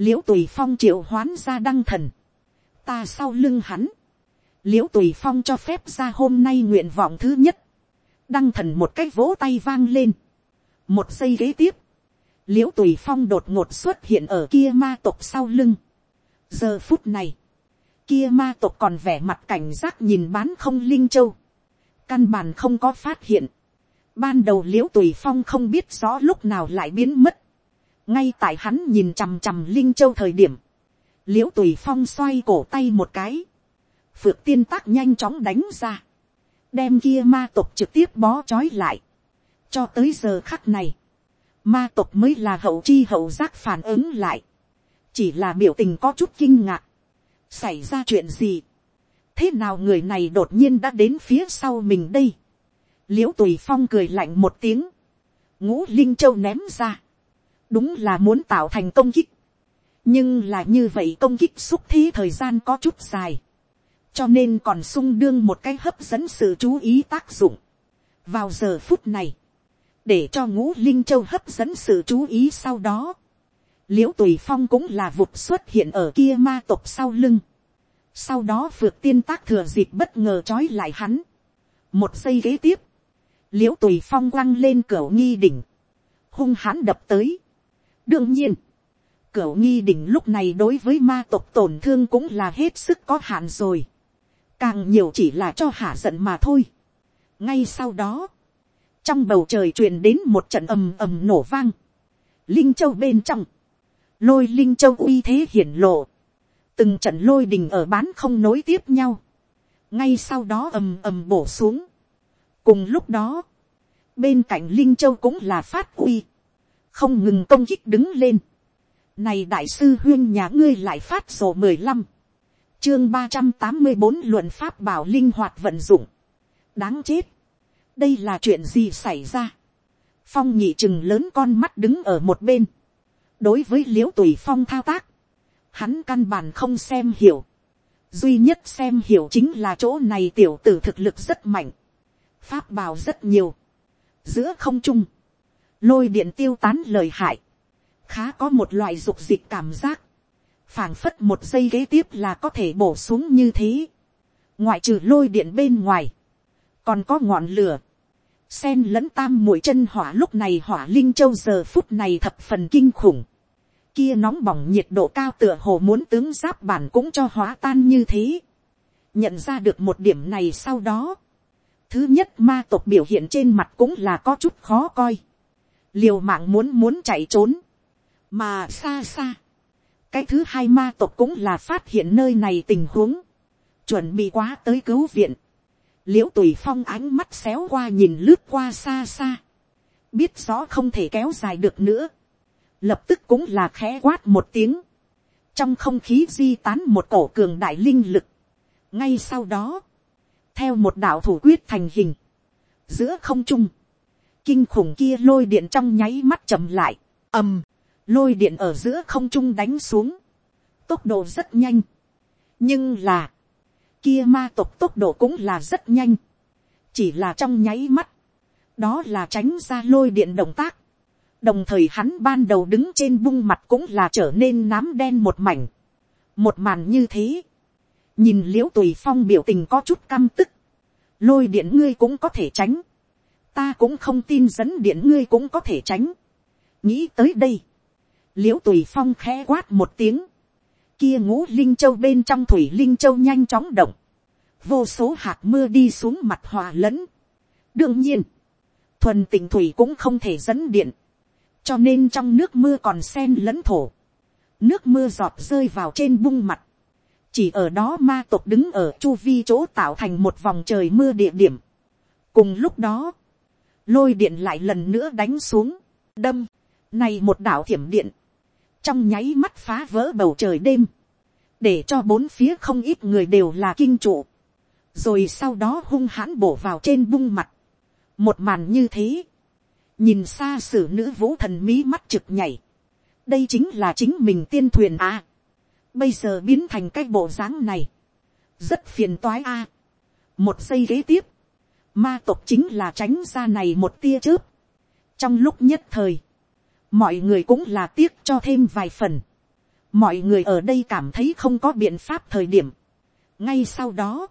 l i ễ u tùy phong triệu hoán ra đăng thần, ta sau lưng hắn, l i ễ u tùy phong cho phép ra hôm nay nguyện vọng thứ nhất, đăng thần một cái vỗ tay vang lên, một giây kế tiếp, l i ễ u tùy phong đột ngột xuất hiện ở kia ma tộc sau lưng. giờ phút này, kia ma tộc còn vẻ mặt cảnh giác nhìn bán không linh châu. căn bản không có phát hiện, ban đầu l i ễ u tùy phong không biết rõ lúc nào lại biến mất, ngay tại hắn nhìn chằm chằm linh châu thời điểm, l i ễ u tùy phong xoay cổ tay một cái, phượng tiên tác nhanh chóng đánh ra, đem kia ma tộc trực tiếp bó trói lại, cho tới giờ khắc này, ma tộc mới là hậu chi hậu giác phản ứng lại, chỉ là biểu tình có chút kinh ngạc, xảy ra chuyện gì, thế nào người này đột nhiên đã đến phía sau mình đây, l i ễ u tùy phong cười lạnh một tiếng, ngũ linh châu ném ra, đúng là muốn tạo thành công kích, nhưng là như vậy công kích xúc thế thời gian có chút dài, cho nên còn sung đương một cái hấp dẫn sự chú ý tác dụng. vào giờ phút này, để cho ngũ linh châu hấp dẫn sự chú ý sau đó, l i ễ u tùy phong cũng là vụt xuất hiện ở kia ma tộc sau lưng. sau đó phượt tiên tác thừa dịp bất ngờ trói lại hắn. một giây kế tiếp, l i ễ u tùy phong quăng lên cửa nghi đỉnh, hung hãn đập tới đương nhiên, cửu nghi đỉnh lúc này đối với ma tộc tổn thương cũng là hết sức có hạn rồi, càng nhiều chỉ là cho hạ giận mà thôi. ngay sau đó, trong bầu trời truyền đến một trận ầm ầm nổ vang, linh châu bên trong, lôi linh châu uy thế hiển lộ, từng trận lôi đình ở bán không nối tiếp nhau, ngay sau đó ầm ầm bổ xuống, cùng lúc đó, bên cạnh linh châu cũng là phát uy, không ngừng công kích đứng lên. Này đại sư huyên nhà ngươi lại phát sổ mười lăm, chương ba trăm tám mươi bốn luận pháp bảo linh hoạt vận dụng. đáng chết, đây là chuyện gì xảy ra. phong nhị chừng lớn con mắt đứng ở một bên, đối với liễu tùy phong thao tác, hắn căn bản không xem hiểu, duy nhất xem hiểu chính là chỗ này tiểu tử thực lực rất mạnh, pháp bào rất nhiều, giữa không trung, lôi điện tiêu tán lời hại, khá có một loại dục dịch cảm giác, phảng phất một giây kế tiếp là có thể bổ xuống như thế, ngoại trừ lôi điện bên ngoài, còn có ngọn lửa, sen lẫn tam mũi chân hỏa lúc này hỏa linh châu giờ phút này thập phần kinh khủng, kia nóng bỏng nhiệt độ cao tựa hồ muốn tướng giáp bản cũng cho hóa tan như thế, nhận ra được một điểm này sau đó, Thứ nhất ma tộc biểu hiện trên mặt cũng là có chút khó coi. Liều mạng muốn muốn chạy trốn. Mà xa xa. Cái thứ hai ma tộc cũng là phát hiện nơi này tình huống. Chuẩn bị quá tới cứu viện. Liễu tùy phong ánh mắt xéo qua nhìn lướt qua xa xa. Biết rõ không thể kéo dài được nữa. Lập tức cũng là khẽ quát một tiếng. Trong không khí di tán một cổ cường đại linh lực. Ngay sau đó theo một đạo thủ quyết thành hình, giữa không trung, kinh khủng kia lôi điện trong nháy mắt chậm lại, ầm, lôi điện ở giữa không trung đánh xuống, tốc độ rất nhanh, nhưng là, kia ma tộc tốc độ cũng là rất nhanh, chỉ là trong nháy mắt, đó là tránh ra lôi điện động tác, đồng thời hắn ban đầu đứng trên bung mặt cũng là trở nên nám đen một mảnh, một màn như thế, nhìn l i ễ u tùy phong biểu tình có chút căm tức, lôi điện ngươi cũng có thể tránh, ta cũng không tin dẫn điện ngươi cũng có thể tránh, nghĩ tới đây, l i ễ u tùy phong khẽ quát một tiếng, kia ngũ linh châu bên trong thủy linh châu nhanh chóng động, vô số hạt mưa đi xuống mặt hòa lẫn. đương nhiên, thuần tình thủy cũng không thể dẫn điện, cho nên trong nước mưa còn sen lẫn thổ, nước mưa giọt rơi vào trên bung mặt, chỉ ở đó ma tộc đứng ở chu vi chỗ tạo thành một vòng trời mưa địa điểm. cùng lúc đó, lôi điện lại lần nữa đánh xuống, đâm, này một đảo thiểm điện, trong nháy mắt phá vỡ bầu trời đêm, để cho bốn phía không ít người đều là kinh trụ, rồi sau đó hung hãn bổ vào trên bung mặt, một màn như thế, nhìn xa xử nữ vũ thần mí mắt trực nhảy, đây chính là chính mình tiên thuyền à bây giờ biến thành cái bộ dáng này, rất phiền toái a. một giây kế tiếp, ma tộc chính là tránh ra này một tia chớp. trong lúc nhất thời, mọi người cũng là tiếc cho thêm vài phần. mọi người ở đây cảm thấy không có biện pháp thời điểm. ngay sau đó,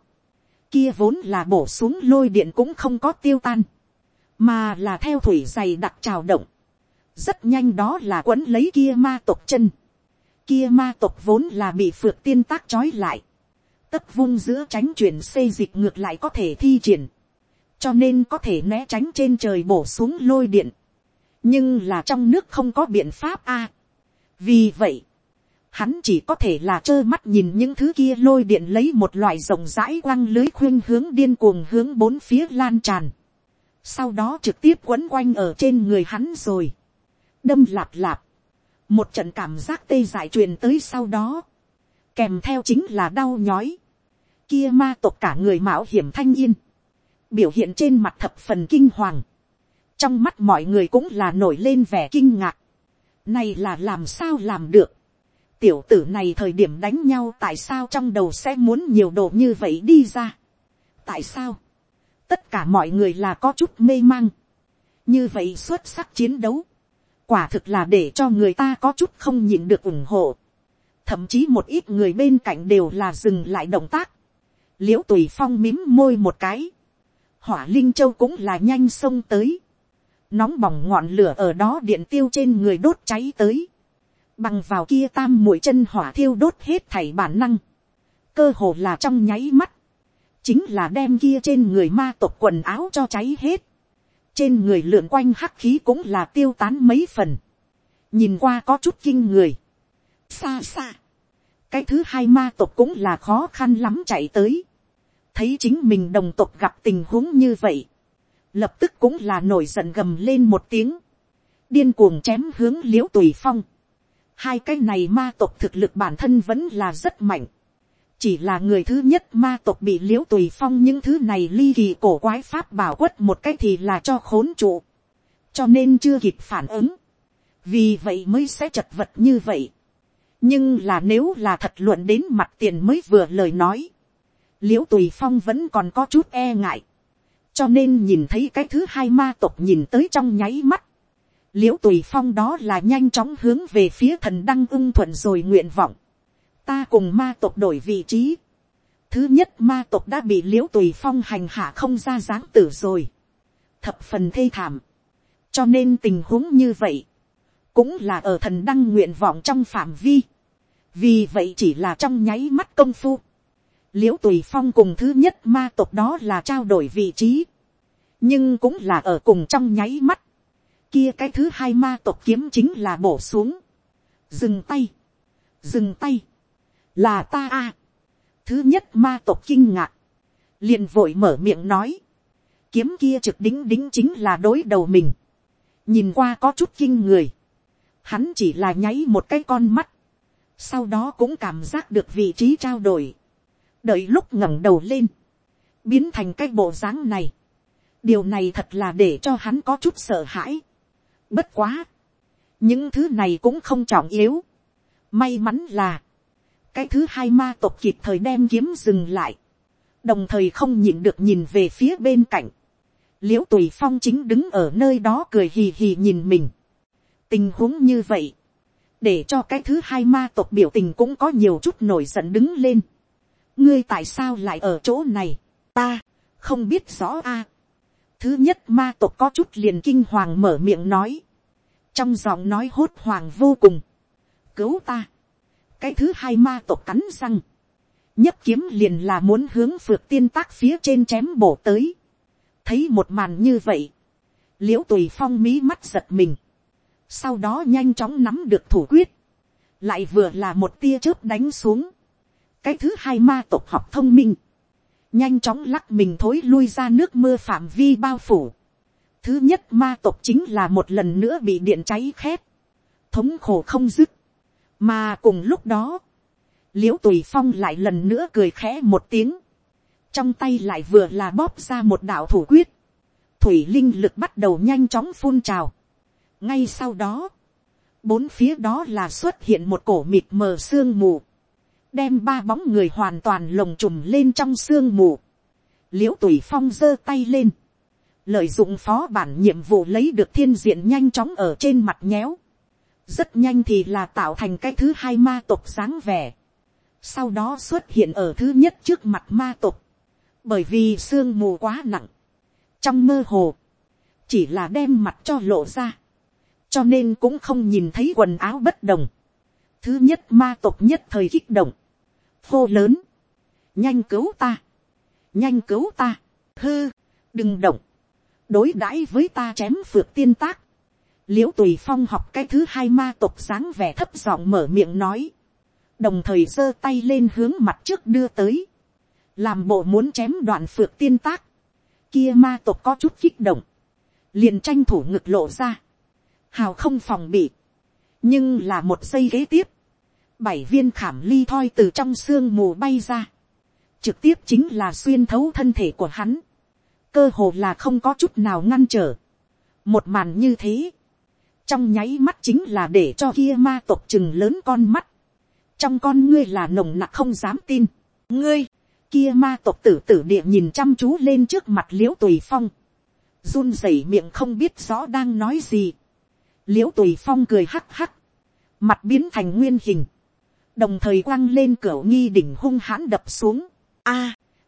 kia vốn là bổ xuống lôi điện cũng không có tiêu tan, mà là theo thủy dày đặc trào động. rất nhanh đó là quấn lấy kia ma tộc chân kia ma tộc vốn là bị phượng tiên tác trói lại. Tất vung giữa tránh chuyển xây dịch ngược lại có thể thi triển cho nên có thể né tránh trên trời bổ xuống lôi điện, nhưng là trong nước không có biện pháp a. vì vậy, hắn chỉ có thể là trơ mắt nhìn những thứ kia lôi điện lấy một loại rộng rãi quăng lưới khuyên hướng điên cuồng hướng bốn phía lan tràn, sau đó trực tiếp quấn quanh ở trên người hắn rồi, đâm lạp lạp, một trận cảm giác tê dại truyền tới sau đó, kèm theo chính là đau nhói, kia ma tộc cả người mạo hiểm thanh yên, biểu hiện trên mặt thập phần kinh hoàng, trong mắt mọi người cũng là nổi lên vẻ kinh ngạc, này là làm sao làm được, tiểu tử này thời điểm đánh nhau tại sao trong đầu sẽ muốn nhiều đồ như vậy đi ra, tại sao, tất cả mọi người là có chút mê mang, như vậy xuất sắc chiến đấu, quả thực là để cho người ta có chút không nhịn được ủng hộ, thậm chí một ít người bên cạnh đều là dừng lại động tác, l i ễ u tùy phong mím môi một cái, hỏa linh châu cũng là nhanh xông tới, nóng bỏng ngọn lửa ở đó điện tiêu trên người đốt cháy tới, bằng vào kia tam mũi chân hỏa thiêu đốt hết thảy bản năng, cơ hồ là trong nháy mắt, chính là đem kia trên người ma tộc quần áo cho cháy hết, trên người lượn quanh hắc khí cũng là tiêu tán mấy phần, nhìn qua có chút kinh người, xa xa, cái thứ hai ma tộc cũng là khó khăn lắm chạy tới thấy chính mình đồng tộc gặp tình huống như vậy. lập tức cũng là nổi giận gầm lên một tiếng. điên cuồng chém hướng l i ễ u tùy phong. hai cái này ma tộc thực lực bản thân vẫn là rất mạnh. chỉ là người thứ nhất ma tộc bị l i ễ u tùy phong những thứ này ly kỳ cổ quái pháp bảo quất một cái thì là cho khốn trụ. cho nên chưa kịp phản ứng. vì vậy mới sẽ chật vật như vậy nhưng là nếu là thật luận đến mặt tiền mới vừa lời nói, l i ễ u tùy phong vẫn còn có chút e ngại, cho nên nhìn thấy cái thứ hai ma tộc nhìn tới trong nháy mắt, l i ễ u tùy phong đó là nhanh chóng hướng về phía thần đăng ưng thuận rồi nguyện vọng, ta cùng ma tộc đổi vị trí, thứ nhất ma tộc đã bị l i ễ u tùy phong hành hạ không ra dáng tử rồi, thập phần thê thảm, cho nên tình huống như vậy, cũng là ở thần đăng nguyện vọng trong phạm vi. vì vậy chỉ là trong nháy mắt công phu l i ễ u tùy phong cùng thứ nhất ma tộc đó là trao đổi vị trí. nhưng cũng là ở cùng trong nháy mắt. kia cái thứ hai ma tộc kiếm chính là bổ xuống. dừng tay. dừng tay. là ta a. thứ nhất ma tộc kinh ngạc. liền vội mở miệng nói. kiếm kia trực đính đính chính là đối đầu mình. nhìn qua có chút kinh người hắn chỉ là nháy một cái con mắt, sau đó cũng cảm giác được vị trí trao đổi, đợi lúc ngẩng đầu lên, biến thành cái bộ dáng này, điều này thật là để cho hắn có chút sợ hãi. Bất quá, những thứ này cũng không trọng yếu. May mắn là, cái thứ hai ma tộc kịp thời đem kiếm dừng lại, đồng thời không nhịn được nhìn về phía bên cạnh. l i ễ u tùy phong chính đứng ở nơi đó cười hì hì nhìn mình tình huống như vậy, để cho cái thứ hai ma tộc biểu tình cũng có nhiều chút nổi giận đứng lên ngươi tại sao lại ở chỗ này, ta, không biết rõ a. thứ nhất ma tộc có chút liền kinh hoàng mở miệng nói, trong giọng nói hốt hoàng vô cùng, cứu ta. cái thứ hai ma tộc cắn răng, nhất kiếm liền là muốn hướng phượt tiên tác phía trên chém bổ tới. thấy một màn như vậy, l i ễ u tùy phong mí mắt giật mình, sau đó nhanh chóng nắm được thủ quyết, lại vừa là một tia chớp đánh xuống, cái thứ hai ma tộc học thông minh, nhanh chóng lắc mình thối lui ra nước mưa phạm vi bao phủ, thứ nhất ma tộc chính là một lần nữa bị điện cháy khét, thống khổ không dứt, mà cùng lúc đó, l i ễ u tùy phong lại lần nữa cười khẽ một tiếng, trong tay lại vừa là bóp ra một đạo thủ quyết, thủy linh lực bắt đầu nhanh chóng phun trào, ngay sau đó, bốn phía đó là xuất hiện một cổ mịt mờ sương mù, đem ba bóng người hoàn toàn lồng trùm lên trong sương mù, l i ễ u tùy phong giơ tay lên, lợi dụng phó bản nhiệm vụ lấy được thiên diện nhanh chóng ở trên mặt nhéo, rất nhanh thì là tạo thành cái thứ hai ma tộc sáng vẻ, sau đó xuất hiện ở thứ nhất trước mặt ma tộc, bởi vì sương mù quá nặng, trong mơ hồ, chỉ là đem mặt cho lộ ra, cho nên cũng không nhìn thấy quần áo bất đồng thứ nhất ma tộc nhất thời kích động, hô lớn, nhanh cứu ta, nhanh cứu ta, hư, đừng động, đối đãi với ta chém phược tiên tác, l i ễ u tùy phong học cái thứ hai ma tộc sáng vẻ thấp giọng mở miệng nói, đồng thời giơ tay lên hướng mặt trước đưa tới, làm bộ muốn chém đoạn phược tiên tác, kia ma tộc có chút kích động, liền tranh thủ ngực lộ ra, hào không phòng bị, nhưng là một giây kế tiếp, bảy viên khảm ly thoi từ trong sương mù bay ra, trực tiếp chính là xuyên thấu thân thể của hắn, cơ hồ là không có chút nào ngăn trở. một màn như thế, trong nháy mắt chính là để cho kia ma tộc chừng lớn con mắt, trong con ngươi là nồng nặc không dám tin, ngươi, kia ma tộc tử tử địa nhìn chăm chú lên trước mặt l i ễ u tùy phong, run rẩy miệng không biết rõ đang nói gì, l i ễ u tùy phong cười hắc hắc, mặt biến thành nguyên hình, đồng thời quăng lên cửa nghi đỉnh hung hãn đập xuống, a,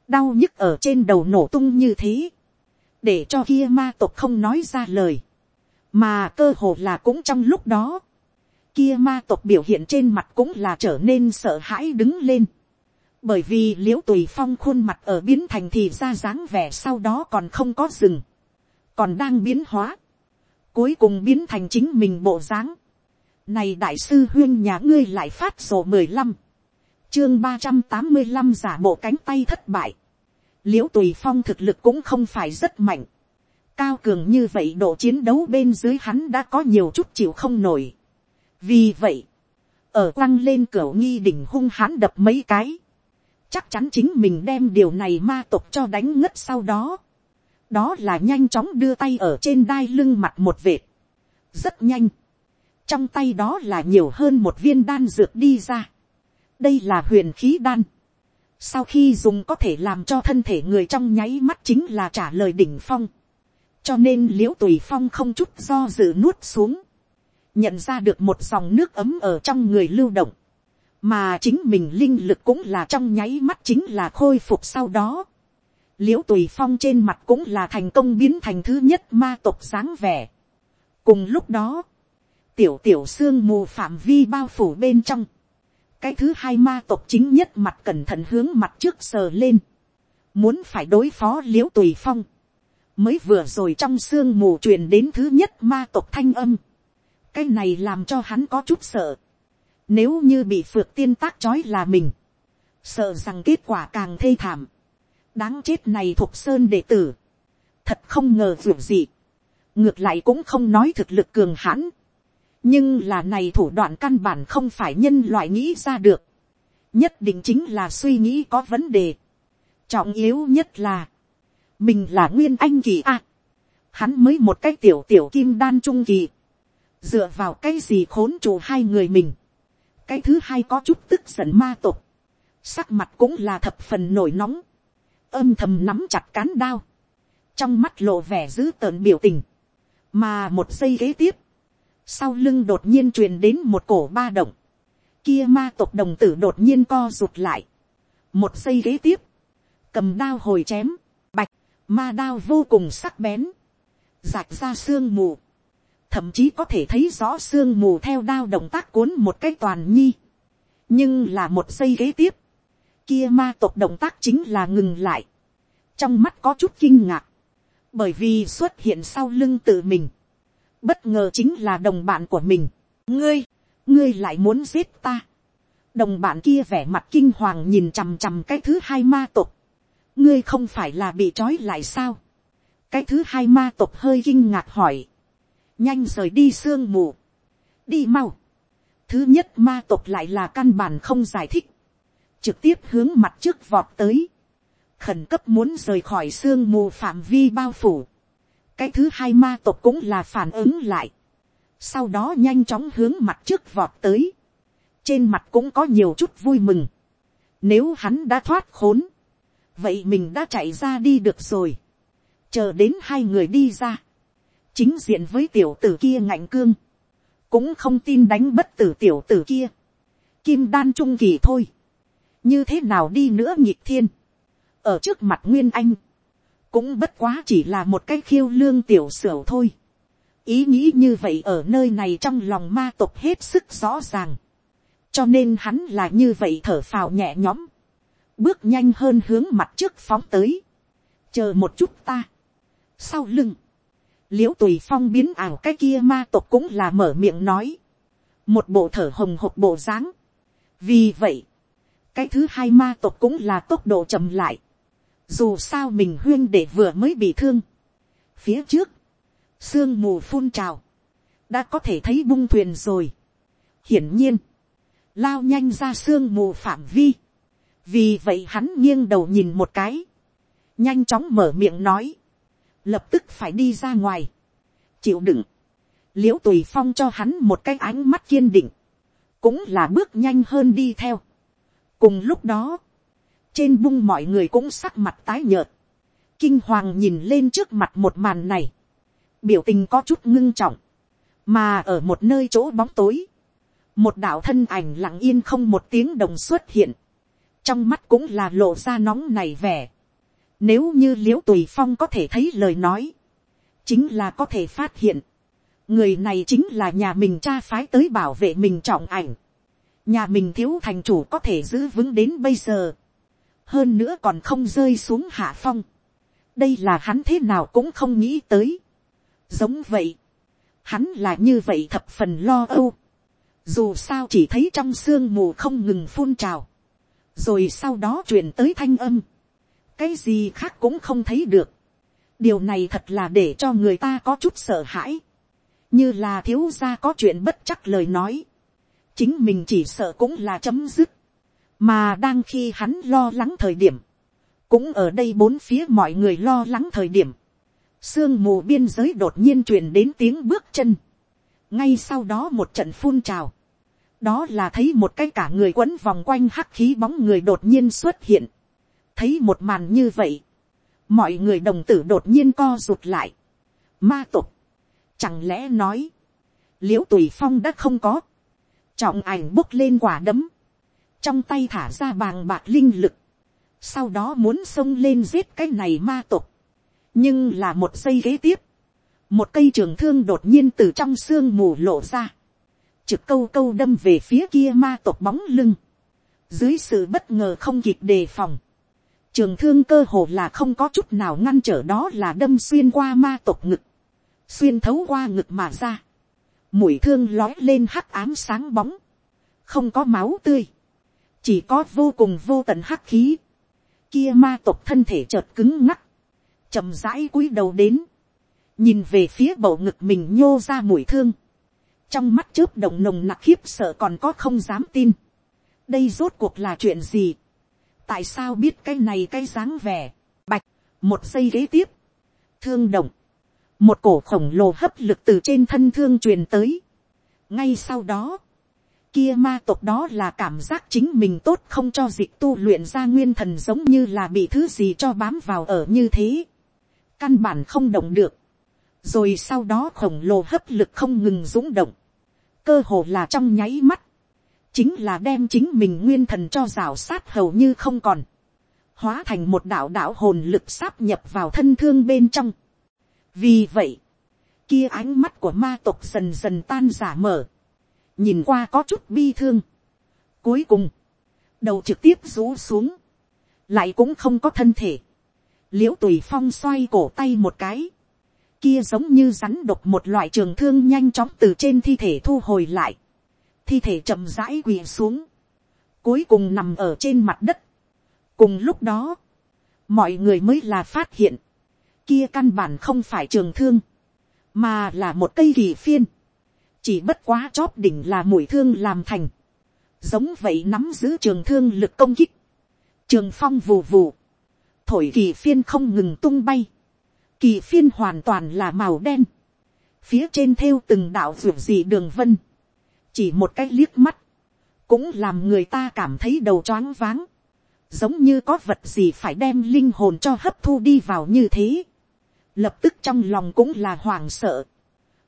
đau nhức ở trên đầu nổ tung như thế, để cho kia ma tộc không nói ra lời, mà cơ hồ là cũng trong lúc đó, kia ma tộc biểu hiện trên mặt cũng là trở nên sợ hãi đứng lên, bởi vì l i ễ u tùy phong khuôn mặt ở biến thành thì ra dáng vẻ sau đó còn không có rừng, còn đang biến hóa, cuối cùng biến thành chính mình bộ dáng, này đại sư huyên nhà ngươi lại phát sổ mười lăm, chương ba trăm tám mươi năm giả bộ cánh tay thất bại, liễu tùy phong thực lực cũng không phải rất mạnh, cao cường như vậy độ chiến đấu bên dưới hắn đã có nhiều chút chịu không nổi. vì vậy, ở quăng lên cửa nghi đỉnh hung hãn đập mấy cái, chắc chắn chính mình đem điều này ma tộc cho đánh ngất sau đó đó là nhanh chóng đưa tay ở trên đai lưng mặt một vệt. rất nhanh. trong tay đó là nhiều hơn một viên đan dược đi ra. đây là huyền khí đan sau khi dùng có thể làm cho thân thể người trong nháy mắt chính là trả lời đỉnh phong. cho nên l i ễ u tùy phong không chút do dự nuốt xuống. nhận ra được một dòng nước ấm ở trong người lưu động. mà chính mình linh lực cũng là trong nháy mắt chính là khôi phục sau đó l i ễ u tùy phong trên mặt cũng là thành công biến thành thứ nhất ma tộc dáng vẻ. cùng lúc đó, tiểu tiểu xương mù phạm vi bao phủ bên trong. Cái thứ hai ma tộc chính nhất mặt cẩn thận hướng mặt trước sờ lên, muốn phải đối phó l i ễ u tùy phong, mới vừa rồi trong sương mù truyền đến thứ nhất ma tộc thanh âm, cái này làm cho hắn có chút sợ, nếu như bị phượt tiên tác trói là mình, sợ rằng kết quả càng thê thảm, đáng chết này thuộc sơn đệ tử, thật không ngờ dù gì, ngược lại cũng không nói thực lực cường hãn, nhưng là này thủ đoạn căn bản không phải nhân loại nghĩ ra được, nhất định chính là suy nghĩ có vấn đề, trọng yếu nhất là, mình là nguyên anh kỳ a, hắn mới một cái tiểu tiểu kim đan trung kỳ, dựa vào cái gì khốn chủ hai người mình, cái thứ hai có chút tức giận ma tục, sắc mặt cũng là thập phần nổi nóng, âm thầm nắm chặt cán đao, trong mắt lộ vẻ dữ tợn biểu tình, mà một giây kế tiếp, sau lưng đột nhiên truyền đến một cổ ba động, kia ma tộc đồng tử đột nhiên co rụt lại, một giây kế tiếp, cầm đao hồi chém, bạch, ma đao vô cùng sắc bén, rạch ra sương mù, thậm chí có thể thấy rõ sương mù theo đao động tác cuốn một cái toàn nhi, nhưng là một giây kế tiếp, kia ma tộc động tác chính là ngừng lại, trong mắt có chút kinh ngạc, bởi vì xuất hiện sau lưng tự mình, bất ngờ chính là đồng bạn của mình. ngươi, ngươi lại muốn giết ta. đồng bạn kia vẻ mặt kinh hoàng nhìn chằm chằm cái thứ hai ma tộc ngươi không phải là bị trói lại sao. cái thứ hai ma tộc hơi kinh ngạc hỏi. nhanh rời đi sương mù. đi mau. thứ nhất ma tộc lại là căn bản không giải thích trực tiếp hướng mặt trước vọt tới. khẩn cấp muốn rời khỏi sương mù phạm vi bao phủ cái thứ hai ma tộc cũng là phản ứng lại. sau đó nhanh chóng hướng mặt trước vọt tới. trên mặt cũng có nhiều chút vui mừng. nếu hắn đã thoát khốn, vậy mình đã chạy ra đi được rồi. chờ đến hai người đi ra. chính diện với tiểu tử kia ngạnh cương. cũng không tin đánh bất tử tiểu tử kia. kim đan trung kỳ thôi như thế nào đi nữa nhịp thiên. ở trước mặt nguyên anh cũng bất quá chỉ là một cái khiêu lương tiểu sửu thôi. ý nghĩ như vậy ở nơi này trong lòng ma tộc hết sức rõ ràng. cho nên hắn là như vậy thở phào nhẹ nhõm. bước nhanh hơn hướng mặt trước phóng tới. chờ một chút ta. sau lưng, l i ễ u tùy phong biến ảo cái kia ma tộc cũng là mở miệng nói, một bộ thở hồng hộc bộ dáng. vì vậy, cái thứ hai ma tộc cũng là tốc độ chậm lại, dù sao mình huyên để vừa mới bị thương. phía trước, sương mù phun trào, đã có thể thấy bung thuyền rồi. hiển nhiên, lao nhanh ra sương mù phạm vi, vì vậy hắn nghiêng đầu nhìn một cái, nhanh chóng mở miệng nói, lập tức phải đi ra ngoài, chịu đựng, liễu tùy phong cho hắn một cái ánh mắt kiên định, cũng là bước nhanh hơn đi theo cùng lúc đó, trên bung mọi người cũng sắc mặt tái nhợt, kinh hoàng nhìn lên trước mặt một màn này, biểu tình có chút ngưng trọng, mà ở một nơi chỗ bóng tối, một đạo thân ảnh lặng yên không một tiếng đồng xuất hiện, trong mắt cũng là lộ ra nóng này vẻ. Nếu như l i ễ u tùy phong có thể thấy lời nói, chính là có thể phát hiện, người này chính là nhà mình cha phái tới bảo vệ mình trọng ảnh, nhà mình thiếu thành chủ có thể giữ vững đến bây giờ, hơn nữa còn không rơi xuống hạ phong, đây là hắn thế nào cũng không nghĩ tới. giống vậy, hắn là như vậy thập phần lo âu, dù sao chỉ thấy trong sương mù không ngừng phun trào, rồi sau đó chuyển tới thanh âm, cái gì khác cũng không thấy được, điều này thật là để cho người ta có chút sợ hãi, như là thiếu gia có chuyện bất chắc lời nói, chính mình chỉ sợ cũng là chấm dứt, mà đang khi hắn lo lắng thời điểm, cũng ở đây bốn phía mọi người lo lắng thời điểm, sương mù biên giới đột nhiên truyền đến tiếng bước chân, ngay sau đó một trận phun trào, đó là thấy một cái cả người quấn vòng quanh hắc khí bóng người đột nhiên xuất hiện. thấy một màn như vậy, mọi người đồng tử đột nhiên co rụt lại. ma tục, chẳng lẽ nói, l i ễ u tùy phong đã không có, trọng ảnh bốc lên quả đấm, trong tay thả ra bàng bạc linh lực, sau đó muốn xông lên giết cái này ma tục, nhưng là một giây kế tiếp, một cây trường thương đột nhiên từ trong sương mù lộ ra, trực câu câu đâm về phía kia ma tộc bóng lưng. Dưới sự bất ngờ không kịp đề phòng. Trường thương cơ hồ là không có chút nào ngăn trở đó là đâm xuyên qua ma tộc ngực. Xuyên thấu qua ngực mà ra. Mũi thương lói lên hắc ám sáng bóng. Không có máu tươi. Chỉ có vô cùng vô tận hắc khí. Kia ma tộc thân thể chợt cứng ngắc. chậm rãi cúi đầu đến. Nhìn về phía bầu ngực mình nhô ra mũi thương trong mắt chớp động nồng nặc khiếp sợ còn có không dám tin. đây rốt cuộc là chuyện gì. tại sao biết cái này cái dáng vẻ. bạch, một giây kế tiếp. thương động một cổ khổng lồ hấp lực từ trên thân thương truyền tới. ngay sau đó, kia ma tộc đó là cảm giác chính mình tốt không cho dịch tu luyện ra nguyên thần giống như là bị thứ gì cho bám vào ở như thế. căn bản không động được. rồi sau đó khổng lồ hấp lực không ngừng rúng động cơ hồ là trong nháy mắt, chính là đem chính mình nguyên thần cho rào sát hầu như không còn, hóa thành một đạo đạo hồn lực sáp nhập vào thân thương bên trong vì vậy, kia ánh mắt của ma tộc dần dần tan giả mở, nhìn qua có chút bi thương. cuối cùng, đầu trực tiếp rũ xuống, lại cũng không có thân thể, l i ễ u tùy phong xoay cổ tay một cái, kia giống như rắn độc một loại trường thương nhanh chóng từ trên thi thể thu hồi lại. Thi thể chậm rãi quỳ xuống. Cuối cùng nằm ở trên mặt đất. Cùng lúc đó, mọi người mới là phát hiện. Kia căn bản không phải trường thương. Mà là một cây kỳ phiên. Chỉ bất quá chóp đỉnh là mũi thương làm thành. Giống vậy nắm giữ trường thương lực công kích. Trường phong vù vù. Thổi kỳ phiên không ngừng tung bay Kỳ phiên hoàn toàn là màu đen. Phía trên thêu từng đạo ruột dị đường vân. Chỉ một cái liếc mắt. Cũng làm người ta cảm thấy đầu choáng váng. Giống như có vật gì phải đem linh hồn cho hấp thu đi vào như thế. Lập tức trong lòng cũng là hoảng sợ.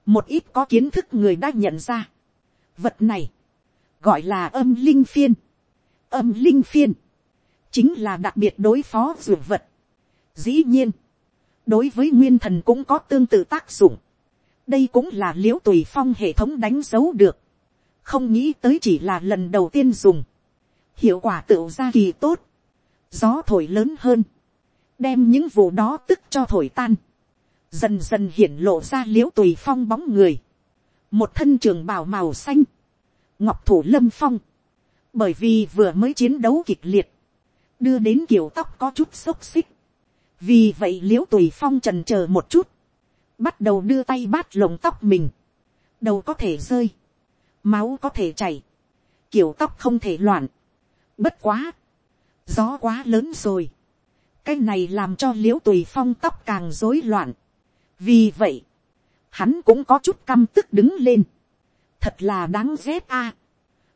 Một ít có kiến thức người đã nhận ra. Vật này. Gọi là âm linh phiên. Âm linh phiên. Chính là đặc biệt đối phó ruột vật. Dĩ nhiên, đối với nguyên thần cũng có tương tự tác dụng. đây cũng là l i ễ u tùy phong hệ thống đánh dấu được. không nghĩ tới chỉ là lần đầu tiên dùng. hiệu quả tựu ra kỳ tốt. gió thổi lớn hơn. đem những vụ đó tức cho thổi tan dần dần hiện lộ ra l i ễ u tùy phong bóng người, một thân trường bào màu xanh, ngọc thủ lâm phong, bởi vì vừa mới chiến đấu kịch liệt, đưa đến kiểu tóc có chút xốc xích, vì vậy l i ễ u tùy phong trần c h ờ một chút, bắt đầu đưa tay bát lồng tóc mình, đầu có thể rơi, máu có thể chảy, kiểu tóc không thể loạn, bất quá, gió quá lớn rồi, cái này làm cho l i ễ u tùy phong tóc càng rối loạn, vì vậy, hắn cũng có chút căm tức đứng lên, thật là đáng ghét a,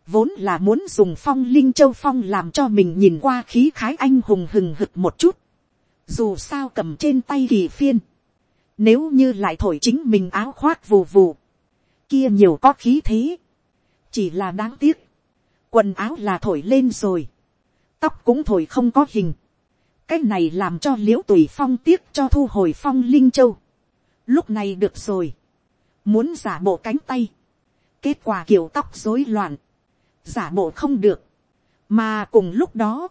vốn là muốn dùng phong linh châu phong làm cho mình nhìn qua khí khái anh hùng hừng hực một chút, dù sao cầm trên tay kỳ phiên, nếu như lại thổi chính mình áo khoác vù vù, kia nhiều có khí thế, chỉ là đáng tiếc, quần áo là thổi lên rồi, tóc cũng thổi không có hình, cái này làm cho l i ễ u tùy phong tiếc cho thu hồi phong linh châu, lúc này được rồi, muốn giả bộ cánh tay, kết quả kiểu tóc rối loạn, giả bộ không được, mà cùng lúc đó,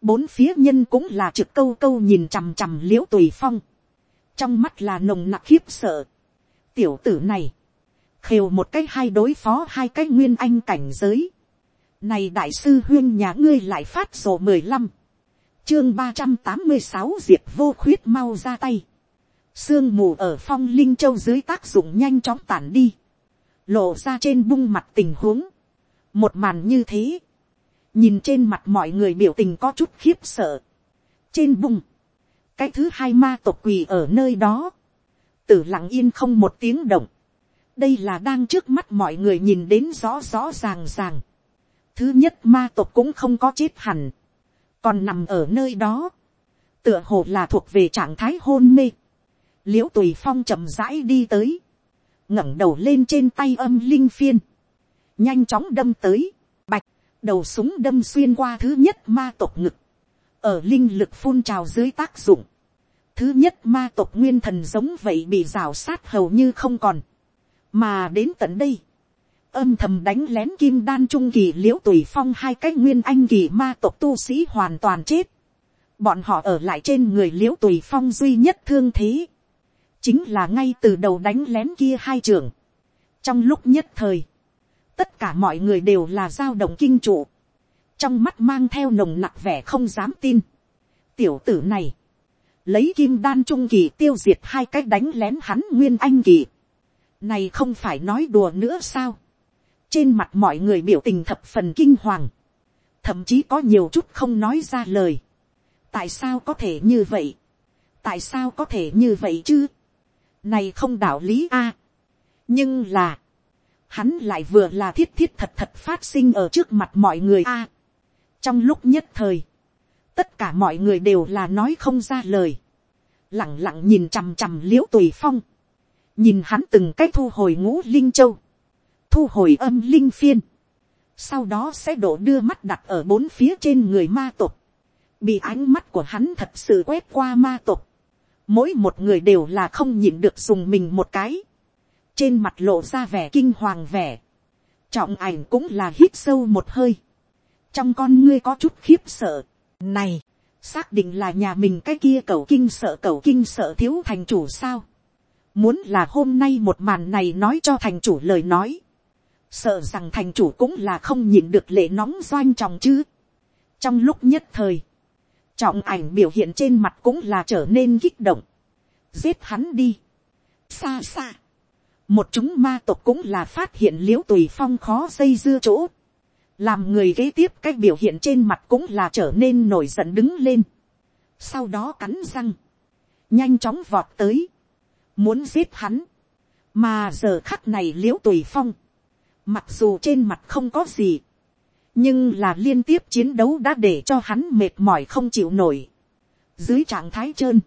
bốn phía nhân cũng là trực câu câu nhìn chằm chằm l i ễ u tùy phong, trong mắt là nồng nặc khiếp sợ. tiểu tử này, khều một cái hai đối phó hai cái nguyên anh cảnh giới. này đại sư huyên nhà ngươi lại phát sổ mười lăm, chương ba trăm tám mươi sáu diệt vô khuyết mau ra tay sương mù ở phong linh châu dưới tác dụng nhanh chóng tản đi, lộ ra trên bung mặt tình huống. một màn như thế, nhìn trên mặt mọi người biểu tình có chút khiếp sợ. trên bung, cái thứ hai ma tộc quỳ ở nơi đó, tử lặng yên không một tiếng động. đây là đang trước mắt mọi người nhìn đến rõ rõ ràng ràng. thứ nhất ma tộc cũng không có chết hẳn, còn nằm ở nơi đó, tựa hồ là thuộc về trạng thái hôn mê l i ễ u tùy phong chậm rãi đi tới, ngẩng đầu lên trên tay âm linh phiên, nhanh chóng đâm tới, bạch đầu súng đâm xuyên qua thứ nhất ma tộc ngực, ở linh lực phun trào dưới tác dụng, thứ nhất ma tộc nguyên thần giống vậy bị rào sát hầu như không còn, mà đến tận đây, âm thầm đánh lén kim đan trung kỳ l i ễ u tùy phong hai cái nguyên anh kỳ ma tộc tu sĩ hoàn toàn chết, bọn họ ở lại trên người l i ễ u tùy phong duy nhất thương thế, chính là ngay từ đầu đánh lén kia hai trường, trong lúc nhất thời, tất cả mọi người đều là dao động kinh trụ, trong mắt mang theo nồng nặc vẻ không dám tin. tiểu tử này, lấy kim đan trung kỳ tiêu diệt hai cái đánh lén hắn nguyên anh kỳ. này không phải nói đùa nữa sao. trên mặt mọi người biểu tình thập phần kinh hoàng, thậm chí có nhiều chút không nói ra lời. tại sao có thể như vậy, tại sao có thể như vậy chứ, này không đạo lý a. nhưng là, hắn lại vừa là thiết thiết thật thật phát sinh ở trước mặt mọi người a. trong lúc nhất thời, tất cả mọi người đều là nói không ra lời, lẳng lặng nhìn chằm chằm l i ễ u tùy phong, nhìn hắn từng cách thu hồi ngũ linh châu, thu hồi âm linh phiên, sau đó sẽ đổ đưa mắt đặt ở bốn phía trên người ma tộc, bị ánh mắt của hắn thật sự quét qua ma tộc, mỗi một người đều là không nhịn được dùng mình một cái, trên mặt lộ ra vẻ kinh hoàng vẻ, trọng ảnh cũng là hít sâu một hơi, trong con ngươi có chút khiếp sợ, này, xác định là nhà mình cái kia cầu kinh sợ cầu kinh sợ thiếu thành chủ sao, muốn là hôm nay một màn này nói cho thành chủ lời nói, sợ rằng thành chủ cũng là không nhìn được lệ nóng doanh trọng chứ. trong lúc nhất thời, trọng ảnh biểu hiện trên mặt cũng là trở nên kích động, giết hắn đi, xa xa, một chúng ma tộc cũng là phát hiện l i ễ u tùy phong khó dây dưa chỗ, làm người kế tiếp cái biểu hiện trên mặt cũng là trở nên nổi giận đứng lên, sau đó cắn răng, nhanh chóng vọt tới, muốn giết hắn, mà giờ khắc này l i ễ u tùy phong, mặc dù trên mặt không có gì, nhưng là liên tiếp chiến đấu đã để cho hắn mệt mỏi không chịu nổi, dưới trạng thái trơn.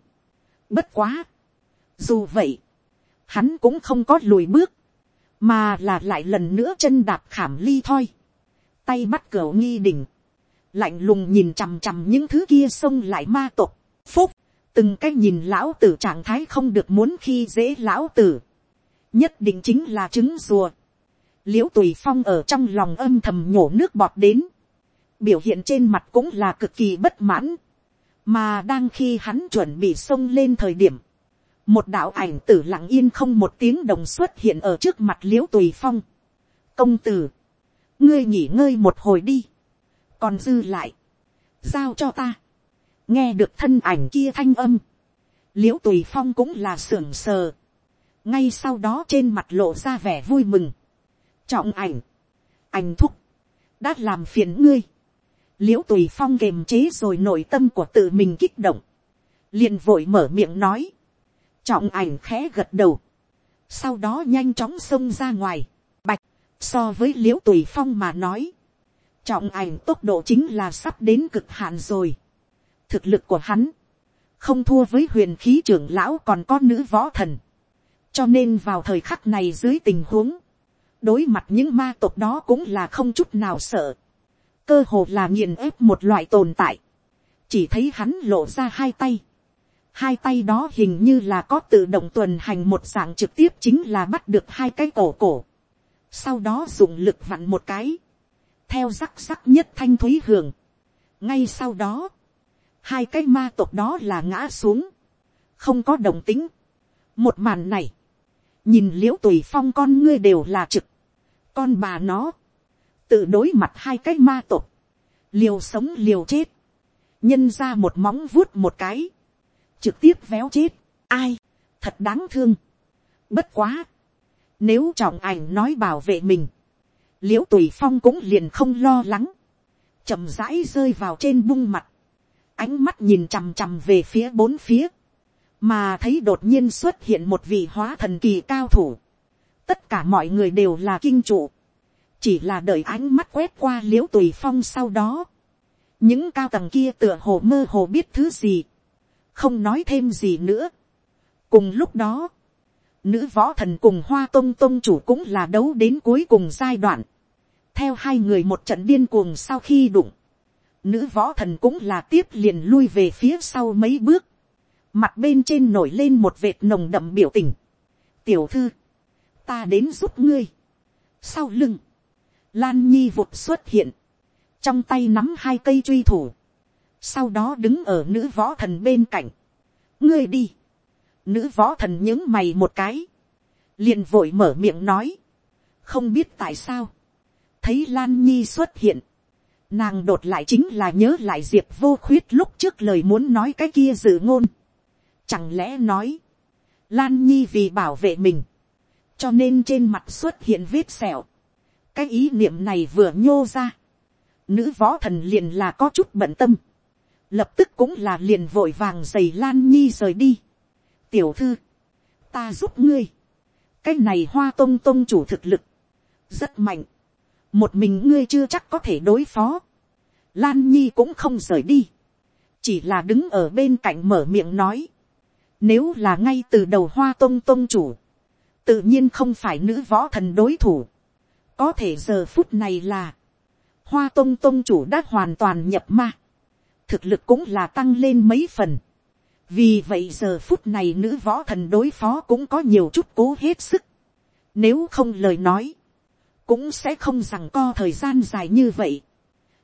Bất quá, dù vậy, hắn cũng không có lùi bước, mà là lại lần nữa chân đạp khảm ly thoi, tay bắt cửa nghi đỉnh, lạnh lùng nhìn chằm chằm những thứ kia xông lại ma tộc, phúc, từng cái nhìn lão tử trạng thái không được muốn khi dễ lão tử, nhất định chính là trứng rùa, l i ễ u tùy phong ở trong lòng âm thầm nhổ nước bọt đến, biểu hiện trên mặt cũng là cực kỳ bất mãn, mà đang khi hắn chuẩn bị xông lên thời điểm, một đạo ảnh tử lặng yên không một tiếng đồng xuất hiện ở trước mặt l i ễ u tùy phong. công tử, ngươi nghỉ ngơi một hồi đi, còn dư lại, giao cho ta, nghe được thân ảnh kia thanh âm, l i ễ u tùy phong cũng là sưởng sờ, ngay sau đó trên mặt lộ ra vẻ vui mừng, trọng ảnh, ảnh thúc, đã làm phiền ngươi, l i ễ u tùy phong kềm chế rồi nội tâm của tự mình kích động, liền vội mở miệng nói, trọng ảnh khẽ gật đầu, sau đó nhanh chóng xông ra ngoài, bạch, so với l i ễ u tùy phong mà nói, trọng ảnh tốc độ chính là sắp đến cực hạn rồi, thực lực của hắn, không thua với huyền khí trưởng lão còn có nữ võ thần, cho nên vào thời khắc này dưới tình huống, đối mặt những ma tộc đó cũng là không chút nào sợ, cơ hồ là nghiền ép một loại tồn tại, chỉ thấy hắn lộ ra hai tay, hai tay đó hình như là có tự động tuần hành một dạng trực tiếp chính là bắt được hai cái cổ cổ. Sau đó dùng lực vặn một cái. Theo rắc rắc nhất thanh thúy hưởng. Ngay sau đó. Hai cái ma tộc đó là ngã xuống. Không có đồng tính. Một màn này. Nhìn liễu tùy phong con ngươi đều là trực. Con bà nó. Tự đối mặt hai cái ma tộc. Liều sống liều chết. Nhân ra một móng vuốt một cái. Trực tiếp véo chết, ai, thật đáng thương. Bất quá, nếu trọng ảnh nói bảo vệ mình, l i ễ u tùy phong cũng liền không lo lắng, chậm rãi rơi vào trên bung mặt, ánh mắt nhìn chằm chằm về phía bốn phía, mà thấy đột nhiên xuất hiện một vị hóa thần kỳ cao thủ, tất cả mọi người đều là kinh trụ, chỉ là đợi ánh mắt quét qua l i ễ u tùy phong sau đó, những cao tầng kia tựa hồ mơ hồ biết thứ gì, không nói thêm gì nữa. cùng lúc đó, nữ võ thần cùng hoa tông tông chủ cũng là đấu đến cuối cùng giai đoạn. theo hai người một trận điên cuồng sau khi đụng, nữ võ thần cũng là tiếp liền lui về phía sau mấy bước, mặt bên trên nổi lên một vệt nồng đậm biểu tình. tiểu thư, ta đến giúp ngươi. sau lưng, lan nhi vụt xuất hiện, trong tay nắm hai cây truy thủ, sau đó đứng ở nữ võ thần bên cạnh, ngươi đi, nữ võ thần những mày một cái, liền vội mở miệng nói, không biết tại sao, thấy lan nhi xuất hiện, nàng đột lại chính là nhớ lại diệp vô khuyết lúc trước lời muốn nói cái kia dự ngôn, chẳng lẽ nói, lan nhi vì bảo vệ mình, cho nên trên mặt xuất hiện vết sẹo, cái ý niệm này vừa nhô ra, nữ võ thần liền là có chút bận tâm, lập tức cũng là liền vội vàng giày lan nhi rời đi. tiểu thư, ta giúp ngươi, cái này hoa tông tông chủ thực lực, rất mạnh, một mình ngươi chưa chắc có thể đối phó, lan nhi cũng không rời đi, chỉ là đứng ở bên cạnh mở miệng nói, nếu là ngay từ đầu hoa tông tông chủ, tự nhiên không phải nữ võ thần đối thủ, có thể giờ phút này là, hoa tông tông chủ đã hoàn toàn nhập ma, thực lực cũng là tăng lên mấy phần. vì vậy giờ phút này nữ võ thần đối phó cũng có nhiều chút cố hết sức. nếu không lời nói, cũng sẽ không rằng co thời gian dài như vậy.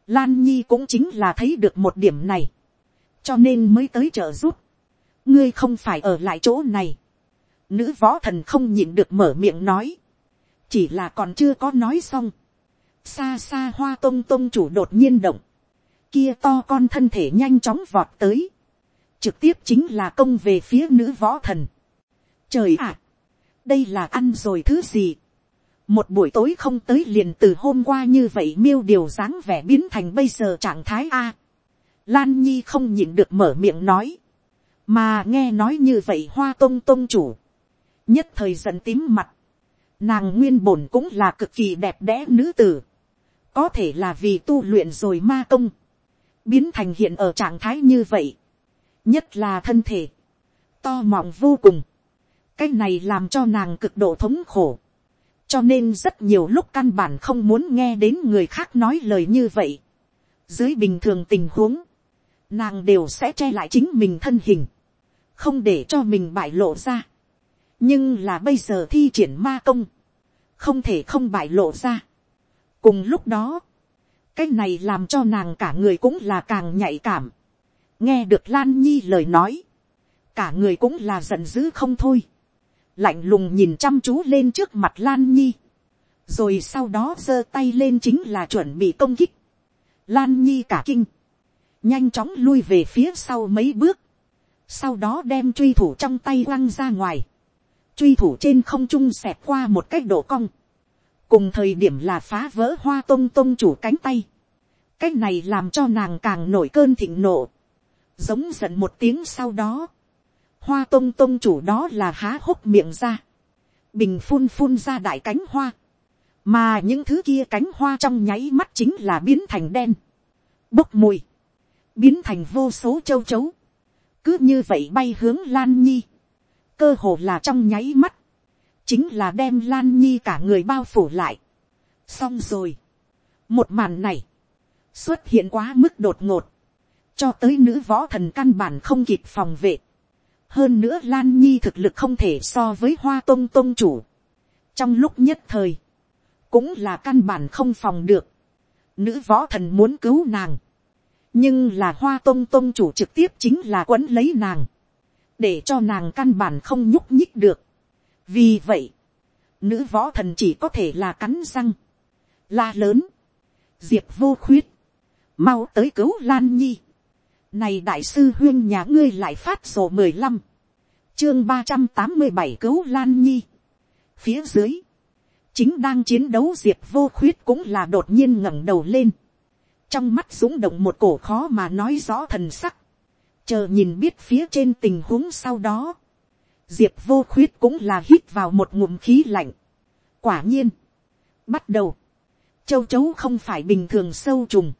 Lan Nhi cũng chính là thấy được một điểm này, cho nên mới tới trợ giúp. ngươi không phải ở lại chỗ này. Nữ võ thần không nhịn được mở miệng nói, chỉ là còn chưa có nói xong. xa xa hoa tông tông chủ đột nhiên động, kia to con thân thể nhanh chóng vọt tới, trực tiếp chính là công về phía nữ võ thần. Trời ạ, đây là ăn rồi thứ gì. một buổi tối không tới liền từ hôm qua như vậy miêu điều dáng vẻ biến thành bây giờ trạng thái a. Lan nhi không nhịn được mở miệng nói, mà nghe nói như vậy hoa tông tông chủ, nhất thời giận tím mặt, nàng nguyên bổn cũng là cực kỳ đẹp đẽ nữ tử, có thể là vì tu luyện rồi ma công, biến thành hiện ở trạng thái như vậy, nhất là thân thể, to mọng vô cùng, cái này làm cho nàng cực độ thống khổ, cho nên rất nhiều lúc căn bản không muốn nghe đến người khác nói lời như vậy. dưới bình thường tình huống, nàng đều sẽ che lại chính mình thân hình, không để cho mình bại lộ ra nhưng là bây giờ thi triển ma công, không thể không bại lộ ra. cùng lúc đó, cái này làm cho nàng cả người cũng là càng nhạy cảm. nghe được lan nhi lời nói, cả người cũng là giận dữ không thôi, lạnh lùng nhìn chăm chú lên trước mặt lan nhi, rồi sau đó giơ tay lên chính là chuẩn bị công kích, lan nhi cả kinh, nhanh chóng lui về phía sau mấy bước, sau đó đem truy thủ trong tay quăng ra ngoài, truy thủ trên không trung xẹp qua một cách độ cong, cùng thời điểm là phá vỡ hoa tông tông chủ cánh tay, cái này làm cho nàng càng nổi cơn thịnh nộ, giống giận một tiếng sau đó, hoa tông tông chủ đó là há hốc miệng ra, bình phun phun ra đại cánh hoa, mà những thứ kia cánh hoa trong nháy mắt chính là biến thành đen, bốc mùi, biến thành vô số châu chấu, cứ như vậy bay hướng lan nhi, cơ hồ là trong nháy mắt, chính là đem lan nhi cả người bao phủ lại. xong rồi, một màn này, xuất hiện quá mức đột ngột, cho tới nữ võ thần căn bản không kịp phòng vệ. hơn nữa lan nhi thực lực không thể so với hoa tôn tôn chủ. trong lúc nhất thời, cũng là căn bản không phòng được. nữ võ thần muốn cứu nàng, nhưng là hoa tôn tôn chủ trực tiếp chính là quấn lấy nàng, để cho nàng căn bản không nhúc nhích được. vì vậy, nữ võ thần chỉ có thể là cắn răng, la lớn, diệp vô khuyết, mau tới cứu lan nhi. này đại sư huyên nhà ngươi lại phát sổ mười lăm, chương ba trăm tám mươi bảy cứu lan nhi. phía dưới, chính đang chiến đấu diệp vô khuyết cũng là đột nhiên ngẩng đầu lên, trong mắt súng động một cổ khó mà nói rõ thần sắc, chờ nhìn biết phía trên tình huống sau đó, diệp vô khuyết cũng là hít vào một ngụm khí lạnh. quả nhiên, bắt đầu, châu chấu không phải bình thường sâu trùng,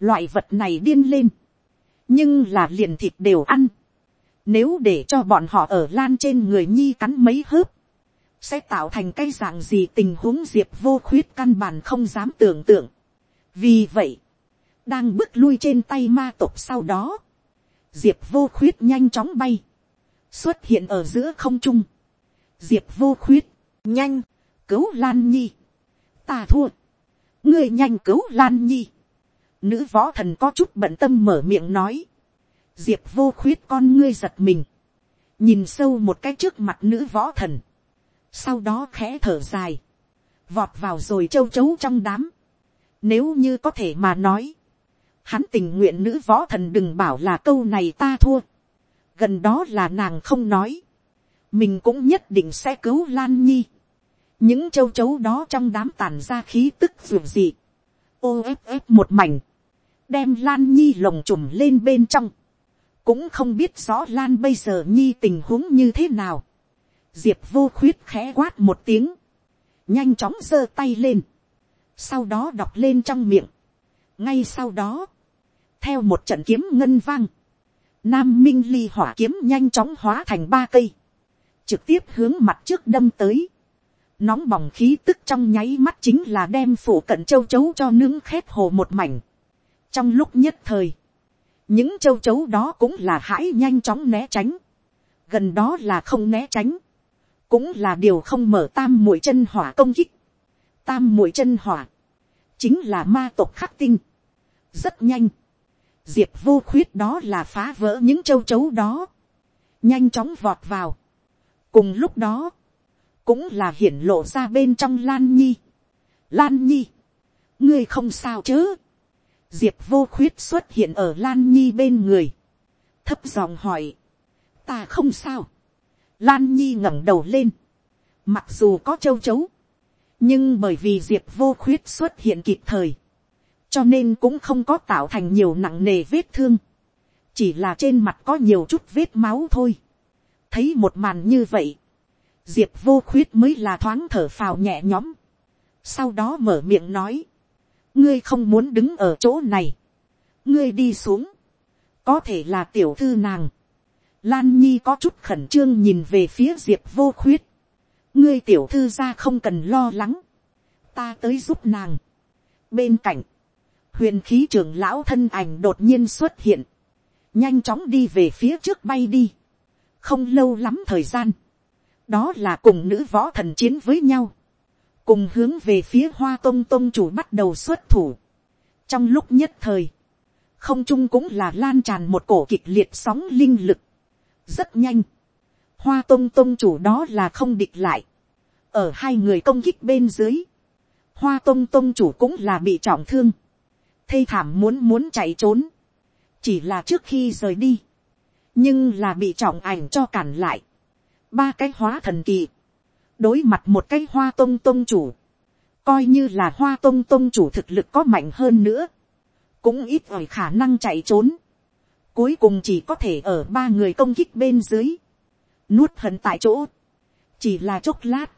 loại vật này điên lên, nhưng là liền thịt đều ăn, nếu để cho bọn họ ở lan trên người nhi cắn mấy hớp, sẽ tạo thành cái dạng gì tình huống diệp vô khuyết căn bản không dám tưởng tượng. vì vậy, đang bước lui trên tay ma tộc sau đó, diệp vô khuyết nhanh chóng bay, xuất hiện ở giữa không trung, diệp vô khuyết, nhanh, cứu lan nhi, ta thua, ngươi nhanh cứu lan nhi, nữ võ thần có chút bận tâm mở miệng nói, diệp vô khuyết con ngươi giật mình, nhìn sâu một cái trước mặt nữ võ thần, sau đó khẽ thở dài, vọt vào rồi châu chấu trong đám, nếu như có thể mà nói, hắn tình nguyện nữ võ thần đừng bảo là câu này ta thua, gần đó là nàng không nói, mình cũng nhất định sẽ cứu lan nhi, những châu chấu đó trong đám tàn ra khí tức ruột dị, ô ép ép một mảnh, đem lan nhi lồng trùm lên bên trong, cũng không biết rõ lan bây giờ nhi tình huống như thế nào, diệp vô khuyết khẽ quát một tiếng, nhanh chóng giơ tay lên, sau đó đọc lên trong miệng, ngay sau đó, theo một trận kiếm ngân vang, nam minh ly hỏa kiếm nhanh chóng hóa thành ba cây, trực tiếp hướng mặt trước đâm tới, nóng bỏng khí tức trong nháy mắt chính là đem phủ cận châu chấu cho nướng khét hồ một mảnh. trong lúc nhất thời, những châu chấu đó cũng là hãi nhanh chóng né tránh, gần đó là không né tránh, cũng là điều không mở tam mũi chân hỏa công kích. tam mũi chân hỏa, chính là ma tộc khắc tinh. rất nhanh, diệp vô khuyết đó là phá vỡ những châu chấu đó, nhanh chóng vọt vào. cùng lúc đó, cũng là hiển lộ ra bên trong lan nhi. lan nhi, ngươi không sao chứ. diệp vô khuyết xuất hiện ở lan nhi bên người, thấp giọng hỏi, ta không sao. lan nhi ngẩng đầu lên, mặc dù có châu chấu, nhưng bởi vì diệp vô khuyết xuất hiện kịp thời, cho nên cũng không có tạo thành nhiều nặng nề vết thương, chỉ là trên mặt có nhiều chút vết máu thôi. thấy một màn như vậy, diệp vô khuyết mới là thoáng thở phào nhẹ nhõm, sau đó mở miệng nói, ngươi không muốn đứng ở chỗ này, ngươi đi xuống, có thể là tiểu thư nàng, lan nhi có chút khẩn trương nhìn về phía diệp vô khuyết, ngươi tiểu thư ra không cần lo lắng, ta tới giúp nàng. bên cạnh, huyền khí trưởng lão thân ảnh đột nhiên xuất hiện, nhanh chóng đi về phía trước bay đi, không lâu lắm thời gian, đó là cùng nữ võ thần chiến với nhau, cùng hướng về phía hoa tôn tôn chủ bắt đầu xuất thủ. trong lúc nhất thời, không trung cũng là lan tràn một cổ kịch liệt sóng linh lực, rất nhanh, hoa tông tông chủ đó là không địch lại, ở hai người công kích bên dưới, hoa tông tông chủ cũng là bị trọng thương, thê thảm muốn muốn chạy trốn, chỉ là trước khi rời đi, nhưng là bị trọng ảnh cho cản lại, ba cái hóa thần kỳ, đối mặt một cái hoa tông tông chủ, coi như là hoa tông tông chủ thực lực có mạnh hơn nữa, cũng ít ỏi khả năng chạy trốn, cuối cùng chỉ có thể ở ba người công kích bên dưới, nuốt hận tại chỗ, chỉ là chốc lát,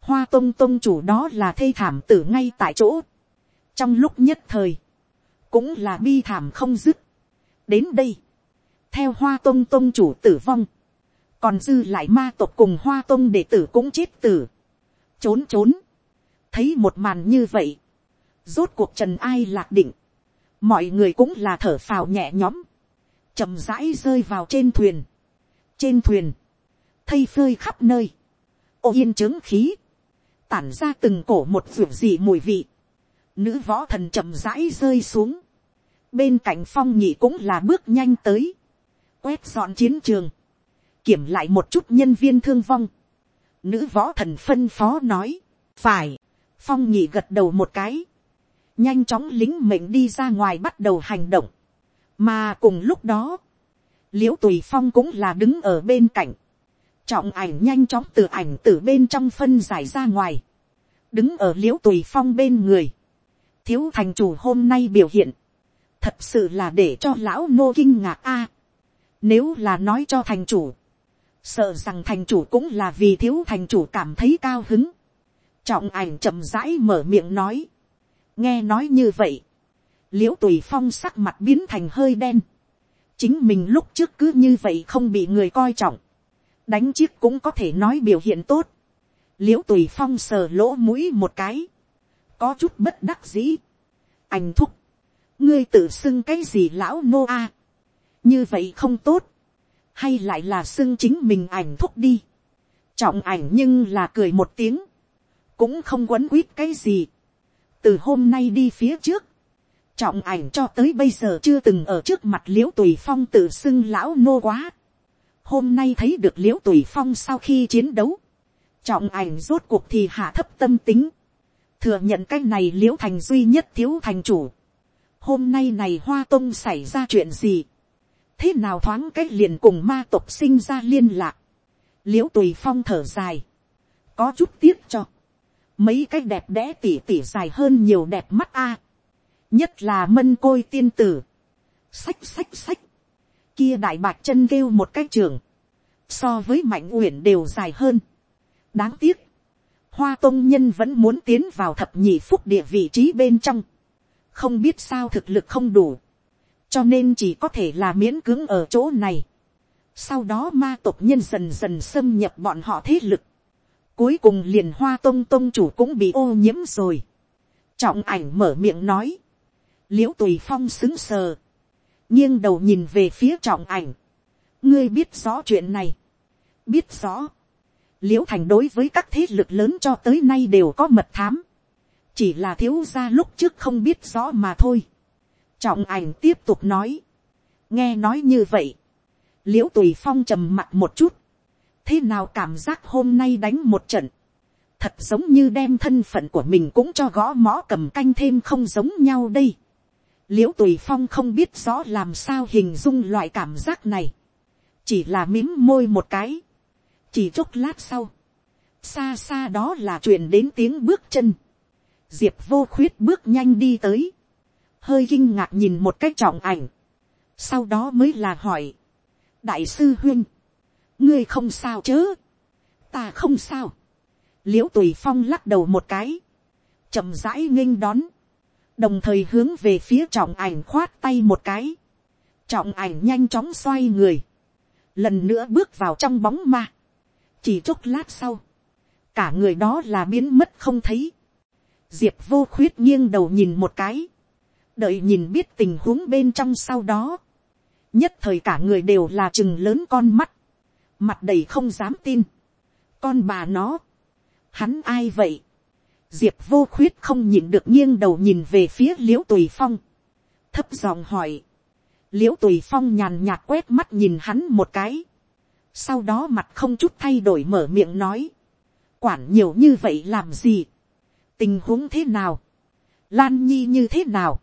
hoa tông tông chủ đó là thê thảm tử ngay tại chỗ, trong lúc nhất thời, cũng là bi thảm không dứt. đến đây, theo hoa tông tông chủ tử vong, còn dư lại ma tộc cùng hoa tông đệ tử cũng chết tử, trốn trốn, thấy một màn như vậy, rốt cuộc trần ai lạc định, mọi người cũng là thở phào nhẹ nhõm, chậm rãi rơi vào trên thuyền, trên thuyền, thây phơi khắp nơi, ô yên trướng khí, tản ra từng cổ một ruộng gì mùi vị, nữ võ thần chậm rãi rơi xuống, bên cạnh phong nhị cũng là bước nhanh tới, quét dọn chiến trường, kiểm lại một chút nhân viên thương vong, nữ võ thần phân phó nói, phải, phong nhị gật đầu một cái, nhanh chóng lính mệnh đi ra ngoài bắt đầu hành động, mà cùng lúc đó, liễu tùy phong cũng là đứng ở bên cạnh, trọng ảnh nhanh chóng từ ảnh từ bên trong phân giải ra ngoài, đứng ở l i ễ u tùy phong bên người, thiếu thành chủ hôm nay biểu hiện, thật sự là để cho lão nô kinh ngạc a. nếu là nói cho thành chủ, sợ rằng thành chủ cũng là vì thiếu thành chủ cảm thấy cao hứng, trọng ảnh chậm rãi mở miệng nói. nghe nói như vậy, l i ễ u tùy phong sắc mặt biến thành hơi đen. chính mình lúc trước cứ như vậy không bị người coi trọng. đánh chiếc cũng có thể nói biểu hiện tốt. l i ễ u tùy phong sờ lỗ mũi một cái có chút bất đắc dĩ. anh thúc, ngươi tự xưng cái gì lão nô a. như vậy không tốt. hay lại là xưng chính mình ảnh thúc đi. trọng ảnh nhưng là cười một tiếng cũng không quấn quýt cái gì. từ hôm nay đi phía trước, trọng ảnh cho tới bây giờ chưa từng ở trước mặt l i ễ u tùy phong tự xưng lão nô quá. hôm nay thấy được l i ễ u tùy phong sau khi chiến đấu, trọng ảnh rốt cuộc thì hạ thấp tâm tính, thừa nhận cái này l i ễ u thành duy nhất thiếu thành chủ. hôm nay này hoa tông xảy ra chuyện gì, thế nào thoáng cái liền cùng ma tộc sinh ra liên lạc, l i ễ u tùy phong thở dài, có chút tiếc cho, mấy cái đẹp đẽ tỉ tỉ dài hơn nhiều đẹp mắt a. nhất là mân côi tiên tử. sách sách sách. kia đại bạc chân kêu một cái trường. so với mạnh uyển đều dài hơn. đáng tiếc hoa tôn nhân vẫn muốn tiến vào thập nhị phúc địa vị trí bên trong. không biết sao thực lực không đủ. cho nên chỉ có thể là miễn cưỡng ở chỗ này. sau đó ma tộc nhân dần dần xâm nhập bọn họ thế lực Cuối cùng liền hoa tông tông chủ cũng bị ô nhiễm rồi. Trọng ảnh mở miệng nói. Liễu tùy phong xứng sờ. nghiêng đầu nhìn về phía trọng ảnh. Ngươi biết rõ chuyện này. Biết rõ. Liễu thành đối với các thế lực lớn cho tới nay đều có mật thám. Chỉ là thiếu gia lúc trước không biết rõ mà thôi. Trọng ảnh tiếp tục nói. Nghe nói như vậy. Liễu tùy phong trầm mặt một chút thế nào cảm giác hôm nay đánh một trận, thật giống như đem thân phận của mình cũng cho gõ mõ cầm canh thêm không giống nhau đây. l i ễ u tùy phong không biết rõ làm sao hình dung loại cảm giác này, chỉ là mím môi một cái, chỉ chốc lát sau, xa xa đó là chuyện đến tiếng bước chân, diệp vô khuyết bước nhanh đi tới, hơi kinh ngạc nhìn một cách trọng ảnh, sau đó mới là hỏi, đại sư huyên ngươi không sao chớ, ta không sao, l i ễ u tùy phong lắc đầu một cái, chậm rãi nghênh đón, đồng thời hướng về phía trọng ảnh khoát tay một cái, trọng ảnh nhanh chóng xoay người, lần nữa bước vào trong bóng ma, chỉ chốc lát sau, cả người đó là biến mất không thấy, diệp vô khuyết nghiêng đầu nhìn một cái, đợi nhìn biết tình huống bên trong sau đó, nhất thời cả người đều là chừng lớn con mắt, mặt đầy không dám tin, con bà nó, hắn ai vậy, diệp vô khuyết không nhìn được nghiêng đầu nhìn về phía l i ễ u tùy phong, thấp giọng hỏi, l i ễ u tùy phong nhàn nhạt quét mắt nhìn hắn một cái, sau đó mặt không chút thay đổi mở miệng nói, quản nhiều như vậy làm gì, tình huống thế nào, lan nhi như thế nào,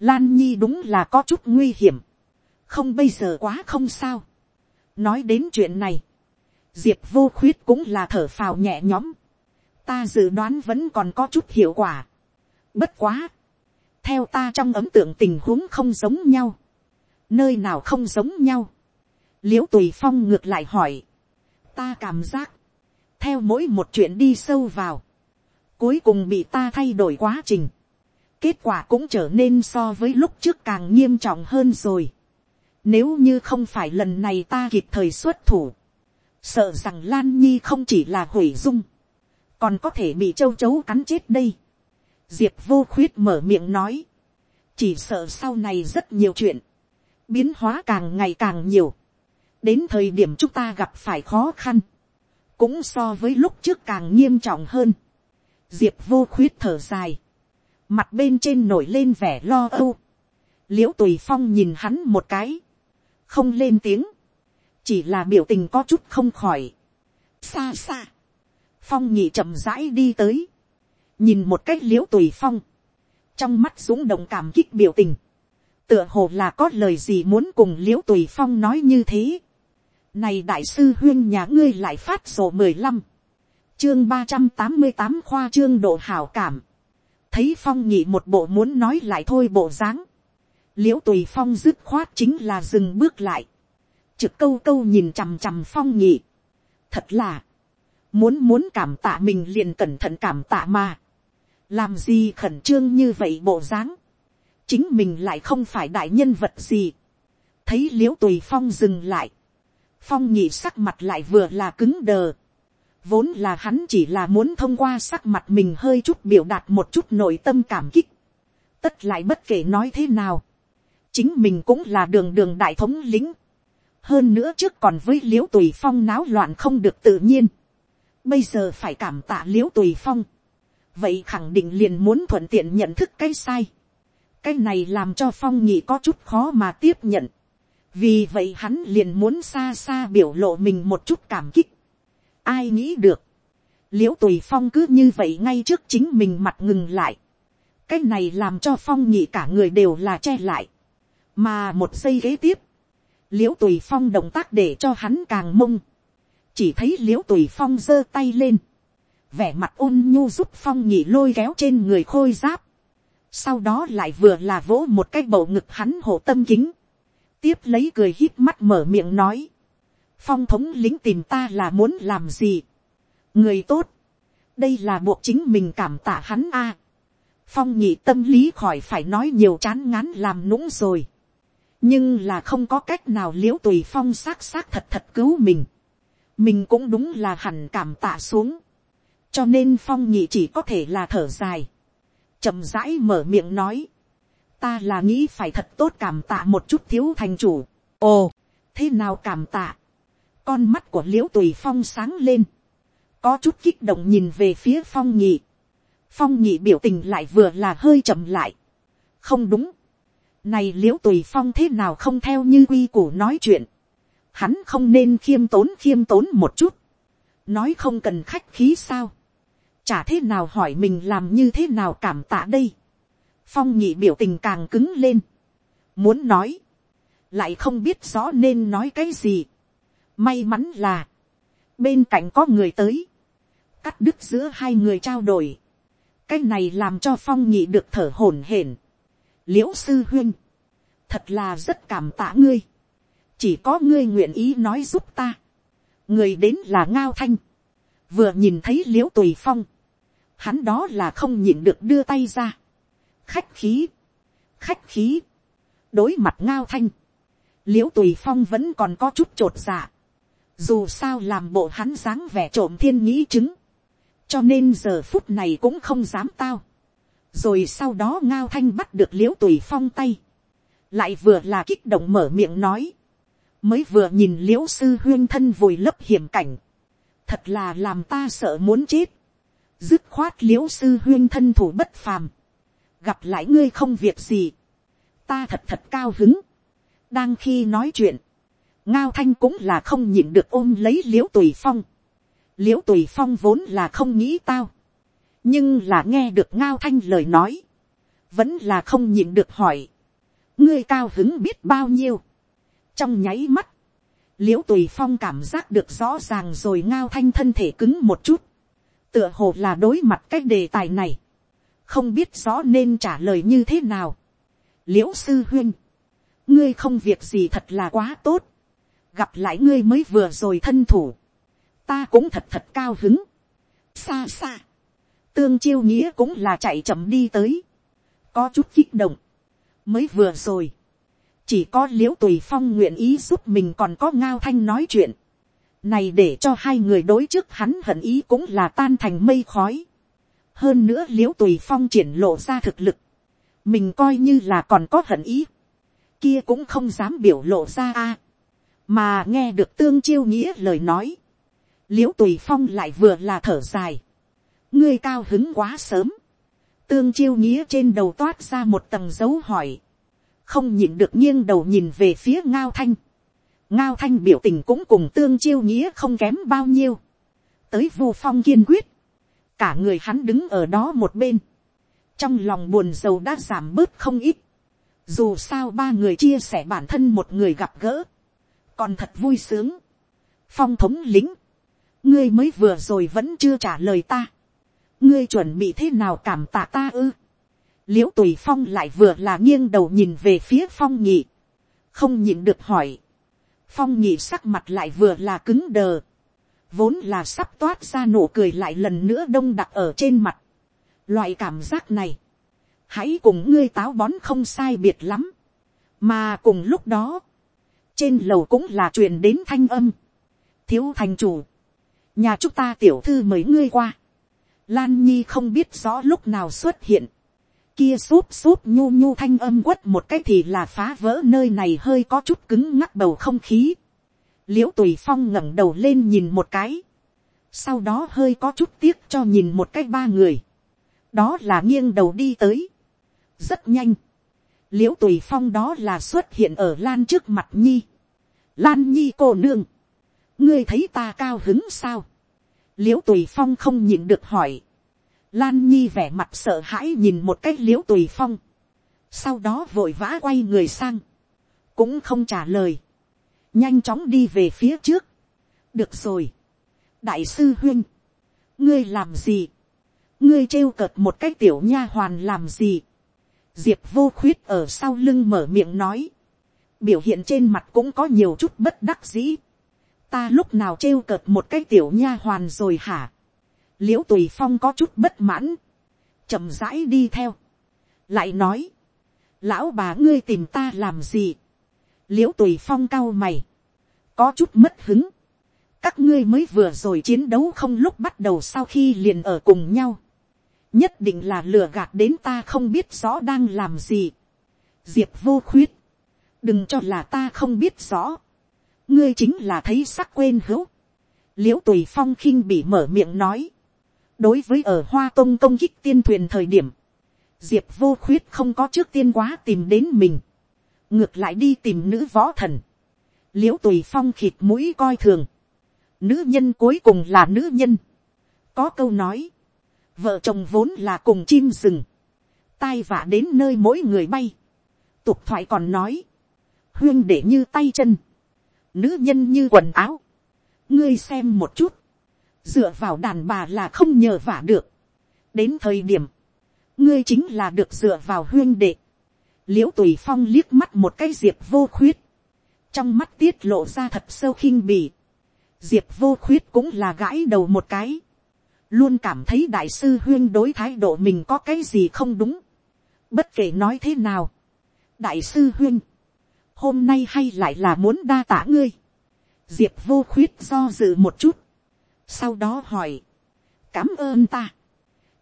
lan nhi đúng là có chút nguy hiểm, không bây giờ quá không sao, nói đến chuyện này, diệp vô khuyết cũng là thở phào nhẹ nhõm, ta dự đoán vẫn còn có chút hiệu quả, bất quá, theo ta trong ấm tượng tình huống không giống nhau, nơi nào không giống nhau, l i ễ u tùy phong ngược lại hỏi, ta cảm giác, theo mỗi một chuyện đi sâu vào, cuối cùng bị ta thay đổi quá trình, kết quả cũng trở nên so với lúc trước càng nghiêm trọng hơn rồi. Nếu như không phải lần này ta kịp thời xuất thủ, sợ rằng Lan Nhi không chỉ là hủy dung, còn có thể bị châu chấu cắn chết đây. Diệp vô khuyết mở miệng nói, chỉ sợ sau này rất nhiều chuyện, biến hóa càng ngày càng nhiều, đến thời điểm chúng ta gặp phải khó khăn, cũng so với lúc trước càng nghiêm trọng hơn. Diệp vô khuyết thở dài, mặt bên trên nổi lên vẻ lo âu, l i ễ u tùy phong nhìn hắn một cái, không lên tiếng, chỉ là biểu tình có chút không khỏi. xa xa, phong nhị chậm rãi đi tới, nhìn một cách l i ễ u tùy phong, trong mắt dũng động cảm kích biểu tình, tựa hồ là có lời gì muốn cùng l i ễ u tùy phong nói như thế. Này đại sư huyên nhà ngươi lại phát sổ mười lăm, chương ba trăm tám mươi tám khoa trương độ hảo cảm, thấy phong nhị một bộ muốn nói lại thôi bộ dáng, l i ễ u tùy phong dứt khoát chính là dừng bước lại, trực câu câu nhìn chằm chằm phong nhị, thật là, muốn muốn cảm tạ mình liền cẩn thận cảm tạ mà. Làm gì khẩn trương như vậy bộ dáng, chính mình lại không phải đại nhân vật gì, thấy l i ễ u tùy phong dừng lại, phong nhị sắc mặt lại vừa là cứng đờ, vốn là hắn chỉ là muốn thông qua sắc mặt mình hơi chút biểu đạt một chút nội tâm cảm kích, tất lại bất kể nói thế nào, chính mình cũng là đường đường đại thống lính, hơn nữa trước còn với liễu tùy phong náo loạn không được tự nhiên, bây giờ phải cảm tạ liễu tùy phong, vậy khẳng định liền muốn thuận tiện nhận thức cái sai. cái này làm cho phong nhị có chút khó mà tiếp nhận vì vậy hắn liền muốn xa xa biểu lộ mình một chút cảm kích. ai nghĩ được. l i ễ u tùy phong cứ như vậy ngay trước chính mình mặt ngừng lại. cái này làm cho phong nhị cả người đều là che lại. mà một giây kế tiếp, l i ễ u tùy phong động tác để cho hắn càng mông. chỉ thấy l i ễ u tùy phong giơ tay lên vẻ mặt ôn nhu giúp phong nhị lôi kéo trên người khôi giáp, sau đó lại vừa là vỗ một cái bầu ngực hắn hộ tâm kính, tiếp lấy cười hít mắt mở miệng nói, phong thống lính tìm ta là muốn làm gì, người tốt, đây là buộc chính mình cảm tạ hắn a, phong nhị tâm lý khỏi phải nói nhiều chán ngán làm nũng rồi, nhưng là không có cách nào l i ễ u tùy phong xác xác thật thật cứu mình, mình cũng đúng là hẳn cảm tạ xuống, cho nên phong nhị chỉ có thể là thở dài, chậm rãi mở miệng nói, ta là nghĩ phải thật tốt cảm tạ một chút thiếu thành chủ, ồ, thế nào cảm tạ, con mắt của l i ễ u tùy phong sáng lên, có chút kích động nhìn về phía phong nhị, phong nhị biểu tình lại vừa là hơi chậm lại, không đúng, này l i ễ u tùy phong thế nào không theo như quy củ nói chuyện, hắn không nên khiêm tốn khiêm tốn một chút, nói không cần khách khí sao, chả thế nào hỏi mình làm như thế nào cảm tạ đây phong nhị biểu tình càng cứng lên. muốn nói, lại không biết rõ nên nói cái gì. may mắn là, bên cạnh có người tới, cắt đứt giữa hai người trao đổi. cái này làm cho phong nhị được thở hổn hển. l i ễ u sư huyên, thật là rất cảm tạ ngươi. chỉ có ngươi nguyện ý nói giúp ta. người đến là ngao thanh. vừa nhìn thấy l i ễ u tùy phong hắn đó là không nhịn được đưa tay ra khách khí, khách khí, đối mặt ngao thanh, l i ễ u tùy phong vẫn còn có chút t r ộ t dạ. dù sao làm bộ hắn dáng vẻ trộm thiên nghĩ chứng, cho nên giờ phút này cũng không dám tao. rồi sau đó ngao thanh bắt được l i ễ u tùy phong tay, lại vừa là kích động mở miệng nói, mới vừa nhìn l i ễ u sư huyên thân vùi lấp hiểm cảnh, thật là làm ta sợ muốn chết. Dứt khoát l i ễ u sư huyên thân thủ bất phàm, gặp lại ngươi không việc gì, ta thật thật cao hứng, đang khi nói chuyện, ngao thanh cũng là không nhịn được ôm lấy l i ễ u tùy phong. l i ễ u tùy phong vốn là không nghĩ tao, nhưng là nghe được ngao thanh lời nói, vẫn là không nhịn được hỏi, ngươi cao hứng biết bao nhiêu, trong nháy mắt, l i ễ u tùy phong cảm giác được rõ ràng rồi ngao thanh thân thể cứng một chút, tựa hồ là đối mặt cái đề tài này, không biết rõ nên trả lời như thế nào. Liễu sư huynh, ngươi không việc gì thật là quá tốt, gặp lại ngươi mới vừa rồi thân thủ, ta cũng thật thật cao hứng, xa xa, tương chiêu nghĩa cũng là chạy chậm đi tới, có chút kích động, mới vừa rồi, chỉ có l i ễ u tùy phong nguyện ý giúp mình còn có ngao thanh nói chuyện, này để cho hai người đối trước hắn hận ý cũng là tan thành mây khói, hơn nữa l i ễ u tùy phong triển lộ ra thực lực, mình coi như là còn có hận ý, kia cũng không dám biểu lộ ra a, mà nghe được tương chiêu nghĩa lời nói, l i ễ u tùy phong lại vừa là thở dài, ngươi cao hứng quá sớm, tương chiêu nghĩa trên đầu toát ra một tầng dấu hỏi, không nhìn được nghiêng đầu nhìn về phía ngao thanh, ngao thanh biểu tình cũng cùng tương chiêu nghĩa không kém bao nhiêu, tới vu phong kiên quyết, cả người hắn đứng ở đó một bên, trong lòng buồn rầu đã giảm bớt không ít, dù sao ba người chia sẻ bản thân một người gặp gỡ, còn thật vui sướng. phong thống lính, ngươi mới vừa rồi vẫn chưa trả lời ta. ngươi chuẩn bị thế nào cảm tạ ta ư. l i ễ u tùy phong lại vừa là nghiêng đầu nhìn về phía phong nhị, không nhịn được hỏi. phong nhị sắc mặt lại vừa là cứng đờ, vốn là sắp toát ra nụ cười lại lần nữa đông đặc ở trên mặt. loại cảm giác này, hãy cùng ngươi táo bón không sai biệt lắm, mà cùng lúc đó, trên lầu cũng là truyền đến thanh âm. thiếu thành chủ, nhà chúng ta tiểu thư mấy ngươi qua. Lan nhi không biết rõ lúc nào xuất hiện. kia súp súp nhu nhu thanh âm quất một cái thì là phá vỡ nơi này hơi có chút cứng ngắc bầu không khí l i ễ u tùy phong ngẩng đầu lên nhìn một cái. sau đó hơi có chút tiếc cho nhìn một cái ba người. đó là nghiêng đầu đi tới. rất nhanh l i ễ u tùy phong đó là xuất hiện ở lan trước mặt nhi. lan nhi cô nương, ngươi thấy ta cao hứng sao. l i ễ u tùy phong không nhìn được hỏi. lan nhi vẻ mặt sợ hãi nhìn một cách l i ễ u tùy phong. sau đó vội vã quay người sang. cũng không trả lời nhanh chóng đi về phía trước. được rồi. đại sư huynh, ngươi làm gì. ngươi trêu cợt một cái tiểu nha hoàn làm gì? Diệp vô khuyết ở sau lưng mở miệng nói, biểu hiện trên mặt cũng có nhiều chút bất đắc dĩ, ta lúc nào trêu cợt một cái tiểu nha hoàn rồi hả, l i ễ u tùy phong có chút bất mãn, chậm rãi đi theo, lại nói, lão bà ngươi tìm ta làm gì, l i ễ u tùy phong cao mày, có chút mất hứng, các ngươi mới vừa rồi chiến đấu không lúc bắt đầu sau khi liền ở cùng nhau, nhất định là lừa gạt đến ta không biết rõ đang làm gì. diệp vô khuyết, đừng cho là ta không biết rõ, ngươi chính là thấy sắc quên hữu. l i ễ u tùy phong khinh bị mở miệng nói, đối với ở hoa tông công kích tiên thuyền thời điểm, diệp vô khuyết không có trước tiên quá tìm đến mình, ngược lại đi tìm nữ võ thần, l i ễ u tùy phong khịt mũi coi thường, nữ nhân cuối cùng là nữ nhân, có câu nói, vợ chồng vốn là cùng chim rừng, tai vạ đến nơi mỗi người bay, tục thoại còn nói, huyên để như tay chân, nữ nhân như quần áo, ngươi xem một chút, dựa vào đàn bà là không nhờ vả được, đến thời điểm, ngươi chính là được dựa vào huyên đệ, l i ễ u tùy phong liếc mắt một cái diệp vô khuyết, trong mắt tiết lộ ra thật sâu khinh bì, diệp vô khuyết cũng là gãi đầu một cái, luôn cảm thấy đại sư huyên đối thái độ mình có cái gì không đúng. bất kể nói thế nào, đại sư huyên, hôm nay hay lại là muốn đa tả ngươi. diệp vô khuyết do dự một chút, sau đó hỏi, cảm ơn ta.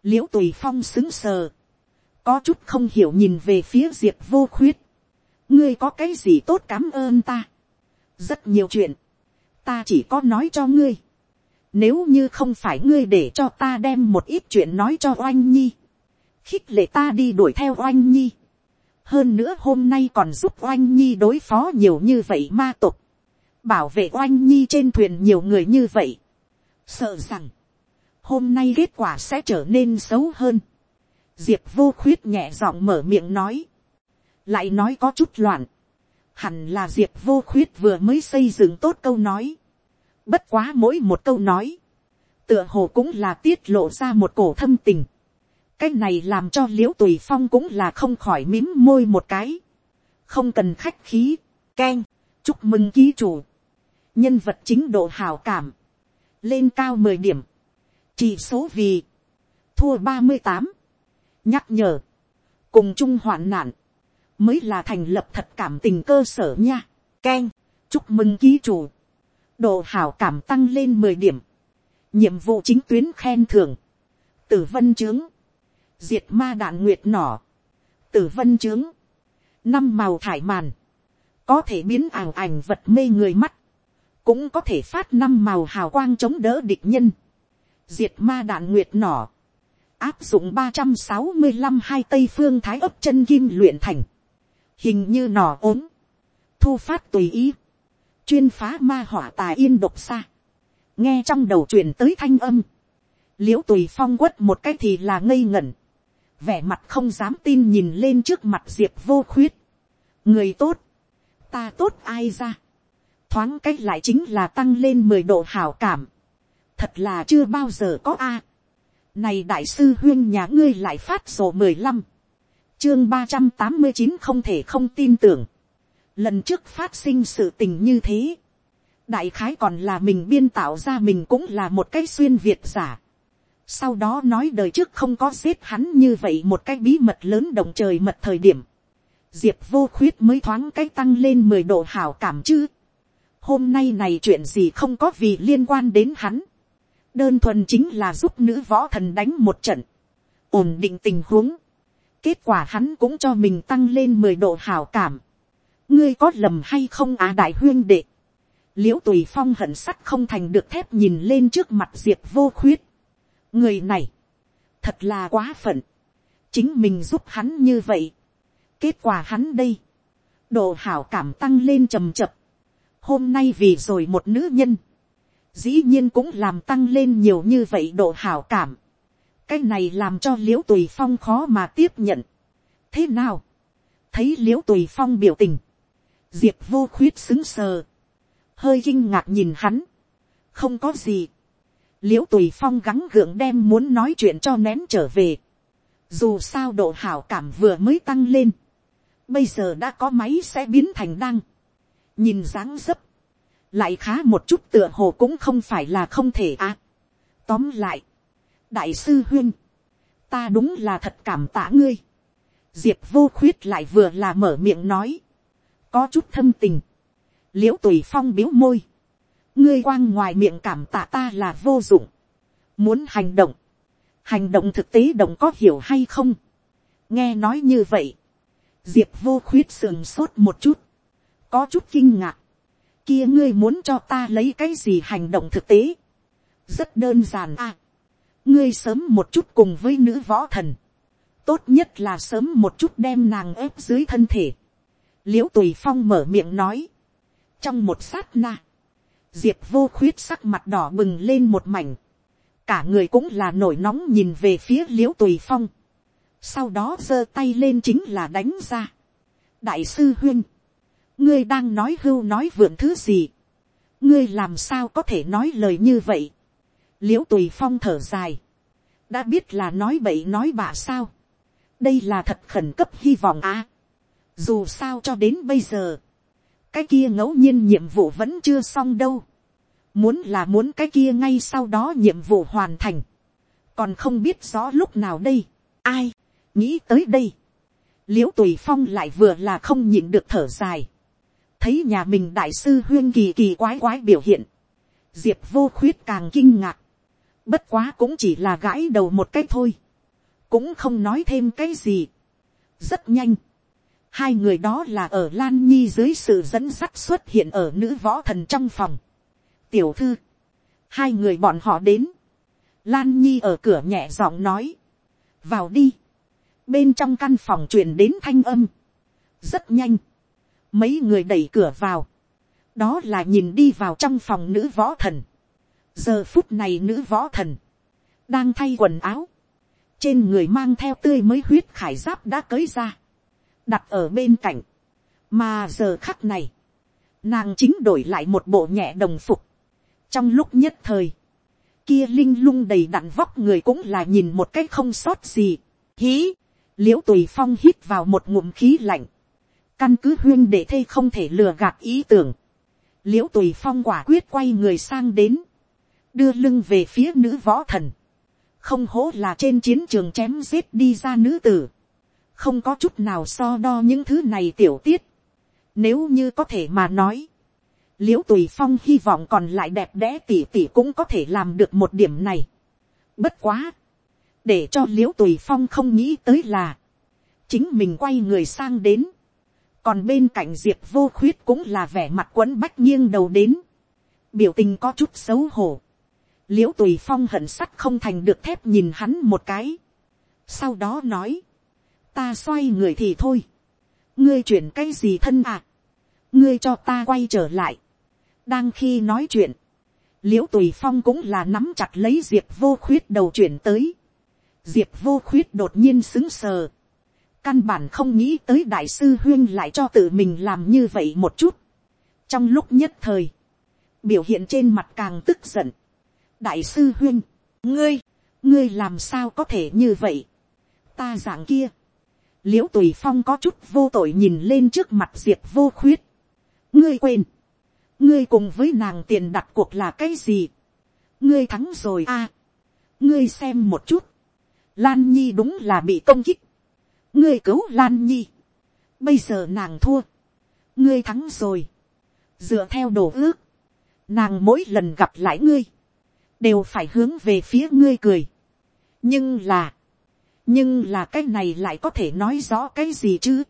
l i ễ u tùy phong xứng sờ, có chút không hiểu nhìn về phía diệp vô khuyết, ngươi có cái gì tốt cảm ơn ta. rất nhiều chuyện, ta chỉ có nói cho ngươi nếu như không phải ngươi để cho ta đem một ít chuyện nói cho oanh nhi. Khích lệ ta đi đuổi theo oanh nhi. Hơn nữa hôm nay còn giúp oanh nhi đối phó nhiều như vậy ma tục. bảo vệ oanh nhi trên thuyền nhiều người như vậy, sợ rằng, hôm nay kết quả sẽ trở nên xấu hơn diệp vô khuyết nhẹ giọng mở miệng nói, lại nói có chút loạn, hẳn là diệp vô khuyết vừa mới xây dựng tốt câu nói, bất quá mỗi một câu nói, tựa hồ cũng là tiết lộ ra một cổ thâm tình, cái này làm cho l i ễ u tùy phong cũng là không khỏi mím môi một cái, không cần khách khí, k e n chúc mừng ký chủ, nhân vật chính độ hào cảm, lên cao mười điểm, chỉ số vì, thua ba mươi tám, nhắc nhở, cùng chung hoạn nạn, mới là thành lập thật cảm tình cơ sở nha, k e n chúc mừng ký chủ, độ hảo cảm tăng lên mười điểm, nhiệm vụ chính tuyến khen thưởng, tử vân trướng, diệt ma đạn nguyệt nỏ, tử vân trướng, năm màu thải màn, có thể biến ảo ảnh vật mê người mắt, cũng có thể phát năm màu hào quang chống đỡ địch nhân, diệt ma đạn nguyệt nỏ, áp dụng ba trăm sáu mươi năm hai tây phương thái ấp chân kim luyện thành, hình như nỏ ốm, thu phát tùy ý, chuyên phá ma hỏa tà yên độc xa, nghe trong đầu truyền tới thanh âm, liễu tùy phong quất một cái thì là ngây ngẩn, vẻ mặt không dám tin nhìn lên trước mặt diệp vô khuyết. người tốt, ta tốt ai ra. thoáng cách lại chính là tăng lên mười độ hảo cảm. thật là chưa bao giờ có a này đại sư huyên nhà ngươi lại phát sổ mười lăm. chương ba trăm tám mươi chín không thể không tin tưởng. lần trước phát sinh sự tình như thế. đại khái còn là mình biên tạo ra mình cũng là một cái xuyên việt giả sau đó nói đời trước không có giết hắn như vậy một cái bí mật lớn động trời mật thời điểm. Diệp vô khuyết mới thoáng cái tăng lên mười độ hảo cảm chứ. Hôm nay này chuyện gì không có vì liên quan đến hắn. Đơn thuần chính là giúp nữ võ thần đánh một trận. Ổn định tình huống. Kết quả hắn cũng cho mình tăng lên mười độ hảo cảm. Ngươi có lầm hay không à đại huyên đệ. Liễu tùy phong hận sắt không thành được thép nhìn lên trước mặt diệp vô khuyết người này, thật là quá phận, chính mình giúp hắn như vậy, kết quả hắn đây, độ hảo cảm tăng lên trầm chập, hôm nay vì rồi một nữ nhân, dĩ nhiên cũng làm tăng lên nhiều như vậy độ hảo cảm, cái này làm cho l i ễ u tùy phong khó mà tiếp nhận. thế nào, thấy l i ễ u tùy phong biểu tình, diệp vô khuyết xứng sờ, hơi kinh ngạc nhìn hắn, không có gì, l i ễ u tùy phong gắng gượng đem muốn nói chuyện cho nén trở về. dù sao độ hảo cảm vừa mới tăng lên, bây giờ đã có máy sẽ biến thành đăng. nhìn dáng dấp, lại khá một chút tựa hồ cũng không phải là không thể à. tóm lại, đại sư huyên, ta đúng là thật cảm tạ ngươi. diệp vô khuyết lại vừa là mở miệng nói, có chút thâm tình, l i ễ u tùy phong biếu môi, ngươi quang ngoài miệng cảm tạ ta là vô dụng. Muốn hành động. Hành động thực tế động có hiểu hay không? Nghe nói như vậy. Diệp vô khuyết sườn sốt một chút. Có chút kinh ngạc. Kia ngươi muốn cho ta lấy cái gì hành động thực tế? Rất đơn giản à. Ngươi sớm một chút cùng với nữ võ thần. Tốt nhất là sớm một chút đem nàng ép dưới thân thể. Liễu tùy phong mở miệng nói. Trong một sát na diệp vô khuyết sắc mặt đỏ bừng lên một mảnh, cả người cũng là nổi nóng nhìn về phía l i ễ u tùy phong, sau đó giơ tay lên chính là đánh ra. đại sư huyên, ngươi đang nói hưu nói vượn thứ gì, ngươi làm sao có thể nói lời như vậy, l i ễ u tùy phong thở dài, đã biết là nói bậy nói bạ sao, đây là thật khẩn cấp hy vọng à, dù sao cho đến bây giờ, cái kia ngẫu nhiên nhiệm vụ vẫn chưa xong đâu. Muốn là muốn cái kia ngay sau đó nhiệm vụ hoàn thành. Còn không biết rõ lúc nào đây. Ai, nghĩ tới đây. Liễu tùy phong lại vừa là không nhịn được thở dài. Thấy nhà mình đại sư huyên kỳ kỳ quái quái biểu hiện. Diệp vô khuyết càng kinh ngạc. Bất quá cũng chỉ là gãi đầu một cái thôi. Cũng không nói thêm cái gì. Rất nhanh Hai người đó là ở Lan Nhi dưới sự dẫn dắt xuất hiện ở nữ võ thần trong phòng. Tiểu thư. Hai người bọn họ đến. Lan Nhi ở cửa nhẹ giọng nói. Vào đi. Bên trong căn phòng truyền đến thanh âm. Rất nhanh. Mấy người đẩy cửa vào. đó là nhìn đi vào trong phòng nữ võ thần. giờ phút này nữ võ thần, đang thay quần áo, trên người mang theo tươi mới huyết khải giáp đã cởi ra, đặt ở bên cạnh, mà giờ khắc này, nàng chính đổi lại một bộ nhẹ đồng phục, trong lúc nhất thời, kia linh lung đầy đặn vóc người cũng là nhìn một cái không sót gì, hí, l i ễ u tùy phong hít vào một ngụm khí lạnh, căn cứ huyên để thê không thể lừa gạt ý tưởng, l i ễ u tùy phong quả quyết quay người sang đến, đưa lưng về phía nữ võ thần, không hố là trên chiến trường chém giết đi ra nữ tử, không có chút nào so đo những thứ này tiểu tiết, nếu như có thể mà nói, l i ễ u tùy phong hy vọng còn lại đẹp đẽ tỉ tỉ cũng có thể làm được một điểm này. Bất quá, để cho l i ễ u tùy phong không nghĩ tới là, chính mình quay người sang đến, còn bên cạnh diệp vô khuyết cũng là vẻ mặt quấn bách nghiêng đầu đến, biểu tình có chút xấu hổ, l i ễ u tùy phong hận sắt không thành được thép nhìn hắn một cái, sau đó nói, ta xoay người thì thôi, ngươi chuyển cái gì thân à, ngươi cho ta quay trở lại, đang khi nói chuyện, l i ễ u tùy phong cũng là nắm chặt lấy diệp vô khuyết đầu chuyển tới, diệp vô khuyết đột nhiên xứng sờ căn bản không nghĩ tới đại sư huyên lại cho tự mình làm như vậy một chút. trong lúc nhất thời, biểu hiện trên mặt càng tức giận. đại sư huyên, ngươi, ngươi làm sao có thể như vậy. ta giảng kia, liễu tùy phong có chút vô tội nhìn lên trước mặt diệp vô khuyết. ngươi quên, ngươi cùng với nàng tiền đặt cuộc là cái gì. ngươi thắng rồi a. À, ngươi xem một chút, Lan Nhi đúng là bị công kích. Ngươi cứu Lan Nhi. Bây giờ nàng thua. Ngươi thắng rồi. Dựa theo đồ ước. Nàng mỗi lần gặp lại ngươi. Đều phải hướng về phía ngươi cười. Nhưng là. Nhưng là cái này lại có thể nói rõ cái gì chứ.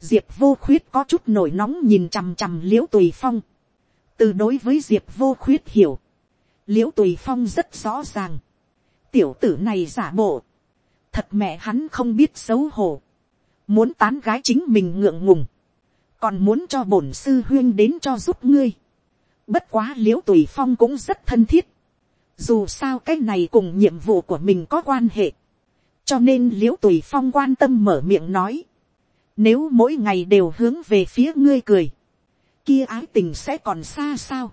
Diệp vô khuyết có chút nổi nóng nhìn chằm chằm liễu tùy phong. Từ đối với diệp vô khuyết hiểu. Liễu tùy phong rất rõ ràng. Tiểu tử này giả bộ thật mẹ hắn không biết xấu hổ, muốn tán gái chính mình ngượng ngùng, còn muốn cho bổn sư huyên đến cho giúp ngươi. Bất quá l i ễ u tùy phong cũng rất thân thiết, dù sao cái này cùng nhiệm vụ của mình có quan hệ, cho nên l i ễ u tùy phong quan tâm mở miệng nói, nếu mỗi ngày đều hướng về phía ngươi cười, kia ái tình sẽ còn xa sao.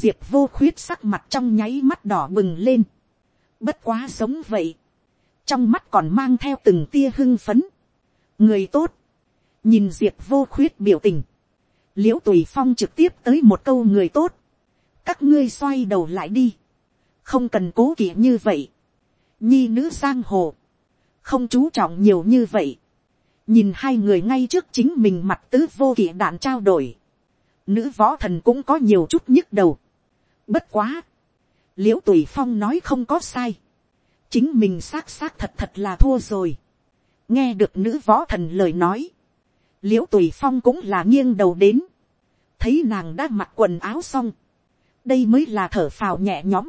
Diệp vô khuyết sắc mặt trong nháy mắt đỏ bừng lên. Bất quá giống vậy trong mắt còn mang theo từng tia hưng phấn. người tốt, nhìn diệp vô khuyết biểu tình, l i ễ u tùy phong trực tiếp tới một câu người tốt, các ngươi xoay đầu lại đi, không cần cố kỵ như vậy, nhi nữ giang hồ, không chú trọng nhiều như vậy, nhìn hai người ngay trước chính mình mặt tứ vô kỵ đạn trao đổi, nữ võ thần cũng có nhiều chút nhức đầu, bất quá, l i ễ u tùy phong nói không có sai, chính mình xác xác thật thật là thua rồi. nghe được nữ võ thần lời nói, l i ễ u tùy phong cũng là nghiêng đầu đến, thấy nàng đã mặc quần áo xong, đây mới là thở phào nhẹ nhõm,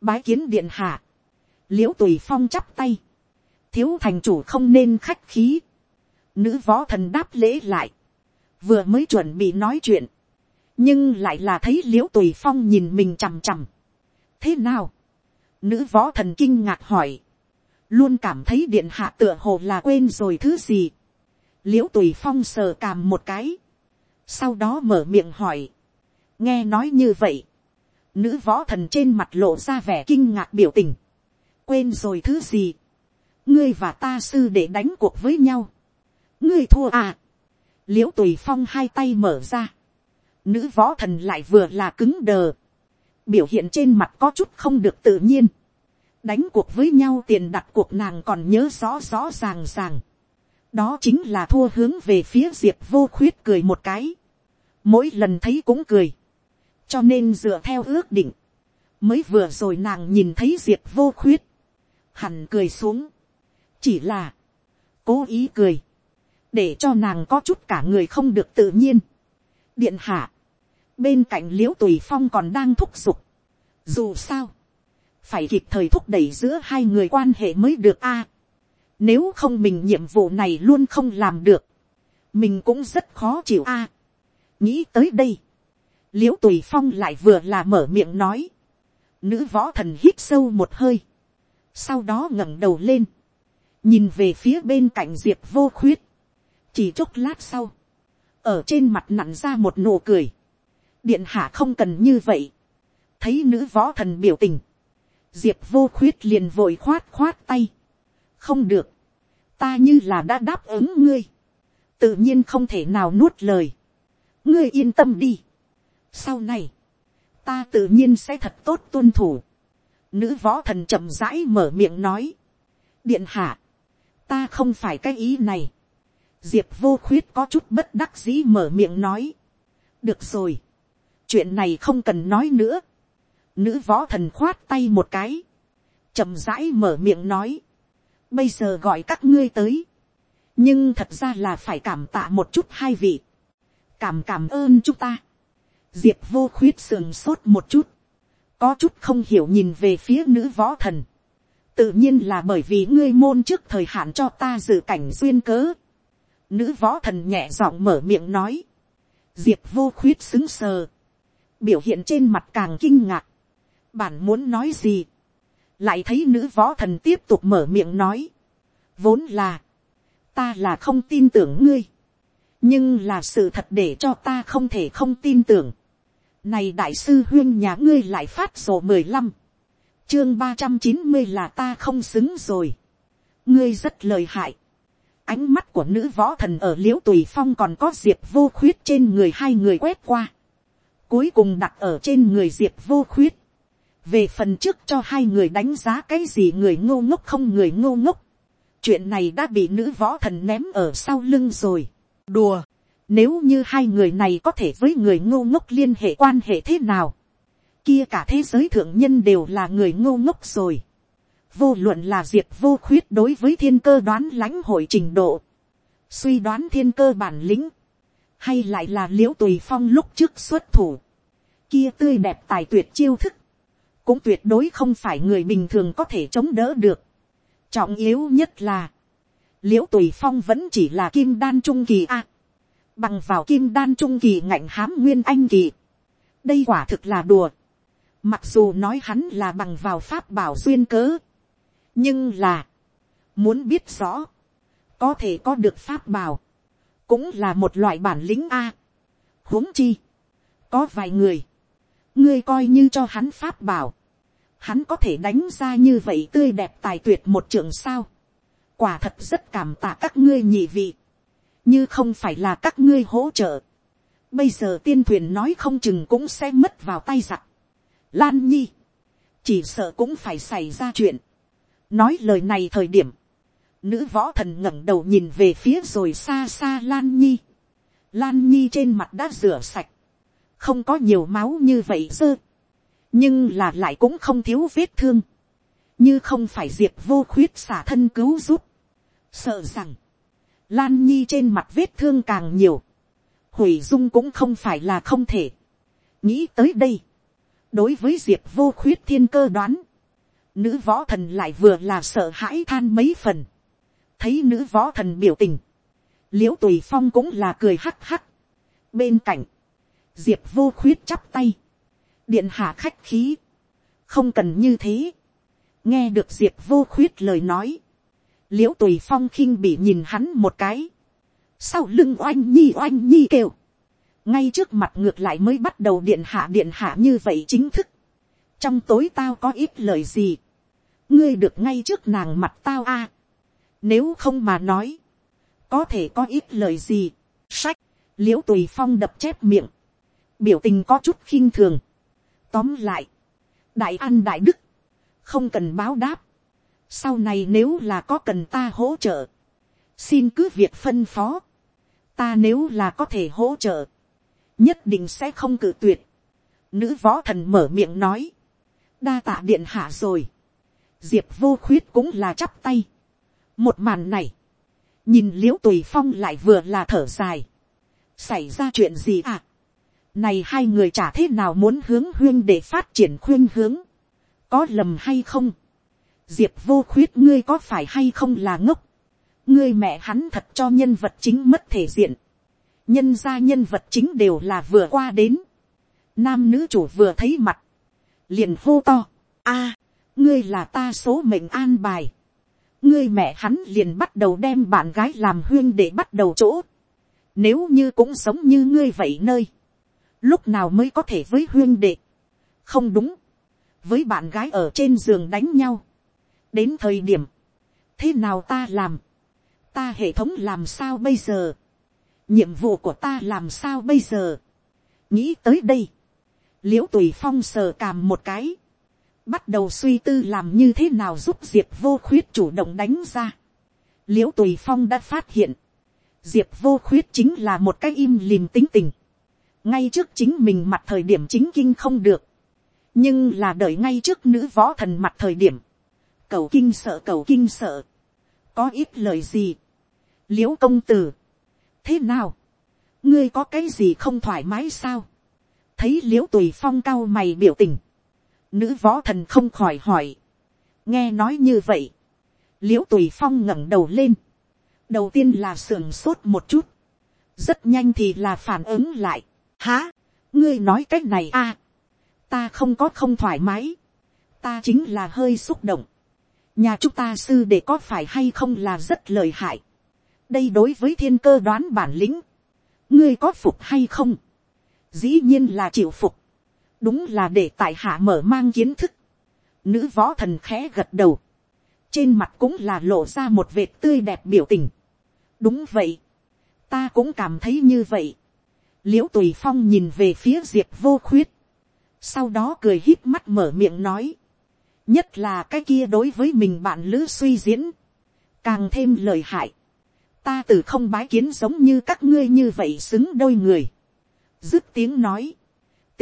bái kiến điện hạ, l i ễ u tùy phong chắp tay, thiếu thành chủ không nên khách khí, nữ võ thần đáp lễ lại, vừa mới chuẩn bị nói chuyện, nhưng lại là thấy l i ễ u tùy phong nhìn mình chằm chằm. thế nào, Nữ võ thần kinh ngạc hỏi. Luôn cảm thấy điện hạ tựa hồ là quên rồi thứ gì. Liễu tùy phong sờ càm một cái. Sau đó mở miệng hỏi. Nghe nói như vậy. Nữ võ thần trên mặt lộ ra vẻ kinh ngạc biểu tình. Quên rồi thứ gì. Ngươi và ta sư để đánh cuộc với nhau. Ngươi thua à. Liễu tùy phong hai tay mở ra. Nữ võ thần lại vừa là cứng đờ biểu hiện trên mặt có chút không được tự nhiên, đánh cuộc với nhau tiền đặt cuộc nàng còn nhớ rõ rõ ràng ràng, đó chính là thua hướng về phía diệp vô khuyết cười một cái, mỗi lần thấy cũng cười, cho nên dựa theo ước định, mới vừa rồi nàng nhìn thấy diệp vô khuyết, hẳn cười xuống, chỉ là, cố ý cười, để cho nàng có chút cả người không được tự nhiên. điện hạ, bên cạnh l i ễ u tùy phong còn đang thúc giục. dù sao, phải kịp thời thúc đẩy giữa hai người quan hệ mới được a. nếu không mình nhiệm vụ này luôn không làm được, mình cũng rất khó chịu a. nghĩ tới đây, l i ễ u tùy phong lại vừa là mở miệng nói, nữ võ thần hít sâu một hơi, sau đó ngẩng đầu lên, nhìn về phía bên cạnh diệp vô khuyết, chỉ chốc lát sau, ở trên mặt nặn ra một nụ cười, điện hạ không cần như vậy, thấy nữ võ thần biểu tình, diệp vô khuyết liền vội khoát khoát tay, không được, ta như là đã đáp ứng ngươi, tự nhiên không thể nào nuốt lời, ngươi yên tâm đi, sau này, ta tự nhiên sẽ thật tốt tuân thủ. Nữ võ thần chậm rãi mở miệng nói. Điện hạ, ta không phải cái ý này. Diệp vô khuyết có chút bất đắc dĩ mở miệng nói. Được rồi. Chuyện này không cần nói nữa. Nữ võ thần khoát tay một cái. chậm rãi mở miệng nói. Bây giờ gọi các ngươi tới. Nhưng thật ra là phải cảm tạ một chút hai vị. Cảm cảm ơn chúng ta diệp vô khuyết sườn sốt một chút, có chút không hiểu nhìn về phía nữ võ thần, tự nhiên là bởi vì ngươi môn trước thời hạn cho ta dự cảnh duyên cớ. Nữ võ thần nhẹ giọng mở miệng nói, diệp vô khuyết xứng sờ, biểu hiện trên mặt càng kinh ngạc, bản muốn nói gì, lại thấy nữ võ thần tiếp tục mở miệng nói, vốn là, ta là không tin tưởng ngươi, nhưng là sự thật để cho ta không thể không tin tưởng. Này đại sư huyên nhà ngươi lại phát sổ mười lăm Chương ba trăm chín mươi là ta không xứng rồi. Ngươi rất lời hại. Ánh mắt của nữ võ thần ở liễu tùy phong còn có diệp vô khuyết trên người hai người quét qua. Cuối cùng đặt ở trên người diệp vô khuyết. Về phần trước cho hai người đánh giá cái gì người ngô ngốc không người ngô ngốc. Chuyện này đã bị nữ võ thần ném ở sau lưng rồi. Đùa nếu như hai người này có thể với người ngô ngốc liên hệ quan hệ thế nào. Kia cả thế giới thượng nhân đều là người ngô ngốc rồi. Vô luận là diệp vô khuyết đối với thiên cơ đoán lãnh hội trình độ. Suy đoán thiên cơ bản lĩnh. Hay lại là liễu tùy phong lúc trước xuất thủ. Kia tươi đẹp tài tuyệt chiêu thức. Cũng tuyệt đối không phải người bình thường có thể chống đỡ được. Trọng yếu nhất là. Liễu tùy phong vẫn chỉ là kim đan trung kỳ a bằng vào kim đan trung kỳ ngạnh hám nguyên anh kỳ, đây quả thực là đùa, mặc dù nói hắn là bằng vào pháp bảo duyên cớ, nhưng là, muốn biết rõ, có thể có được pháp bảo, cũng là một loại bản lĩnh a. huống chi, có vài người, ngươi coi như cho hắn pháp bảo, hắn có thể đánh ra như vậy tươi đẹp tài tuyệt một trường sao, quả thật rất cảm tạ các ngươi nhị vị, như không phải là các ngươi hỗ trợ, bây giờ tiên thuyền nói không chừng cũng sẽ mất vào tay giặc. Lan nhi, chỉ sợ cũng phải xảy ra chuyện. nói lời này thời điểm, nữ võ thần ngẩng đầu nhìn về phía rồi xa xa Lan nhi. Lan nhi trên mặt đã rửa sạch, không có nhiều máu như vậy dơ, nhưng là lại cũng không thiếu vết thương, như không phải diệp vô khuyết xả thân cứu giúp, sợ rằng, Lan Nhi trên mặt vết thương càng nhiều. Hủy dung cũng không phải là không thể. Nghĩ tới đây. Đối với Diệp vô khuyết thiên cơ đoán. Nữ võ thần lại vừa là sợ hãi than mấy phần. Thấy nữ võ thần biểu tình. Liễu tùy phong cũng là cười hắc hắc. Bên cạnh. Diệp vô khuyết chắp tay. Điện hạ khách khí. Không cần như thế. Nghe được Diệp vô khuyết lời nói l i ễ u tùy phong khinh bị nhìn hắn một cái, sau lưng oanh nhi oanh nhi kêu, ngay trước mặt ngược lại mới bắt đầu điện hạ điện hạ như vậy chính thức, trong tối tao có ít lời gì, ngươi được ngay trước nàng mặt tao a, nếu không mà nói, có thể có ít lời gì, sách, l i ễ u tùy phong đập chép miệng, biểu tình có chút khinh thường, tóm lại, đại an đại đức, không cần báo đáp, sau này nếu là có cần ta hỗ trợ, xin cứ việc phân phó, ta nếu là có thể hỗ trợ, nhất định sẽ không cử tuyệt. Nữ võ thần mở miệng nói, đa tạ điện hạ rồi, diệp vô khuyết cũng là chắp tay một màn này, nhìn l i ễ u tùy phong lại vừa là thở dài, xảy ra chuyện gì à, này hai người chả thế nào muốn hướng huyên để phát triển khuyên hướng, có lầm hay không, diệp vô khuyết ngươi có phải hay không là ngốc, ngươi mẹ hắn thật cho nhân vật chính mất thể diện, nhân ra nhân vật chính đều là vừa qua đến, nam nữ chủ vừa thấy mặt, liền hô to, a, ngươi là ta số mệnh an bài, ngươi mẹ hắn liền bắt đầu đem bạn gái làm huyên để bắt đầu chỗ, nếu như cũng sống như ngươi vậy nơi, lúc nào mới có thể với huyên đệ, không đúng, với bạn gái ở trên giường đánh nhau, đến thời điểm, thế nào ta làm, ta hệ thống làm sao bây giờ, nhiệm vụ của ta làm sao bây giờ, nghĩ tới đây, l i ễ u tùy phong sờ càm một cái, bắt đầu suy tư làm như thế nào giúp diệp vô khuyết chủ động đánh ra. l i ễ u tùy phong đã phát hiện, diệp vô khuyết chính là một cái im lìm tính tình, ngay trước chính mình mặt thời điểm chính kinh không được, nhưng là đợi ngay trước nữ võ thần mặt thời điểm, cầu kinh sợ cầu kinh sợ, có ít lời gì, l i ễ u công tử, thế nào, ngươi có cái gì không thoải mái sao, thấy l i ễ u tùy phong cao mày biểu tình, nữ võ thần không khỏi hỏi, nghe nói như vậy, l i ễ u tùy phong ngẩng đầu lên, đầu tiên là sườn sốt một chút, rất nhanh thì là phản ứng lại, há, ngươi nói cách này a, à, ta không có không thoải mái, ta chính là hơi xúc động, nhà chúng ta sư để có phải hay không là rất lời hại, đây đối với thiên cơ đoán bản lĩnh, ngươi có phục hay không, dĩ nhiên là chịu phục, đúng là để tại hạ mở mang kiến thức, nữ võ thần khẽ gật đầu, trên mặt cũng là lộ ra một vệt tươi đẹp biểu tình. đúng vậy, ta cũng cảm thấy như vậy. liễu tùy phong nhìn về phía diệp vô khuyết, sau đó cười híp mắt mở miệng nói, nhất là cái kia đối với mình bạn lữ suy diễn, càng thêm lời hại, ta từ không bái kiến giống như các ngươi như vậy xứng đôi người, dứt tiếng nói,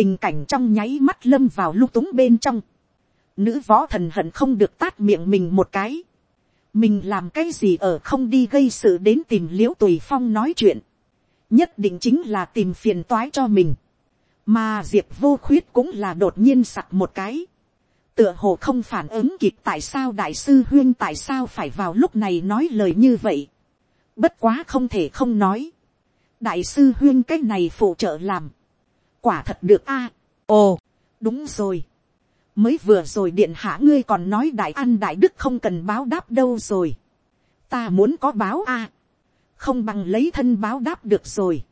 tình cảnh trong nháy mắt lâm vào lung túng bên trong, nữ võ thần hận không được tát miệng mình một cái, mình làm cái gì ở không đi gây sự đến tìm l i ễ u tùy phong nói chuyện, nhất định chính là tìm phiền toái cho mình, mà diệp vô khuyết cũng là đột nhiên sặc một cái, tựa hồ không phản ứng kịp tại sao đại sư huyên tại sao phải vào lúc này nói lời như vậy, bất quá không thể không nói, đại sư huyên cái này phụ trợ làm, quả thật được a, ồ, đúng rồi, mới vừa rồi điện hạ ngươi còn nói đại an đại đức không cần báo đáp đâu rồi, ta muốn có báo a, không bằng lấy thân báo đáp được rồi,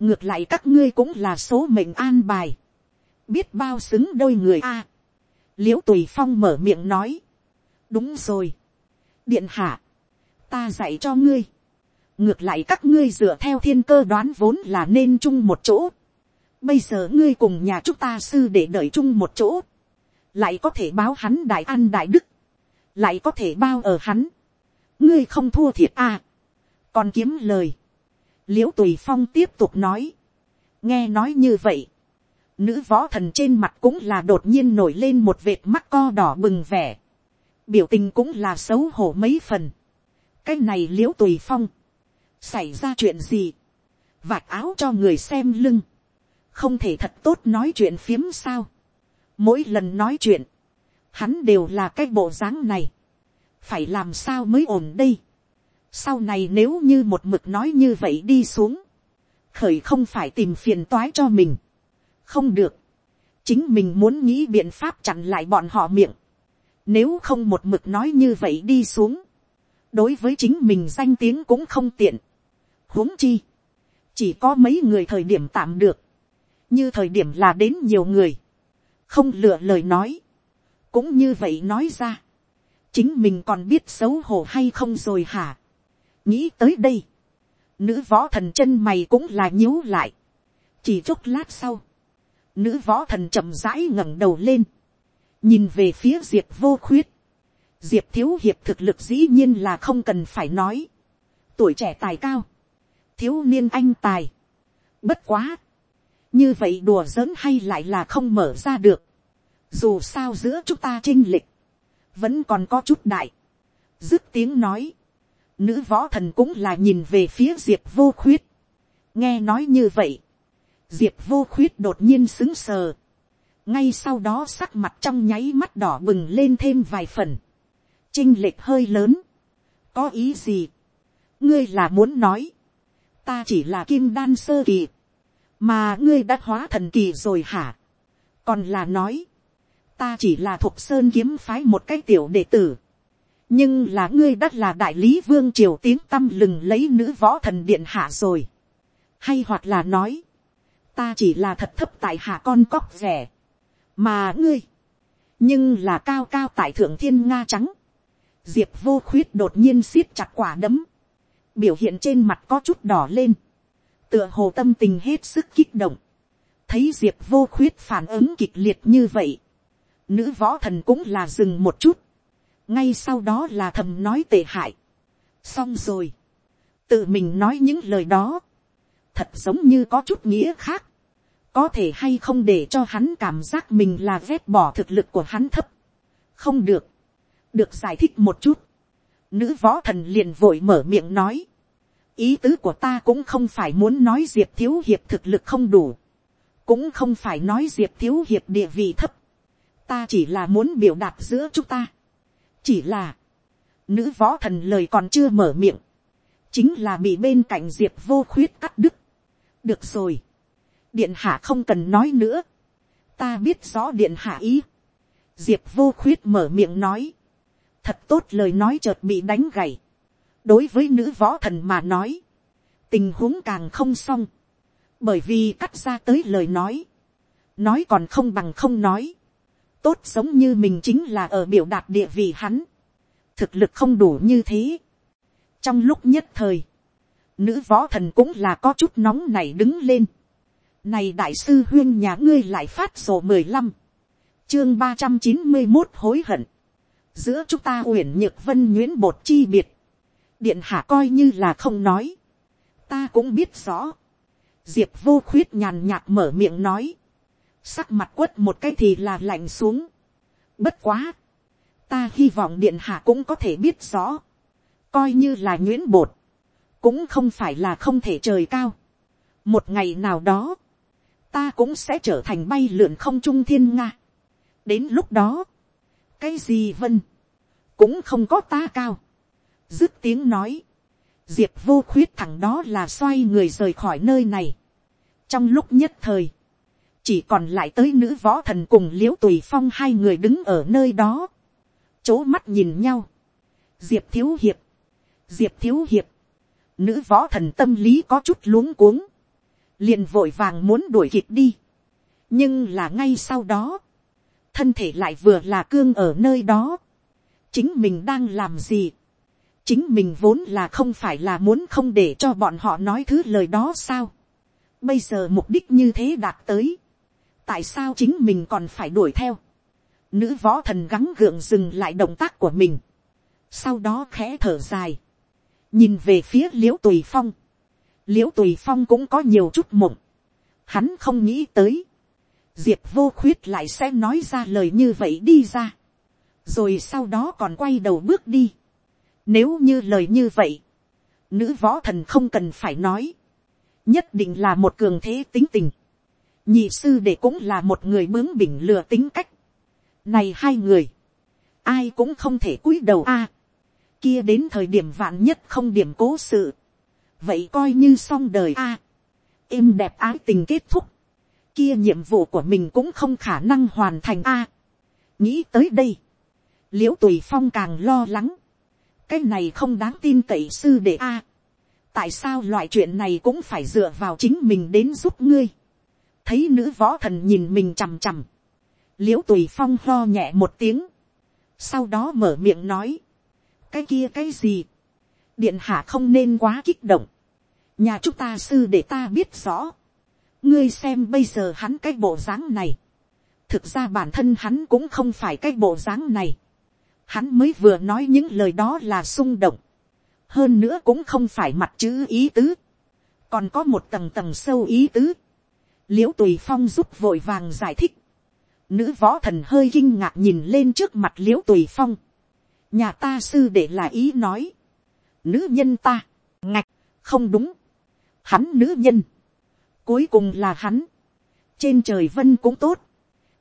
ngược lại các ngươi cũng là số mệnh an bài, biết bao xứng đôi người a, l i ễ u tùy phong mở miệng nói, đúng rồi, điện hạ, ta dạy cho ngươi, ngược lại các ngươi dựa theo thiên cơ đoán vốn là nên chung một chỗ bây giờ ngươi cùng nhà chúng ta sư để đợi chung một chỗ, lại có thể báo hắn đại an đại đức, lại có thể bao ở hắn, ngươi không thua thiệt à, còn kiếm lời, l i ễ u tùy phong tiếp tục nói, nghe nói như vậy, nữ võ thần trên mặt cũng là đột nhiên nổi lên một vệt mắt co đỏ bừng vẻ, biểu tình cũng là xấu hổ mấy phần, cái này l i ễ u tùy phong, xảy ra chuyện gì, vạt áo cho người xem lưng, không thể thật tốt nói chuyện phiếm sao. mỗi lần nói chuyện, hắn đều là cái bộ dáng này, phải làm sao mới ổn đây. sau này nếu như một mực nói như vậy đi xuống, khởi không phải tìm phiền toái cho mình, không được, chính mình muốn nghĩ biện pháp chặn lại bọn họ miệng, nếu không một mực nói như vậy đi xuống, đối với chính mình danh tiếng cũng không tiện. Huống chi, chỉ có mấy người thời điểm tạm được, như thời điểm là đến nhiều người, không lựa lời nói, cũng như vậy nói ra, chính mình còn biết xấu hổ hay không rồi hả, nghĩ tới đây, nữ võ thần chân mày cũng là nhíu lại, chỉ chốc lát sau, nữ võ thần chậm rãi ngẩng đầu lên, nhìn về phía diệp vô khuyết, diệp thiếu hiệp thực lực dĩ nhiên là không cần phải nói, tuổi trẻ tài cao, thiếu niên anh tài. Bất quá. Như vậy đùa giỡn hay lại là không mở ra được. Dù sao giữa chúng ta trinh lịch. Vẫn còn có chút đại. Dứt tiếng nói. Nữ võ thần cũng là nhìn về phía diệp vô khuyết. Nghe nói như vậy. Diệp vô khuyết đột nhiên xứng sờ. Ngay sau đó sắc mặt trong nháy mắt đỏ bừng lên thêm vài phần. Trinh lệch hơi lớn. Có ý gì? Ngươi là muốn nói ta chỉ là kim đan sơ kỳ, mà ngươi đã hóa thần kỳ rồi hả, còn là nói, ta chỉ là thuộc sơn kiếm phái một cái tiểu đệ tử, nhưng là ngươi đã là đại lý vương triều tiếng tâm lừng lấy nữ võ thần điện hạ rồi, hay hoặc là nói, ta chỉ là thật thấp tại hạ con cóc rẻ, mà ngươi, nhưng là cao cao tại thượng thiên nga trắng, diệp vô khuyết đột nhiên siết chặt quả đấm, biểu hiện trên mặt có chút đỏ lên, tựa hồ tâm tình hết sức kích động, thấy diệp vô khuyết phản ứng kịch liệt như vậy, nữ võ thần cũng là dừng một chút, ngay sau đó là thầm nói tệ hại, xong rồi, tự mình nói những lời đó, thật giống như có chút nghĩa khác, có thể hay không để cho hắn cảm giác mình là vét bỏ thực lực của hắn thấp, không được, được giải thích một chút, nữ võ thần liền vội mở miệng nói, ý tứ của ta cũng không phải muốn nói diệp thiếu hiệp thực lực không đủ, cũng không phải nói diệp thiếu hiệp địa vị thấp, ta chỉ là muốn biểu đạt giữa chúng ta, chỉ là, nữ võ thần lời còn chưa mở miệng, chính là bị bên cạnh diệp vô khuyết cắt đứt. được rồi, điện hạ không cần nói nữa, ta biết rõ điện hạ ý. diệp vô khuyết mở miệng nói, thật tốt lời nói chợt bị đánh gầy đối với nữ võ thần mà nói, tình huống càng không xong, bởi vì cắt ra tới lời nói, nói còn không bằng không nói, tốt giống như mình chính là ở biểu đạt địa vị hắn, thực lực không đủ như thế. trong lúc nhất thời, nữ võ thần cũng là có chút nóng này đứng lên, này đại sư huyên nhà ngươi lại phát sổ mười lăm. Chương ba trăm chín mươi một hối hận. Giữa chúng ta uyển nhược vân nhuyễn bột chi biệt. Điện hạ coi như là không nói. Ta cũng biết rõ. Diệp vô khuyết nhàn nhạt mở miệng nói. Sắc mặt quất một cái thì là lạnh xuống. Bất quá. Ta hy vọng điện hạ cũng có thể biết rõ. Coi như là nhuyễn bột. Cũng không phải là không thể trời cao. Một ngày nào đó ta cũng sẽ trở thành bay lượn không trung thiên nga. đến lúc đó, cái gì vân, cũng không có ta cao dứt tiếng nói, diệp vô khuyết thẳng đó là xoay người rời khỏi nơi này. trong lúc nhất thời, chỉ còn lại tới nữ võ thần cùng l i ễ u tùy phong hai người đứng ở nơi đó, c h ố mắt nhìn nhau, diệp thiếu hiệp, diệp thiếu hiệp, nữ võ thần tâm lý có chút luống cuống, liền vội vàng muốn đuổi kịp đi. nhưng là ngay sau đó, thân thể lại vừa là cương ở nơi đó. chính mình đang làm gì chính mình vốn là không phải là muốn không để cho bọn họ nói thứ lời đó sao. bây giờ mục đích như thế đạt tới. tại sao chính mình còn phải đuổi theo. nữ võ thần gắng gượng dừng lại động tác của mình. sau đó khẽ thở dài. nhìn về phía l i ễ u tùy phong l i ễ u tùy phong cũng có nhiều chút mộng. Hắn không nghĩ tới. diệp vô khuyết lại sẽ nói ra lời như vậy đi ra. rồi sau đó còn quay đầu bước đi nếu như lời như vậy, nữ võ thần không cần phải nói. nhất định là một cường thế tính tình. nhị sư để cũng là một người bướng bỉnh lừa tính cách. này hai người, ai cũng không thể cúi đầu a. kia đến thời điểm vạn nhất không điểm cố sự vậy coi như xong đời a. À, êm đẹp ái tình kết thúc, kia nhiệm vụ của mình cũng không khả năng hoàn thành a. nghĩ tới đây, liễu tùy phong càng lo lắng, cái này không đáng tin cậy sư đệ a. tại sao loại chuyện này cũng phải dựa vào chính mình đến giúp ngươi. thấy nữ võ thần nhìn mình chằm chằm, l i ễ u tùy phong lo nhẹ một tiếng, sau đó mở miệng nói, cái kia cái gì, điện hạ không nên quá kích động, nhà chúng ta sư để ta biết rõ, ngươi xem bây giờ hắn cái bộ dáng này, thực ra bản thân hắn cũng không phải cái bộ dáng này, hắn mới vừa nói những lời đó là xung động, hơn nữa cũng không phải mặt chữ ý tứ, còn có một tầng tầng sâu ý tứ, l i ễ u tùy phong giúp vội vàng giải thích, nữ võ thần hơi kinh ngạc nhìn lên trước mặt l i ễ u tùy phong, nhà ta sư để là ý nói, nữ nhân ta, ngạch, không đúng, hắn nữ nhân, cuối cùng là hắn, trên trời vân cũng tốt,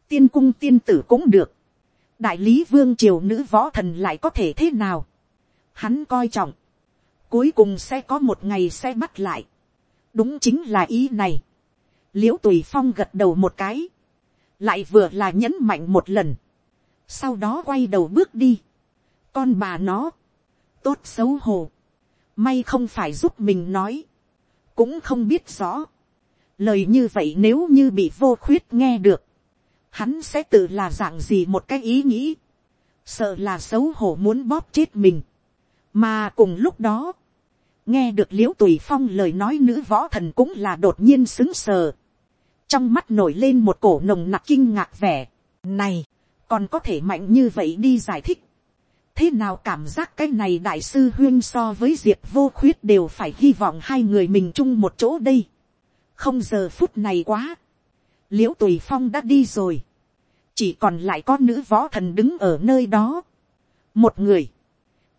tiên cung tiên tử cũng được, đại lý vương triều nữ võ thần lại có thể thế nào, hắn coi trọng, cuối cùng sẽ có một ngày sẽ bắt lại, đúng chính là ý này, l i ễ u tùy phong gật đầu một cái, lại vừa là nhấn mạnh một lần, sau đó quay đầu bước đi, con bà nó, tốt xấu hổ, may không phải giúp mình nói, cũng không biết rõ, lời như vậy nếu như bị vô khuyết nghe được, hắn sẽ tự là dạng gì một cái ý nghĩ, sợ là xấu hổ muốn bóp chết mình, mà cùng lúc đó, nghe được l i ễ u tùy phong lời nói nữ võ thần cũng là đột nhiên xứng sờ, trong mắt nổi lên một cổ nồng nặc kinh ngạc vẻ, này, còn có thể mạnh như vậy đi giải thích, thế nào cảm giác cái này đại sư huyên so với diệp vô khuyết đều phải hy vọng hai người mình chung một chỗ đây, không giờ phút này quá, l i ễ u tùy phong đã đi rồi, chỉ còn lại có nữ võ thần đứng ở nơi đó, một người,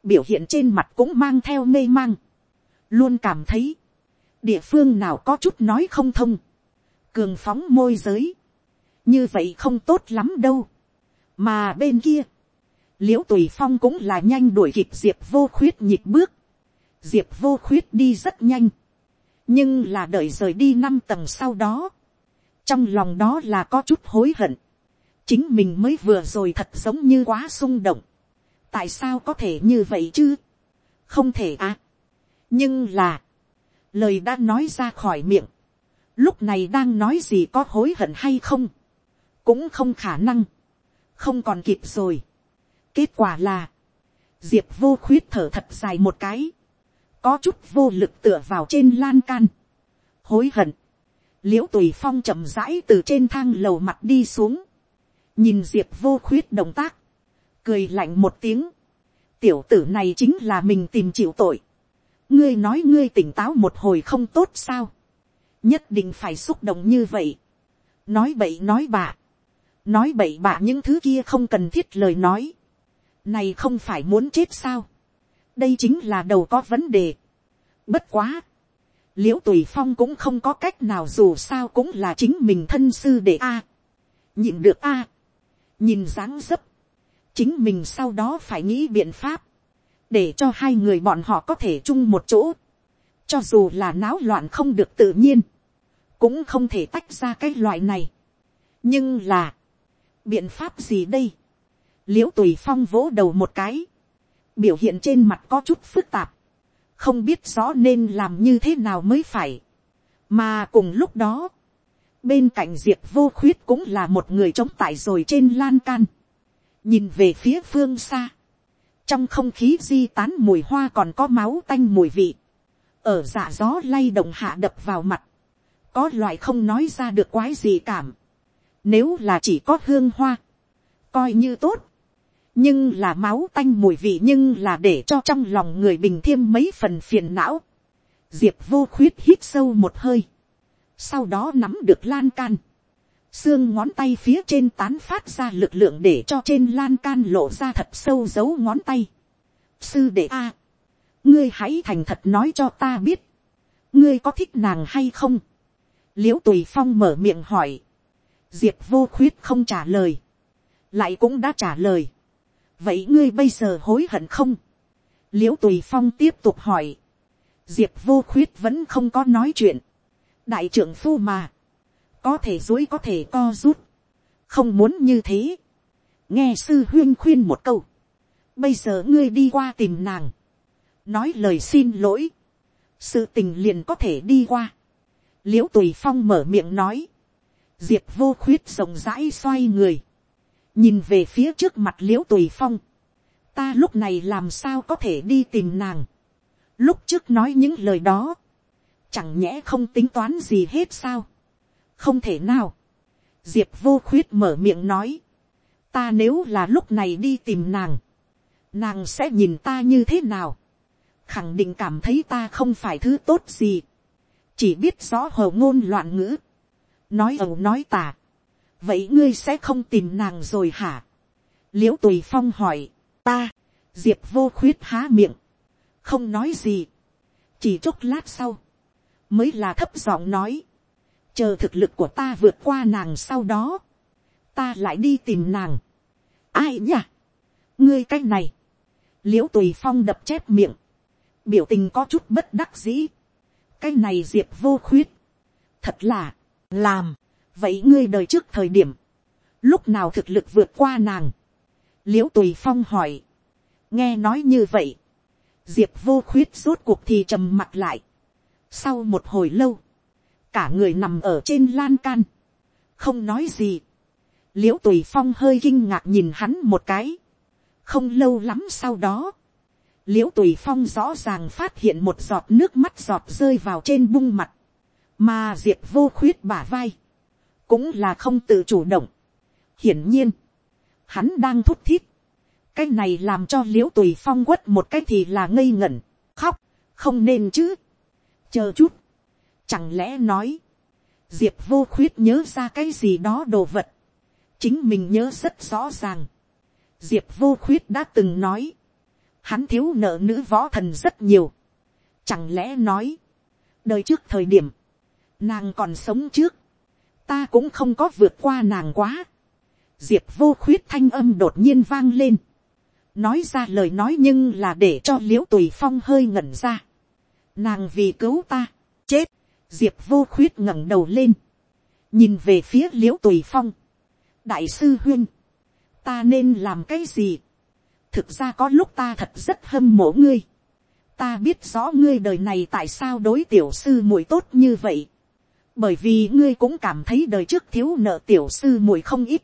biểu hiện trên mặt cũng mang theo mê mang, luôn cảm thấy, địa phương nào có chút nói không thông, cường phóng môi giới, như vậy không tốt lắm đâu, mà bên kia, l i ễ u tùy phong cũng là nhanh đuổi kịp diệp vô khuyết nhịp bước, diệp vô khuyết đi rất nhanh, nhưng là đợi rời đi năm tầng sau đó, trong lòng đó là có chút hối hận, chính mình mới vừa rồi thật giống như quá xung động, tại sao có thể như vậy chứ, không thể à, nhưng là, lời đã nói ra khỏi miệng, lúc này đang nói gì có hối hận hay không, cũng không khả năng, không còn kịp rồi. kết quả là, diệp vô khuyết thở thật dài một cái, có chút vô lực tựa vào trên lan can, hối hận, l i ễ u tùy phong chậm rãi từ trên thang lầu mặt đi xuống, nhìn diệp vô khuyết động tác, cười lạnh một tiếng, tiểu tử này chính là mình tìm chịu tội, ngươi nói ngươi tỉnh táo một hồi không tốt sao, nhất định phải xúc động như vậy, nói bậy nói bạ, nói bậy bạ những thứ kia không cần thiết lời nói, này không phải muốn chết sao, đây chính là đầu có vấn đề, bất quá, l i ễ u tùy phong cũng không có cách nào dù sao cũng là chính mình thân sư để a, à. nhịn được a, nhìn dáng dấp, chính mình sau đó phải nghĩ biện pháp, để cho hai người bọn họ có thể chung một chỗ, cho dù là náo loạn không được tự nhiên, cũng không thể tách ra cái loại này. nhưng là, biện pháp gì đây, l i ễ u tùy phong vỗ đầu một cái, biểu hiện trên mặt có chút phức tạp, không biết rõ nên làm như thế nào mới phải, mà cùng lúc đó, bên cạnh diệp vô khuyết cũng là một người chống tải rồi trên lan can, nhìn về phía phương xa, trong không khí di tán mùi hoa còn có máu tanh mùi vị, ở dạ gió lay động hạ đập vào mặt, có loại không nói ra được quái gì cảm, nếu là chỉ có hương hoa, coi như tốt, nhưng là máu tanh mùi vị nhưng là để cho trong lòng người bình thêm mấy phần phiền não, diệp vô khuyết hít sâu một hơi, sau đó nắm được lan can, xương ngón tay phía trên tán phát ra lực lượng để cho trên lan can lộ ra thật sâu dấu ngón tay. sư đệ a, ngươi hãy thành thật nói cho ta biết, ngươi có thích nàng hay không. l i ễ u tùy phong mở miệng hỏi, diệp vô khuyết không trả lời, lại cũng đã trả lời vậy ngươi bây giờ hối hận không. l i ễ u tùy phong tiếp tục hỏi, diệp vô khuyết vẫn không có nói chuyện. đại trưởng phu mà, có thể dối có thể co rút, không muốn như thế, nghe sư huyên khuyên một câu, bây giờ ngươi đi qua tìm nàng, nói lời xin lỗi, sự tình liền có thể đi qua, l i ễ u tùy phong mở miệng nói, diệp vô khuyết rộng rãi xoay người, nhìn về phía trước mặt l i ễ u tùy phong, ta lúc này làm sao có thể đi tìm nàng, lúc trước nói những lời đó, chẳng nhẽ không tính toán gì hết sao, không thể nào. diệp vô khuyết mở miệng nói, ta nếu là lúc này đi tìm nàng, nàng sẽ nhìn ta như thế nào, khẳng định cảm thấy ta không phải thứ tốt gì, chỉ biết rõ hầu ngôn loạn ngữ, nói ẩu nói tà, vậy ngươi sẽ không tìm nàng rồi hả, l i ễ u tùy phong hỏi, ta, diệp vô khuyết há miệng, không nói gì, chỉ chốc lát sau, mới là thấp giọng nói, chờ thực lực của ta vượt qua nàng sau đó, ta lại đi tìm nàng. ai nhỉ? ngươi c á c h này, l i ễ u tùy phong đập chép miệng, biểu tình có chút bất đắc dĩ. cái này diệp vô khuyết, thật là, làm, vậy ngươi đời trước thời điểm, lúc nào thực lực vượt qua nàng, l i ễ u tùy phong hỏi, nghe nói như vậy, diệp vô khuyết rốt cuộc thì trầm mặt lại, sau một hồi lâu, cả người nằm ở trên lan can, không nói gì, l i ễ u tùy phong hơi kinh ngạc nhìn hắn một cái, không lâu lắm sau đó, l i ễ u tùy phong rõ ràng phát hiện một giọt nước mắt giọt rơi vào trên bung mặt, mà diệp vô khuyết bả vai, cũng là không tự chủ động. hiển nhiên, hắn đang thúc thít, cái này làm cho l i ễ u tùy phong quất một cái thì là ngây ngẩn, khóc, không nên chứ. chờ chút, chẳng lẽ nói, diệp vô khuyết nhớ ra cái gì đó đồ vật, chính mình nhớ rất rõ ràng. diệp vô khuyết đã từng nói, hắn thiếu nợ nữ võ thần rất nhiều, chẳng lẽ nói, đời trước thời điểm, nàng còn sống trước, ta cũng không có vượt qua nàng quá. diệp vô khuyết thanh âm đột nhiên vang lên. nói ra lời nói nhưng là để cho l i ễ u tùy phong hơi ngẩn ra. nàng vì cứu ta, chết, diệp vô khuyết ngẩng đầu lên, nhìn về phía l i ễ u tùy phong. đại sư huyên, ta nên làm cái gì. thực ra có lúc ta thật rất hâm mộ ngươi. ta biết rõ ngươi đời này tại sao đối tiểu sư muội tốt như vậy bởi vì ngươi cũng cảm thấy đời trước thiếu nợ tiểu sư muội không ít,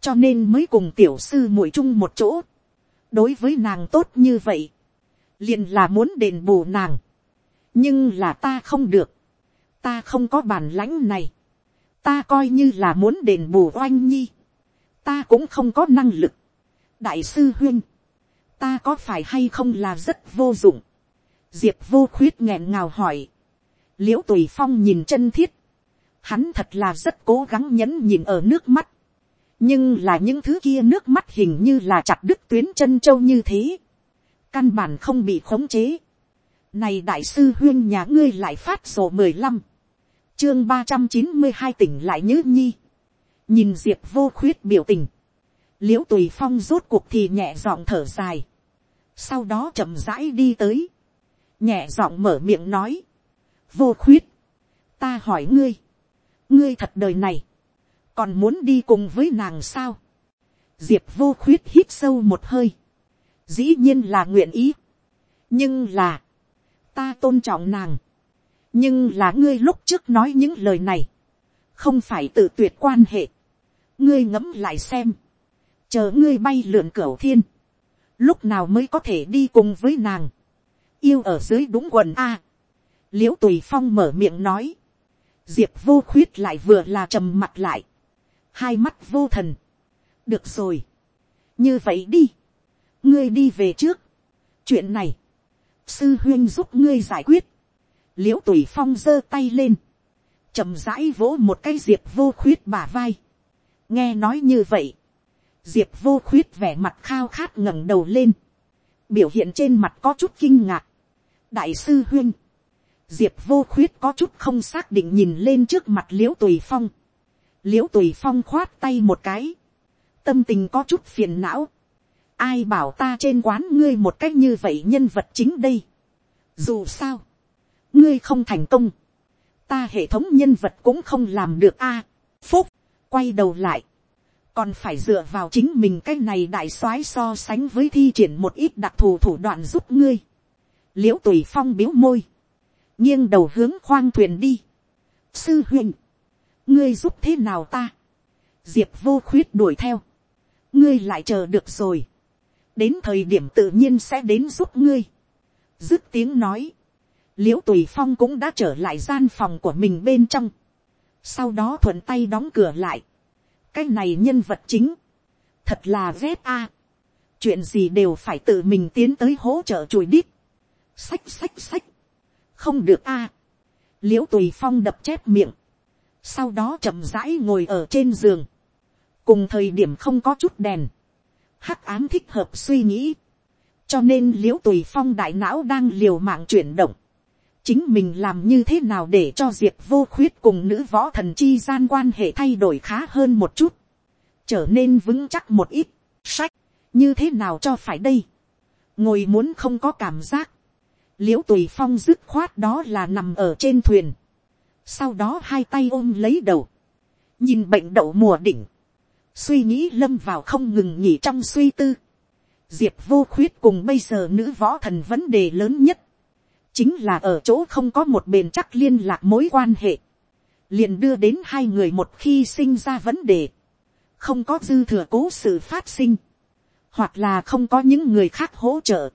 cho nên mới cùng tiểu sư muội chung một chỗ. đối với nàng tốt như vậy, liền là muốn đền bù nàng, nhưng là ta không được, ta không có bản lãnh này, ta coi như là muốn đền bù oanh nhi, ta cũng không có năng lực. đại sư huyên, ta có phải hay không là rất vô dụng, diệp vô khuyết nghẹn ngào hỏi, l i ễ u tùy phong nhìn chân thiết, hắn thật là rất cố gắng nhẫn nhìn ở nước mắt, nhưng là những thứ kia nước mắt hình như là chặt đứt tuyến chân châu như thế, căn bản không bị khống chế. Này đại sư huyên nhà ngươi lại phát sổ mười lăm, chương ba trăm chín mươi hai tỉnh lại nhớ nhi, nhìn diệp vô khuyết biểu tình, l i ễ u tùy phong rốt cuộc thì nhẹ giọng thở dài, sau đó chậm rãi đi tới, nhẹ giọng mở miệng nói, vô khuyết, ta hỏi ngươi, ngươi thật đời này, còn muốn đi cùng với nàng sao. diệp vô khuyết hít sâu một hơi, dĩ nhiên là nguyện ý, nhưng là, ta tôn trọng nàng, nhưng là ngươi lúc trước nói những lời này, không phải tự tuyệt quan hệ, ngươi ngẫm lại xem, chờ ngươi bay lượn cửa thiên, lúc nào mới có thể đi cùng với nàng, yêu ở dưới đúng quần a, l i ễ u tùy phong mở miệng nói, diệp vô khuyết lại vừa là trầm mặt lại, hai mắt vô thần. được rồi, như vậy đi, ngươi đi về trước, chuyện này, sư huyên giúp ngươi giải quyết, l i ễ u tùy phong giơ tay lên, chậm rãi vỗ một cái diệp vô khuyết bả vai, nghe nói như vậy, diệp vô khuyết vẻ mặt khao khát ngẩng đầu lên, biểu hiện trên mặt có chút kinh ngạc, đại sư huyên, diệp vô khuyết có chút không xác định nhìn lên trước mặt l i ễ u tùy phong. l i ễ u tùy phong khoát tay một cái, tâm tình có chút phiền não. ai bảo ta trên quán ngươi một cách như vậy nhân vật chính đây. dù sao, ngươi không thành công, ta hệ thống nhân vật cũng không làm được a. À, phúc, quay đầu lại, còn phải dựa vào chính mình cái này đại soái so sánh với thi triển một ít đặc thù thủ đoạn giúp ngươi. l i ễ u tùy phong biếu môi, nghiêng đầu hướng khoang thuyền đi. sư huynh, ngươi giúp thế nào ta, diệp vô khuyết đuổi theo, ngươi lại chờ được rồi, đến thời điểm tự nhiên sẽ đến giúp ngươi. dứt tiếng nói, l i ễ u tùy phong cũng đã trở lại gian phòng của mình bên trong, sau đó thuận tay đóng cửa lại, cái này nhân vật chính, thật là ghét a, chuyện gì đều phải tự mình tiến tới hỗ trợ chùi đít, sách sách sách, không được a. l i ễ u tùy phong đập chép miệng, sau đó chậm rãi ngồi ở trên giường, cùng thời điểm không có chút đèn, hắc ám thích hợp suy nghĩ, cho nên l i ễ u tùy phong đại não đang liều mạng chuyển động, chính mình làm như thế nào để cho diệp vô khuyết cùng nữ võ thần chi gian quan hệ thay đổi khá hơn một chút, trở nên vững chắc một ít, sách, như thế nào cho phải đây, ngồi muốn không có cảm giác, l i ễ u tùy phong dứt khoát đó là nằm ở trên thuyền, sau đó hai tay ôm lấy đầu, nhìn bệnh đậu mùa đỉnh, suy nghĩ lâm vào không ngừng nghỉ trong suy tư, diệp vô khuyết cùng bây giờ nữ võ thần vấn đề lớn nhất, chính là ở chỗ không có một bền chắc liên lạc mối quan hệ, liền đưa đến hai người một khi sinh ra vấn đề, không có dư thừa cố sự phát sinh, hoặc là không có những người khác hỗ trợ,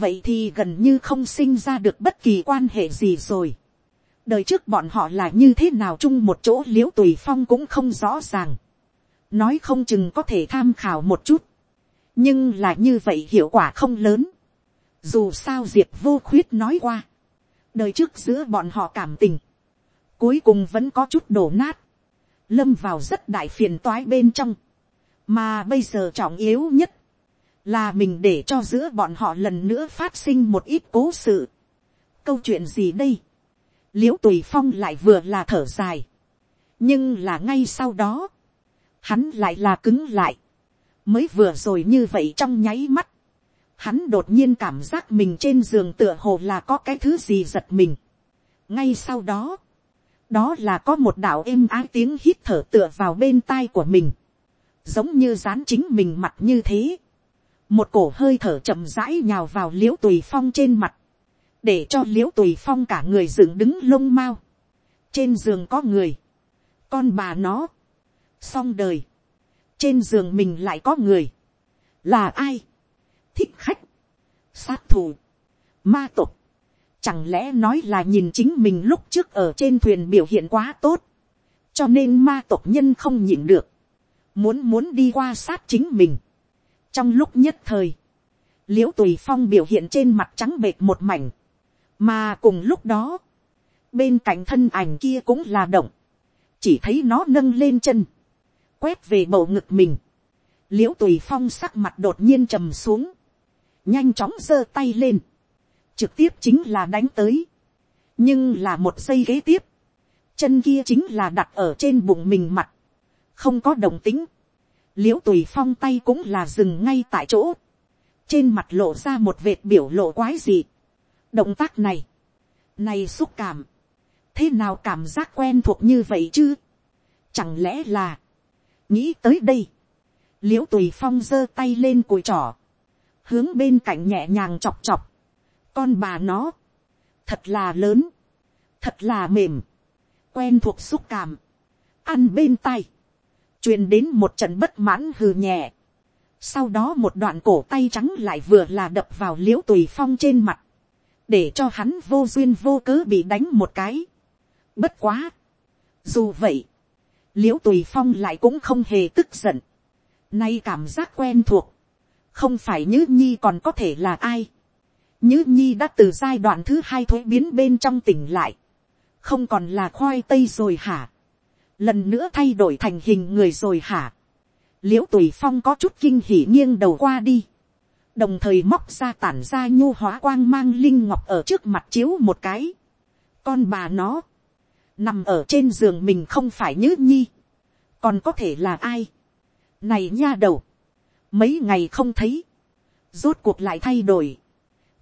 vậy thì gần như không sinh ra được bất kỳ quan hệ gì rồi. đời trước bọn họ là như thế nào chung một chỗ l i ễ u tùy phong cũng không rõ ràng, nói không chừng có thể tham khảo một chút, nhưng là như vậy hiệu quả không lớn. dù sao diệp vô khuyết nói qua, đời trước giữa bọn họ cảm tình, cuối cùng vẫn có chút đổ nát, lâm vào rất đại phiền toái bên trong, mà bây giờ trọng yếu nhất, là mình để cho giữa bọn họ lần nữa phát sinh một ít cố sự. câu chuyện gì đây, l i ễ u tùy phong lại vừa là thở dài, nhưng là ngay sau đó, hắn lại là cứng lại, mới vừa rồi như vậy trong nháy mắt, hắn đột nhiên cảm giác mình trên giường tựa hồ là có cái thứ gì giật mình. ngay sau đó, đó là có một đạo êm ái tiếng hít thở tựa vào bên tai của mình, giống như dán chính mình mặt như thế một cổ hơi thở chậm rãi nhào vào l i ễ u tùy phong trên mặt, để cho l i ễ u tùy phong cả người dựng đứng lông mao, trên giường có người, con bà nó, xong đời, trên giường mình lại có người, là ai, thích khách, sát thù, ma tục, chẳng lẽ nói là nhìn chính mình lúc trước ở trên thuyền biểu hiện quá tốt, cho nên ma tộc nhân không nhịn được, muốn muốn đi qua sát chính mình, trong lúc nhất thời, l i ễ u tùy phong biểu hiện trên mặt trắng bệt một mảnh, mà cùng lúc đó, bên cạnh thân ảnh kia cũng là động, chỉ thấy nó nâng lên chân, quét về bầu ngực mình, l i ễ u tùy phong sắc mặt đột nhiên trầm xuống, nhanh chóng giơ tay lên, trực tiếp chính là đánh tới, nhưng là một giây kế tiếp, chân kia chính là đặt ở trên bụng mình mặt, không có đồng tính, l i ễ u tùy phong tay cũng là dừng ngay tại chỗ, trên mặt lộ ra một vệt biểu lộ quái gì. động tác này, này xúc cảm, thế nào cảm giác quen thuộc như vậy chứ, chẳng lẽ là, nghĩ tới đây, l i ễ u tùy phong giơ tay lên cùi trỏ, hướng bên cạnh nhẹ nhàng chọc chọc, con bà nó, thật là lớn, thật là mềm, quen thuộc xúc cảm, ăn bên tay, truyền đến một trận bất mãn hừ nhẹ. Sau đó một đoạn cổ tay trắng lại vừa là đập vào liễu tùy phong trên mặt, để cho hắn vô duyên vô cớ bị đánh một cái. Bất quá. Dù vậy, liễu tùy phong lại cũng không hề tức giận. Nay cảm giác quen thuộc, không phải nhữ nhi còn có thể là ai. nhữ nhi đã từ giai đoạn thứ hai thuế biến bên trong tỉnh lại, không còn là khoai tây rồi hả lần nữa thay đổi thành hình người rồi hả. l i ễ u tùy phong có chút kinh hỉ nghiêng đầu qua đi, đồng thời móc ra tản ra nhu hóa quang mang linh ngọc ở trước mặt chiếu một cái. con bà nó, nằm ở trên giường mình không phải nhứ nhi, còn có thể là ai. này nha đầu, mấy ngày không thấy, rốt cuộc lại thay đổi,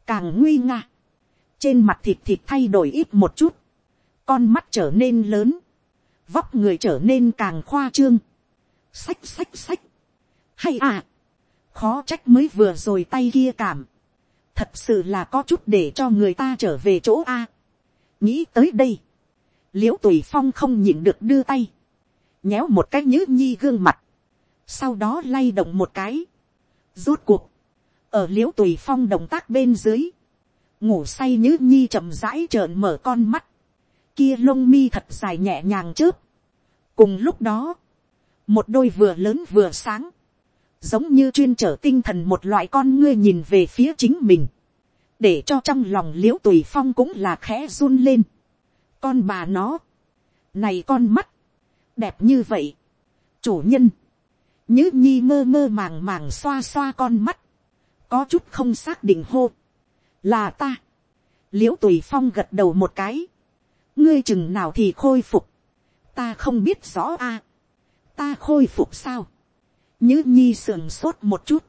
càng nguy nga, trên mặt thịt thịt thay đổi ít một chút, con mắt trở nên lớn, vóc người trở nên càng khoa trương, sách sách sách, hay à, khó trách mới vừa rồi tay kia cảm, thật sự là có chút để cho người ta trở về chỗ a. nghĩ tới đây, liễu tùy phong không nhịn được đưa tay, nhéo một cái nhứ nhi gương mặt, sau đó lay động một cái, rút cuộc, ở liễu tùy phong động tác bên dưới, ngủ say nhứ nhi chậm rãi trợn mở con mắt, kia lông mi thật dài nhẹ nhàng chớp. cùng lúc đó, một đôi vừa lớn vừa sáng, giống như chuyên trở tinh thần một loại con ngươi nhìn về phía chính mình, để cho trong lòng l i ễ u tùy phong cũng là khẽ run lên. con bà nó, này con mắt, đẹp như vậy, chủ nhân, nhứ nhi mơ mơ màng màng xoa xoa con mắt, có chút không xác định hô, là ta, l i ễ u tùy phong gật đầu một cái, ngươi chừng nào thì khôi phục, ta không biết rõ a, ta khôi phục sao, nhứ nhi sườn sốt một chút,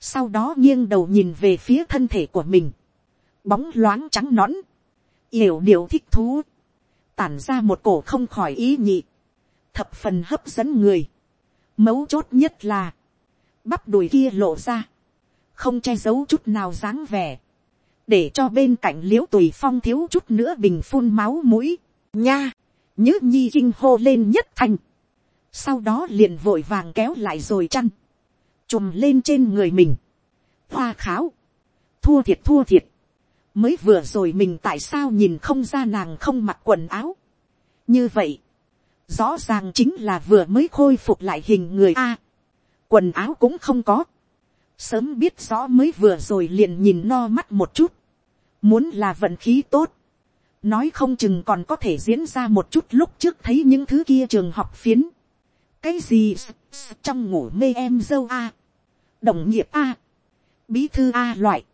sau đó nghiêng đầu nhìn về phía thân thể của mình, bóng loáng trắng nõn, yểu điệu thích thú, tản ra một cổ không khỏi ý nhị, thập phần hấp dẫn người. Mấu chốt nhất là, bắp đùi kia lộ ra, không che giấu chút nào dáng vẻ, để cho bên cạnh l i ễ u tùy phong thiếu chút nữa bình phun máu mũi, nha, nhứ nhi kinh hô lên nhất thanh, sau đó liền vội vàng kéo lại rồi chăn, chùm lên trên người mình, hoa kháo, thua thiệt thua thiệt, mới vừa rồi mình tại sao nhìn không ra nàng không mặc quần áo, như vậy, rõ ràng chính là vừa mới khôi phục lại hình người a, quần áo cũng không có, sớm biết rõ mới vừa rồi liền nhìn no mắt một chút, muốn là vận khí tốt, nói không chừng còn có thể diễn ra một chút lúc trước thấy những thứ kia trường học phiến, cái gì? Trong ngủ mê em dâu a, đồng nghiệp a, bí thư a loại,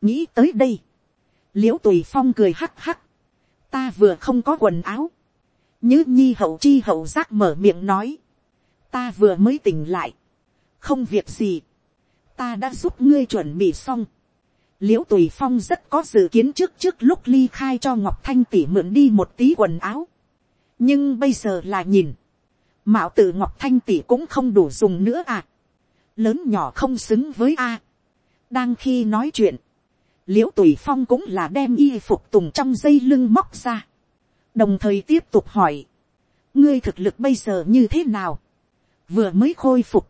nghĩ tới đây, l i ễ u tùy phong cười hắc hắc, ta vừa không có quần áo, như nhi hậu chi hậu giác mở miệng nói, ta vừa mới tỉnh lại, không việc gì, ta đã giúp ngươi chuẩn bị xong. l i ễ u tùy phong rất có dự kiến trước trước lúc ly khai cho ngọc thanh tỉ mượn đi một tí quần áo. nhưng bây giờ là nhìn, mạo tự ngọc thanh tỉ cũng không đủ dùng nữa à. lớn nhỏ không xứng với a. đang khi nói chuyện, l i ễ u tùy phong cũng là đem y phục tùng trong dây lưng móc ra. đồng thời tiếp tục hỏi, ngươi thực lực bây giờ như thế nào, vừa mới khôi phục,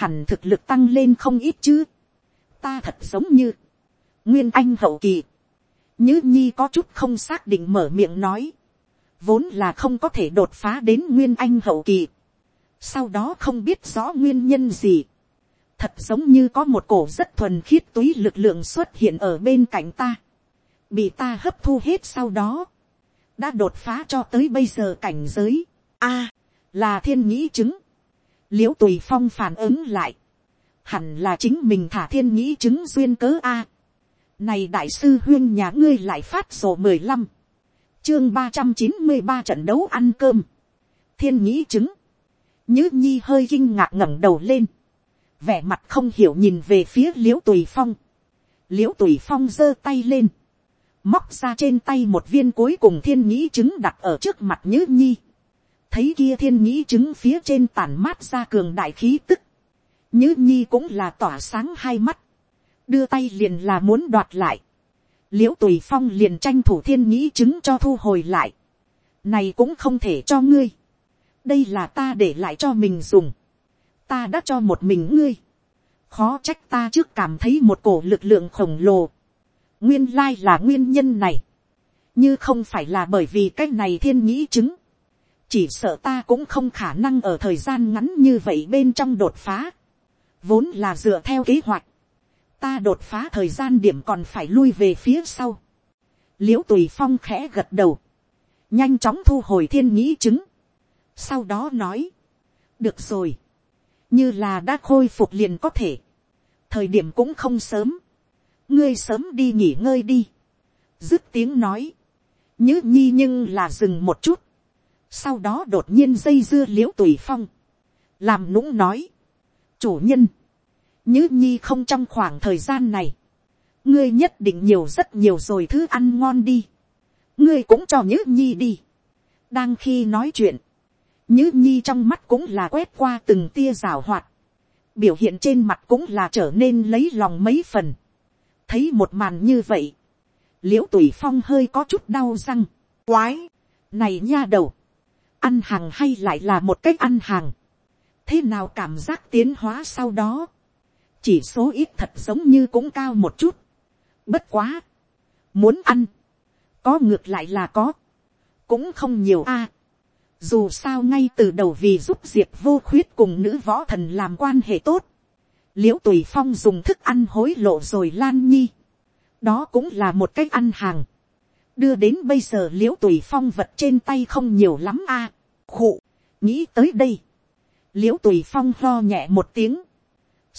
hẳn thực lực tăng lên không ít chứ. ta thật giống như, nguyên anh hậu kỳ, nhứ nhi có chút không xác định mở miệng nói, vốn là không có thể đột phá đến nguyên anh hậu kỳ, sau đó không biết rõ nguyên nhân gì, thật giống như có một cổ rất thuần khiết túy lực lượng xuất hiện ở bên cạnh ta, bị ta hấp thu hết sau đó, đã đột phá cho tới bây giờ cảnh giới, a, là thiên nghĩ chứng, l i ễ u tùy phong phản ứng lại, hẳn là chính mình thả thiên nghĩ chứng duyên cớ a. này đại sư huyên nhà ngươi lại phát sổ mười lăm, chương ba trăm chín mươi ba trận đấu ăn cơm, thiên nghĩ chứng, nhứ nhi hơi kinh ngạc ngẩng đầu lên, vẻ mặt không hiểu nhìn về phía l i ễ u tùy phong, l i ễ u tùy phong giơ tay lên, móc ra trên tay một viên cuối cùng thiên nghĩ chứng đặt ở trước mặt nhứ nhi, thấy kia thiên nhĩ chứng phía trên tản mát ra cường đại khí tức, nhữ nhi cũng là tỏa sáng hai mắt, đưa tay liền là muốn đoạt lại, l i ễ u tùy phong liền tranh thủ thiên nhĩ chứng cho thu hồi lại, này cũng không thể cho ngươi, đây là ta để lại cho mình dùng, ta đã cho một mình ngươi, khó trách ta trước cảm thấy một cổ lực lượng khổng lồ, nguyên lai là nguyên nhân này, như không phải là bởi vì cái này thiên nhĩ chứng, chỉ sợ ta cũng không khả năng ở thời gian ngắn như vậy bên trong đột phá, vốn là dựa theo kế hoạch, ta đột phá thời gian điểm còn phải lui về phía sau, l i ễ u tùy phong khẽ gật đầu, nhanh chóng thu hồi thiên nghĩ chứng, sau đó nói, được rồi, như là đã khôi phục liền có thể, thời điểm cũng không sớm, ngươi sớm đi nghỉ ngơi đi, dứt tiếng nói, nhứ nhi nhưng là dừng một chút, sau đó đột nhiên dây dưa l i ễ u tùy phong, làm nũng nói, chủ nhân, nhứ nhi không trong khoảng thời gian này, ngươi nhất định nhiều rất nhiều rồi thứ ăn ngon đi, ngươi cũng cho nhứ nhi đi, đang khi nói chuyện, nhứ nhi trong mắt cũng là quét qua từng tia rào hoạt, biểu hiện trên mặt cũng là trở nên lấy lòng mấy phần, thấy một màn như vậy, l i ễ u tùy phong hơi có chút đau răng, quái, này nha đầu, ăn hàng hay lại là một cách ăn hàng. thế nào cảm giác tiến hóa sau đó. chỉ số ít thật giống như cũng cao một chút. bất quá. muốn ăn. có ngược lại là có. cũng không nhiều a. dù sao ngay từ đầu vì giúp diệp vô khuyết cùng nữ võ thần làm quan hệ tốt. l i ễ u tùy phong dùng thức ăn hối lộ rồi lan nhi. đó cũng là một cách ăn hàng đưa đến bây giờ l i ễ u tùy phong vật trên tay không nhiều lắm a. À, khụ, nghĩ tới đây, l i ễ u tùy phong lo nhẹ một tiếng,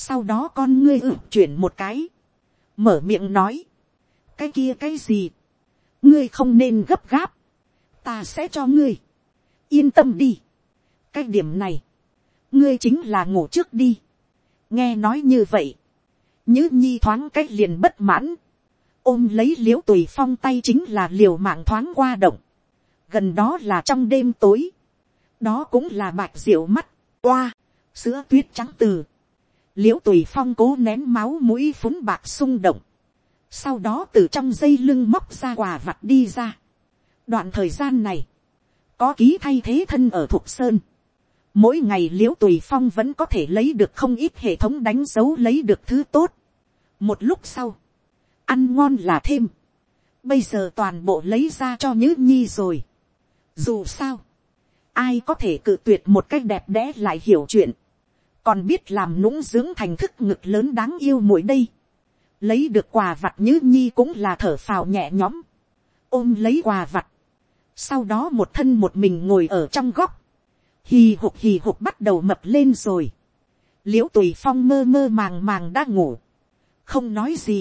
sau đó con ngươi ự chuyển một cái, mở miệng nói, cái kia cái gì, ngươi không nên gấp gáp, ta sẽ cho ngươi, yên tâm đi, cái điểm này, ngươi chính là ngủ trước đi, nghe nói như vậy, nhứ nhi thoáng cách liền bất mãn, ôm lấy l i ễ u tùy phong tay chính là liều mạng thoáng qua động, gần đó là trong đêm tối, đó cũng là bạch diệu mắt, oa, sữa tuyết trắng từ, l i ễ u tùy phong cố nén máu mũi phúng bạc xung động, sau đó từ trong dây lưng móc ra quà vặt đi ra. đoạn thời gian này, có ký thay thế thân ở thục sơn, mỗi ngày l i ễ u tùy phong vẫn có thể lấy được không ít hệ thống đánh dấu lấy được thứ tốt. một lúc sau, ăn ngon là thêm, bây giờ toàn bộ lấy ra cho nhữ nhi rồi. dù sao, ai có thể cự tuyệt một cách đẹp đẽ lại hiểu chuyện, còn biết làm nũng dưỡng thành thức ngực lớn đáng yêu mỗi đây, lấy được quà vặt nhữ nhi cũng là thở phào nhẹ nhõm, ôm lấy quà vặt, sau đó một thân một mình ngồi ở trong góc, hì hục hì hục bắt đầu mập lên rồi, l i ễ u tùy phong mơ mơ màng màng đã ngủ, không nói gì,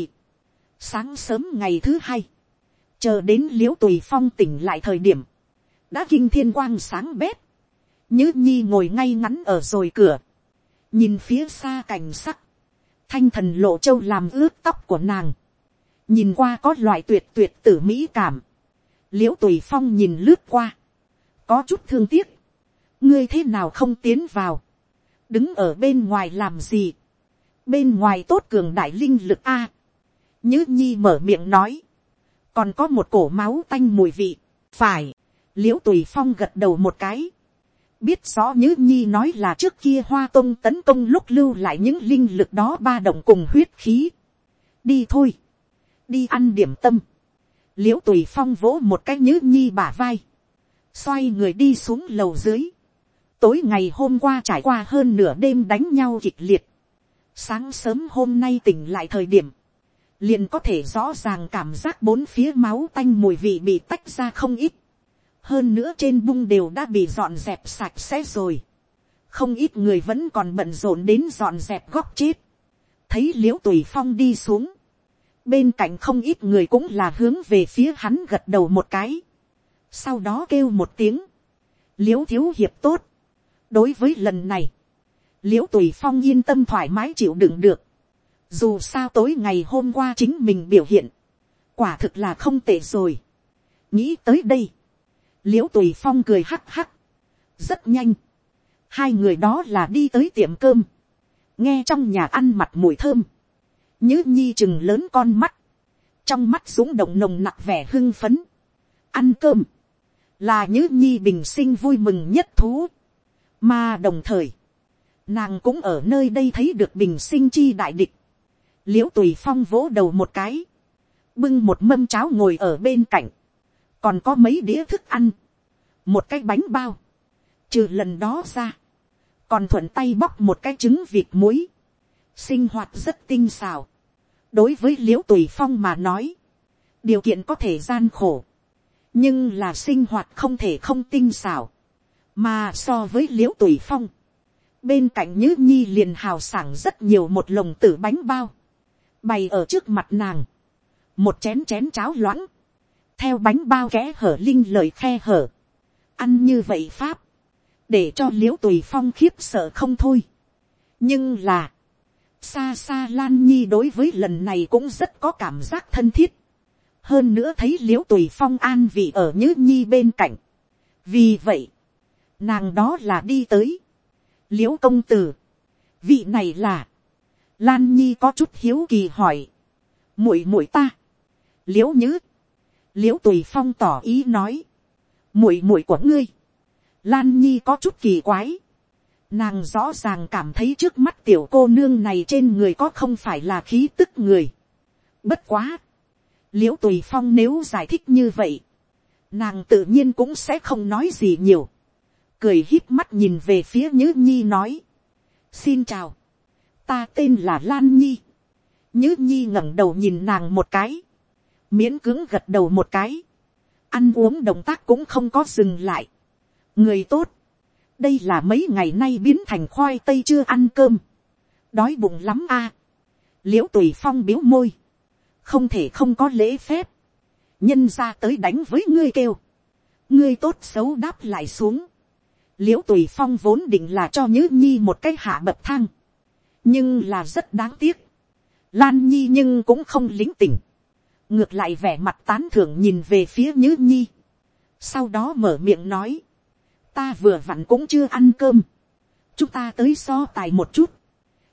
sáng sớm ngày thứ hai, chờ đến l i ễ u tùy phong tỉnh lại thời điểm, đã kinh thiên quang sáng bét, nhứ nhi ngồi ngay ngắn ở rồi cửa, nhìn phía xa cảnh sắc, thanh thần lộ châu làm ướt tóc của nàng, nhìn qua có loại tuyệt tuyệt tử mỹ cảm, l i ễ u tùy phong nhìn lướt qua, có chút thương tiếc, ngươi thế nào không tiến vào, đứng ở bên ngoài làm gì, bên ngoài tốt cường đại linh lực a, nhứ nhi mở miệng nói, còn có một cổ máu tanh mùi vị, phải, l i ễ u tùy phong gật đầu một cái, biết rõ nhữ nhi nói là trước kia hoa tông tấn công lúc lưu lại những linh lực đó ba động cùng huyết khí. đi thôi, đi ăn điểm tâm, l i ễ u tùy phong vỗ một cái nhữ nhi bả vai, xoay người đi xuống lầu dưới, tối ngày hôm qua trải qua hơn nửa đêm đánh nhau kịch liệt, sáng sớm hôm nay tỉnh lại thời điểm, liền có thể rõ ràng cảm giác bốn phía máu tanh mùi vị bị tách ra không ít, hơn nữa trên bung đều đã bị dọn dẹp sạch sẽ rồi. không ít người vẫn còn bận rộn đến dọn dẹp góc chết. thấy l i ễ u tùy phong đi xuống. bên cạnh không ít người cũng là hướng về phía hắn gật đầu một cái. sau đó kêu một tiếng. l i ễ u thiếu hiệp tốt. đối với lần này, l i ễ u tùy phong yên tâm thoải mái chịu đựng được dù sao tối ngày hôm qua chính mình biểu hiện, quả thực là không tệ rồi. nghĩ tới đây, l i ễ u tùy phong cười hắc hắc, rất nhanh, hai người đó là đi tới tiệm cơm, nghe trong nhà ăn mặt mùi thơm, nhữ nhi chừng lớn con mắt, trong mắt súng động nồng nặc vẻ hưng phấn, ăn cơm, là nhữ nhi bình sinh vui mừng nhất thú, mà đồng thời, nàng cũng ở nơi đây thấy được bình sinh chi đại địch, l i ễ u tùy phong vỗ đầu một cái, bưng một mâm cháo ngồi ở bên cạnh, còn có mấy đĩa thức ăn, một cái bánh bao, trừ lần đó ra, còn thuận tay bóc một cái trứng vịt muối, sinh hoạt rất tinh xào. đối với l i ễ u tùy phong mà nói, điều kiện có thể gian khổ, nhưng là sinh hoạt không thể không tinh xào, mà so với l i ễ u tùy phong, bên cạnh nhữ nhi liền hào sảng rất nhiều một lồng tử bánh bao, bày ở trước mặt nàng, một chén chén cháo loãng, theo bánh bao kẽ hở linh lời khe hở, ăn như vậy pháp, để cho l i ễ u tùy phong khiếp sợ không thôi. nhưng là, xa xa lan nhi đối với lần này cũng rất có cảm giác thân thiết, hơn nữa thấy l i ễ u tùy phong an vị ở nhữ nhi bên cạnh. vì vậy, nàng đó là đi tới, l i ễ u công tử, vị này là, lan nhi có chút hiếu kỳ hỏi, muội muội ta, l i ễ u nhứ, l i ễ u tùy phong tỏ ý nói, muội muội của ngươi, lan nhi có chút kỳ quái, nàng rõ ràng cảm thấy trước mắt tiểu cô nương này trên người có không phải là khí tức người. bất quá, l i ễ u tùy phong nếu giải thích như vậy, nàng tự nhiên cũng sẽ không nói gì nhiều, cười hít mắt nhìn về phía nhữ nhi nói, xin chào, ta tên là lan nhi, nhữ nhi ngẩng đầu nhìn nàng một cái, miễn cưỡng gật đầu một cái, ăn uống động tác cũng không có dừng lại. người tốt, đây là mấy ngày nay biến thành khoai tây chưa ăn cơm, đói bụng lắm a, à. l i ễ u tùy phong biếu môi, không thể không có lễ phép, nhân ra tới đánh với ngươi kêu, ngươi tốt xấu đáp lại xuống, l i ễ u tùy phong vốn định là cho nhữ nhi một cái hạ bậc thang, nhưng là rất đáng tiếc, lan nhi nhưng cũng không lính tỉnh, ngược lại vẻ mặt tán thưởng nhìn về phía nhữ nhi, sau đó mở miệng nói, ta vừa vặn cũng chưa ăn cơm, chúng ta tới so tài một chút,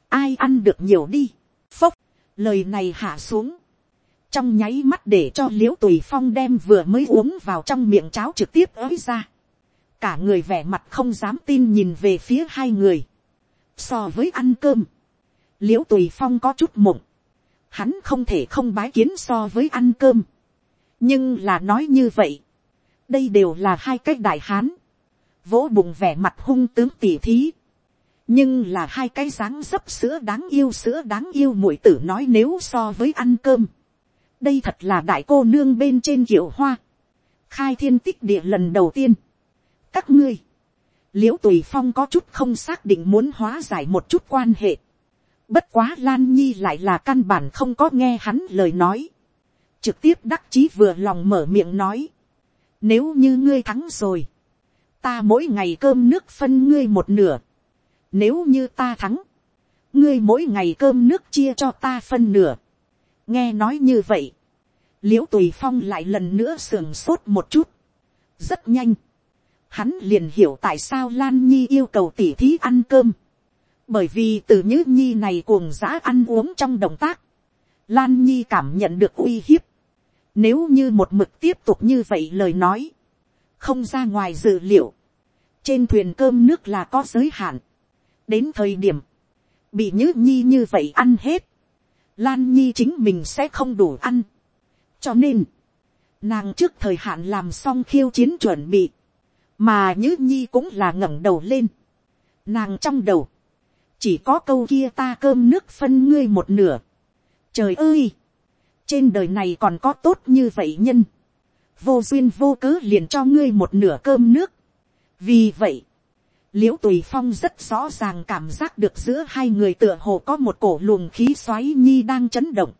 ai ăn được nhiều đi, phốc, lời này hạ xuống, trong nháy mắt để cho Liễu tùy phong đem vừa mới uống vào trong miệng cháo trực tiếp ới ra, cả người vẻ mặt không dám tin nhìn về phía hai người, so với ăn cơm, l i ễ u tùy phong có chút mộng, hắn không thể không bái kiến so với ăn cơm, nhưng là nói như vậy, đây đều là hai cái đại hán, vỗ bụng vẻ mặt hung tướng tỉ thí, nhưng là hai cái dáng dấp sữa đáng yêu sữa đáng yêu muội tử nói nếu so với ăn cơm, đây thật là đại cô nương bên trên kiệu hoa, khai thiên tích địa lần đầu tiên. các ngươi, l i ễ u tùy phong có chút không xác định muốn hóa giải một chút quan hệ bất quá lan nhi lại là căn bản không có nghe hắn lời nói. trực tiếp đắc chí vừa lòng mở miệng nói. nếu như ngươi thắng rồi, ta mỗi ngày cơm nước phân ngươi một nửa. nếu như ta thắng, ngươi mỗi ngày cơm nước chia cho ta phân nửa nghe nói như vậy, Liễu tùy phong lại lần nữa sườn sốt một chút, rất nhanh, hắn liền hiểu tại sao lan nhi yêu cầu tỉ thí ăn cơm, bởi vì từ nhữ nhi này cuồng giã ăn uống trong động tác, lan nhi cảm nhận được uy hiếp, nếu như một mực tiếp tục như vậy lời nói, không ra ngoài dự liệu, trên thuyền cơm nước là có giới hạn, đến thời điểm, bị nhữ nhi như vậy ăn hết, Lan Nhi chính mình sẽ không đủ ăn. Cho nên, nàng trước thời hạn làm xong khiêu chiến chuẩn bị. Mà Nhữ Nhi cũng là ngẩng đầu lên. Nàng trong đầu, chỉ có câu kia ta cơm nước phân ngươi một nửa. Trời ơi! Trên đời này còn có tốt như vậy nhân. Vô duyên vô cớ liền cho ngươi một nửa cơm nước. Vì vậy, liễu tùy phong rất rõ ràng cảm giác được giữa hai người tựa hồ có một cổ luồng khí xoáy nhi đang chấn động.